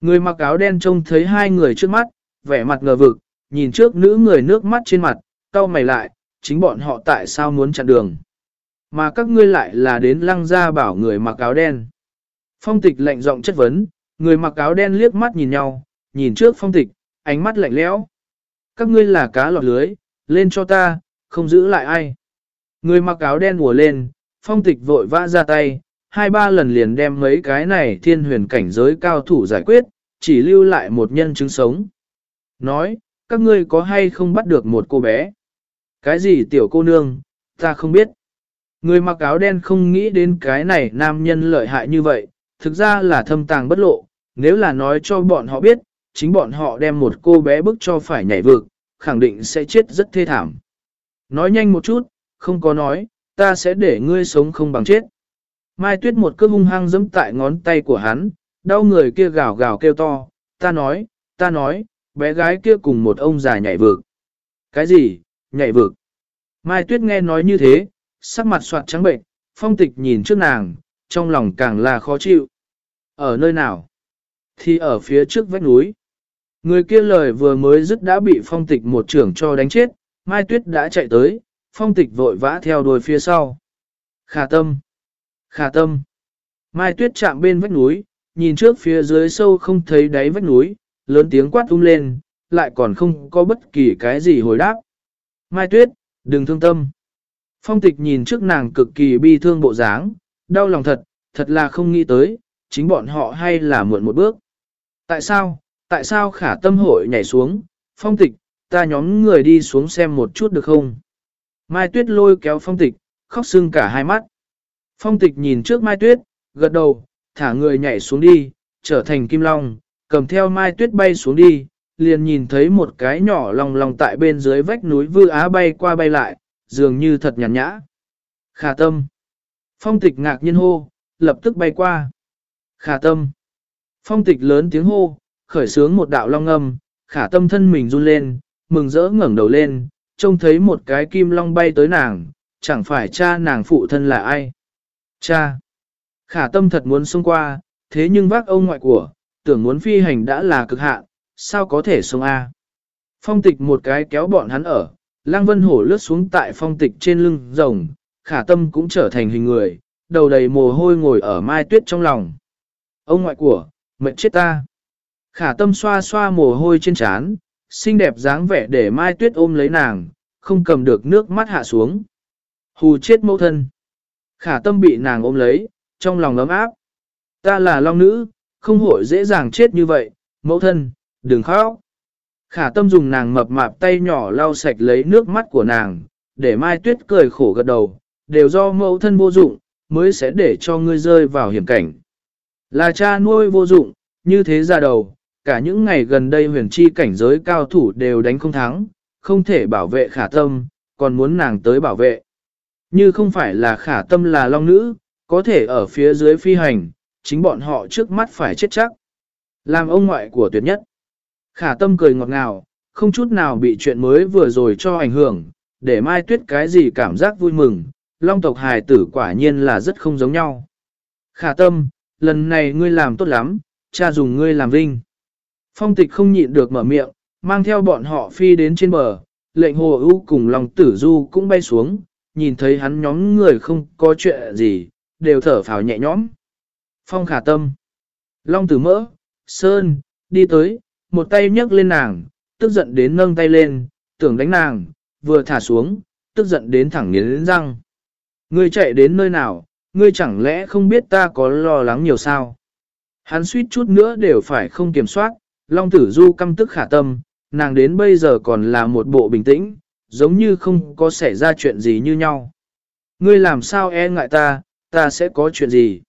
Người mặc áo đen trông thấy hai người trước mắt, vẻ mặt ngờ vực, nhìn trước nữ người nước mắt trên mặt, cau mày lại, chính bọn họ tại sao muốn chặn đường. Mà các ngươi lại là đến lăng ra bảo người mặc áo đen. Phong tịch lạnh giọng chất vấn, người mặc áo đen liếc mắt nhìn nhau, nhìn trước phong tịch, ánh mắt lạnh lẽo. Các ngươi là cá lọt lưới, lên cho ta, không giữ lại ai. Người mặc áo đen ùa lên, phong tịch vội vã ra tay, hai ba lần liền đem mấy cái này thiên huyền cảnh giới cao thủ giải quyết, chỉ lưu lại một nhân chứng sống. Nói, các ngươi có hay không bắt được một cô bé? Cái gì tiểu cô nương, ta không biết. Người mặc áo đen không nghĩ đến cái này nam nhân lợi hại như vậy, thực ra là thâm tàng bất lộ, nếu là nói cho bọn họ biết, chính bọn họ đem một cô bé bức cho phải nhảy vực, khẳng định sẽ chết rất thê thảm. Nói nhanh một chút, không có nói, ta sẽ để ngươi sống không bằng chết. Mai tuyết một cước hung hăng giẫm tại ngón tay của hắn, đau người kia gào gào kêu to, ta nói, ta nói, bé gái kia cùng một ông già nhảy vực. Cái gì, nhảy vực? Mai tuyết nghe nói như thế, sắc mặt soạt trắng bệnh, phong tịch nhìn trước nàng, trong lòng càng là khó chịu. Ở nơi nào? Thì ở phía trước vách núi. Người kia lời vừa mới dứt đã bị phong tịch một trưởng cho đánh chết, Mai Tuyết đã chạy tới, phong tịch vội vã theo đuôi phía sau. Khả tâm! Khả tâm! Mai Tuyết chạm bên vách núi, nhìn trước phía dưới sâu không thấy đáy vách núi, lớn tiếng quát tung lên, lại còn không có bất kỳ cái gì hồi đáp. Mai Tuyết, đừng thương tâm. Phong tịch nhìn trước nàng cực kỳ bi thương bộ dáng, đau lòng thật, thật là không nghĩ tới, chính bọn họ hay là muộn một bước. Tại sao, tại sao khả tâm hội nhảy xuống, phong tịch, ta nhóm người đi xuống xem một chút được không? Mai Tuyết lôi kéo phong tịch, khóc sưng cả hai mắt. Phong tịch nhìn trước Mai Tuyết, gật đầu, thả người nhảy xuống đi, trở thành kim long, cầm theo Mai Tuyết bay xuống đi, liền nhìn thấy một cái nhỏ lòng lòng tại bên dưới vách núi vư á bay qua bay lại, dường như thật nhàn nhã. Khả tâm. Phong tịch ngạc nhiên hô, lập tức bay qua. Khả tâm. Phong tịch lớn tiếng hô, khởi sướng một đạo long âm, khả tâm thân mình run lên, mừng rỡ ngẩng đầu lên, trông thấy một cái kim long bay tới nàng, chẳng phải cha nàng phụ thân là ai. Cha! Khả tâm thật muốn xông qua, thế nhưng vác ông ngoại của, tưởng muốn phi hành đã là cực hạn, sao có thể xông A. Phong tịch một cái kéo bọn hắn ở, lang vân hổ lướt xuống tại phong tịch trên lưng rồng, khả tâm cũng trở thành hình người, đầu đầy mồ hôi ngồi ở mai tuyết trong lòng. Ông ngoại của, mệnh chết ta. Khả tâm xoa xoa mồ hôi trên trán, xinh đẹp dáng vẻ để Mai Tuyết ôm lấy nàng, không cầm được nước mắt hạ xuống. Hù chết mẫu thân. Khả tâm bị nàng ôm lấy, trong lòng ấm áp. Ta là long nữ, không hội dễ dàng chết như vậy, mẫu thân, đừng khóc. Khả tâm dùng nàng mập mạp tay nhỏ lau sạch lấy nước mắt của nàng, để Mai Tuyết cười khổ gật đầu, đều do mẫu thân vô dụng, mới sẽ để cho ngươi rơi vào hiểm cảnh. Là cha nuôi vô dụng, như thế ra đầu, cả những ngày gần đây huyền chi cảnh giới cao thủ đều đánh không thắng, không thể bảo vệ khả tâm, còn muốn nàng tới bảo vệ. Như không phải là khả tâm là long nữ, có thể ở phía dưới phi hành, chính bọn họ trước mắt phải chết chắc. Làm ông ngoại của tuyệt nhất. Khả tâm cười ngọt ngào, không chút nào bị chuyện mới vừa rồi cho ảnh hưởng, để mai tuyết cái gì cảm giác vui mừng, long tộc hài tử quả nhiên là rất không giống nhau. Khả tâm, lần này ngươi làm tốt lắm, cha dùng ngươi làm vinh. Phong tịch không nhịn được mở miệng, mang theo bọn họ phi đến trên bờ, lệnh hồ ưu cùng lòng tử du cũng bay xuống, nhìn thấy hắn nhóm người không có chuyện gì, đều thở phào nhẹ nhõm. Phong khả tâm. Long tử mỡ, sơn, đi tới, một tay nhấc lên nàng, tức giận đến nâng tay lên, tưởng đánh nàng, vừa thả xuống, tức giận đến thẳng nghiến răng. Ngươi chạy đến nơi nào, ngươi chẳng lẽ không biết ta có lo lắng nhiều sao? Hắn suýt chút nữa đều phải không kiểm soát, Long tử du căm tức khả tâm, nàng đến bây giờ còn là một bộ bình tĩnh, giống như không có xảy ra chuyện gì như nhau. Ngươi làm sao e ngại ta, ta sẽ có chuyện gì?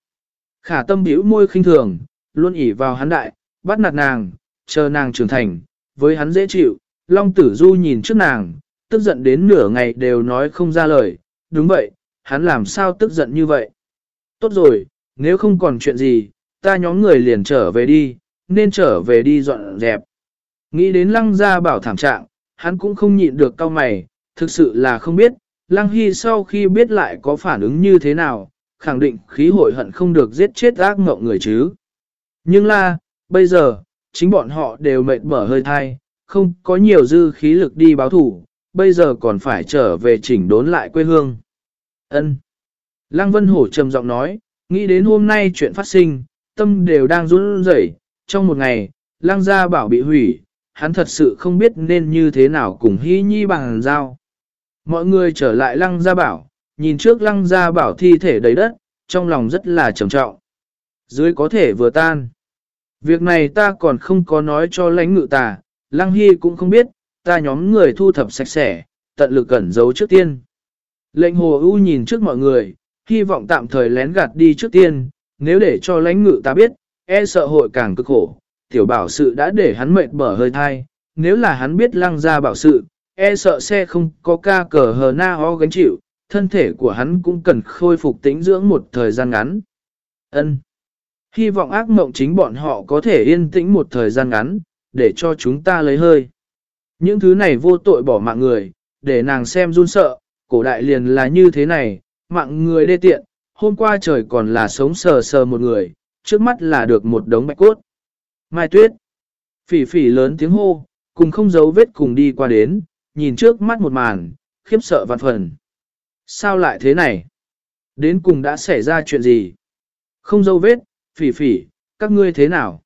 Khả tâm bĩu môi khinh thường, luôn ỉ vào hắn đại, bắt nạt nàng, chờ nàng trưởng thành, với hắn dễ chịu, Long Tử Du nhìn trước nàng, tức giận đến nửa ngày đều nói không ra lời, đúng vậy, hắn làm sao tức giận như vậy? Tốt rồi, nếu không còn chuyện gì, ta nhóm người liền trở về đi, nên trở về đi dọn dẹp. Nghĩ đến lăng gia bảo thảm trạng, hắn cũng không nhịn được cao mày, thực sự là không biết, lăng hy sau khi biết lại có phản ứng như thế nào, khẳng định khí hội hận không được giết chết ác mộng người chứ. Nhưng là, bây giờ, chính bọn họ đều mệt mở hơi thai, không có nhiều dư khí lực đi báo thủ, bây giờ còn phải trở về chỉnh đốn lại quê hương. Ân. Lăng Vân Hổ trầm giọng nói, nghĩ đến hôm nay chuyện phát sinh, tâm đều đang run rẩy. trong một ngày, Lăng gia bảo bị hủy, hắn thật sự không biết nên như thế nào cùng Hy Nhi bằng giao. Mọi người trở lại Lăng gia bảo, nhìn trước Lăng gia bảo thi thể đầy đất, trong lòng rất là trầm trọng. Dưới có thể vừa tan. Việc này ta còn không có nói cho lãnh ngự tà, Lăng Hy cũng không biết, ta nhóm người thu thập sạch sẽ, tận lực cẩn giấu trước tiên. Lệnh hồ ưu nhìn trước mọi người, hy vọng tạm thời lén gạt đi trước tiên, nếu để cho lãnh ngự ta biết, e sợ hội càng cực khổ. Tiểu bảo sự đã để hắn mệt bở hơi thai, nếu là hắn biết lăng ra bảo sự, e sợ xe không có ca cờ hờ na ho gánh chịu, thân thể của hắn cũng cần khôi phục tính dưỡng một thời gian ngắn. Ân. Hy vọng ác mộng chính bọn họ có thể yên tĩnh một thời gian ngắn, để cho chúng ta lấy hơi. Những thứ này vô tội bỏ mạng người, để nàng xem run sợ, cổ đại liền là như thế này, mạng người đê tiện, hôm qua trời còn là sống sờ sờ một người, trước mắt là được một đống bạch cốt. Mai Tuyết, phỉ phỉ lớn tiếng hô, cùng không giấu vết cùng đi qua đến, nhìn trước mắt một màn, khiếp sợ vạn phần. Sao lại thế này? Đến cùng đã xảy ra chuyện gì? Không dấu vết, phỉ phỉ, các ngươi thế nào?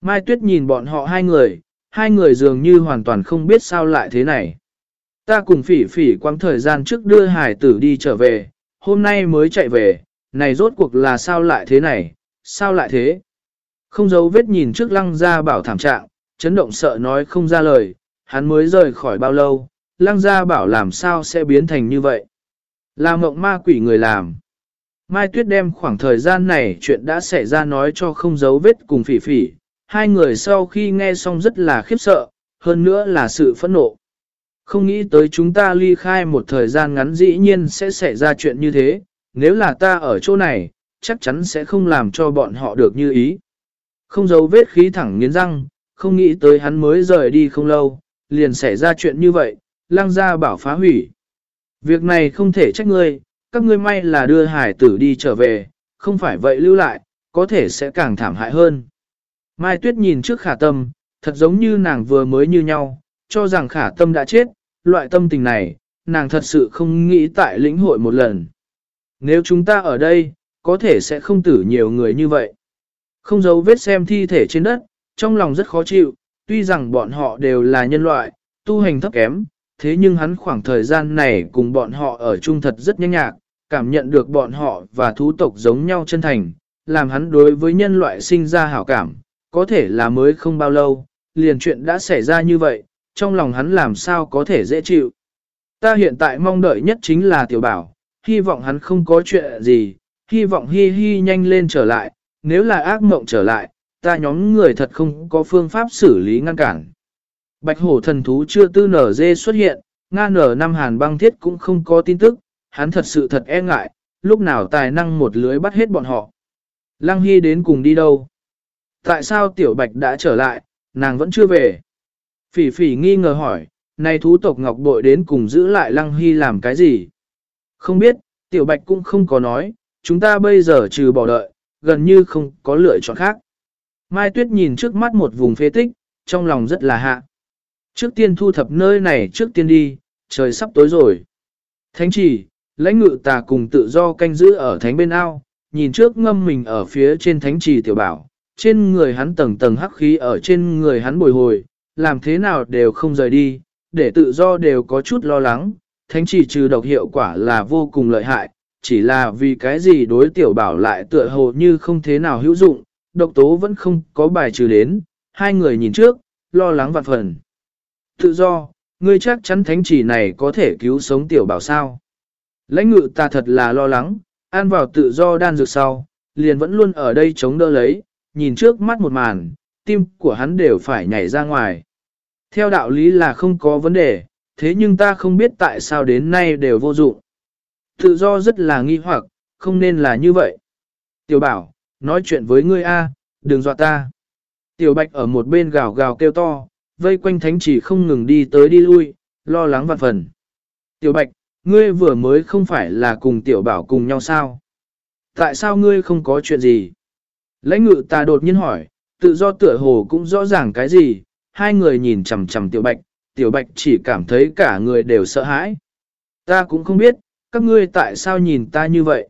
Mai Tuyết nhìn bọn họ hai người, hai người dường như hoàn toàn không biết sao lại thế này. Ta cùng phỉ phỉ quãng thời gian trước đưa hải tử đi trở về, hôm nay mới chạy về, này rốt cuộc là sao lại thế này, sao lại thế? Không giấu vết nhìn trước lăng gia bảo thảm trạng, chấn động sợ nói không ra lời, hắn mới rời khỏi bao lâu, lăng gia bảo làm sao sẽ biến thành như vậy? Là mộng ma quỷ người làm. Mai Tuyết đem khoảng thời gian này chuyện đã xảy ra nói cho không giấu vết cùng phỉ phỉ, hai người sau khi nghe xong rất là khiếp sợ, hơn nữa là sự phẫn nộ. Không nghĩ tới chúng ta ly khai một thời gian ngắn dĩ nhiên sẽ xảy ra chuyện như thế, nếu là ta ở chỗ này, chắc chắn sẽ không làm cho bọn họ được như ý. Không giấu vết khí thẳng nghiến răng, không nghĩ tới hắn mới rời đi không lâu, liền xảy ra chuyện như vậy, Lang gia bảo phá hủy. Việc này không thể trách ngươi, các ngươi may là đưa hải tử đi trở về, không phải vậy lưu lại, có thể sẽ càng thảm hại hơn. Mai Tuyết nhìn trước khả tâm, thật giống như nàng vừa mới như nhau, cho rằng khả tâm đã chết, loại tâm tình này, nàng thật sự không nghĩ tại lĩnh hội một lần. Nếu chúng ta ở đây, có thể sẽ không tử nhiều người như vậy. Không giấu vết xem thi thể trên đất, trong lòng rất khó chịu, tuy rằng bọn họ đều là nhân loại, tu hành thấp kém, thế nhưng hắn khoảng thời gian này cùng bọn họ ở chung thật rất nhanh nhạc, cảm nhận được bọn họ và thú tộc giống nhau chân thành, làm hắn đối với nhân loại sinh ra hảo cảm, có thể là mới không bao lâu, liền chuyện đã xảy ra như vậy, trong lòng hắn làm sao có thể dễ chịu. Ta hiện tại mong đợi nhất chính là tiểu bảo, hy vọng hắn không có chuyện gì, hy vọng hi hi nhanh lên trở lại, nếu là ác mộng trở lại, ta nhóm người thật không có phương pháp xử lý ngăn cản. Bạch hổ thần thú chưa tư nở dê xuất hiện, Nga nở năm hàn băng thiết cũng không có tin tức, hắn thật sự thật e ngại, lúc nào tài năng một lưới bắt hết bọn họ. Lăng Hy đến cùng đi đâu? Tại sao tiểu bạch đã trở lại, nàng vẫn chưa về? Phỉ phỉ nghi ngờ hỏi, này thú tộc ngọc bội đến cùng giữ lại lăng hy làm cái gì? Không biết, tiểu bạch cũng không có nói, chúng ta bây giờ trừ bỏ đợi, gần như không có lựa chọn khác. Mai Tuyết nhìn trước mắt một vùng phế tích, trong lòng rất là hạ. Trước tiên thu thập nơi này trước tiên đi, trời sắp tối rồi. Thánh chỉ, lãnh ngự tà cùng tự do canh giữ ở thánh bên ao, nhìn trước ngâm mình ở phía trên thánh trì tiểu bảo, trên người hắn tầng tầng hắc khí ở trên người hắn bồi hồi, làm thế nào đều không rời đi, để tự do đều có chút lo lắng, thánh chỉ trừ độc hiệu quả là vô cùng lợi hại, chỉ là vì cái gì đối tiểu bảo lại tựa hồ như không thế nào hữu dụng, độc tố vẫn không có bài trừ đến, hai người nhìn trước, lo lắng vạn phần. Tự do, ngươi chắc chắn thánh chỉ này có thể cứu sống tiểu bảo sao. Lãnh ngự ta thật là lo lắng, an vào tự do đan dược sau, liền vẫn luôn ở đây chống đỡ lấy, nhìn trước mắt một màn, tim của hắn đều phải nhảy ra ngoài. Theo đạo lý là không có vấn đề, thế nhưng ta không biết tại sao đến nay đều vô dụng. Tự do rất là nghi hoặc, không nên là như vậy. Tiểu bảo, nói chuyện với ngươi A, đừng dọa ta. Tiểu bạch ở một bên gào gào kêu to, vây quanh thánh chỉ không ngừng đi tới đi lui, lo lắng vạn phần. Tiểu bạch, ngươi vừa mới không phải là cùng tiểu bảo cùng nhau sao? Tại sao ngươi không có chuyện gì? Lãnh ngự ta đột nhiên hỏi, tự do tựa hồ cũng rõ ràng cái gì, hai người nhìn chầm chầm tiểu bạch, tiểu bạch chỉ cảm thấy cả người đều sợ hãi. Ta cũng không biết, các ngươi tại sao nhìn ta như vậy.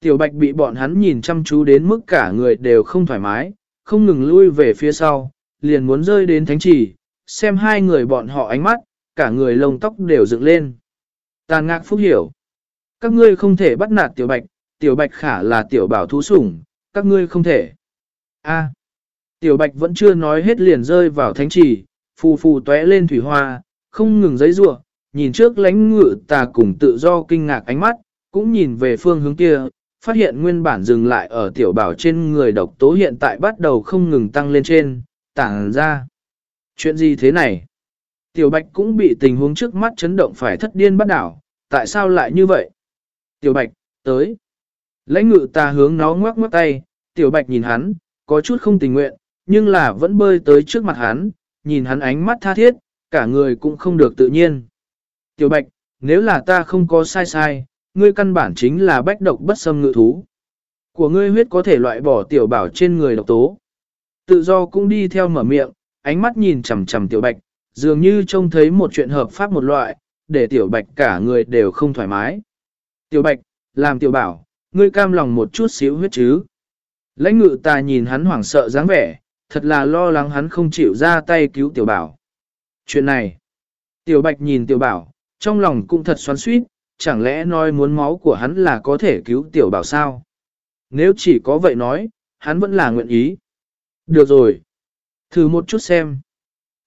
Tiểu bạch bị bọn hắn nhìn chăm chú đến mức cả người đều không thoải mái, không ngừng lui về phía sau, liền muốn rơi đến thánh trì, xem hai người bọn họ ánh mắt, cả người lông tóc đều dựng lên. Tàn ngạc phúc hiểu. Các ngươi không thể bắt nạt tiểu bạch, tiểu bạch khả là tiểu bảo thú sủng, các ngươi không thể. A tiểu bạch vẫn chưa nói hết liền rơi vào thánh trì, phù phù tóe lên thủy hoa, không ngừng giấy rủa nhìn trước lánh ngự tà cùng tự do kinh ngạc ánh mắt, cũng nhìn về phương hướng kia, phát hiện nguyên bản dừng lại ở tiểu bảo trên người độc tố hiện tại bắt đầu không ngừng tăng lên trên, tảng ra. Chuyện gì thế này? Tiểu bạch cũng bị tình huống trước mắt chấn động phải thất điên bắt đảo, tại sao lại như vậy? Tiểu bạch, tới. Lãnh ngự ta hướng nó ngoắc ngoắc tay, tiểu bạch nhìn hắn, có chút không tình nguyện, nhưng là vẫn bơi tới trước mặt hắn, nhìn hắn ánh mắt tha thiết, cả người cũng không được tự nhiên. Tiểu bạch, nếu là ta không có sai sai, ngươi căn bản chính là bách độc bất xâm ngự thú. Của ngươi huyết có thể loại bỏ tiểu bảo trên người độc tố. Tự do cũng đi theo mở miệng, ánh mắt nhìn chằm chằm tiểu bạch, dường như trông thấy một chuyện hợp pháp một loại, để tiểu bạch cả người đều không thoải mái. Tiểu bạch, làm tiểu bảo, ngươi cam lòng một chút xíu huyết chứ. Lãnh ngự ta nhìn hắn hoảng sợ dáng vẻ, thật là lo lắng hắn không chịu ra tay cứu tiểu bảo. Chuyện này, tiểu bạch nhìn tiểu bảo, trong lòng cũng thật xoắn suýt, chẳng lẽ nói muốn máu của hắn là có thể cứu tiểu bảo sao? Nếu chỉ có vậy nói, hắn vẫn là nguyện ý. Được rồi. Thử một chút xem.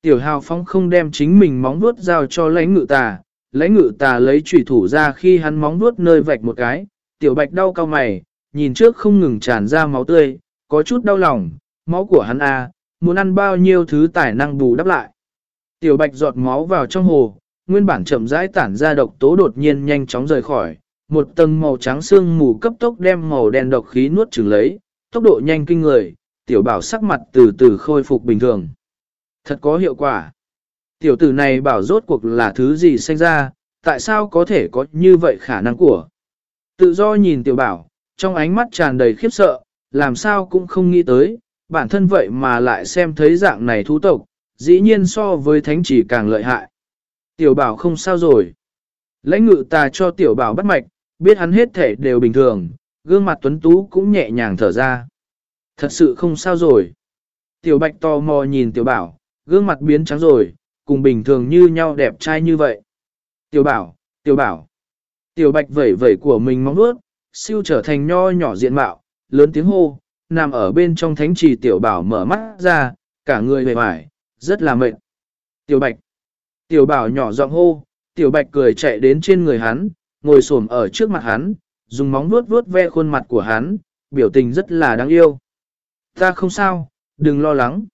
Tiểu hào phong không đem chính mình móng vuốt giao cho lãnh ngự tà. Lãnh ngự tà lấy trùy thủ ra khi hắn móng vuốt nơi vạch một cái. Tiểu bạch đau cao mày, nhìn trước không ngừng tràn ra máu tươi, có chút đau lòng. Máu của hắn à, muốn ăn bao nhiêu thứ tài năng bù đắp lại. Tiểu bạch giọt máu vào trong hồ, nguyên bản chậm rãi tản ra độc tố đột nhiên nhanh chóng rời khỏi, một tầng màu trắng xương mù cấp tốc đem màu đen độc khí nuốt chửng lấy, tốc độ nhanh kinh người, tiểu bảo sắc mặt từ từ khôi phục bình thường. Thật có hiệu quả. Tiểu tử này bảo rốt cuộc là thứ gì sinh ra, tại sao có thể có như vậy khả năng của. Tự do nhìn tiểu bảo, trong ánh mắt tràn đầy khiếp sợ, làm sao cũng không nghĩ tới, bản thân vậy mà lại xem thấy dạng này thú tộc, dĩ nhiên so với thánh chỉ càng lợi hại. Tiểu bảo không sao rồi. Lãnh ngự ta cho tiểu bảo bắt mạch, biết hắn hết thể đều bình thường, gương mặt tuấn tú cũng nhẹ nhàng thở ra. Thật sự không sao rồi. Tiểu bạch tò mò nhìn tiểu bảo, gương mặt biến trắng rồi, cùng bình thường như nhau đẹp trai như vậy. Tiểu bảo, tiểu bảo. Tiểu bạch vẩy vẩy của mình mong nuốt, siêu trở thành nho nhỏ diện mạo, lớn tiếng hô, nằm ở bên trong thánh trì tiểu bảo mở mắt ra, cả người vẻ vải, rất là mệt. Tiểu bạch. Tiểu bảo nhỏ giọng hô, tiểu bạch cười chạy đến trên người hắn, ngồi xổm ở trước mặt hắn, dùng móng vuốt vuốt ve khuôn mặt của hắn, biểu tình rất là đáng yêu. Ta không sao, đừng lo lắng.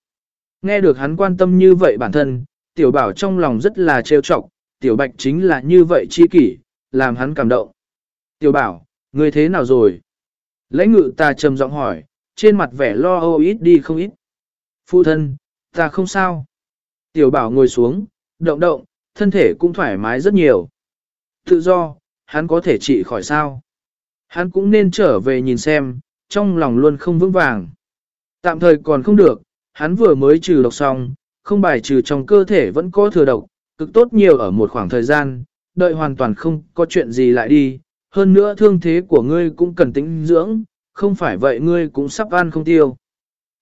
Nghe được hắn quan tâm như vậy bản thân, tiểu bảo trong lòng rất là trêu chọc, tiểu bạch chính là như vậy chi kỷ, làm hắn cảm động. Tiểu bảo, người thế nào rồi? Lãnh ngự ta trầm giọng hỏi, trên mặt vẻ lo âu ít đi không ít. Phụ thân, ta không sao. Tiểu bảo ngồi xuống, động động, thân thể cũng thoải mái rất nhiều. Tự do, hắn có thể trị khỏi sao? Hắn cũng nên trở về nhìn xem, trong lòng luôn không vững vàng. Tạm thời còn không được, hắn vừa mới trừ độc xong, không bài trừ trong cơ thể vẫn có thừa độc, cực tốt nhiều ở một khoảng thời gian, đợi hoàn toàn không có chuyện gì lại đi. Hơn nữa thương thế của ngươi cũng cần tĩnh dưỡng, không phải vậy ngươi cũng sắp ăn không tiêu.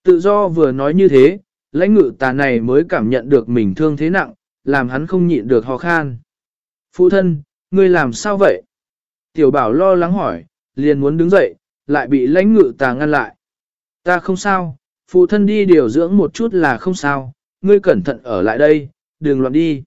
Tự do vừa nói như thế, lãnh ngự tà này mới cảm nhận được mình thương thế nặng, làm hắn không nhịn được ho khan. Phụ thân, ngươi làm sao vậy? Tiểu bảo lo lắng hỏi, liền muốn đứng dậy, lại bị lãnh ngự tà ngăn lại. Ta không sao, phụ thân đi điều dưỡng một chút là không sao, ngươi cẩn thận ở lại đây, đừng loạn đi.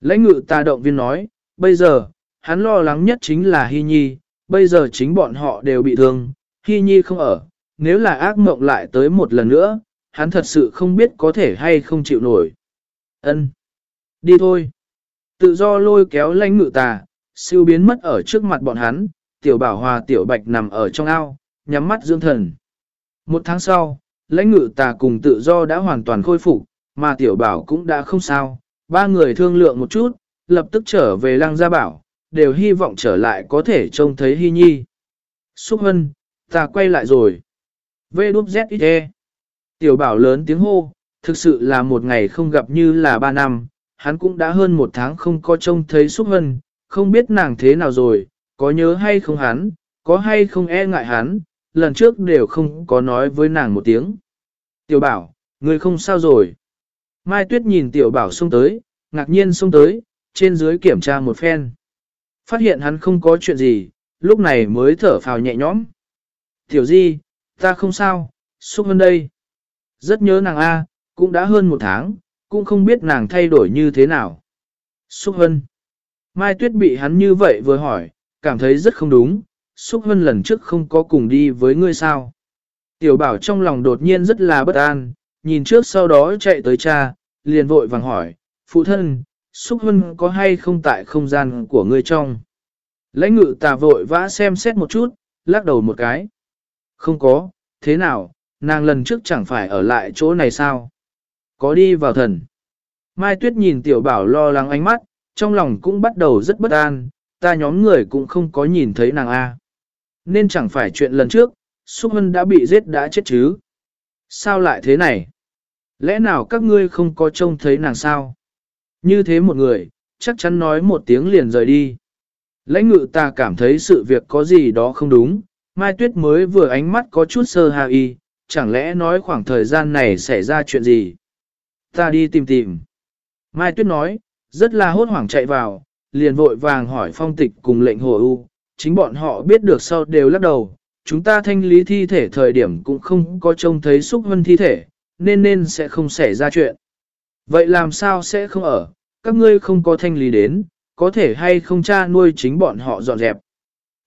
Lãnh ngự ta động viên nói, bây giờ, hắn lo lắng nhất chính là Hy Nhi, bây giờ chính bọn họ đều bị thương, Hy Nhi không ở, nếu là ác mộng lại tới một lần nữa, hắn thật sự không biết có thể hay không chịu nổi. Ân, Đi thôi. Tự do lôi kéo lãnh ngự tà, siêu biến mất ở trước mặt bọn hắn, tiểu bảo hòa tiểu bạch nằm ở trong ao, nhắm mắt dưỡng thần. Một tháng sau, lãnh ngự tà cùng tự do đã hoàn toàn khôi phục, mà tiểu bảo cũng đã không sao. Ba người thương lượng một chút, lập tức trở về lăng gia bảo, đều hy vọng trở lại có thể trông thấy hy nhi. Xúc hân, ta quay lại rồi. Vê đúp ZXE. Tiểu bảo lớn tiếng hô, thực sự là một ngày không gặp như là ba năm, hắn cũng đã hơn một tháng không có trông thấy xúc hân, không biết nàng thế nào rồi, có nhớ hay không hắn, có hay không e ngại hắn, lần trước đều không có nói với nàng một tiếng. Tiểu bảo, người không sao rồi. Mai Tuyết nhìn tiểu bảo xông tới, ngạc nhiên xông tới, trên dưới kiểm tra một phen. Phát hiện hắn không có chuyện gì, lúc này mới thở phào nhẹ nhõm. Tiểu di, ta không sao, xúc hơn đây. Rất nhớ nàng A, cũng đã hơn một tháng, cũng không biết nàng thay đổi như thế nào. Xúc hân. Mai Tuyết bị hắn như vậy vừa hỏi, cảm thấy rất không đúng, Xúc Hân lần trước không có cùng đi với ngươi sao. Tiểu bảo trong lòng đột nhiên rất là bất an, nhìn trước sau đó chạy tới cha, liền vội vàng hỏi, phụ thân, Xúc Hân có hay không tại không gian của ngươi trong? Lãnh ngự tà vội vã xem xét một chút, lắc đầu một cái. Không có, thế nào, nàng lần trước chẳng phải ở lại chỗ này sao? Có đi vào thần. Mai Tuyết nhìn tiểu bảo lo lắng ánh mắt, trong lòng cũng bắt đầu rất bất an, ta nhóm người cũng không có nhìn thấy nàng A. Nên chẳng phải chuyện lần trước, Xúc Hân đã bị giết đã chết chứ. Sao lại thế này? Lẽ nào các ngươi không có trông thấy nàng sao? Như thế một người, chắc chắn nói một tiếng liền rời đi. Lãnh ngự ta cảm thấy sự việc có gì đó không đúng, Mai Tuyết mới vừa ánh mắt có chút sơ hà y, chẳng lẽ nói khoảng thời gian này xảy ra chuyện gì? Ta đi tìm tìm. Mai Tuyết nói, rất là hốt hoảng chạy vào, liền vội vàng hỏi phong tịch cùng lệnh hồ u, chính bọn họ biết được sau đều lắc đầu, chúng ta thanh lý thi thể thời điểm cũng không có trông thấy xúc vân thi thể, nên nên sẽ không xảy ra chuyện. Vậy làm sao sẽ không ở, các ngươi không có thanh lý đến, có thể hay không cha nuôi chính bọn họ dọn dẹp.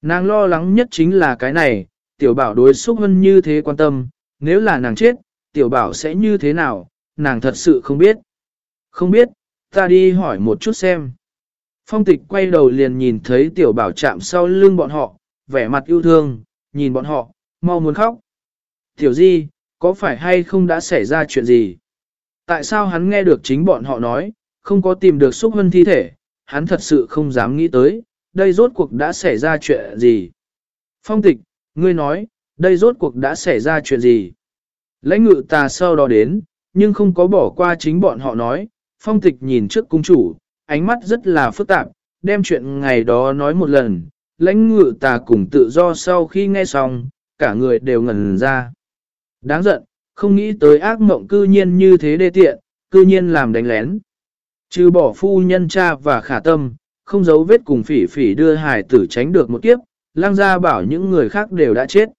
Nàng lo lắng nhất chính là cái này, tiểu bảo đối xúc Hân như thế quan tâm, nếu là nàng chết, tiểu bảo sẽ như thế nào, nàng thật sự không biết. Không biết, ta đi hỏi một chút xem. Phong tịch quay đầu liền nhìn thấy tiểu bảo chạm sau lưng bọn họ, vẻ mặt yêu thương, nhìn bọn họ, mau muốn khóc. Tiểu di, có phải hay không đã xảy ra chuyện gì? Tại sao hắn nghe được chính bọn họ nói, không có tìm được xúc hân thi thể, hắn thật sự không dám nghĩ tới, đây rốt cuộc đã xảy ra chuyện gì? Phong tịch, ngươi nói, đây rốt cuộc đã xảy ra chuyện gì? Lãnh ngự tà sau đó đến, nhưng không có bỏ qua chính bọn họ nói, phong tịch nhìn trước cung chủ, ánh mắt rất là phức tạp, đem chuyện ngày đó nói một lần, lãnh ngự tà cùng tự do sau khi nghe xong, cả người đều ngẩn ra. Đáng giận, không nghĩ tới ác mộng cư nhiên như thế đê tiện, cư nhiên làm đánh lén. Trừ bỏ phu nhân cha và khả tâm, không giấu vết cùng phỉ phỉ đưa hải tử tránh được một kiếp, lang gia bảo những người khác đều đã chết.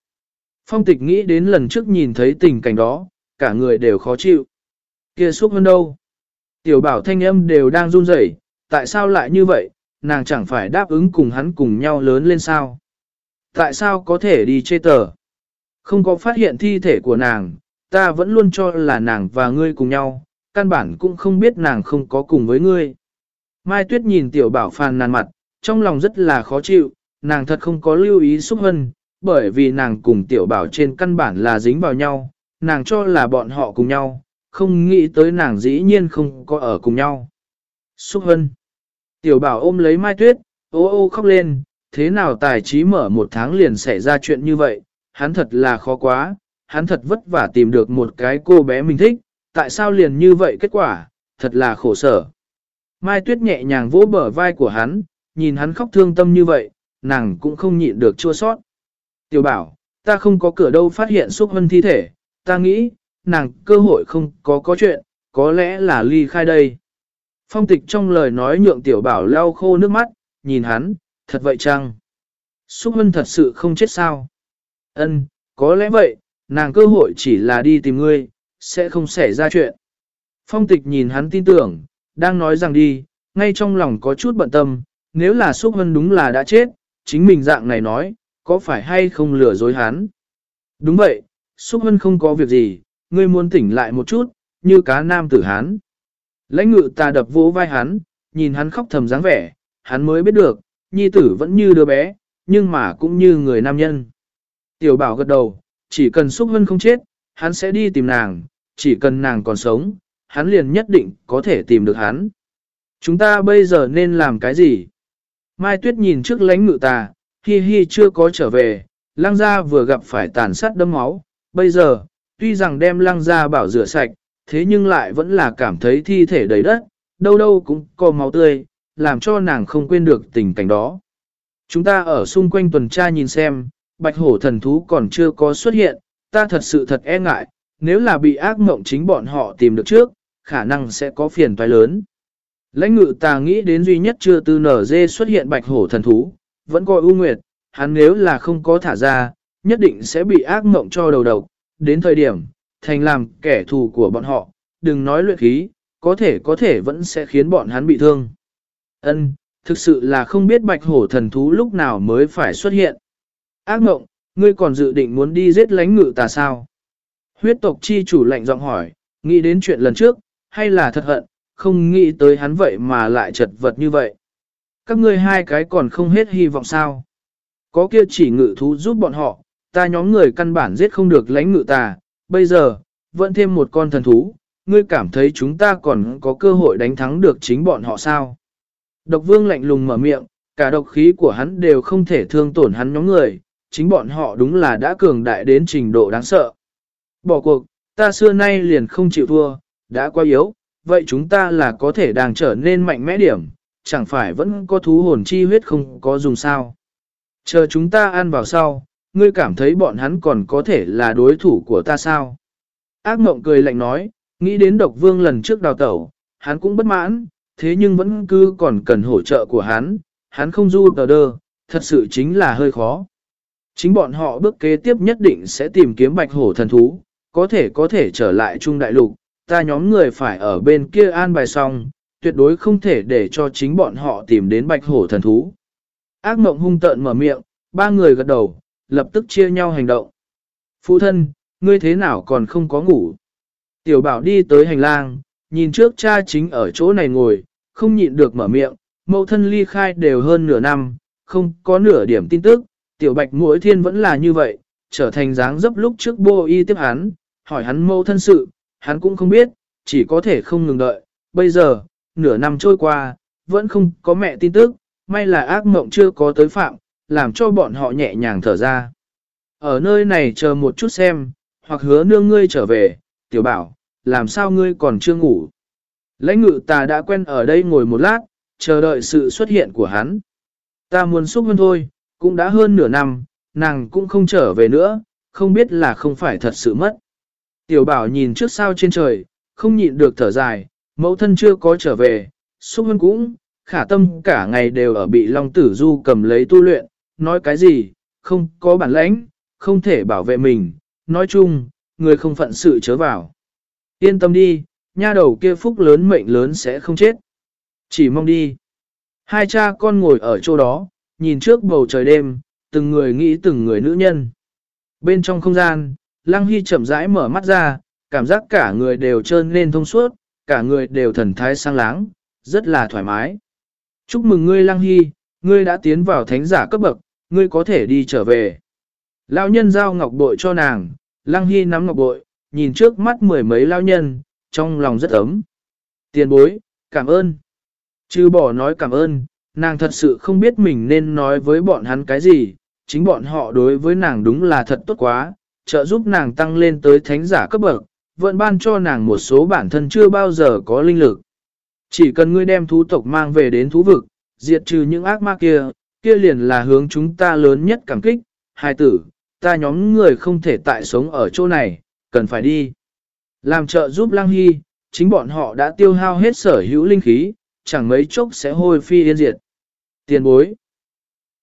Phong tịch nghĩ đến lần trước nhìn thấy tình cảnh đó, cả người đều khó chịu. Kia xúc hơn đâu? Tiểu bảo thanh âm đều đang run rẩy, tại sao lại như vậy, nàng chẳng phải đáp ứng cùng hắn cùng nhau lớn lên sao? Tại sao có thể đi chê tờ? Không có phát hiện thi thể của nàng, ta vẫn luôn cho là nàng và ngươi cùng nhau, căn bản cũng không biết nàng không có cùng với ngươi. Mai Tuyết nhìn tiểu bảo phàn nàn mặt, trong lòng rất là khó chịu, nàng thật không có lưu ý xúc hân, bởi vì nàng cùng tiểu bảo trên căn bản là dính vào nhau, nàng cho là bọn họ cùng nhau, không nghĩ tới nàng dĩ nhiên không có ở cùng nhau. Xúc hân. Tiểu bảo ôm lấy Mai Tuyết, ô ô khóc lên, thế nào tài trí mở một tháng liền xảy ra chuyện như vậy, hắn thật là khó quá, hắn thật vất vả tìm được một cái cô bé mình thích, tại sao liền như vậy kết quả, thật là khổ sở. Mai Tuyết nhẹ nhàng vỗ bờ vai của hắn, nhìn hắn khóc thương tâm như vậy, nàng cũng không nhịn được chua sót. Tiểu bảo, ta không có cửa đâu phát hiện xúc hân thi thể, ta nghĩ, nàng cơ hội không có có chuyện, có lẽ là ly khai đây. Phong tịch trong lời nói nhượng tiểu bảo lau khô nước mắt, nhìn hắn, thật vậy chăng? Xúc hân thật sự không chết sao? Ân, có lẽ vậy, nàng cơ hội chỉ là đi tìm ngươi, sẽ không xảy ra chuyện. Phong tịch nhìn hắn tin tưởng, đang nói rằng đi, ngay trong lòng có chút bận tâm, nếu là Xúc Hân đúng là đã chết, chính mình dạng này nói, có phải hay không lừa dối hắn? Đúng vậy, Xúc Hân không có việc gì, ngươi muốn tỉnh lại một chút, như cá nam tử hán. Lãnh ngự ta đập vỗ vai hắn, nhìn hắn khóc thầm dáng vẻ, hắn mới biết được, nhi tử vẫn như đứa bé, nhưng mà cũng như người nam nhân. Tiểu bảo gật đầu, chỉ cần xúc hân không chết, hắn sẽ đi tìm nàng, chỉ cần nàng còn sống, hắn liền nhất định có thể tìm được hắn. Chúng ta bây giờ nên làm cái gì? Mai Tuyết nhìn trước lãnh ngự tà, hi hi chưa có trở về, lăng gia vừa gặp phải tàn sát đâm máu, bây giờ, tuy rằng đem lăng gia bảo rửa sạch, thế nhưng lại vẫn là cảm thấy thi thể đầy đất, đâu đâu cũng có máu tươi, làm cho nàng không quên được tình cảnh đó. Chúng ta ở xung quanh tuần tra nhìn xem, bạch hổ thần thú còn chưa có xuất hiện, ta thật sự thật e ngại, nếu là bị ác mộng chính bọn họ tìm được trước, khả năng sẽ có phiền toái lớn. Lãnh ngự ta nghĩ đến duy nhất chưa từ nở dê xuất hiện bạch hổ thần thú, vẫn coi ưu nguyệt, hắn nếu là không có thả ra, nhất định sẽ bị ác mộng cho đầu độc, đến thời điểm, thành làm kẻ thù của bọn họ, đừng nói luyện khí, có thể có thể vẫn sẽ khiến bọn hắn bị thương. Ân, thực sự là không biết bạch hổ thần thú lúc nào mới phải xuất hiện. Ác mộng, ngươi còn dự định muốn đi giết lãnh ngự tà sao? Huyết tộc chi chủ lạnh giọng hỏi, nghĩ đến chuyện lần trước, hay là thật hận, không nghĩ tới hắn vậy mà lại chật vật như vậy. Các ngươi hai cái còn không hết hy vọng sao? Có kia chỉ ngự thú giúp bọn họ, ta nhóm người căn bản giết không được lãnh ngự tà, bây giờ, vẫn thêm một con thần thú, ngươi cảm thấy chúng ta còn có cơ hội đánh thắng được chính bọn họ sao? Độc vương lạnh lùng mở miệng, cả độc khí của hắn đều không thể thương tổn hắn nhóm người, chính bọn họ đúng là đã cường đại đến trình độ đáng sợ. Bỏ cuộc, ta xưa nay liền không chịu thua, đã quá yếu, vậy chúng ta là có thể đang trở nên mạnh mẽ điểm, chẳng phải vẫn có thú hồn chi huyết không có dùng sao. Chờ chúng ta ăn vào sau, ngươi cảm thấy bọn hắn còn có thể là đối thủ của ta sao? Ác mộng cười lạnh nói, nghĩ đến độc vương lần trước đào tẩu, hắn cũng bất mãn, thế nhưng vẫn cứ còn cần hỗ trợ của hắn, hắn không du tờ đơ, thật sự chính là hơi khó. Chính bọn họ bước kế tiếp nhất định sẽ tìm kiếm bạch hổ thần thú, có thể có thể trở lại Trung Đại Lục, ta nhóm người phải ở bên kia an bài xong, tuyệt đối không thể để cho chính bọn họ tìm đến bạch hổ thần thú. Ác mộng hung tợn mở miệng, ba người gật đầu, lập tức chia nhau hành động. Phụ thân, ngươi thế nào còn không có ngủ? Tiểu bảo đi tới hành lang, nhìn trước cha chính ở chỗ này ngồi, không nhịn được mở miệng, mẫu thân ly khai đều hơn nửa năm, không có nửa điểm tin tức, tiểu bạch mỗi thiên vẫn là như vậy, trở thành dáng dấp lúc trước bô y tiếp hắn, hỏi hắn mâu thân sự, hắn cũng không biết, chỉ có thể không ngừng đợi, bây giờ, nửa năm trôi qua, vẫn không có mẹ tin tức, may là ác mộng chưa có tới phạm, làm cho bọn họ nhẹ nhàng thở ra. Ở nơi này chờ một chút xem, hoặc hứa nương ngươi trở về, tiểu bảo, làm sao ngươi còn chưa ngủ. Lãnh ngự ta đã quen ở đây ngồi một lát, chờ đợi sự xuất hiện của hắn. Ta muốn xúc hơn thôi, cũng đã hơn nửa năm, nàng cũng không trở về nữa, không biết là không phải thật sự mất. Tiểu bảo nhìn trước sao trên trời, không nhịn được thở dài, mẫu thân chưa có trở về, xúc Hân cũng, khả tâm cả ngày đều ở bị Long Tử Du cầm lấy tu luyện, nói cái gì, không có bản lãnh, không thể bảo vệ mình, nói chung, người không phận sự chớ vào. Yên tâm đi, nha đầu kia phúc lớn mệnh lớn sẽ không chết. Chỉ mong đi. Hai cha con ngồi ở chỗ đó, nhìn trước bầu trời đêm, từng người nghĩ từng người nữ nhân. Bên trong không gian, Lăng Hy chậm rãi mở mắt ra, cảm giác cả người đều trơn lên thông suốt, cả người đều thần thái sang láng, rất là thoải mái. Chúc mừng ngươi Lăng Hy, ngươi đã tiến vào thánh giả cấp bậc, ngươi có thể đi trở về. Lão nhân giao ngọc bội cho nàng, Lăng Hy nắm ngọc bội, nhìn trước mắt mười mấy lao nhân, trong lòng rất ấm. Tiền bối, cảm ơn. Chứ bỏ nói cảm ơn, nàng thật sự không biết mình nên nói với bọn hắn cái gì, chính bọn họ đối với nàng đúng là thật tốt quá, trợ giúp nàng tăng lên tới thánh giả cấp bậc, vẫn ban cho nàng một số bản thân chưa bao giờ có linh lực. Chỉ cần ngươi đem thú tộc mang về đến thú vực, diệt trừ những ác ma kia, kia liền là hướng chúng ta lớn nhất cảm kích, hai tử, ta nhóm người không thể tại sống ở chỗ này, cần phải đi. Làm trợ giúp Lăng Hy, chính bọn họ đã tiêu hao hết sở hữu linh khí, chẳng mấy chốc sẽ hôi phi yên diệt. Tiền bối.